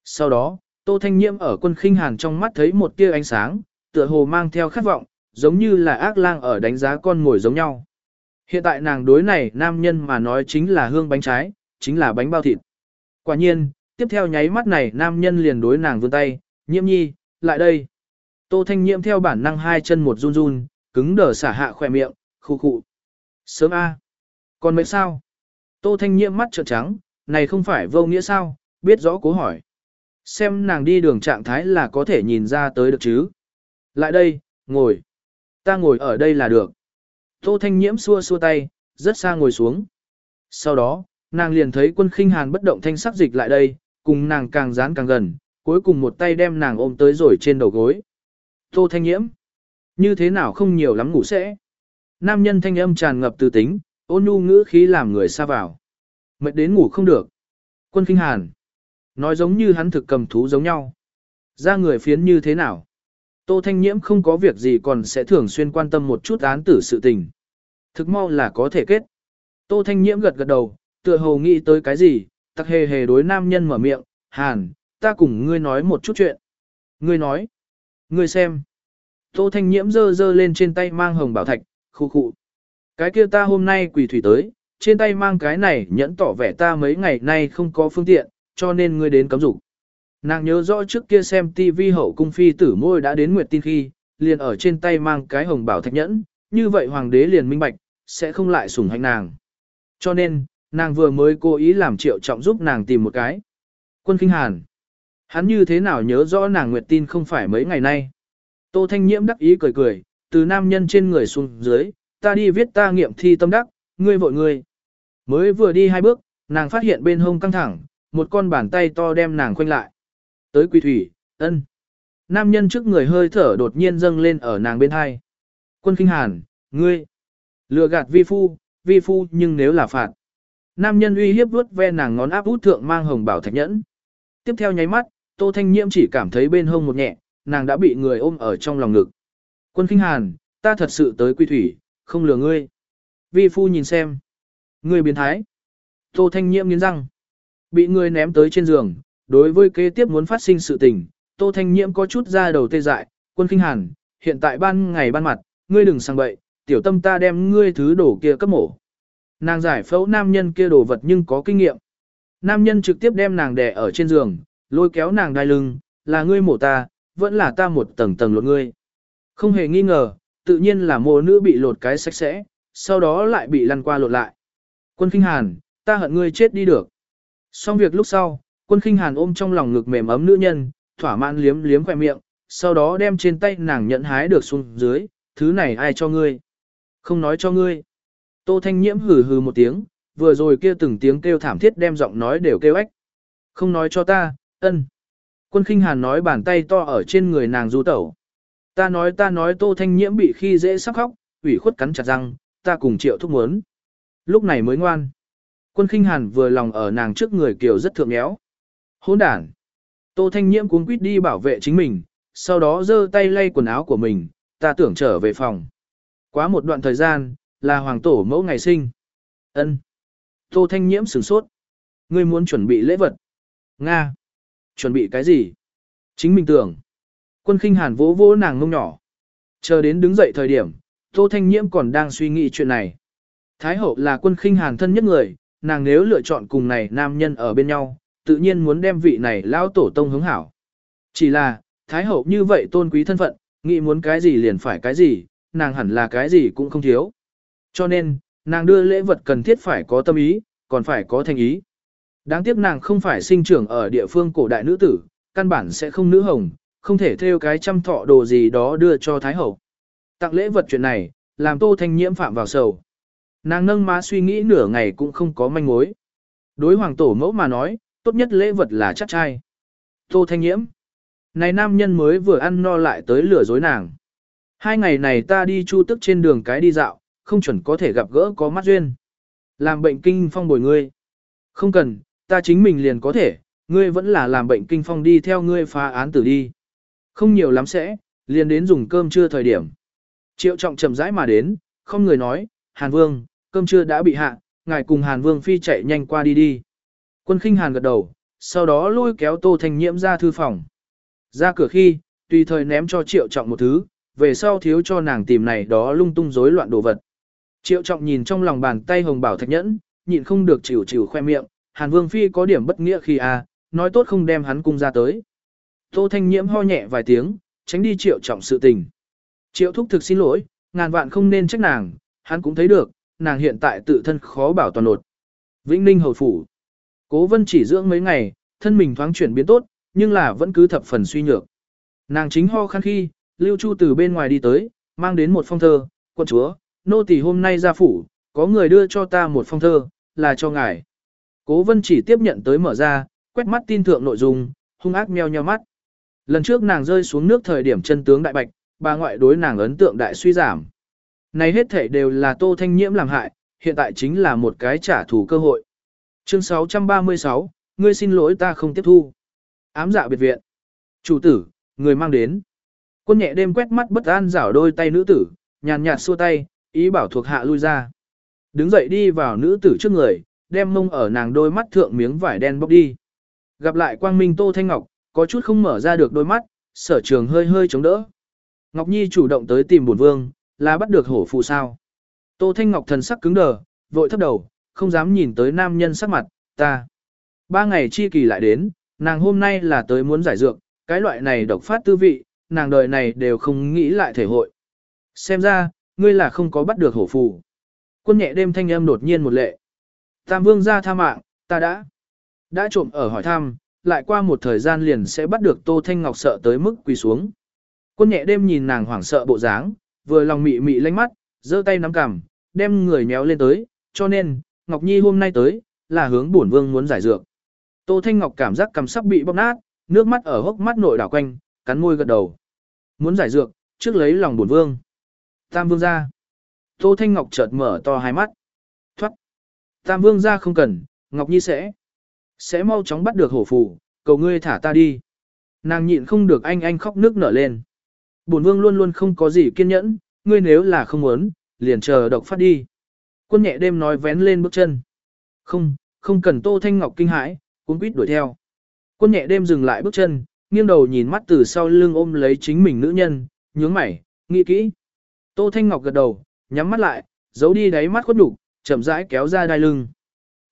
Sau đó, Tô Thanh Nhiễm ở quân khinh hàn trong mắt thấy một tia ánh sáng, tựa hồ mang theo khát vọng, giống như là ác lang ở đánh giá con ngồi giống nhau. Hiện tại nàng đối này nam nhân mà nói chính là hương bánh trái, chính là bánh bao thịt. Quả nhiên, tiếp theo nháy mắt này nam nhân liền đối nàng vươn tay, nhiễm nhi, lại đây. Tô Thanh Nhiễm theo bản năng hai chân một run run, cứng đờ xả hạ khỏe miệng, khu khụ. Sớm A. Còn mấy sao? Tô Thanh Nhiễm mắt trợn trắng, này không phải vô nghĩa sao, biết rõ cố hỏi. Xem nàng đi đường trạng thái là có thể nhìn ra tới được chứ. Lại đây, ngồi. Ta ngồi ở đây là được. Tô Thanh Nhiễm xua xua tay, rất xa ngồi xuống. Sau đó, nàng liền thấy quân khinh hàn bất động thanh sắc dịch lại đây, cùng nàng càng dán càng gần, cuối cùng một tay đem nàng ôm tới rồi trên đầu gối. Tô Thanh Nhiễm. Như thế nào không nhiều lắm ngủ sẽ. Nam nhân thanh âm tràn ngập từ tính, ôn nhu ngữ khí làm người xa vào. Mệt đến ngủ không được. Quân kinh hàn. Nói giống như hắn thực cầm thú giống nhau. Ra người phiến như thế nào? Tô Thanh Nhiễm không có việc gì còn sẽ thường xuyên quan tâm một chút án tử sự tình. Thực mau là có thể kết. Tô Thanh Nhiễm gật gật đầu, tựa hồ nghĩ tới cái gì, tặc hề hề đối nam nhân mở miệng, Hàn, ta cùng ngươi nói một chút chuyện. Ngươi nói, ngươi xem. Tô Thanh Nhiễm dơ dơ lên trên tay mang hồng bảo thạch, khu khu. Cái kia ta hôm nay quỳ thủy tới, trên tay mang cái này nhẫn tỏ vẻ ta mấy ngày nay không có phương tiện, cho nên ngươi đến cấm dục. Nàng nhớ rõ trước kia xem TV hậu cung phi tử môi đã đến nguyệt tin khi, liền ở trên tay mang cái hồng bảo thạch nhẫn, như vậy hoàng đế liền minh bạch, sẽ không lại sủng hạnh nàng. Cho nên, nàng vừa mới cố ý làm triệu trọng giúp nàng tìm một cái. Quân kinh hàn. Hắn như thế nào nhớ rõ nàng nguyệt tin không phải mấy ngày nay. Tô Thanh Nhiễm đắc ý cười cười, từ nam nhân trên người xuống dưới, ta đi viết ta nghiệm thi tâm đắc, ngươi vội ngươi. Mới vừa đi hai bước, nàng phát hiện bên hông căng thẳng, một con bàn tay to đem nàng khoanh lại. Tới quỳ thủy, ân. Nam nhân trước người hơi thở đột nhiên dâng lên ở nàng bên hai. Quân kinh hàn, ngươi. Lừa gạt vi phu, vi phu nhưng nếu là phạt. Nam nhân uy hiếp vuốt ve nàng ngón áp út thượng mang hồng bảo thạch nhẫn. Tiếp theo nháy mắt, Tô Thanh Nhiễm chỉ cảm thấy bên hông một nhẹ, nàng đã bị người ôm ở trong lòng ngực. Quân kinh hàn, ta thật sự tới quy thủy, không lừa ngươi. Vi phu nhìn xem. Ngươi biến thái. Tô Thanh Nhiễm nghiến răng. Bị người ném tới trên giường, đối với kế tiếp muốn phát sinh sự tình, Tô Thanh Nhiễm có chút ra đầu tê dại, quân kinh hàn, hiện tại ban ngày ban mặt, ngươi đừng sang bậy, tiểu tâm ta đem ngươi thứ đổ kia cấp mổ. Nàng giải phẫu nam nhân kia đồ vật nhưng có kinh nghiệm. Nam nhân trực tiếp đem nàng đè ở trên giường, lôi kéo nàng đai lưng, là ngươi mổ ta, vẫn là ta một tầng tầng lột ngươi. Không hề nghi ngờ, tự nhiên là mồ nữ bị lột cái sạch sẽ, sau đó lại bị lăn qua lột lại. Quân kinh hàn, ta hận ngươi chết đi được. Xong việc lúc sau, quân kinh hàn ôm trong lòng ngực mềm ấm nữ nhân, thỏa mãn liếm liếm khỏe miệng, sau đó đem trên tay nàng nhận hái được xuống dưới, thứ này ai cho ngươi? Không nói cho ngươi. Tô Thanh Nhiễm hừ hừ một tiếng, vừa rồi kia từng tiếng kêu thảm thiết đem giọng nói đều kêu ếch. Không nói cho ta, ân. Quân khinh hàn nói bàn tay to ở trên người nàng du tẩu. Ta nói ta nói Tô Thanh Nhiễm bị khi dễ sắp khóc, ủy khuất cắn chặt răng, ta cùng triệu thúc muốn. Lúc này mới ngoan. Quân khinh hàn vừa lòng ở nàng trước người kiều rất thượng éo. Hỗn đản. Tô Thanh Nhiễm cuốn quýt đi bảo vệ chính mình, sau đó giơ tay lay quần áo của mình, ta tưởng trở về phòng. Quá một đoạn thời gian, là hoàng tổ mẫu ngày sinh. Ân. Tô Thanh Nhiễm sửng sốt. Ngươi muốn chuẩn bị lễ vật. Nga. Chuẩn bị cái gì? Chính mình tưởng. Quân khinh hàn vỗ vỗ nàng ngông nhỏ. Chờ đến đứng dậy thời điểm, Tô Thanh Nhiễm còn đang suy nghĩ chuyện này. Thái hậu là quân khinh hàn thân nhất người, nàng nếu lựa chọn cùng này nam nhân ở bên nhau, tự nhiên muốn đem vị này lao tổ tông hướng hảo. Chỉ là, Thái hậu như vậy tôn quý thân phận, nghĩ muốn cái gì liền phải cái gì, nàng hẳn là cái gì cũng không thiếu. Cho nên, nàng đưa lễ vật cần thiết phải có tâm ý, còn phải có thành ý. Đáng tiếc nàng không phải sinh trưởng ở địa phương cổ đại nữ tử, căn bản sẽ không nữ hồng, không thể theo cái trăm thọ đồ gì đó đưa cho Thái Hậu. Tặng lễ vật chuyện này, làm Tô Thanh Nhiễm phạm vào sầu. Nàng nâng má suy nghĩ nửa ngày cũng không có manh mối. Đối hoàng tổ mẫu mà nói, tốt nhất lễ vật là chắc trai. Tô Thanh Nhiễm. Này nam nhân mới vừa ăn no lại tới lừa dối nàng. Hai ngày này ta đi chu tức trên đường cái đi dạo, không chuẩn có thể gặp gỡ có mắt duyên. Làm bệnh kinh phong bồi ngươi. Không cần, ta chính mình liền có thể, ngươi vẫn là làm bệnh kinh phong đi theo ngươi phá án tử đi. Không nhiều lắm sẽ, liền đến dùng cơm trưa thời điểm. Triệu trọng chậm rãi mà đến, không người nói, Hàn Vương, cơm trưa đã bị hạ, ngài cùng Hàn Vương phi chạy nhanh qua đi đi. Quân khinh Hàn gật đầu, sau đó lôi kéo Tô Thanh Nhiễm ra thư phòng. Ra cửa khi, tùy thời ném cho Triệu trọng một thứ, về sau thiếu cho nàng tìm này đó lung tung rối loạn đồ vật. Triệu trọng nhìn trong lòng bàn tay hồng bảo thạch nhẫn, nhịn không được chịu chịu khoe miệng, Hàn Vương Phi có điểm bất nghĩa khi a, à, nói tốt không đem hắn cung ra tới. Tô Thanh Nhiễm ho nhẹ vài tiếng, tránh đi triệu trọng sự tình. Triệu thúc thực xin lỗi, ngàn vạn không nên trách nàng, hắn cũng thấy được, nàng hiện tại tự thân khó bảo toàn nột. Vĩnh Ninh Hầu Phủ Cố vân chỉ dưỡng mấy ngày, thân mình thoáng chuyển biến tốt, nhưng là vẫn cứ thập phần suy nhược. Nàng chính ho khăn khi, Lưu Chu từ bên ngoài đi tới, mang đến một phong thơ, quân chúa, nô tỳ hôm nay ra phủ, có người đưa cho ta một phong thơ, là cho ngài. Cố vân chỉ tiếp nhận tới mở ra, quét mắt tin thượng nội dung, hung ác meo nheo mắt. Lần trước nàng rơi xuống nước thời điểm chân tướng đại bạch, bà ngoại đối nàng ấn tượng đại suy giảm. Này hết thể đều là tô thanh nhiễm làm hại, hiện tại chính là một cái trả thù cơ hội. Chương 636, ngươi xin lỗi ta không tiếp thu. Ám dạ biệt viện. Chủ tử, người mang đến. Quân nhẹ đêm quét mắt bất an rảo đôi tay nữ tử, nhàn nhạt xua tay, ý bảo thuộc hạ lui ra. Đứng dậy đi vào nữ tử trước người, đem mông ở nàng đôi mắt thượng miếng vải đen bóc đi. Gặp lại quang minh Tô Thanh Ngọc, có chút không mở ra được đôi mắt, sở trường hơi hơi chống đỡ. Ngọc Nhi chủ động tới tìm bổn vương, là bắt được hổ phụ sao. Tô Thanh Ngọc thần sắc cứng đờ, vội thấp đầu, không dám nhìn tới nam nhân sắc mặt, ta. Ba ngày chi kỳ lại đến, nàng hôm nay là tới muốn giải dược, cái loại này độc phát tư vị, nàng đời này đều không nghĩ lại thể hội. Xem ra, ngươi là không có bắt được hổ phù. Quân nhẹ đêm thanh âm đột nhiên một lệ. Tam vương ra tha mạng, ta đã. Đã trộm ở hỏi thăm, lại qua một thời gian liền sẽ bắt được Tô Thanh Ngọc sợ tới mức quỳ xuống. Quân nhẹ đêm nhìn nàng hoảng sợ bộ dáng, vừa lòng mị mị lanh mắt, giơ tay nắm cằm, đem người méo lên tới, cho nên, Ngọc Nhi hôm nay tới, là hướng bổn vương muốn giải dược. Tô Thanh Ngọc cảm giác cằm sắp bị bóp nát, nước mắt ở hốc mắt nội đảo quanh, cắn môi gật đầu. Muốn giải dược, trước lấy lòng bổn vương. Tam vương ra. Tô Thanh Ngọc chợt mở to hai mắt. Tam vương ra không cần, Ngọc Nhi sẽ. Sẽ mau chóng bắt được hổ phù, cầu ngươi thả ta đi. Nàng nhịn không được anh anh khóc nước nở lên. Bổn vương luôn luôn không có gì kiên nhẫn, ngươi nếu là không muốn, liền chờ độc phát đi. Quân nhẹ đêm nói vén lên bước chân. Không, không cần Tô Thanh Ngọc kinh hãi, cuốn quýt đuổi theo. Quân nhẹ đêm dừng lại bước chân, nghiêng đầu nhìn mắt từ sau lưng ôm lấy chính mình nữ nhân, nhướng mày, nghĩ kỹ. Tô Thanh Ngọc gật đầu, nhắm mắt lại, giấu đi đáy mắt khuất đủ, chậm rãi kéo ra đai lưng.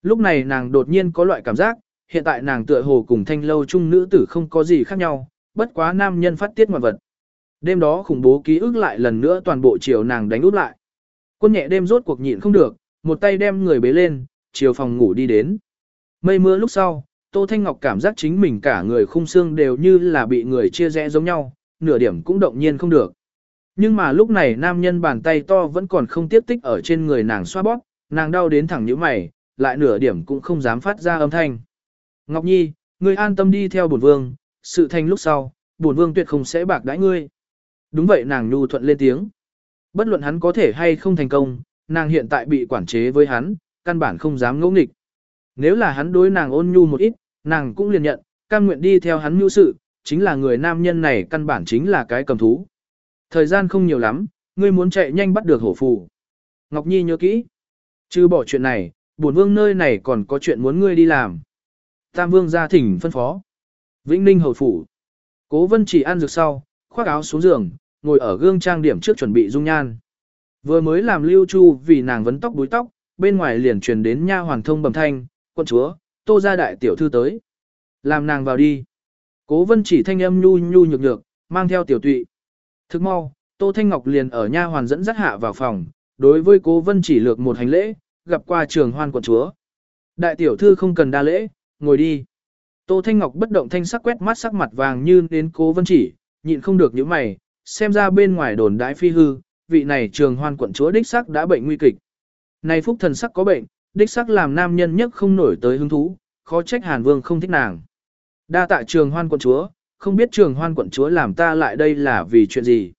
Lúc này nàng đột nhiên có loại cảm giác, hiện tại nàng tựa hồ cùng thanh lâu chung nữ tử không có gì khác nhau, bất quá nam nhân phát tiết ngoạn vật. Đêm đó khủng bố ký ức lại lần nữa toàn bộ chiều nàng đánh út lại. Quân nhẹ đêm rốt cuộc nhịn không được, một tay đem người bế lên, chiều phòng ngủ đi đến. Mây mưa lúc sau, Tô Thanh Ngọc cảm giác chính mình cả người khung xương đều như là bị người chia rẽ giống nhau, nửa điểm cũng động nhiên không được. Nhưng mà lúc này nam nhân bàn tay to vẫn còn không tiếp tích ở trên người nàng xoa bóp, nàng đau đến thẳng như mày, lại nửa điểm cũng không dám phát ra âm thanh. Ngọc Nhi, ngươi an tâm đi theo bổn vương, sự thành lúc sau, bổn vương tuyệt không sẽ bạc đãi ngươi. Đúng vậy nàng nhu thuận lên tiếng. Bất luận hắn có thể hay không thành công, nàng hiện tại bị quản chế với hắn, căn bản không dám ngỗ nghịch. Nếu là hắn đối nàng ôn nhu một ít, nàng cũng liền nhận, cam nguyện đi theo hắn mưu sự, chính là người nam nhân này căn bản chính là cái cầm thú. Thời gian không nhiều lắm, ngươi muốn chạy nhanh bắt được hổ phù. Ngọc Nhi nhớ kỹ. Chứ bỏ chuyện này, bổn vương nơi này còn có chuyện muốn ngươi đi làm. Tam vương gia thỉnh phân phó. Vĩnh Ninh hầu phủ. Cố vân chỉ ăn dược sau, khoác áo xuống giường, ngồi ở gương trang điểm trước chuẩn bị dung nhan. Vừa mới làm lưu chu vì nàng vấn tóc búi tóc, bên ngoài liền truyền đến nha hoàng thông bẩm thanh, quân chúa, tô ra đại tiểu thư tới. Làm nàng vào đi. Cố vân chỉ thanh âm nhu nhu nhược nhược, mang theo tiểu tụy. Thức mau, tô thanh ngọc liền ở nha hoàn dẫn dắt hạ vào phòng, đối với cố vân chỉ lược một hành lễ, gặp qua trường hoan quận chúa. Đại tiểu thư không cần đa lễ, ngồi đi. Tô Thanh Ngọc bất động thanh sắc quét mắt sắc mặt vàng như đến cố vân chỉ, nhịn không được những mày, xem ra bên ngoài đồn Đái phi hư, vị này trường hoan quận chúa đích sắc đã bệnh nguy kịch. Này phúc thần sắc có bệnh, đích sắc làm nam nhân nhất không nổi tới hứng thú, khó trách Hàn Vương không thích nàng. Đa tạ trường hoan quận chúa, không biết trường hoan quận chúa làm ta lại đây là vì chuyện gì.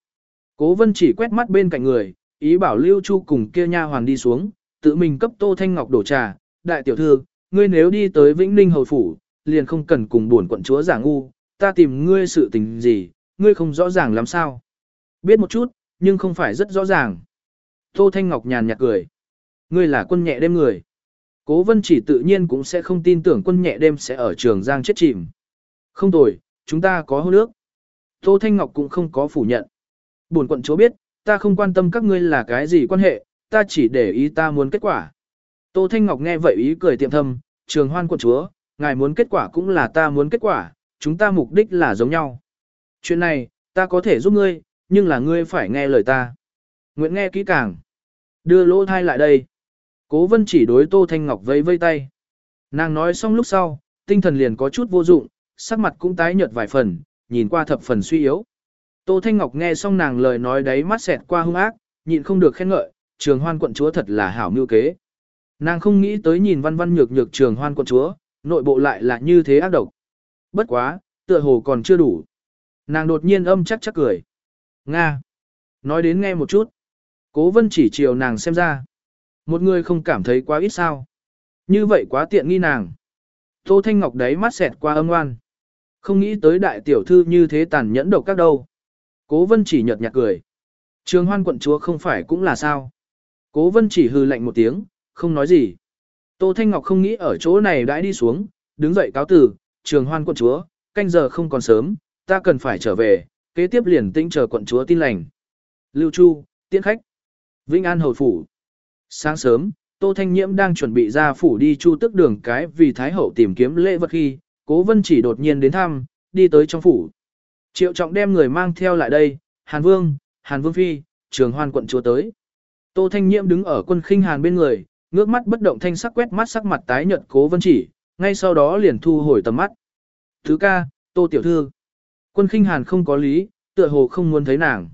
Cố vân chỉ quét mắt bên cạnh người, ý bảo Lưu Chu cùng kia nha hoàng đi xuống, tự mình cấp Tô Thanh Ngọc đổ trà, đại tiểu thư, ngươi nếu đi tới Vĩnh Ninh Hầu Phủ, liền không cần cùng buồn quận chúa giả ngu, ta tìm ngươi sự tình gì, ngươi không rõ ràng làm sao. Biết một chút, nhưng không phải rất rõ ràng. Tô Thanh Ngọc nhàn nhạt cười. Ngươi là quân nhẹ đêm người. Cố vân chỉ tự nhiên cũng sẽ không tin tưởng quân nhẹ đêm sẽ ở trường giang chết chìm. Không tồi, chúng ta có hôn nước. Tô Thanh Ngọc cũng không có phủ nhận. Buồn quận chúa biết, ta không quan tâm các ngươi là cái gì quan hệ, ta chỉ để ý ta muốn kết quả. Tô Thanh Ngọc nghe vậy ý cười tiệm thâm, trường hoan quận chúa, ngài muốn kết quả cũng là ta muốn kết quả, chúng ta mục đích là giống nhau. Chuyện này, ta có thể giúp ngươi, nhưng là ngươi phải nghe lời ta. Nguyện nghe kỹ càng. Đưa lỗ thai lại đây. Cố vân chỉ đối Tô Thanh Ngọc vây vây tay. Nàng nói xong lúc sau, tinh thần liền có chút vô dụng, sắc mặt cũng tái nhợt vài phần, nhìn qua thập phần suy yếu. Tô Thanh Ngọc nghe xong nàng lời nói đấy mắt xẹt qua hung ác, nhịn không được khen ngợi, trường hoan quận chúa thật là hảo mưu kế. Nàng không nghĩ tới nhìn văn văn nhược nhược trường hoan quận chúa, nội bộ lại là như thế ác độc. Bất quá, tựa hồ còn chưa đủ. Nàng đột nhiên âm chắc chắc cười. Nga. Nói đến nghe một chút. Cố vân chỉ chiều nàng xem ra. Một người không cảm thấy quá ít sao. Như vậy quá tiện nghi nàng. Tô Thanh Ngọc đấy mắt xẹt qua âm ngoan. Không nghĩ tới đại tiểu thư như thế tàn nhẫn độc các đâu. Cố vân chỉ nhợt nhạt cười. Trường hoan quận chúa không phải cũng là sao. Cố vân chỉ hư lạnh một tiếng, không nói gì. Tô Thanh Ngọc không nghĩ ở chỗ này đãi đi xuống, đứng dậy cáo từ, trường hoan quận chúa, canh giờ không còn sớm, ta cần phải trở về, kế tiếp liền tĩnh chờ quận chúa tin lành. Lưu Chu, tiễn khách. Vĩnh An Hầu Phủ. Sáng sớm, Tô Thanh Nhiễm đang chuẩn bị ra phủ đi chu tức đường cái vì Thái Hậu tìm kiếm lễ vật khi, Cố Vân chỉ đột nhiên đến thăm, đi tới trong phủ. Triệu trọng đem người mang theo lại đây, Hàn Vương, Hàn Vương Phi, trường hoan quận chúa tới. Tô Thanh Nhiễm đứng ở quân khinh Hàn bên người, ngước mắt bất động thanh sắc quét mắt sắc mặt tái nhợt Cố Vân chỉ, ngay sau đó liền thu hồi tầm mắt. Thứ ca, Tô Tiểu Thư. Quân khinh Hàn không có lý, tựa hồ không muốn thấy nàng.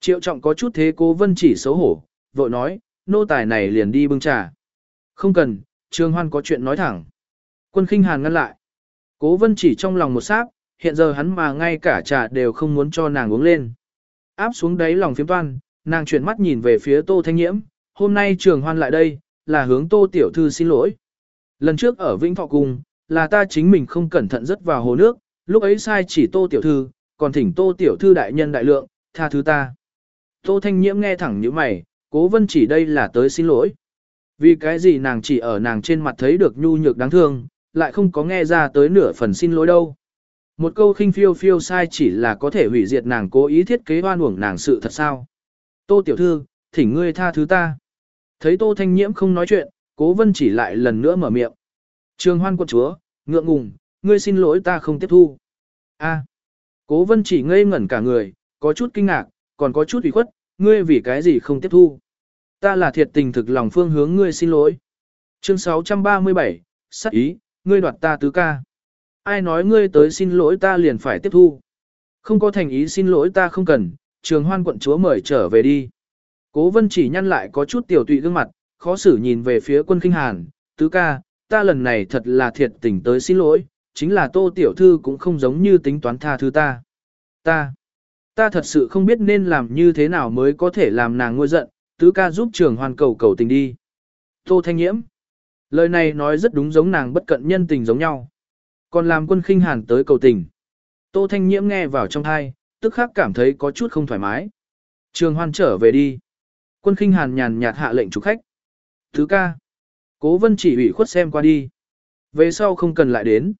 Triệu trọng có chút thế Cố Vân chỉ xấu hổ, vội nói, nô tài này liền đi bưng trà. Không cần, Trường Hoan có chuyện nói thẳng. Quân khinh Hàn ngăn lại. Cố Vân chỉ trong lòng một sát, hiện giờ hắn mà ngay cả trà đều không muốn cho nàng uống lên. Áp xuống đáy lòng phiếm toan, nàng chuyển mắt nhìn về phía Tô Thanh Nhiễm, hôm nay Trường Hoan lại đây, là hướng Tô Tiểu Thư xin lỗi. Lần trước ở Vĩnh Thọ Cung, là ta chính mình không cẩn thận rớt vào hồ nước, lúc ấy sai chỉ Tô Tiểu Thư, còn thỉnh Tô Tiểu Thư đại nhân đại lượng, tha thứ ta. Tô Thanh Nhiễm nghe thẳng như mày, cố vân chỉ đây là tới xin lỗi. Vì cái gì nàng chỉ ở nàng trên mặt thấy được nhu nhược đáng thương, lại không có nghe ra tới nửa phần xin lỗi đâu. Một câu khinh phiêu phiêu sai chỉ là có thể hủy diệt nàng cố ý thiết kế oan uổng nàng sự thật sao. Tô tiểu thư, thỉnh ngươi tha thứ ta. Thấy tô thanh nhiễm không nói chuyện, cố vân chỉ lại lần nữa mở miệng. Trường hoan quân chúa, ngượng ngùng, ngươi xin lỗi ta không tiếp thu. A. cố vân chỉ ngây ngẩn cả người, có chút kinh ngạc, còn có chút ủy khuất, ngươi vì cái gì không tiếp thu. Ta là thiệt tình thực lòng phương hướng ngươi xin lỗi. Chương 637, sắc ý, ngươi đoạt ta tứ ca. Ai nói ngươi tới xin lỗi ta liền phải tiếp thu. Không có thành ý xin lỗi ta không cần, trường hoan quận chúa mời trở về đi. Cố vân chỉ nhăn lại có chút tiểu tụy gương mặt, khó xử nhìn về phía quân kinh hàn, tứ ca, ta lần này thật là thiệt tình tới xin lỗi, chính là tô tiểu thư cũng không giống như tính toán tha thứ ta. Ta, ta thật sự không biết nên làm như thế nào mới có thể làm nàng nguôi giận, tứ ca giúp trường hoan cầu cầu tình đi. Tô Thanh Nhiễm. Lời này nói rất đúng giống nàng bất cận nhân tình giống nhau. Còn làm quân khinh hàn tới cầu tình. Tô Thanh Nhiễm nghe vào trong thai, tức khắc cảm thấy có chút không thoải mái. Trường hoan trở về đi. Quân khinh hàn nhàn nhạt hạ lệnh chủ khách. Thứ ca. Cố vân chỉ ủy khuất xem qua đi. Về sau không cần lại đến.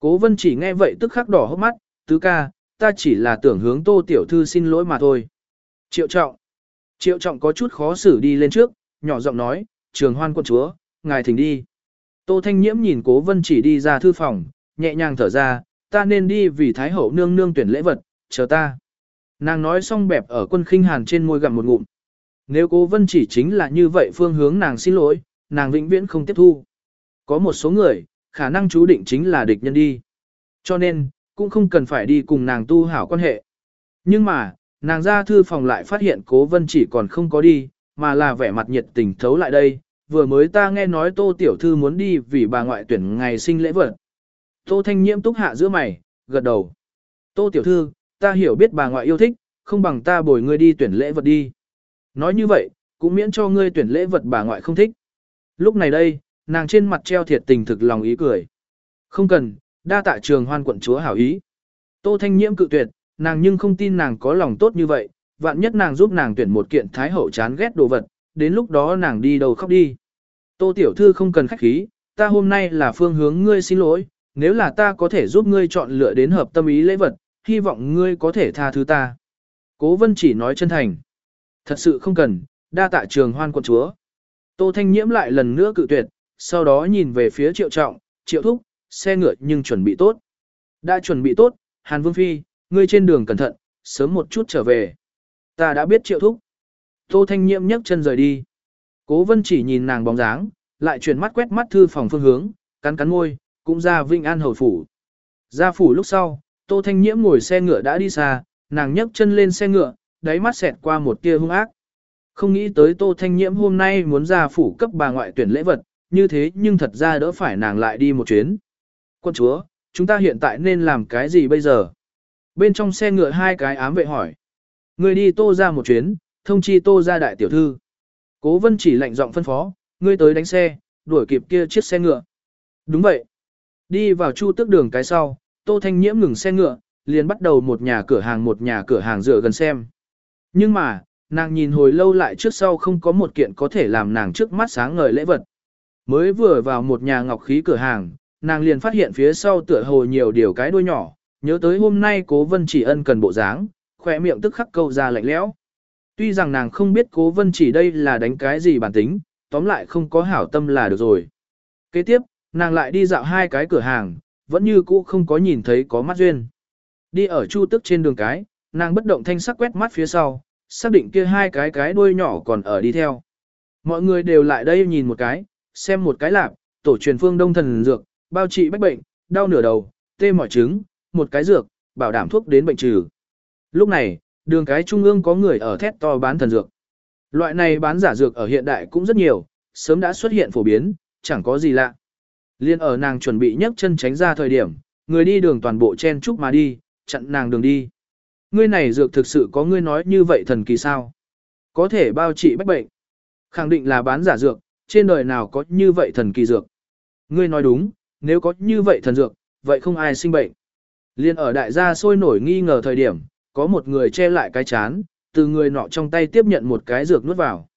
Cố vân chỉ nghe vậy tức khắc đỏ hốc mắt. Tứ ca, ta chỉ là tưởng hướng tô tiểu thư xin lỗi mà thôi. Triệu trọng. Triệu trọng có chút khó xử đi lên trước, nhỏ giọng nói, trường hoan quân chúa, ngài thỉnh đi. Tô Thanh Nhiễm nhìn cố vân chỉ đi ra thư phòng, nhẹ nhàng thở ra, ta nên đi vì Thái Hậu nương nương tuyển lễ vật, chờ ta. Nàng nói xong bẹp ở quân khinh hàn trên môi gặm một ngụm. Nếu cố vân chỉ chính là như vậy phương hướng nàng xin lỗi, nàng vĩnh viễn không tiếp thu. Có một số người, khả năng chú định chính là địch nhân đi. Cho nên, cũng không cần phải đi cùng nàng tu hảo quan hệ. Nhưng mà, nàng ra thư phòng lại phát hiện cố vân chỉ còn không có đi, mà là vẻ mặt nhiệt tình thấu lại đây. Vừa mới ta nghe nói tô tiểu thư muốn đi vì bà ngoại tuyển ngày sinh lễ vật. Tô thanh nhiễm túc hạ giữa mày, gật đầu. Tô tiểu thư, ta hiểu biết bà ngoại yêu thích, không bằng ta bồi ngươi đi tuyển lễ vật đi. Nói như vậy, cũng miễn cho ngươi tuyển lễ vật bà ngoại không thích. Lúc này đây, nàng trên mặt treo thiệt tình thực lòng ý cười. Không cần, đa tạ trường hoan quận chúa hảo ý. Tô Thanh Nhiễm cự tuyệt, nàng nhưng không tin nàng có lòng tốt như vậy, vạn nhất nàng giúp nàng tuyển một kiện thái hậu chán ghét đồ vật, đến lúc đó nàng đi đầu khóc đi. Tô Tiểu Thư không cần khách khí, ta hôm nay là phương hướng ngươi xin lỗi, nếu là ta có thể giúp ngươi chọn lựa đến hợp tâm ý lễ vật, hy vọng ngươi có thể tha thứ ta. Cố vân chỉ nói chân thành. Thật sự không cần, đa tạ trường hoan quận chúa. Tô Thanh Nhiễm lại lần nữa cự tuyệt, sau đó nhìn về phía triệu trọng, triệu thúc, xe ngựa nhưng chuẩn bị tốt. Đã chuẩn bị tốt, Hàn Vương Phi, ngươi trên đường cẩn thận, sớm một chút trở về. Ta đã biết triệu thúc. Tô Thanh Nhiễm nhấc chân rời đi. Cố vân chỉ nhìn nàng bóng dáng, lại chuyển mắt quét mắt thư phòng phương hướng, cắn cắn môi, cũng ra Vinh An Hầu Phủ. Ra phủ lúc sau, Tô Thanh Nhiễm ngồi xe ngựa đã đi xa, nàng nhấc chân lên xe ngựa, đáy mắt xẹt qua một tia hung ác. Không nghĩ tới Tô Thanh Nhiễm hôm nay muốn ra phủ cấp bà ngoại tuyển lễ vật, như thế nhưng thật ra đỡ phải nàng lại đi một chuyến. Quân chúa, chúng ta hiện tại nên làm cái gì bây giờ? Bên trong xe ngựa hai cái ám vệ hỏi. Người đi tô ra một chuyến, thông chi tô ra đại tiểu thư. Cố vân chỉ lệnh giọng phân phó, ngươi tới đánh xe, đuổi kịp kia chiếc xe ngựa. Đúng vậy. Đi vào chu tước đường cái sau, tô thanh nhiễm ngừng xe ngựa, liền bắt đầu một nhà cửa hàng một nhà cửa hàng dựa gần xem. Nhưng mà, nàng nhìn hồi lâu lại trước sau không có một kiện có thể làm nàng trước mắt sáng ngời lễ vật. Mới vừa vào một nhà ngọc khí cửa hàng, nàng liền phát hiện phía sau tựa hồ nhiều điều cái đuôi nhỏ, nhớ tới hôm nay cố vân chỉ ân cần bộ dáng, khỏe miệng tức khắc câu ra lạnh lẽo. Tuy rằng nàng không biết cố vân chỉ đây là đánh cái gì bản tính, tóm lại không có hảo tâm là được rồi. Kế tiếp, nàng lại đi dạo hai cái cửa hàng, vẫn như cũ không có nhìn thấy có mắt duyên. Đi ở chu tức trên đường cái, nàng bất động thanh sắc quét mắt phía sau, xác định kia hai cái cái đuôi nhỏ còn ở đi theo. Mọi người đều lại đây nhìn một cái, xem một cái lạp, tổ truyền phương đông thần dược, bao trị bách bệnh, đau nửa đầu, tê mỏi trứng, một cái dược, bảo đảm thuốc đến bệnh trừ. Lúc này, đường cái trung ương có người ở thét to bán thần dược. Loại này bán giả dược ở hiện đại cũng rất nhiều, sớm đã xuất hiện phổ biến, chẳng có gì lạ. Liên ở nàng chuẩn bị nhấc chân tránh ra thời điểm, người đi đường toàn bộ chen chúc mà đi, chặn nàng đường đi. Ngươi này dược thực sự có ngươi nói như vậy thần kỳ sao? Có thể bao trị bách bệnh. Khẳng định là bán giả dược, trên đời nào có như vậy thần kỳ dược. Ngươi nói đúng, nếu có như vậy thần dược, vậy không ai sinh bệnh. Liên ở đại gia sôi nổi nghi ngờ thời điểm, có một người che lại cái chán, từ người nọ trong tay tiếp nhận một cái dược nuốt vào.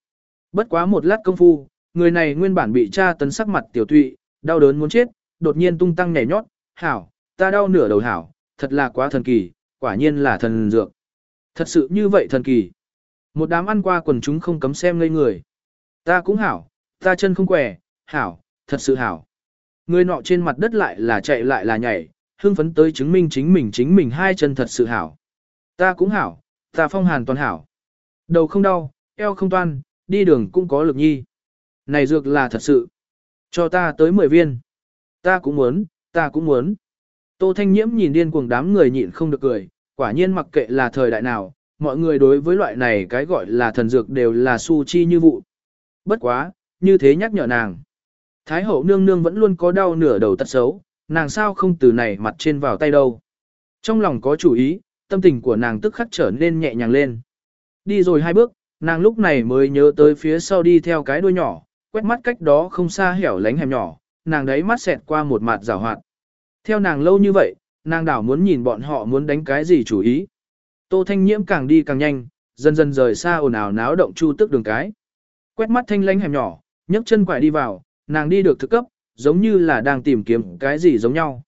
Bất quá một lát công phu, người này nguyên bản bị tra tấn sắc mặt tiểu tụy, đau đớn muốn chết, đột nhiên tung tăng nhảy nhót, hảo, ta đau nửa đầu hảo, thật là quá thần kỳ, quả nhiên là thần dược. Thật sự như vậy thần kỳ. Một đám ăn qua quần chúng không cấm xem ngây người. Ta cũng hảo, ta chân không quẻ, hảo, thật sự hảo. Người nọ trên mặt đất lại là chạy lại là nhảy, hưng phấn tới chứng minh chính mình chính mình hai chân thật sự hảo. Ta cũng hảo, ta phong hàn toàn hảo. Đầu không đau, eo không toan, đi đường cũng có lực nhi. Này dược là thật sự. Cho ta tới 10 viên. Ta cũng muốn, ta cũng muốn. Tô Thanh Nhiễm nhìn điên cuồng đám người nhịn không được cười, quả nhiên mặc kệ là thời đại nào, mọi người đối với loại này cái gọi là thần dược đều là su chi như vụ. Bất quá, như thế nhắc nhở nàng. Thái hậu nương nương vẫn luôn có đau nửa đầu tật xấu, nàng sao không từ này mặt trên vào tay đâu. Trong lòng có chủ ý, tâm tình của nàng tức khắc trở nên nhẹ nhàng lên. Đi rồi hai bước, nàng lúc này mới nhớ tới phía sau đi theo cái đuôi nhỏ, quét mắt cách đó không xa hẻo lánh hẻm nhỏ, nàng đấy mắt xẹt qua một mặt rào hoạt. Theo nàng lâu như vậy, nàng đảo muốn nhìn bọn họ muốn đánh cái gì chủ ý. Tô Thanh Nhiễm càng đi càng nhanh, dần dần rời xa ồn ào náo động chu tức đường cái. Quét mắt thanh lánh hẻm nhỏ, nhấc chân quải đi vào, nàng đi được thực cấp, giống như là đang tìm kiếm cái gì giống nhau.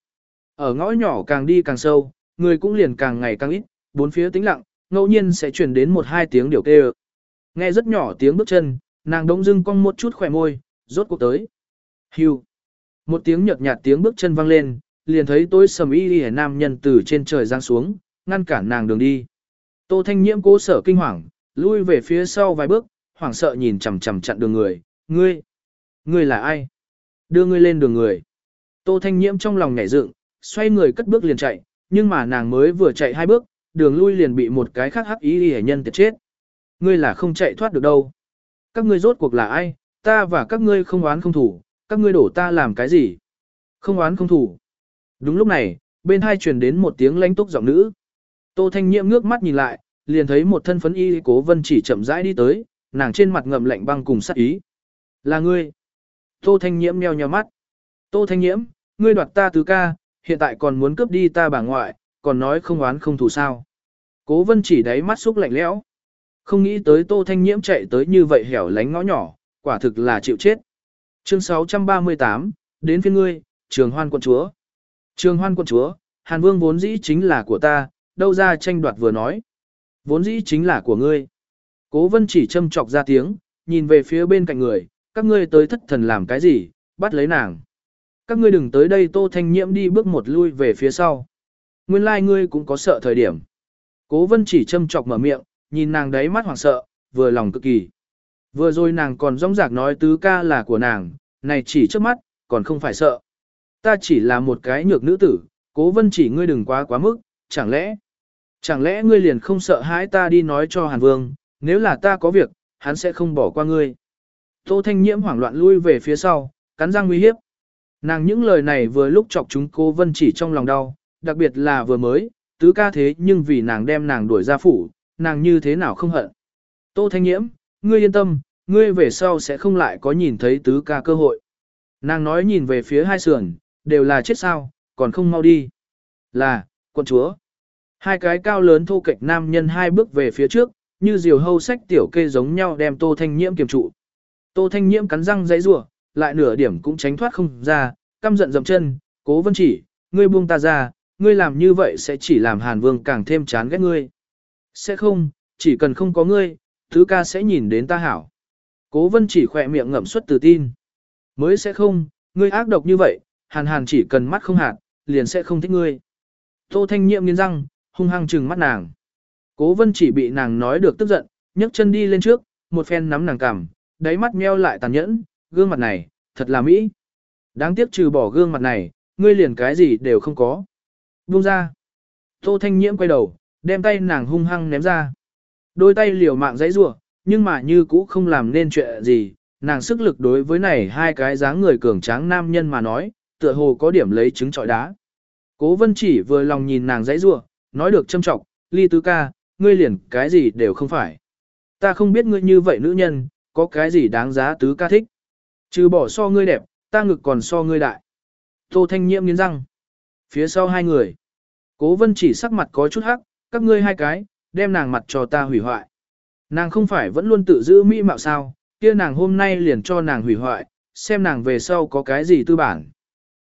Ở ngõ nhỏ càng đi càng sâu, người cũng liền càng ngày càng ít, bốn phía tĩnh lặng, ngẫu nhiên sẽ truyền đến một hai tiếng điều kêu. Nghe rất nhỏ tiếng bước chân, nàng đống dưng cong một chút khỏe môi, rốt cuộc tới. Hưu. Một tiếng nhợt nhạt tiếng bước chân vang lên, liền thấy tôi sầm y đi nam nhân từ trên trời giáng xuống, ngăn cản nàng đường đi. Tô Thanh Nhiễm cố sở kinh hoàng, lui về phía sau vài bước, hoảng sợ nhìn chằm chằm chặn đường người, "Ngươi, ngươi là ai? Đưa ngươi lên đường người." Tô Thanh Nhiễm trong lòng nhảy dựng, xoay người cất bước liền chạy, nhưng mà nàng mới vừa chạy hai bước, đường lui liền bị một cái khác hắc ý y nhân tiệt chết. "Ngươi là không chạy thoát được đâu. Các ngươi rốt cuộc là ai? Ta và các ngươi không oán không thủ, các ngươi đổ ta làm cái gì?" Không oán không thủ. Đúng lúc này, bên hai truyền đến một tiếng lãnh túc giọng nữ. Tô Thanh Nhiễm ngước mắt nhìn lại, liền thấy một thân phấn y cố vân chỉ chậm rãi đi tới, nàng trên mặt ngậm lạnh băng cùng sát ý. Là ngươi. Tô Thanh Nhiễm nheo nheo mắt. Tô Thanh Nhiễm, ngươi đoạt ta tứ ca, hiện tại còn muốn cướp đi ta bà ngoại, còn nói không oán không thù sao. Cố vân chỉ đáy mắt xúc lạnh lẽo. Không nghĩ tới Tô Thanh Nhiễm chạy tới như vậy hẻo lánh ngõ nhỏ, quả thực là chịu chết. Chương 638, đến phiên ngươi, trường hoan quân chúa. Trường hoan quân chúa, Hàn Vương vốn dĩ chính là của ta, đâu ra tranh đoạt vừa nói. Vốn dĩ chính là của ngươi. Cố vân chỉ châm chọc ra tiếng, nhìn về phía bên cạnh người, các ngươi tới thất thần làm cái gì, bắt lấy nàng. Các ngươi đừng tới đây tô thanh nhiễm đi bước một lui về phía sau. Nguyên lai like ngươi cũng có sợ thời điểm. Cố vân chỉ châm chọc mở miệng, nhìn nàng đấy mắt hoảng sợ, vừa lòng cực kỳ. Vừa rồi nàng còn rong rạc nói tứ ca là của nàng, này chỉ trước mắt, còn không phải sợ. Ta chỉ là một cái nhược nữ tử, cố vân chỉ ngươi đừng quá quá mức, chẳng lẽ, chẳng lẽ ngươi liền không sợ hãi ta đi nói cho Hàn Vương, nếu là ta có việc, hắn sẽ không bỏ qua ngươi. Tô Thanh Nhiễm hoảng loạn lui về phía sau, cắn răng nguy hiếp. Nàng những lời này vừa lúc chọc chúng cô Vân chỉ trong lòng đau, đặc biệt là vừa mới, tứ ca thế nhưng vì nàng đem nàng đuổi ra phủ, nàng như thế nào không hận. Tô Thanh Nhiễm, ngươi yên tâm, ngươi về sau sẽ không lại có nhìn thấy tứ ca cơ hội. Nàng nói nhìn về phía hai sườn, đều là chết sao, còn không mau đi. Là, quận chúa. Hai cái cao lớn thô kệch nam nhân hai bước về phía trước, như diều hâu sách tiểu kê giống nhau đem Tô Thanh Nhiễm kiềm trụ. Tô Thanh Nhiễm cắn răng dãy rủa, lại nửa điểm cũng tránh thoát không ra, căm giận dậm chân, "Cố Vân Chỉ, ngươi buông ta ra, ngươi làm như vậy sẽ chỉ làm Hàn Vương càng thêm chán ghét ngươi." "Sẽ không, chỉ cần không có ngươi, thứ ca sẽ nhìn đến ta hảo." Cố Vân Chỉ khỏe miệng ngậm suất tự tin. "Mới sẽ không, ngươi ác độc như vậy, Hàn Hàn chỉ cần mắt không hạt, liền sẽ không thích ngươi." Tô Thanh Nhiệm nghiến răng, hung hăng trừng mắt nàng. Cố vân chỉ bị nàng nói được tức giận, nhấc chân đi lên trước, một phen nắm nàng cằm, đáy mắt meo lại tàn nhẫn, gương mặt này, thật là mỹ. Đáng tiếc trừ bỏ gương mặt này, ngươi liền cái gì đều không có. Buông ra. Tô Thanh Nhiễm quay đầu, đem tay nàng hung hăng ném ra. Đôi tay liều mạng giãy giụa, nhưng mà như cũ không làm nên chuyện gì, nàng sức lực đối với này hai cái dáng người cường tráng nam nhân mà nói, tựa hồ có điểm lấy trứng trọi đá. Cố Vân chỉ vừa lòng nhìn nàng giãy giụa, nói được châm trọng, ly tứ ca, ngươi liền cái gì đều không phải. Ta không biết ngươi như vậy nữ nhân, có cái gì đáng giá tứ ca thích. Trừ bỏ so ngươi đẹp, ta ngực còn so ngươi đại. Tô Thanh Nhiễm nghiến răng. Phía sau hai người. Cố vân chỉ sắc mặt có chút hắc, các ngươi hai cái, đem nàng mặt cho ta hủy hoại. Nàng không phải vẫn luôn tự giữ mỹ mạo sao, kia nàng hôm nay liền cho nàng hủy hoại, xem nàng về sau có cái gì tư bản.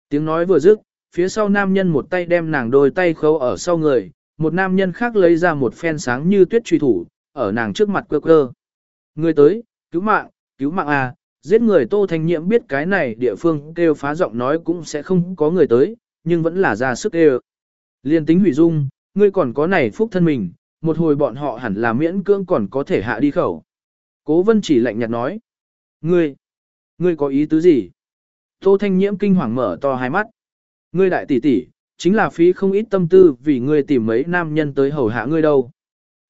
Tiếng nói vừa dứt, phía sau nam nhân một tay đem nàng đôi tay khâu ở sau người, một nam nhân khác lấy ra một phen sáng như tuyết truy thủ, ở nàng trước mặt cơ cơ. Người tới, cứu mạng, cứu mạng à, giết người tô thanh nhiễm biết cái này địa phương kêu phá giọng nói cũng sẽ không có người tới, nhưng vẫn là ra sức kêu. Liên tính hủy dung, ngươi còn có này phúc thân mình, một hồi bọn họ hẳn là miễn cưỡng còn có thể hạ đi khẩu. Cố vân chỉ lạnh nhạt nói. Ngươi, ngươi có ý tứ gì? Tô thanh nhiễm kinh hoàng mở to hai mắt. Ngươi đại tỷ tỷ, chính là phí không ít tâm tư vì ngươi tìm mấy nam nhân tới hầu hạ ngươi đâu.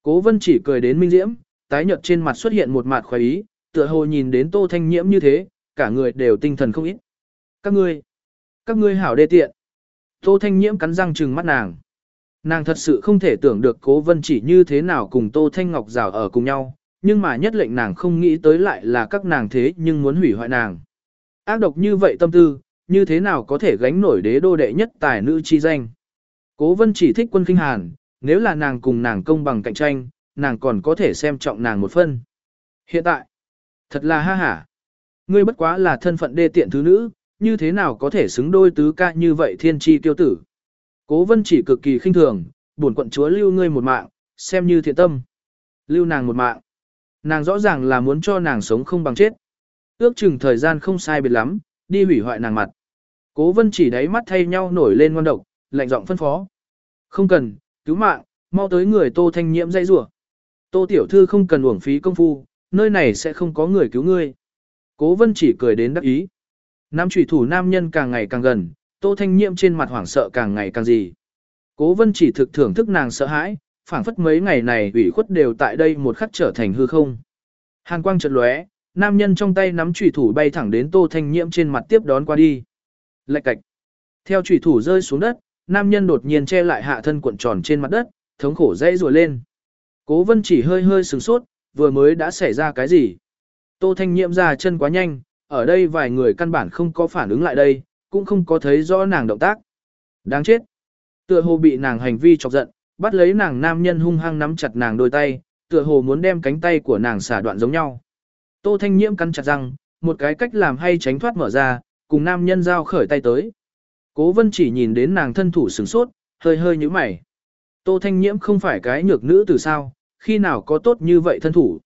Cố vân chỉ cười đến minh diễm, tái nhợt trên mặt xuất hiện một mặt khoái ý, tựa hồ nhìn đến tô thanh nhiễm như thế, cả người đều tinh thần không ít. Các ngươi, các ngươi hảo đê tiện. Tô thanh nhiễm cắn răng trừng mắt nàng. Nàng thật sự không thể tưởng được cố vân chỉ như thế nào cùng tô thanh ngọc rào ở cùng nhau, nhưng mà nhất lệnh nàng không nghĩ tới lại là các nàng thế nhưng muốn hủy hoại nàng. Ác độc như vậy tâm tư, như thế nào có thể gánh nổi đế đô đệ nhất tài nữ chi danh. Cố vân chỉ thích quân kinh hàn, nếu là nàng cùng nàng công bằng cạnh tranh, nàng còn có thể xem trọng nàng một phân. Hiện tại, thật là ha hả. Ngươi bất quá là thân phận đê tiện thứ nữ, như thế nào có thể xứng đôi tứ ca như vậy thiên chi tiêu tử. Cố vân chỉ cực kỳ khinh thường, bổn quận chúa lưu ngươi một mạng, xem như thiện tâm. Lưu nàng một mạng. Nàng rõ ràng là muốn cho nàng sống không bằng chết. Ước chừng thời gian không sai biệt lắm, đi hủy hoại nàng mặt. Cố vân chỉ đáy mắt thay nhau nổi lên ngon độc, lạnh giọng phân phó. Không cần, cứu mạng, mau tới người tô thanh nhiễm dây rủa Tô tiểu thư không cần uổng phí công phu, nơi này sẽ không có người cứu ngươi. Cố vân chỉ cười đến đắc ý. Nam trùy thủ nam nhân càng ngày càng gần, tô thanh nhiễm trên mặt hoảng sợ càng ngày càng gì. Cố vân chỉ thực thưởng thức nàng sợ hãi, phảng phất mấy ngày này ủy khuất đều tại đây một khắc trở thành hư không. Hàn quang chợt lóe, nam nhân trong tay nắm chủy thủ bay thẳng đến Tô Thanh Nhiễm trên mặt tiếp đón qua đi. Lạch cạch. Theo chủy thủ rơi xuống đất, nam nhân đột nhiên che lại hạ thân cuộn tròn trên mặt đất, thống khổ dãy rủa lên. Cố Vân chỉ hơi hơi sửng sốt, vừa mới đã xảy ra cái gì? Tô Thanh Nhiễm ra chân quá nhanh, ở đây vài người căn bản không có phản ứng lại đây, cũng không có thấy rõ nàng động tác. Đáng chết. Tựa hồ bị nàng hành vi chọc giận, bắt lấy nàng nam nhân hung hăng nắm chặt nàng đôi tay, tựa hồ muốn đem cánh tay của nàng xả đoạn giống nhau. Tô Thanh Nhiễm cắn chặt răng, một cái cách làm hay tránh thoát mở ra, cùng nam nhân giao khởi tay tới. Cố Vân chỉ nhìn đến nàng thân thủ sửng sốt, hơi hơi nhíu mày. Tô Thanh Nhiễm không phải cái nhược nữ từ sao, khi nào có tốt như vậy thân thủ.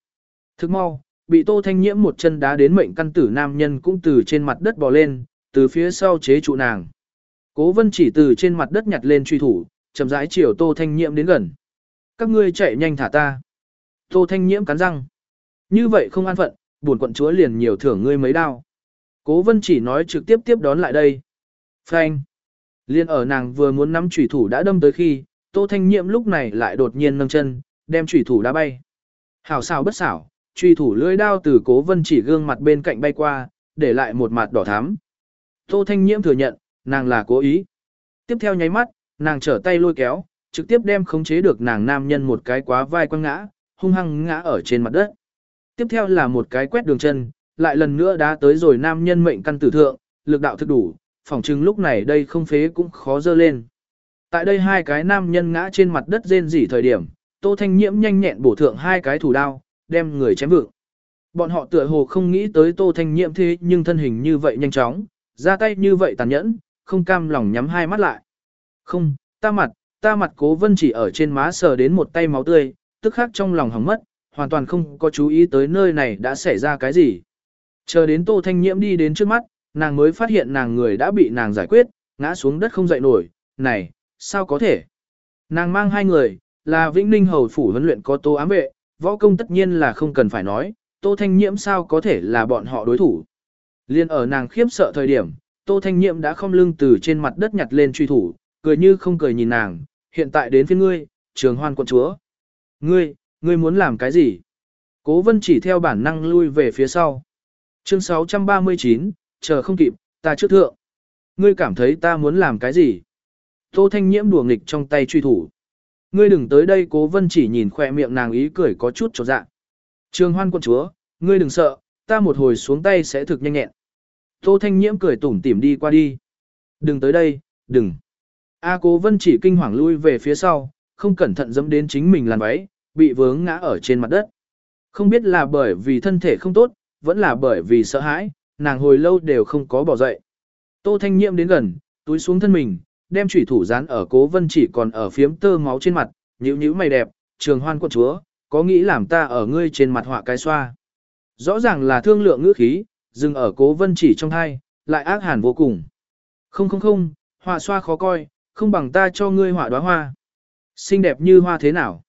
Thức mau, bị Tô Thanh Nhiễm một chân đá đến mệnh căn tử nam nhân cũng từ trên mặt đất bò lên, từ phía sau chế trụ nàng. Cố Vân chỉ từ trên mặt đất nhặt lên truy thủ, chậm rãi chiều Tô Thanh Nhiễm đến gần. Các ngươi chạy nhanh thả ta. Tô Thanh Nhiễm cắn răng. Như vậy không an phận, buồn quận chúa liền nhiều thưởng ngươi mấy đao. Cố Vân chỉ nói trực tiếp tiếp đón lại đây. Phanh. Liên ở nàng vừa muốn nắm chủy thủ đã đâm tới khi, Tô Thanh Nhiệm lúc này lại đột nhiên nâng chân, đem chủy thủ đá bay. Hảo xảo bất xảo, chủy thủ lưỡi đao từ Cố Vân chỉ gương mặt bên cạnh bay qua, để lại một mặt đỏ thắm. Tô Thanh Nhiễm thừa nhận, nàng là cố ý. Tiếp theo nháy mắt, nàng trở tay lôi kéo, trực tiếp đem khống chế được nàng nam nhân một cái quá vai quăng ngã, hung hăng ngã ở trên mặt đất. Tiếp theo là một cái quét đường chân, lại lần nữa đá tới rồi nam nhân mệnh căn tử thượng, lực đạo thực đủ, phỏng chừng lúc này đây không phế cũng khó dơ lên. Tại đây hai cái nam nhân ngã trên mặt đất rên rỉ thời điểm, Tô Thanh Nhiễm nhanh nhẹn bổ thượng hai cái thủ đao, đem người chém vượng. Bọn họ tựa hồ không nghĩ tới Tô Thanh Nhiễm thế nhưng thân hình như vậy nhanh chóng, ra tay như vậy tàn nhẫn, không cam lòng nhắm hai mắt lại. Không, ta mặt, ta mặt cố vân chỉ ở trên má sờ đến một tay máu tươi, tức khắc trong lòng hỏng mất, hoàn toàn không có chú ý tới nơi này đã xảy ra cái gì. Chờ đến Tô Thanh Nhiễm đi đến trước mắt, nàng mới phát hiện nàng người đã bị nàng giải quyết, ngã xuống đất không dậy nổi, này, sao có thể? Nàng mang hai người, là Vĩnh Ninh Hầu Phủ huấn luyện có Tô ám vệ, võ công tất nhiên là không cần phải nói, Tô Thanh Nhiễm sao có thể là bọn họ đối thủ. Liên ở nàng khiếp sợ thời điểm, Tô Thanh Nhiệm đã không lưng từ trên mặt đất nhặt lên truy thủ, cười như không cười nhìn nàng, hiện tại đến phía ngươi, trường hoan quận chúa. Ngươi, ngươi muốn làm cái gì? Cố vân chỉ theo bản năng lui về phía sau. Chương 639, chờ không kịp, ta trước thượng. Ngươi cảm thấy ta muốn làm cái gì? Tô Thanh Nhiễm đùa nghịch trong tay truy thủ. Ngươi đừng tới đây cố vân chỉ nhìn khoe miệng nàng ý cười có chút trọt dạ. Trường hoan quân chúa, ngươi đừng sợ, ta một hồi xuống tay sẽ thực nhanh nhẹn. Tô Thanh Nhiễm cười tủm tỉm đi qua đi. Đừng tới đây, đừng. A cố vân chỉ kinh hoàng lui về phía sau, không cẩn thận dẫm đến chính mình làn váy, bị vướng ngã ở trên mặt đất. Không biết là bởi vì thân thể không tốt, vẫn là bởi vì sợ hãi, nàng hồi lâu đều không có bỏ dậy. Tô Thanh Nhiễm đến gần, túi xuống thân mình, đem chủy thủ dán ở cố vân chỉ còn ở phiếm tơ máu trên mặt, nhíu nhíu mày đẹp, trường hoan quân chúa, có nghĩ làm ta ở ngươi trên mặt họa cái xoa. Rõ ràng là thương lượng ngữ khí, dừng ở cố vân chỉ trong hai, lại ác hàn vô cùng. Không không không, họa xoa khó coi, không bằng ta cho ngươi họa đóa hoa. Xinh đẹp như hoa thế nào?